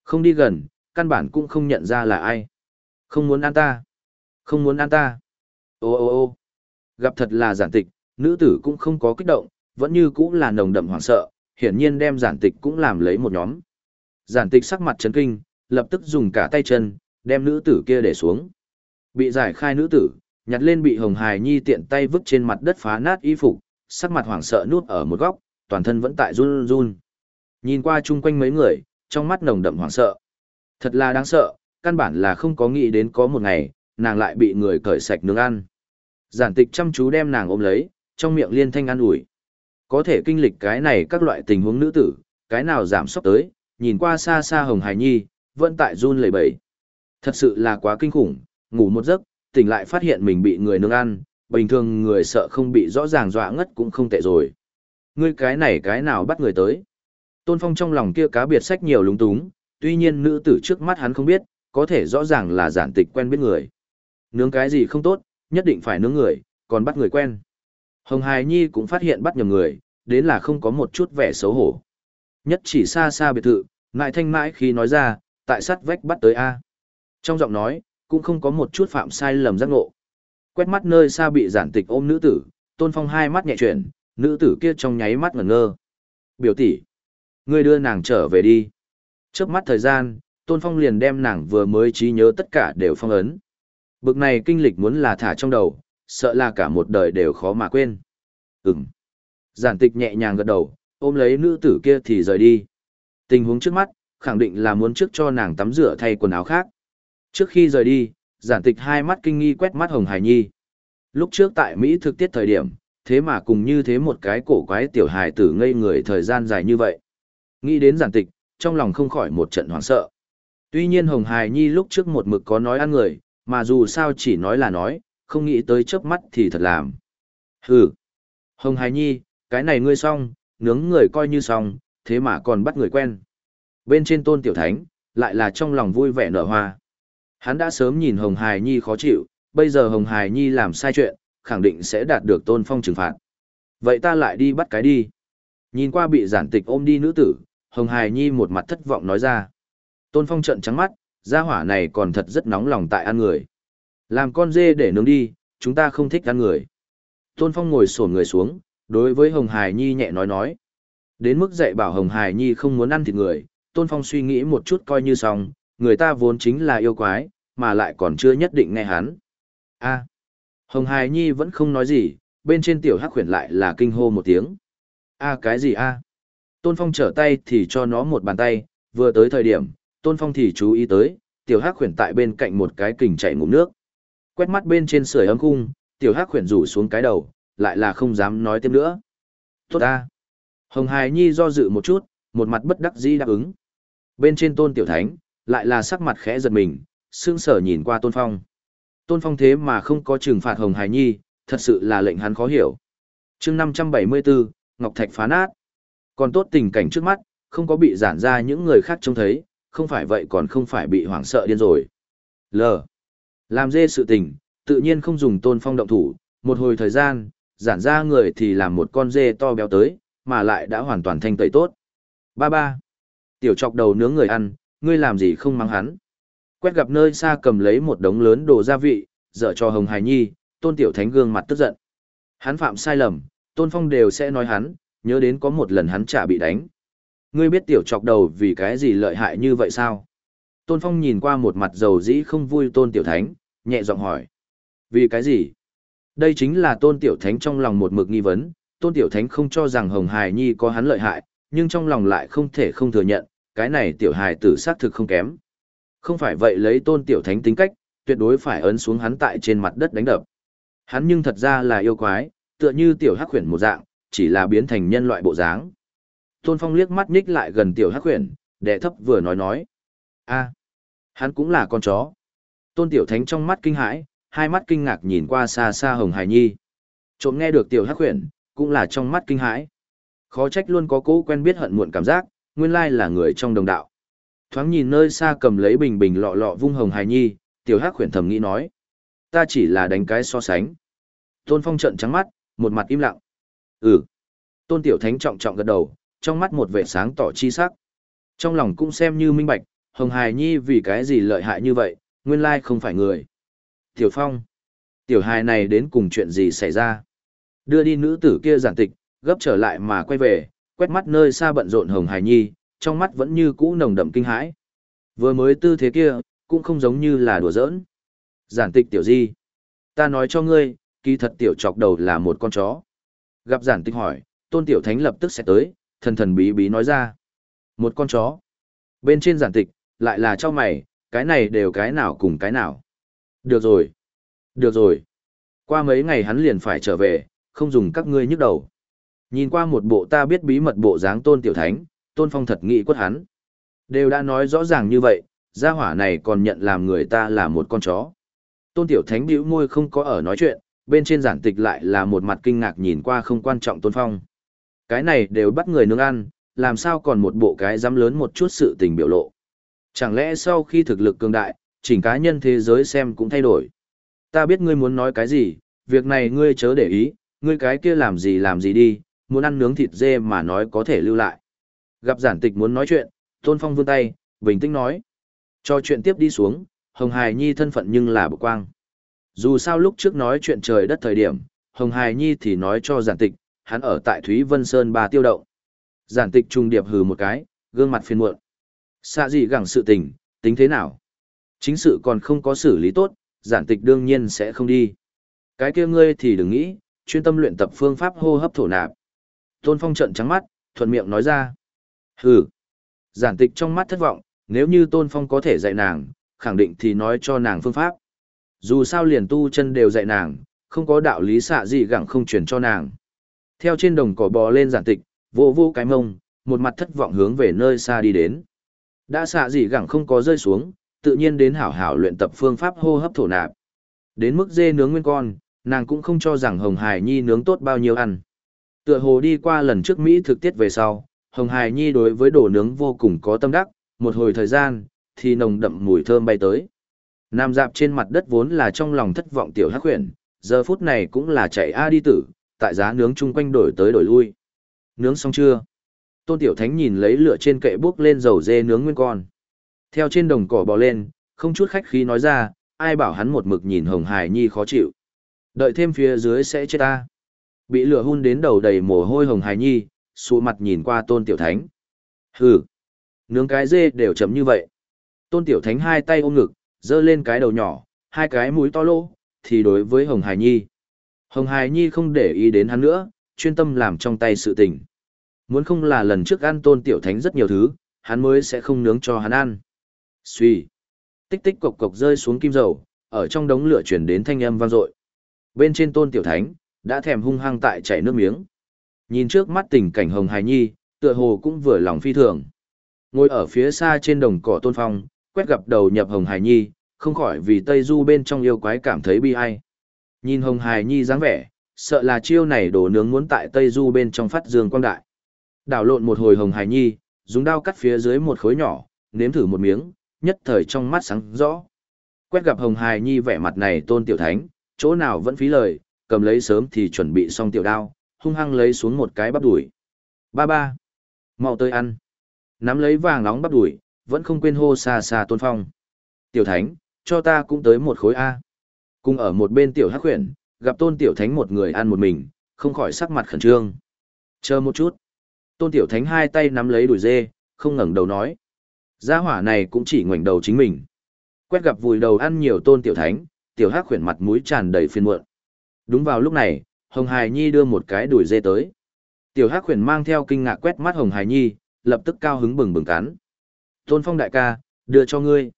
Không đi gần, căn bản cũng không nhận ra là ai. Không muốn ăn ta. Không muốn ăn ta. Ô ô ô gặp thật là giản tịch, nữ tử cũng không có kích động, vẫn như cũng là nồng đậm hoảng sợ, hiển nhiên đem giản tịch cũng làm lấy một nhóm. Giản tịch sắc mặt chấn kinh, lập tức dùng cả tay chân, đem nữ tử kia để xuống. Bị giải khai nữ tử, nhặt lên bị Hồng Hải Nhi tiện tay vứt trên mặt đất phá nát y phục, sắc mặt hoảng sợ nuốt ở một góc, toàn thân vẫn tại run run. Nhìn qua chung quanh mấy người, trong mắt nồng đậm hoảng sợ. Thật là đáng sợ, căn bản là không có nghĩ đến có một ngày, nàng lại bị người cởi sạch nướng ăn. Giản tịch chăm chú đem nàng ôm lấy, trong miệng liên thanh ăn ủi. Có thể kinh lịch cái này các loại tình huống nữ tử, cái nào giảm sốc tới, nhìn qua xa xa Hồng Hải Nhi, vẫn tại run lẩy bẩy. Thật sự là quá kinh khủng, ngủ một giấc, tỉnh lại phát hiện mình bị người nướng ăn, bình thường người sợ không bị rõ ràng dọa ngất cũng không tệ rồi. Ngươi cái này cái nào bắt người tới? Tôn Phong trong lòng kia cá biệt sách nhiều lúng túng, tuy nhiên nữ tử trước mắt hắn không biết, có thể rõ ràng là giản tịch quen biết người. Nướng cái gì không tốt, nhất định phải nướng người, còn bắt người quen. Hồng Hải Nhi cũng phát hiện bắt nhầm người, đến là không có một chút vẻ xấu hổ. Nhất chỉ xa xa biệt thự, ngại thanh mãi khi nói ra, tại sát vách bắt tới A. Trong giọng nói, cũng không có một chút phạm sai lầm giác ngộ. Quét mắt nơi xa bị giản tịch ôm nữ tử, tôn phong hai mắt nhẹ chuyển, nữ tử kia trong nháy mắt ngẩn ngơ. Biểu tỷ, ngươi đưa nàng trở về đi. Trước mắt thời gian, tôn phong liền đem nàng vừa mới trí nhớ tất cả đều phong ấn. Bực này kinh lịch muốn là thả trong đầu, sợ là cả một đời đều khó mà quên. Ừm. Giản tịch nhẹ nhàng gật đầu, ôm lấy nữ tử kia thì rời đi. Tình huống trước mắt, khẳng định là muốn trước cho nàng tắm rửa thay quần áo khác. Trước khi rời đi, giản tịch hai mắt kinh nghi quét mắt Hồng Hải Nhi. Lúc trước tại Mỹ thực tiết thời điểm, thế mà cùng như thế một cái cổ quái tiểu hài tử ngây người thời gian dài như vậy. Nghĩ đến giản tịch, trong lòng không khỏi một trận hoảng sợ. Tuy nhiên Hồng Hải Nhi lúc trước một mực có nói ăn người, mà dù sao chỉ nói là nói, không nghĩ tới chớp mắt thì thật làm. Hừ. Hồng Hải Nhi, cái này ngươi xong, nướng người coi như xong, thế mà còn bắt người quen. Bên trên tôn tiểu thánh, lại là trong lòng vui vẻ nở hoa. Hắn đã sớm nhìn Hồng Hải Nhi khó chịu, bây giờ Hồng Hải Nhi làm sai chuyện, khẳng định sẽ đạt được tôn phong trừng phạt. Vậy ta lại đi bắt cái đi. Nhìn qua bị giản tịch ôm đi nữ tử, Hồng Hải Nhi một mặt thất vọng nói ra. Tôn phong trận trắng mắt, gia hỏa này còn thật rất nóng lòng tại ăn người. Làm con dê để nướng đi, chúng ta không thích ăn người. Tôn phong ngồi sổn người xuống, đối với Hồng Hải Nhi nhẹ nói nói. Đến mức dạy bảo Hồng Hải Nhi không muốn ăn thịt người, Tôn Phong suy nghĩ một chút coi như xong, người ta vốn chính là yêu quái, mà lại còn chưa nhất định nghe hắn. A. Hồng Hải Nhi vẫn không nói gì, bên trên tiểu hắc khuyển lại là kinh hô một tiếng. A cái gì a? Tôn Phong trở tay thì cho nó một bàn tay, vừa tới thời điểm, Tôn Phong thì chú ý tới, tiểu hắc khuyển tại bên cạnh một cái kình chạy ngụm nước. Quét mắt bên trên sưởi ấm khung, tiểu hắc khuyển rủ xuống cái đầu, lại là không dám nói tiếp nữa. Tốt ta. Hồng Hải Nhi do dự một chút, một mặt bất đắc dĩ đáp ứng. Bên trên tôn tiểu thánh, lại là sắc mặt khẽ giật mình, sương sở nhìn qua tôn phong. Tôn phong thế mà không có trừng phạt Hồng Hải Nhi, thật sự là lệnh hắn khó hiểu. chương 574, Ngọc Thạch phá nát. Còn tốt tình cảnh trước mắt, không có bị giản ra những người khác trông thấy, không phải vậy còn không phải bị hoảng sợ điên rồi. L. Làm dê sự tình, tự nhiên không dùng tôn phong động thủ, một hồi thời gian, giản ra người thì làm một con dê to béo tới, mà lại đã hoàn toàn thanh tẩy tốt. Ba ba. Tiểu chọc đầu nướng người ăn, ngươi làm gì không mang hắn. Quét gặp nơi xa cầm lấy một đống lớn đồ gia vị, dở cho Hồng Hải Nhi, tôn tiểu thánh gương mặt tức giận. Hắn phạm sai lầm, tôn phong đều sẽ nói hắn, nhớ đến có một lần hắn chả bị đánh. Ngươi biết tiểu chọc đầu vì cái gì lợi hại như vậy sao? Tôn phong nhìn qua một mặt dầu dĩ không vui tôn tiểu thánh, nhẹ giọng hỏi. Vì cái gì? Đây chính là tôn tiểu thánh trong lòng một mực nghi vấn, tôn tiểu thánh không cho rằng Hồng Hải Nhi có hắn lợi hại, nhưng trong lòng lại không thể không thừa nhận, cái này tiểu hài tử xác thực không kém. Không phải vậy lấy tôn tiểu thánh tính cách, tuyệt đối phải ấn xuống hắn tại trên mặt đất đánh đập. Hắn nhưng thật ra là yêu quái, tựa như tiểu hắc khuyển một dạng, chỉ là biến thành nhân loại bộ dáng. Tôn Phong liếc mắt nhích lại gần tiểu hắc khuyển, đệ thấp vừa nói nói. a hắn cũng là con chó. Tôn tiểu thánh trong mắt kinh hãi, hai mắt kinh ngạc nhìn qua xa xa hồng hải nhi. Trộm nghe được tiểu hắc khuyển, cũng là trong mắt kinh hãi. Khó trách luôn có cố quen biết hận muộn cảm giác, nguyên lai là người trong đồng đạo. Thoáng nhìn nơi xa cầm lấy bình bình lọ lọ vung hồng hài nhi, tiểu hắc khuyển thầm nghĩ nói. Ta chỉ là đánh cái so sánh. Tôn phong trận trắng mắt, một mặt im lặng. Ừ. Tôn tiểu thánh trọng trọng gật đầu, trong mắt một vẻ sáng tỏ chi sắc. Trong lòng cũng xem như minh bạch, hồng hài nhi vì cái gì lợi hại như vậy, nguyên lai không phải người. Tiểu phong. Tiểu hài này đến cùng chuyện gì xảy ra? Đưa đi nữ tử kia giản tịch, gấp trở lại mà quay về, quét mắt nơi xa bận rộn hồng hải nhi, trong mắt vẫn như cũ nồng đậm kinh hãi. Vừa mới tư thế kia, cũng không giống như là đùa giỡn. Giản tịch tiểu di. Ta nói cho ngươi, kỳ thật tiểu chọc đầu là một con chó. Gặp giản tịch hỏi, tôn tiểu thánh lập tức sẽ tới, thần thần bí bí nói ra. Một con chó. Bên trên giản tịch, lại là cho mày, cái này đều cái nào cùng cái nào. Được rồi. Được rồi. Qua mấy ngày hắn liền phải trở về, không dùng các ngươi nhức đầu. Nhìn qua một bộ ta biết bí mật bộ dáng tôn tiểu thánh, tôn phong thật nghị quất hắn. Đều đã nói rõ ràng như vậy, gia hỏa này còn nhận làm người ta là một con chó. Tôn tiểu thánh bĩu môi không có ở nói chuyện, bên trên giản tịch lại là một mặt kinh ngạc nhìn qua không quan trọng tôn phong. Cái này đều bắt người nướng ăn, làm sao còn một bộ cái dám lớn một chút sự tình biểu lộ. Chẳng lẽ sau khi thực lực cường đại, chỉnh cá nhân thế giới xem cũng thay đổi. Ta biết ngươi muốn nói cái gì, việc này ngươi chớ để ý, ngươi cái kia làm gì làm gì đi, muốn ăn nướng thịt dê mà nói có thể lưu lại. Gặp giản tịch muốn nói chuyện, Tôn Phong vươn tay, bình tĩnh nói. Cho chuyện tiếp đi xuống, Hồng Hải Nhi thân phận nhưng là bực quang. Dù sao lúc trước nói chuyện trời đất thời điểm, Hồng Hải Nhi thì nói cho giản tịch, hắn ở tại Thúy Vân Sơn ba tiêu động. Giản tịch trùng điệp hừ một cái, gương mặt phiền muộn. Xạ gì gẳng sự tình, tính thế nào? Chính sự còn không có xử lý tốt, giản tịch đương nhiên sẽ không đi. Cái kia ngươi thì đừng nghĩ, chuyên tâm luyện tập phương pháp hô hấp thổ nạp. Tôn Phong trận trắng mắt, thuận miệng nói ra. Hừ. Giản tịch trong mắt thất vọng, nếu như Tôn Phong có thể dạy nàng, khẳng định thì nói cho nàng phương pháp. Dù sao liền tu chân đều dạy nàng, không có đạo lý xạ gì gẳng không truyền cho nàng. Theo trên đồng cỏ bò lên giản tịch, vô vô cái mông, một mặt thất vọng hướng về nơi xa đi đến. Đã xạ gì gẳng không có rơi xuống, tự nhiên đến hảo hảo luyện tập phương pháp hô hấp thổ nạp. Đến mức dê nướng nguyên con, nàng cũng không cho rằng Hồng Hải Nhi nướng tốt bao nhiêu ăn. Tựa hồ đi qua lần trước Mỹ thực tiết về sau, Hồng Hải Nhi đối với đồ nướng vô cùng có tâm đắc, một hồi thời gian, thì nồng đậm mùi thơm bay tới. Nam dạp trên mặt đất vốn là trong lòng thất vọng tiểu hắc huyền, giờ phút này cũng là chạy A đi tử, tại giá nướng chung quanh đổi tới đổi lui. Nướng xong chưa? Tôn Tiểu Thánh nhìn lấy lửa trên kệ bước lên dầu dê nướng nguyên con. Theo trên đồng cỏ bò lên, không chút khách khí nói ra, ai bảo hắn một mực nhìn Hồng Hải Nhi khó chịu. Đợi thêm phía dưới sẽ chết ta. Bị lửa hun đến đầu đầy mồ hôi Hồng Hải Nhi, sụ mặt nhìn qua Tôn Tiểu Thánh. Hừ, nướng cái dê đều chấm như vậy. Tôn Tiểu Thánh hai tay ôm ngực, dơ lên cái đầu nhỏ, hai cái mũi to lỗ, thì đối với Hồng Hải Nhi. Hồng Hải Nhi không để ý đến hắn nữa, chuyên tâm làm trong tay sự tình. Muốn không là lần trước ăn Tôn Tiểu Thánh rất nhiều thứ, hắn mới sẽ không nướng cho hắn ăn. Xuy. Tích tích cộc cộc rơi xuống kim dầu, ở trong đống lửa chuyển đến thanh âm vang dội. Bên trên tôn tiểu thánh, đã thèm hung hăng tại chảy nước miếng. Nhìn trước mắt tình cảnh hồng Hải nhi, tựa hồ cũng vừa lòng phi thường. Ngồi ở phía xa trên đồng cỏ tôn phong, quét gặp đầu nhập hồng Hải nhi, không khỏi vì Tây Du bên trong yêu quái cảm thấy bi ai. Nhìn hồng Hải nhi dáng vẻ, sợ là chiêu này đổ nướng muốn tại Tây Du bên trong phát dương quang đại. Đảo lộn một hồi hồng Hải nhi, dùng dao cắt phía dưới một khối nhỏ, nếm thử một miếng, nhất thời trong mắt sáng rõ. Quét gặp Hồng Hải Nhi vẻ mặt này tôn tiểu thánh, chỗ nào vẫn phí lời, cầm lấy sớm thì chuẩn bị xong tiểu đao, hung hăng lấy xuống một cái bắp đuổi. Ba ba, mau tới ăn. Nắm lấy vàng nóng bắp đuổi, vẫn không quên hô xa xa tôn phong. Tiểu thánh, cho ta cũng tới một khối A. Cùng ở một bên tiểu hắc khuyển, gặp tôn tiểu thánh một người ăn một mình, không khỏi sắc mặt khẩn trương. Chờ một chút. Tôn tiểu thánh hai tay nắm lấy đuổi dê, không ngẩng đầu nói. Gia hỏa này cũng chỉ ngoảnh đầu chính mình. Quét gặp vùi đầu ăn nhiều tôn tiểu thánh, tiểu hắc khuyển mặt mũi tràn đầy phiền muộn. Đúng vào lúc này, Hồng Hải Nhi đưa một cái đùi dê tới. Tiểu hắc Huyền mang theo kinh ngạc quét mắt Hồng Hải Nhi, lập tức cao hứng bừng bừng cắn. Tôn Phong đại ca, đưa cho ngươi.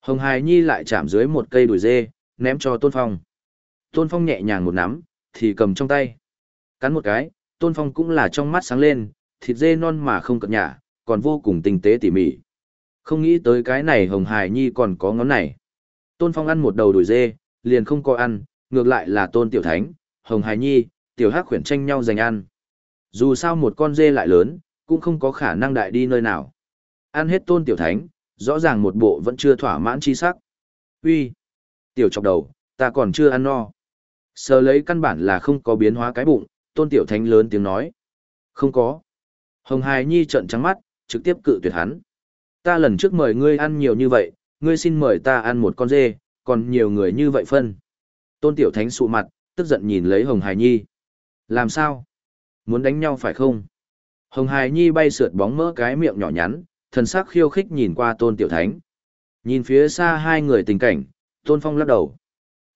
Hồng Hải Nhi lại chạm dưới một cây đùi dê, ném cho Tôn Phong. Tôn Phong nhẹ nhàng một nắm, thì cầm trong tay. Cắn một cái, Tôn Phong cũng là trong mắt sáng lên, thịt dê non mà không cập nhả, còn vô cùng tinh tế tỉ mỉ. Không nghĩ tới cái này Hồng Hải Nhi còn có ngón này. Tôn Phong ăn một đầu đùi dê, liền không có ăn, ngược lại là Tôn Tiểu Thánh, Hồng Hải Nhi, Tiểu Hắc khuyển tranh nhau giành ăn. Dù sao một con dê lại lớn, cũng không có khả năng đại đi nơi nào. Ăn hết Tôn Tiểu Thánh, rõ ràng một bộ vẫn chưa thỏa mãn chi sắc. Uy, Tiểu chọc đầu, ta còn chưa ăn no. Sờ lấy căn bản là không có biến hóa cái bụng, Tôn Tiểu Thánh lớn tiếng nói. Không có. Hồng Hải Nhi trợn trắng mắt, trực tiếp cự tuyệt hắn. Ta lần trước mời ngươi ăn nhiều như vậy, ngươi xin mời ta ăn một con dê, còn nhiều người như vậy phân. Tôn Tiểu Thánh sụ mặt, tức giận nhìn lấy Hồng Hải Nhi. Làm sao? Muốn đánh nhau phải không? Hồng Hải Nhi bay sượt bóng mỡ cái miệng nhỏ nhắn, thần sắc khiêu khích nhìn qua Tôn Tiểu Thánh. Nhìn phía xa hai người tình cảnh, Tôn Phong lắc đầu.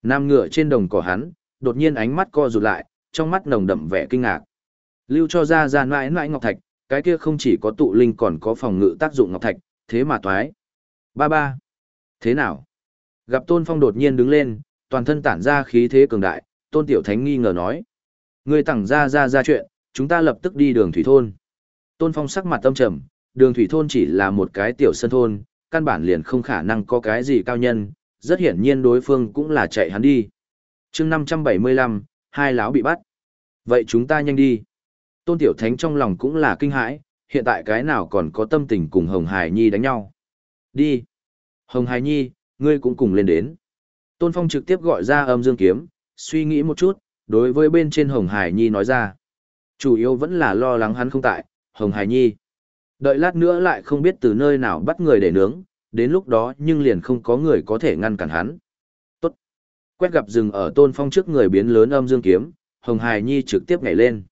Nam ngựa trên đồng cỏ hắn, đột nhiên ánh mắt co rụt lại, trong mắt nồng đậm vẻ kinh ngạc. Lưu cho ra ra mãi mãi ngọc thạch, cái kia không chỉ có tụ linh còn có phòng ngự tác dụng ngọc thạch, thế mà toái. Ba ba. Thế nào? Gặp Tôn Phong đột nhiên đứng lên, toàn thân tản ra khí thế cường đại, Tôn Tiểu Thánh nghi ngờ nói. Người tẳng ra ra ra chuyện, chúng ta lập tức đi đường thủy thôn. Tôn Phong sắc mặt tâm trầm, đường thủy thôn chỉ là một cái tiểu sân thôn, căn bản liền không khả năng có cái gì cao nhân, rất hiển nhiên đối phương cũng là chạy hắn đi. chương 575, hai lão bị bắt. Vậy chúng ta nhanh đi. Tôn Tiểu Thánh trong lòng cũng là kinh hãi, hiện tại cái nào còn có tâm tình cùng Hồng Hải Nhi đánh nhau. Đi. Hồng Hải Nhi, ngươi cũng cùng lên đến. Tôn Phong trực tiếp gọi ra âm dương kiếm, suy nghĩ một chút, đối với bên trên Hồng Hải Nhi nói ra. Chủ yếu vẫn là lo lắng hắn không tại, Hồng Hải Nhi. Đợi lát nữa lại không biết từ nơi nào bắt người để nướng, đến lúc đó nhưng liền không có người có thể ngăn cản hắn. Tốt. Quét gặp rừng ở Tôn Phong trước người biến lớn âm dương kiếm, Hồng Hải Nhi trực tiếp nhảy lên.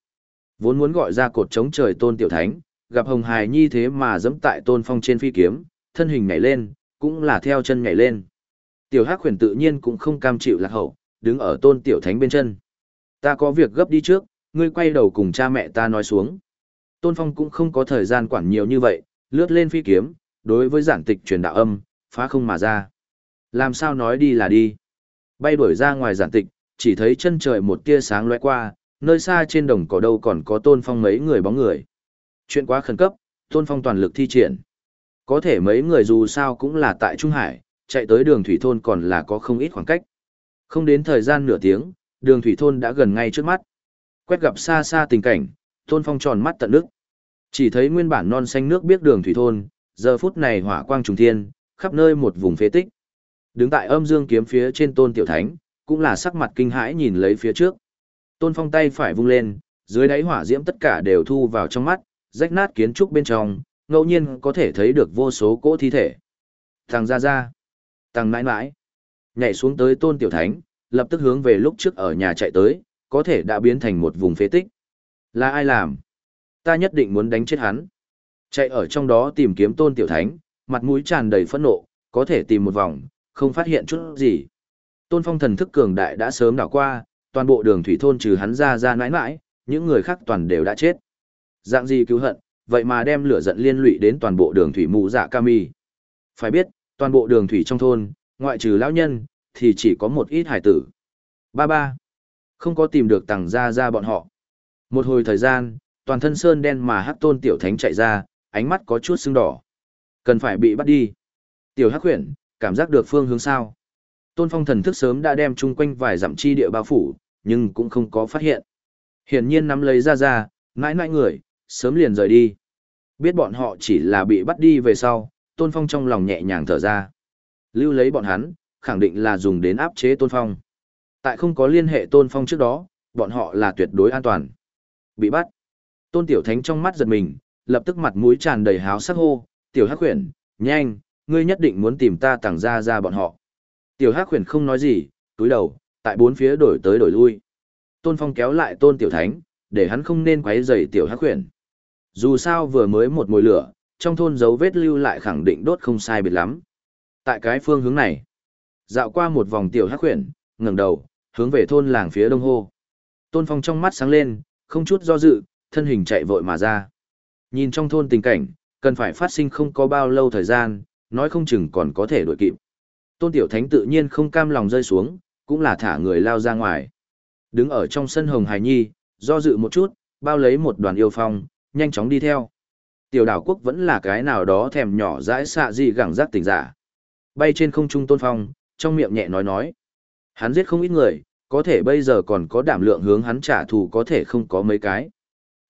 Vốn muốn gọi ra cột chống trời Tôn Tiểu Thánh, gặp Hồng Hải Nhi thế mà dẫm tại Tôn Phong trên phi kiếm, thân hình nhảy lên, cũng là theo chân nhảy lên. Tiểu Hắc Huyền tự nhiên cũng không cam chịu lạc hậu, đứng ở Tôn Tiểu Thánh bên chân. Ta có việc gấp đi trước, ngươi quay đầu cùng cha mẹ ta nói xuống. Tôn Phong cũng không có thời gian quản nhiều như vậy, lướt lên phi kiếm, đối với giản tịch truyền đạo âm, phá không mà ra. Làm sao nói đi là đi. Bay đuổi ra ngoài giản tịch, chỉ thấy chân trời một tia sáng lóe qua, nơi xa trên đồng cỏ đâu còn có Tôn Phong mấy người bóng người. Chuyện quá khẩn cấp, Tôn Phong toàn lực thi triển. Có thể mấy người dù sao cũng là tại Trung Hải, chạy tới đường thủy thôn còn là có không ít khoảng cách. Không đến thời gian nửa tiếng, đường thủy thôn đã gần ngay trước mắt. Quét gặp xa xa tình cảnh, Tôn Phong tròn mắt tận nước. Chỉ thấy nguyên bản non xanh nước biết đường thủy thôn, giờ phút này hỏa quang trùng thiên, khắp nơi một vùng phế tích. Đứng tại âm dương kiếm phía trên Tôn Tiểu Thánh, cũng là sắc mặt kinh hãi nhìn lấy phía trước. Tôn Phong tay phải vung lên, dưới đáy hỏa diễm tất cả đều thu vào trong mắt, rách nát kiến trúc bên trong, ngẫu nhiên có thể thấy được vô số cỗ thi thể. Thằng ra ra, tăng mãi mãi, nhảy xuống tới Tôn Tiểu Thánh, lập tức hướng về lúc trước ở nhà chạy tới, có thể đã biến thành một vùng phế tích. Là ai làm? Ta nhất định muốn đánh chết hắn. Chạy ở trong đó tìm kiếm tôn tiểu thánh, mặt mũi tràn đầy phẫn nộ, có thể tìm một vòng, không phát hiện chút gì. Tôn phong thần thức cường đại đã sớm đảo qua, toàn bộ đường thủy thôn trừ hắn ra ra nãi nãi, những người khác toàn đều đã chết. Dạng gì cứu hận, vậy mà đem lửa giận liên lụy đến toàn bộ đường thủy mù dạ kami. Phải biết, toàn bộ đường thủy trong thôn, ngoại trừ lão nhân, thì chỉ có một ít hải tử. Ba ba. Không có tìm được tàng ra ra bọn họ. Một hồi thời gian, toàn thân sơn đen mà hắc tôn tiểu thánh chạy ra, ánh mắt có chút sưng đỏ. Cần phải bị bắt đi. Tiểu hắc huyền, cảm giác được phương hướng sao. Tôn phong thần thức sớm đã đem chung quanh vài dặm chi địa bao phủ, nhưng cũng không có phát hiện. Hiển nhiên nắm lấy ra ra, mãi mãi người, sớm liền rời đi. Biết bọn họ chỉ là bị bắt đi về sau, tôn phong trong lòng nhẹ nhàng thở ra. Lưu lấy bọn hắn, khẳng định là dùng đến áp chế tôn phong. Tại không có liên hệ tôn phong trước đó, bọn họ là tuyệt đối an toàn. Bị bắt. Tôn Tiểu Thánh trong mắt giật mình, lập tức mặt mũi tràn đầy háo sắc hô, Tiểu Hắc Huyền, nhanh, ngươi nhất định muốn tìm ta tàng ra ra bọn họ. Tiểu Hắc Huyền không nói gì, túi đầu, tại bốn phía đổi tới đổi lui. Tôn Phong kéo lại Tôn Tiểu Thánh, để hắn không nên quấy rầy Tiểu Hắc Huyền. Dù sao vừa mới một mồi lửa, trong thôn dấu vết lưu lại khẳng định đốt không sai biệt lắm. Tại cái phương hướng này, dạo qua một vòng Tiểu Hắc Huyền, ngẩng đầu, hướng về thôn làng phía đông hô. Tôn Phong trong mắt sáng lên, không chút do dự, thân hình chạy vội mà ra. Nhìn trong thôn tình cảnh, cần phải phát sinh không có bao lâu thời gian, nói không chừng còn có thể đuổi kịp. Tôn Tiểu Thánh tự nhiên không cam lòng rơi xuống, cũng là thả người lao ra ngoài. Đứng ở trong sân Hồng Hải Nhi, do dự một chút, bao lấy một đoàn yêu phong, nhanh chóng đi theo. Tiểu đảo quốc vẫn là cái nào đó thèm nhỏ dãi xạ gì gẳng giác tỉnh giả. Bay trên không trung tôn phong, trong miệng nhẹ nói nói. Hắn giết không ít người, có thể bây giờ còn có đảm lượng hướng hắn trả thù có thể không có mấy cái.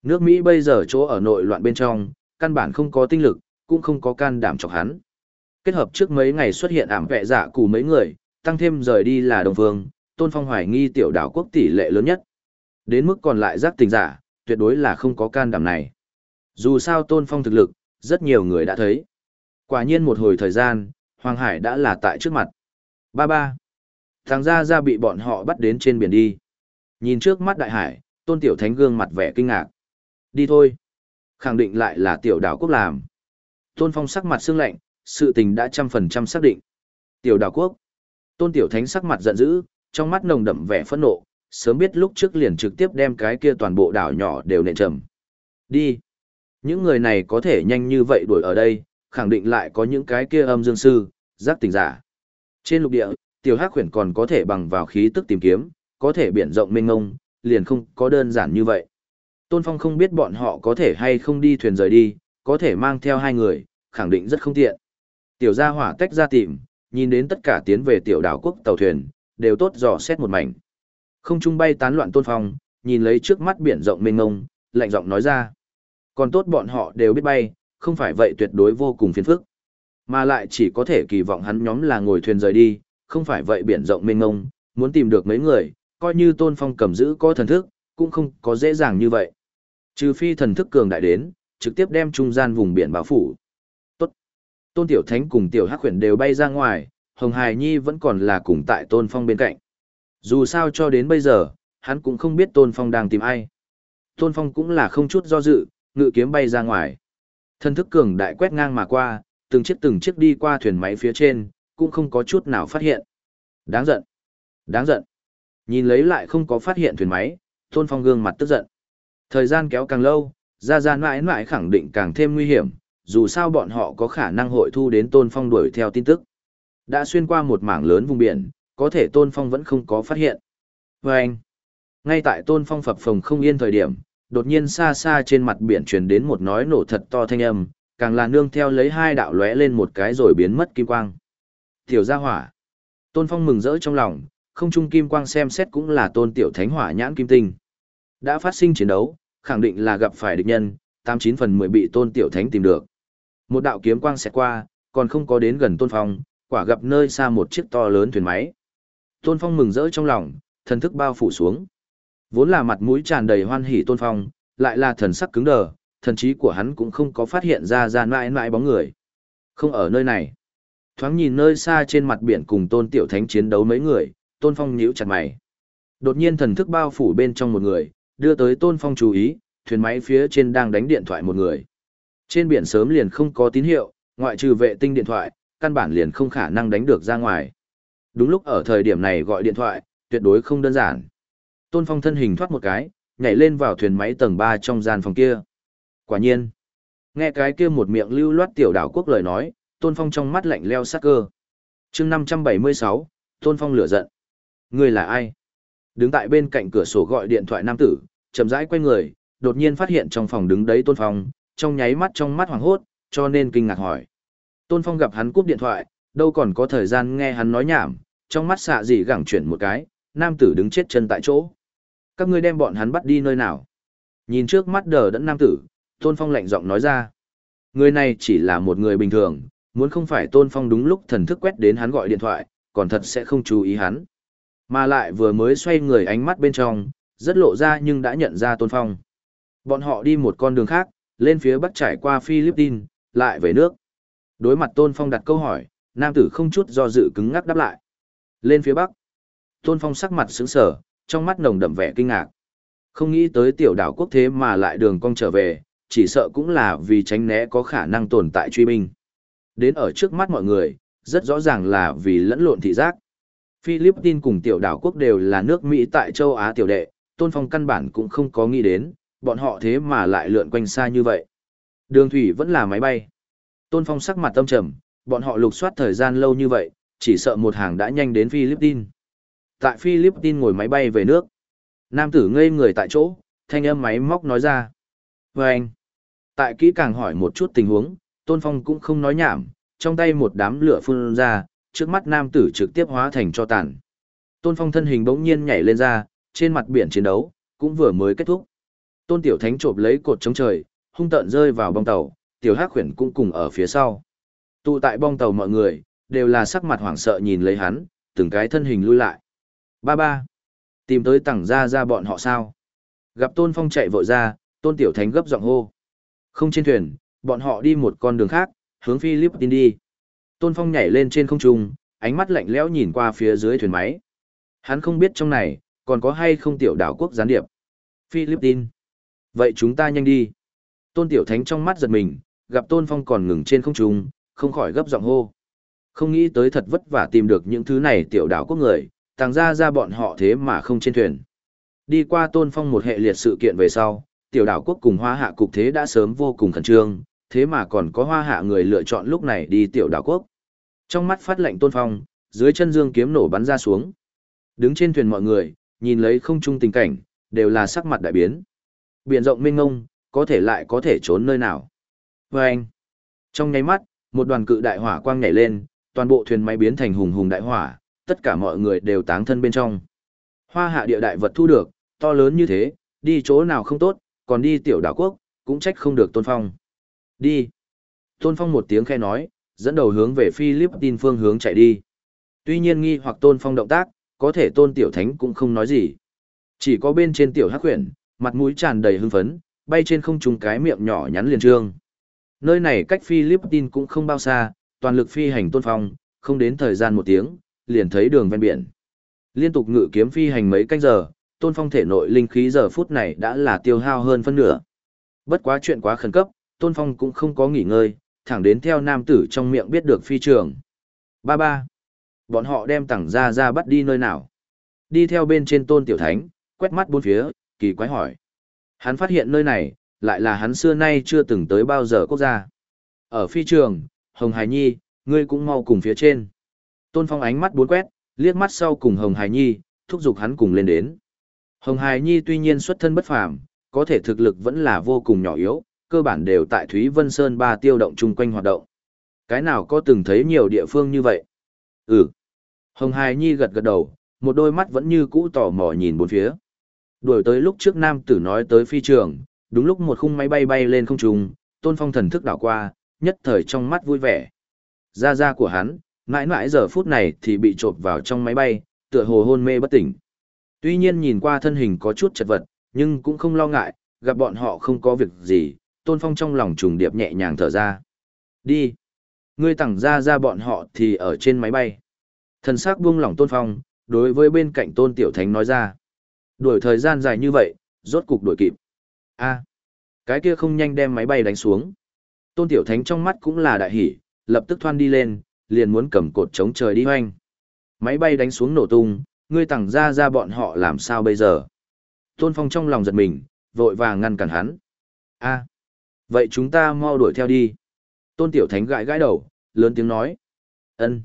Nước Mỹ bây giờ chỗ ở nội loạn bên trong, căn bản không có tinh lực, cũng không có can đảm chọc hắn. Kết hợp trước mấy ngày xuất hiện ảm vẹ giả cù mấy người, tăng thêm rời đi là đồng phương, tôn phong hoài nghi tiểu đảo quốc tỷ lệ lớn nhất. Đến mức còn lại giác tình giả, tuyệt đối là không có can đảm này. Dù sao tôn phong thực lực, rất nhiều người đã thấy. Quả nhiên một hồi thời gian, Hoàng Hải đã là tại trước mặt. Ba ba. Thằng ra ra bị bọn họ bắt đến trên biển đi. Nhìn trước mắt đại hải, tôn tiểu thánh gương mặt vẻ kinh ngạc. Đi thôi. Khẳng định lại là tiểu đảo quốc làm. Tôn phong sắc mặt xương lạnh, sự tình đã trăm phần trăm xác định. Tiểu đảo quốc. Tôn tiểu thánh sắc mặt giận dữ, trong mắt nồng đậm vẻ phẫn nộ, sớm biết lúc trước liền trực tiếp đem cái kia toàn bộ đảo nhỏ đều nện trầm. Đi. Những người này có thể nhanh như vậy đuổi ở đây, khẳng định lại có những cái kia âm dương sư, giác tình giả. Trên lục địa, tiểu hắc khuyển còn có thể bằng vào khí tức tìm kiếm, có thể biển rộng mênh ngông, liền không có đơn giản như vậy. Tôn Phong không biết bọn họ có thể hay không đi thuyền rời đi, có thể mang theo hai người, khẳng định rất không tiện. Tiểu gia hỏa tách ra tìm, nhìn đến tất cả tiến về tiểu đảo quốc tàu thuyền, đều tốt dò xét một mảnh. Không trung bay tán loạn Tôn Phong, nhìn lấy trước mắt biển rộng mênh ngông, lạnh giọng nói ra. Còn tốt bọn họ đều biết bay, không phải vậy tuyệt đối vô cùng phiền phức. Mà lại chỉ có thể kỳ vọng hắn nhóm là ngồi thuyền rời đi, không phải vậy biển rộng mênh mông, muốn tìm được mấy người, coi như Tôn Phong cầm giữ có thần thức, cũng không có dễ dàng như vậy. Trừ phi thần thức cường đại đến, trực tiếp đem trung gian vùng biển bao phủ. Tốt. Tôn Tiểu Thánh cùng Tiểu Hắc Huyền đều bay ra ngoài, Hồng Hải Nhi vẫn còn là cùng tại Tôn Phong bên cạnh. Dù sao cho đến bây giờ, hắn cũng không biết Tôn Phong đang tìm ai. Tôn Phong cũng là không chút do dự, ngự kiếm bay ra ngoài. thân thức cường đại quét ngang mà qua, từng chiếc từng chiếc đi qua thuyền máy phía trên, cũng không có chút nào phát hiện. Đáng giận. Đáng giận. Nhìn lấy lại không có phát hiện thuyền máy, Tôn Phong gương mặt tức giận. Thời gian kéo càng lâu, ra ra mãi mãi khẳng định càng thêm nguy hiểm, dù sao bọn họ có khả năng hội thu đến Tôn Phong đuổi theo tin tức. Đã xuyên qua một mảng lớn vùng biển, có thể Tôn Phong vẫn không có phát hiện. Và anh, ngay tại Tôn Phong phập phồng không yên thời điểm, đột nhiên xa xa trên mặt biển truyền đến một nói nổ thật to thanh âm, càng là nương theo lấy hai đạo lóe lên một cái rồi biến mất kim quang. Tiểu gia hỏa. Tôn Phong mừng rỡ trong lòng, không trung kim quang xem xét cũng là tôn tiểu thánh hỏa nhãn kim tinh. Đã phát sinh chiến đấu, khẳng định là gặp phải địch nhân, 89 phần 10 bị tôn tiểu thánh tìm được. Một đạo kiếm quang xẹt qua, còn không có đến gần tôn phong, quả gặp nơi xa một chiếc to lớn thuyền máy. Tôn phong mừng rỡ trong lòng, thần thức bao phủ xuống. Vốn là mặt mũi tràn đầy hoan hỉ tôn phong, lại là thần sắc cứng đờ, thần trí của hắn cũng không có phát hiện ra ra mãi mãi bóng người. Không ở nơi này. Thoáng nhìn nơi xa trên mặt biển cùng tôn tiểu thánh chiến đấu mấy người, tôn phong nhíu chặt mày. Đột nhiên thần thức bao phủ bên trong một người, đưa tới tôn phong chú ý, thuyền máy phía trên đang đánh điện thoại một người. Trên biển sớm liền không có tín hiệu, ngoại trừ vệ tinh điện thoại, căn bản liền không khả năng đánh được ra ngoài. Đúng lúc ở thời điểm này gọi điện thoại, tuyệt đối không đơn giản. Tôn Phong thân hình thoát một cái, nhảy lên vào thuyền máy tầng 3 trong gian phòng kia. Quả nhiên, nghe cái kia một miệng lưu loát tiểu đảo quốc lời nói, Tôn Phong trong mắt lạnh leo sắc cơ. chương 576, Tôn Phong lửa giận. Người là ai? Đứng tại bên cạnh cửa sổ gọi điện thoại nam tử, chậm rãi quay người, đột nhiên phát hiện trong phòng đứng đấy Tôn Phong, trong nháy mắt trong mắt hoàng hốt, cho nên kinh ngạc hỏi. Tôn Phong gặp hắn cúp điện thoại, đâu còn có thời gian nghe hắn nói nhảm, trong mắt xạ gì gẳng chuyển một cái, nam tử đứng chết chân tại chỗ. Các ngươi đem bọn hắn bắt đi nơi nào? Nhìn trước mắt đờ đẫn nam tử, Tôn Phong lạnh giọng nói ra. Người này chỉ là một người bình thường, muốn không phải Tôn Phong đúng lúc thần thức quét đến hắn gọi điện thoại, còn thật sẽ không chú ý hắn. Mà lại vừa mới xoay người ánh mắt bên trong, rất lộ ra nhưng đã nhận ra Tôn Phong. Bọn họ đi một con đường khác, lên phía bắc trải qua Philippines, lại về nước. Đối mặt Tôn Phong đặt câu hỏi, nam tử không chút do dự cứng ngắc đáp lại. Lên phía bắc. Tôn Phong sắc mặt sững sờ, trong mắt nồng đậm vẻ kinh ngạc. Không nghĩ tới tiểu đảo quốc thế mà lại đường cong trở về, chỉ sợ cũng là vì tránh né có khả năng tồn tại truy binh. Đến ở trước mắt mọi người, rất rõ ràng là vì lẫn lộn thị giác. Philippines cùng tiểu đảo quốc đều là nước Mỹ tại châu Á tiểu đệ, Tôn Phong căn bản cũng không có nghĩ đến, bọn họ thế mà lại lượn quanh xa như vậy. Đường thủy vẫn là máy bay. Tôn Phong sắc mặt tâm trầm, bọn họ lục soát thời gian lâu như vậy, chỉ sợ một hàng đã nhanh đến Philippines. Tại Philippines ngồi máy bay về nước. Nam tử ngây người tại chỗ, thanh âm máy móc nói ra. Và anh, tại kỹ càng hỏi một chút tình huống, Tôn Phong cũng không nói nhảm, trong tay một đám lửa phun ra, trước mắt nam tử trực tiếp hóa thành cho tàn. Tôn Phong thân hình bỗng nhiên nhảy lên ra, trên mặt biển chiến đấu, cũng vừa mới kết thúc. Tôn Tiểu Thánh chộp lấy cột chống trời, hung tợn rơi vào bong tàu, Tiểu Hắc Huyền cũng cùng ở phía sau. Tụ tại bong tàu mọi người, đều là sắc mặt hoảng sợ nhìn lấy hắn, từng cái thân hình lui lại. Ba ba. Tìm tới tẳng ra ra bọn họ sao? Gặp Tôn Phong chạy vội ra, Tôn Tiểu Thánh gấp giọng hô. Không trên thuyền, bọn họ đi một con đường khác, hướng Philippines đi. Tôn Phong nhảy lên trên không trung, ánh mắt lạnh lẽo nhìn qua phía dưới thuyền máy. Hắn không biết trong này, còn có hay không tiểu đảo quốc gián điệp. Philippines. Vậy chúng ta nhanh đi. Tôn Tiểu Thánh trong mắt giật mình, gặp Tôn Phong còn ngừng trên không trung, không khỏi gấp giọng hô. Không nghĩ tới thật vất vả tìm được những thứ này tiểu đảo quốc người, tàng ra ra bọn họ thế mà không trên thuyền. Đi qua Tôn Phong một hệ liệt sự kiện về sau, tiểu đảo quốc cùng hoa hạ cục thế đã sớm vô cùng khẩn trương, thế mà còn có hoa hạ người lựa chọn lúc này đi tiểu đảo quốc. Trong mắt phát lệnh Tôn Phong, dưới chân dương kiếm nổ bắn ra xuống. Đứng trên thuyền mọi người, nhìn lấy không trung tình cảnh, đều là sắc mặt đại biến. Biển rộng mênh ngông, có thể lại có thể trốn nơi nào. Vâng! trong nháy mắt, một đoàn cự đại hỏa quang nhảy lên, toàn bộ thuyền máy biến thành hùng hùng đại hỏa, tất cả mọi người đều táng thân bên trong. Hoa hạ địa đại vật thu được, to lớn như thế, đi chỗ nào không tốt, còn đi tiểu đảo quốc, cũng trách không được Tôn Phong. Đi. Tôn Phong một tiếng khe nói, dẫn đầu hướng về Philippines phương hướng chạy đi. Tuy nhiên nghi hoặc Tôn Phong động tác, có thể Tôn Tiểu Thánh cũng không nói gì. Chỉ có bên trên Tiểu Hắc Huyền, mặt mũi tràn đầy hưng phấn, bay trên không trung cái miệng nhỏ nhắn liền trương. Nơi này cách Philippines cũng không bao xa, toàn lực phi hành Tôn Phong, không đến thời gian một tiếng, liền thấy đường ven biển. Liên tục ngự kiếm phi hành mấy canh giờ, Tôn Phong thể nội linh khí giờ phút này đã là tiêu hao hơn phân nửa. Bất quá chuyện quá khẩn cấp, Tôn Phong cũng không có nghỉ ngơi, thẳng đến theo nam tử trong miệng biết được phi trường. Ba ba. Bọn họ đem tẳng ra ra bắt đi nơi nào. Đi theo bên trên Tôn Tiểu Thánh, quét mắt bốn phía, kỳ quái hỏi. Hắn phát hiện nơi này, lại là hắn xưa nay chưa từng tới bao giờ quốc gia. Ở phi trường, Hồng Hải Nhi, ngươi cũng mau cùng phía trên. Tôn Phong ánh mắt bốn quét, liếc mắt sau cùng Hồng Hải Nhi, thúc giục hắn cùng lên đến. Hồng Hải Nhi tuy nhiên xuất thân bất phàm, có thể thực lực vẫn là vô cùng nhỏ yếu, cơ bản đều tại Thúy Vân Sơn ba tiêu động chung quanh hoạt động. Cái nào có từng thấy nhiều địa phương như vậy? Ừ. Hồng Hải Nhi gật gật đầu, một đôi mắt vẫn như cũ tò mò nhìn bốn phía. Đuổi tới lúc trước nam tử nói tới phi trường, đúng lúc một khung máy bay bay lên không trung, Tôn Phong thần thức đảo qua, nhất thời trong mắt vui vẻ. Ra ra của hắn, mãi mãi giờ phút này thì bị trộm vào trong máy bay, tựa hồ hôn mê bất tỉnh. Tuy nhiên nhìn qua thân hình có chút chật vật, nhưng cũng không lo ngại, gặp bọn họ không có việc gì, Tôn Phong trong lòng trùng điệp nhẹ nhàng thở ra. Đi. Ngươi tẳng ra ra bọn họ thì ở trên máy bay. Thần sắc buông lỏng Tôn Phong, đối với bên cạnh Tôn Tiểu Thánh nói ra. Đuổi thời gian dài như vậy, rốt cục đuổi kịp. a cái kia không nhanh đem máy bay đánh xuống. Tôn Tiểu Thánh trong mắt cũng là đại hỉ, lập tức thoan đi lên, liền muốn cầm cột chống trời đi hoanh. Máy bay đánh xuống nổ tung, ngươi tẳng ra ra bọn họ làm sao bây giờ? Tôn Phong trong lòng giật mình, vội vàng ngăn cản hắn. a vậy chúng ta mau đuổi theo đi. Tôn Tiểu Thánh gãi gãi đầu, lớn tiếng nói. ân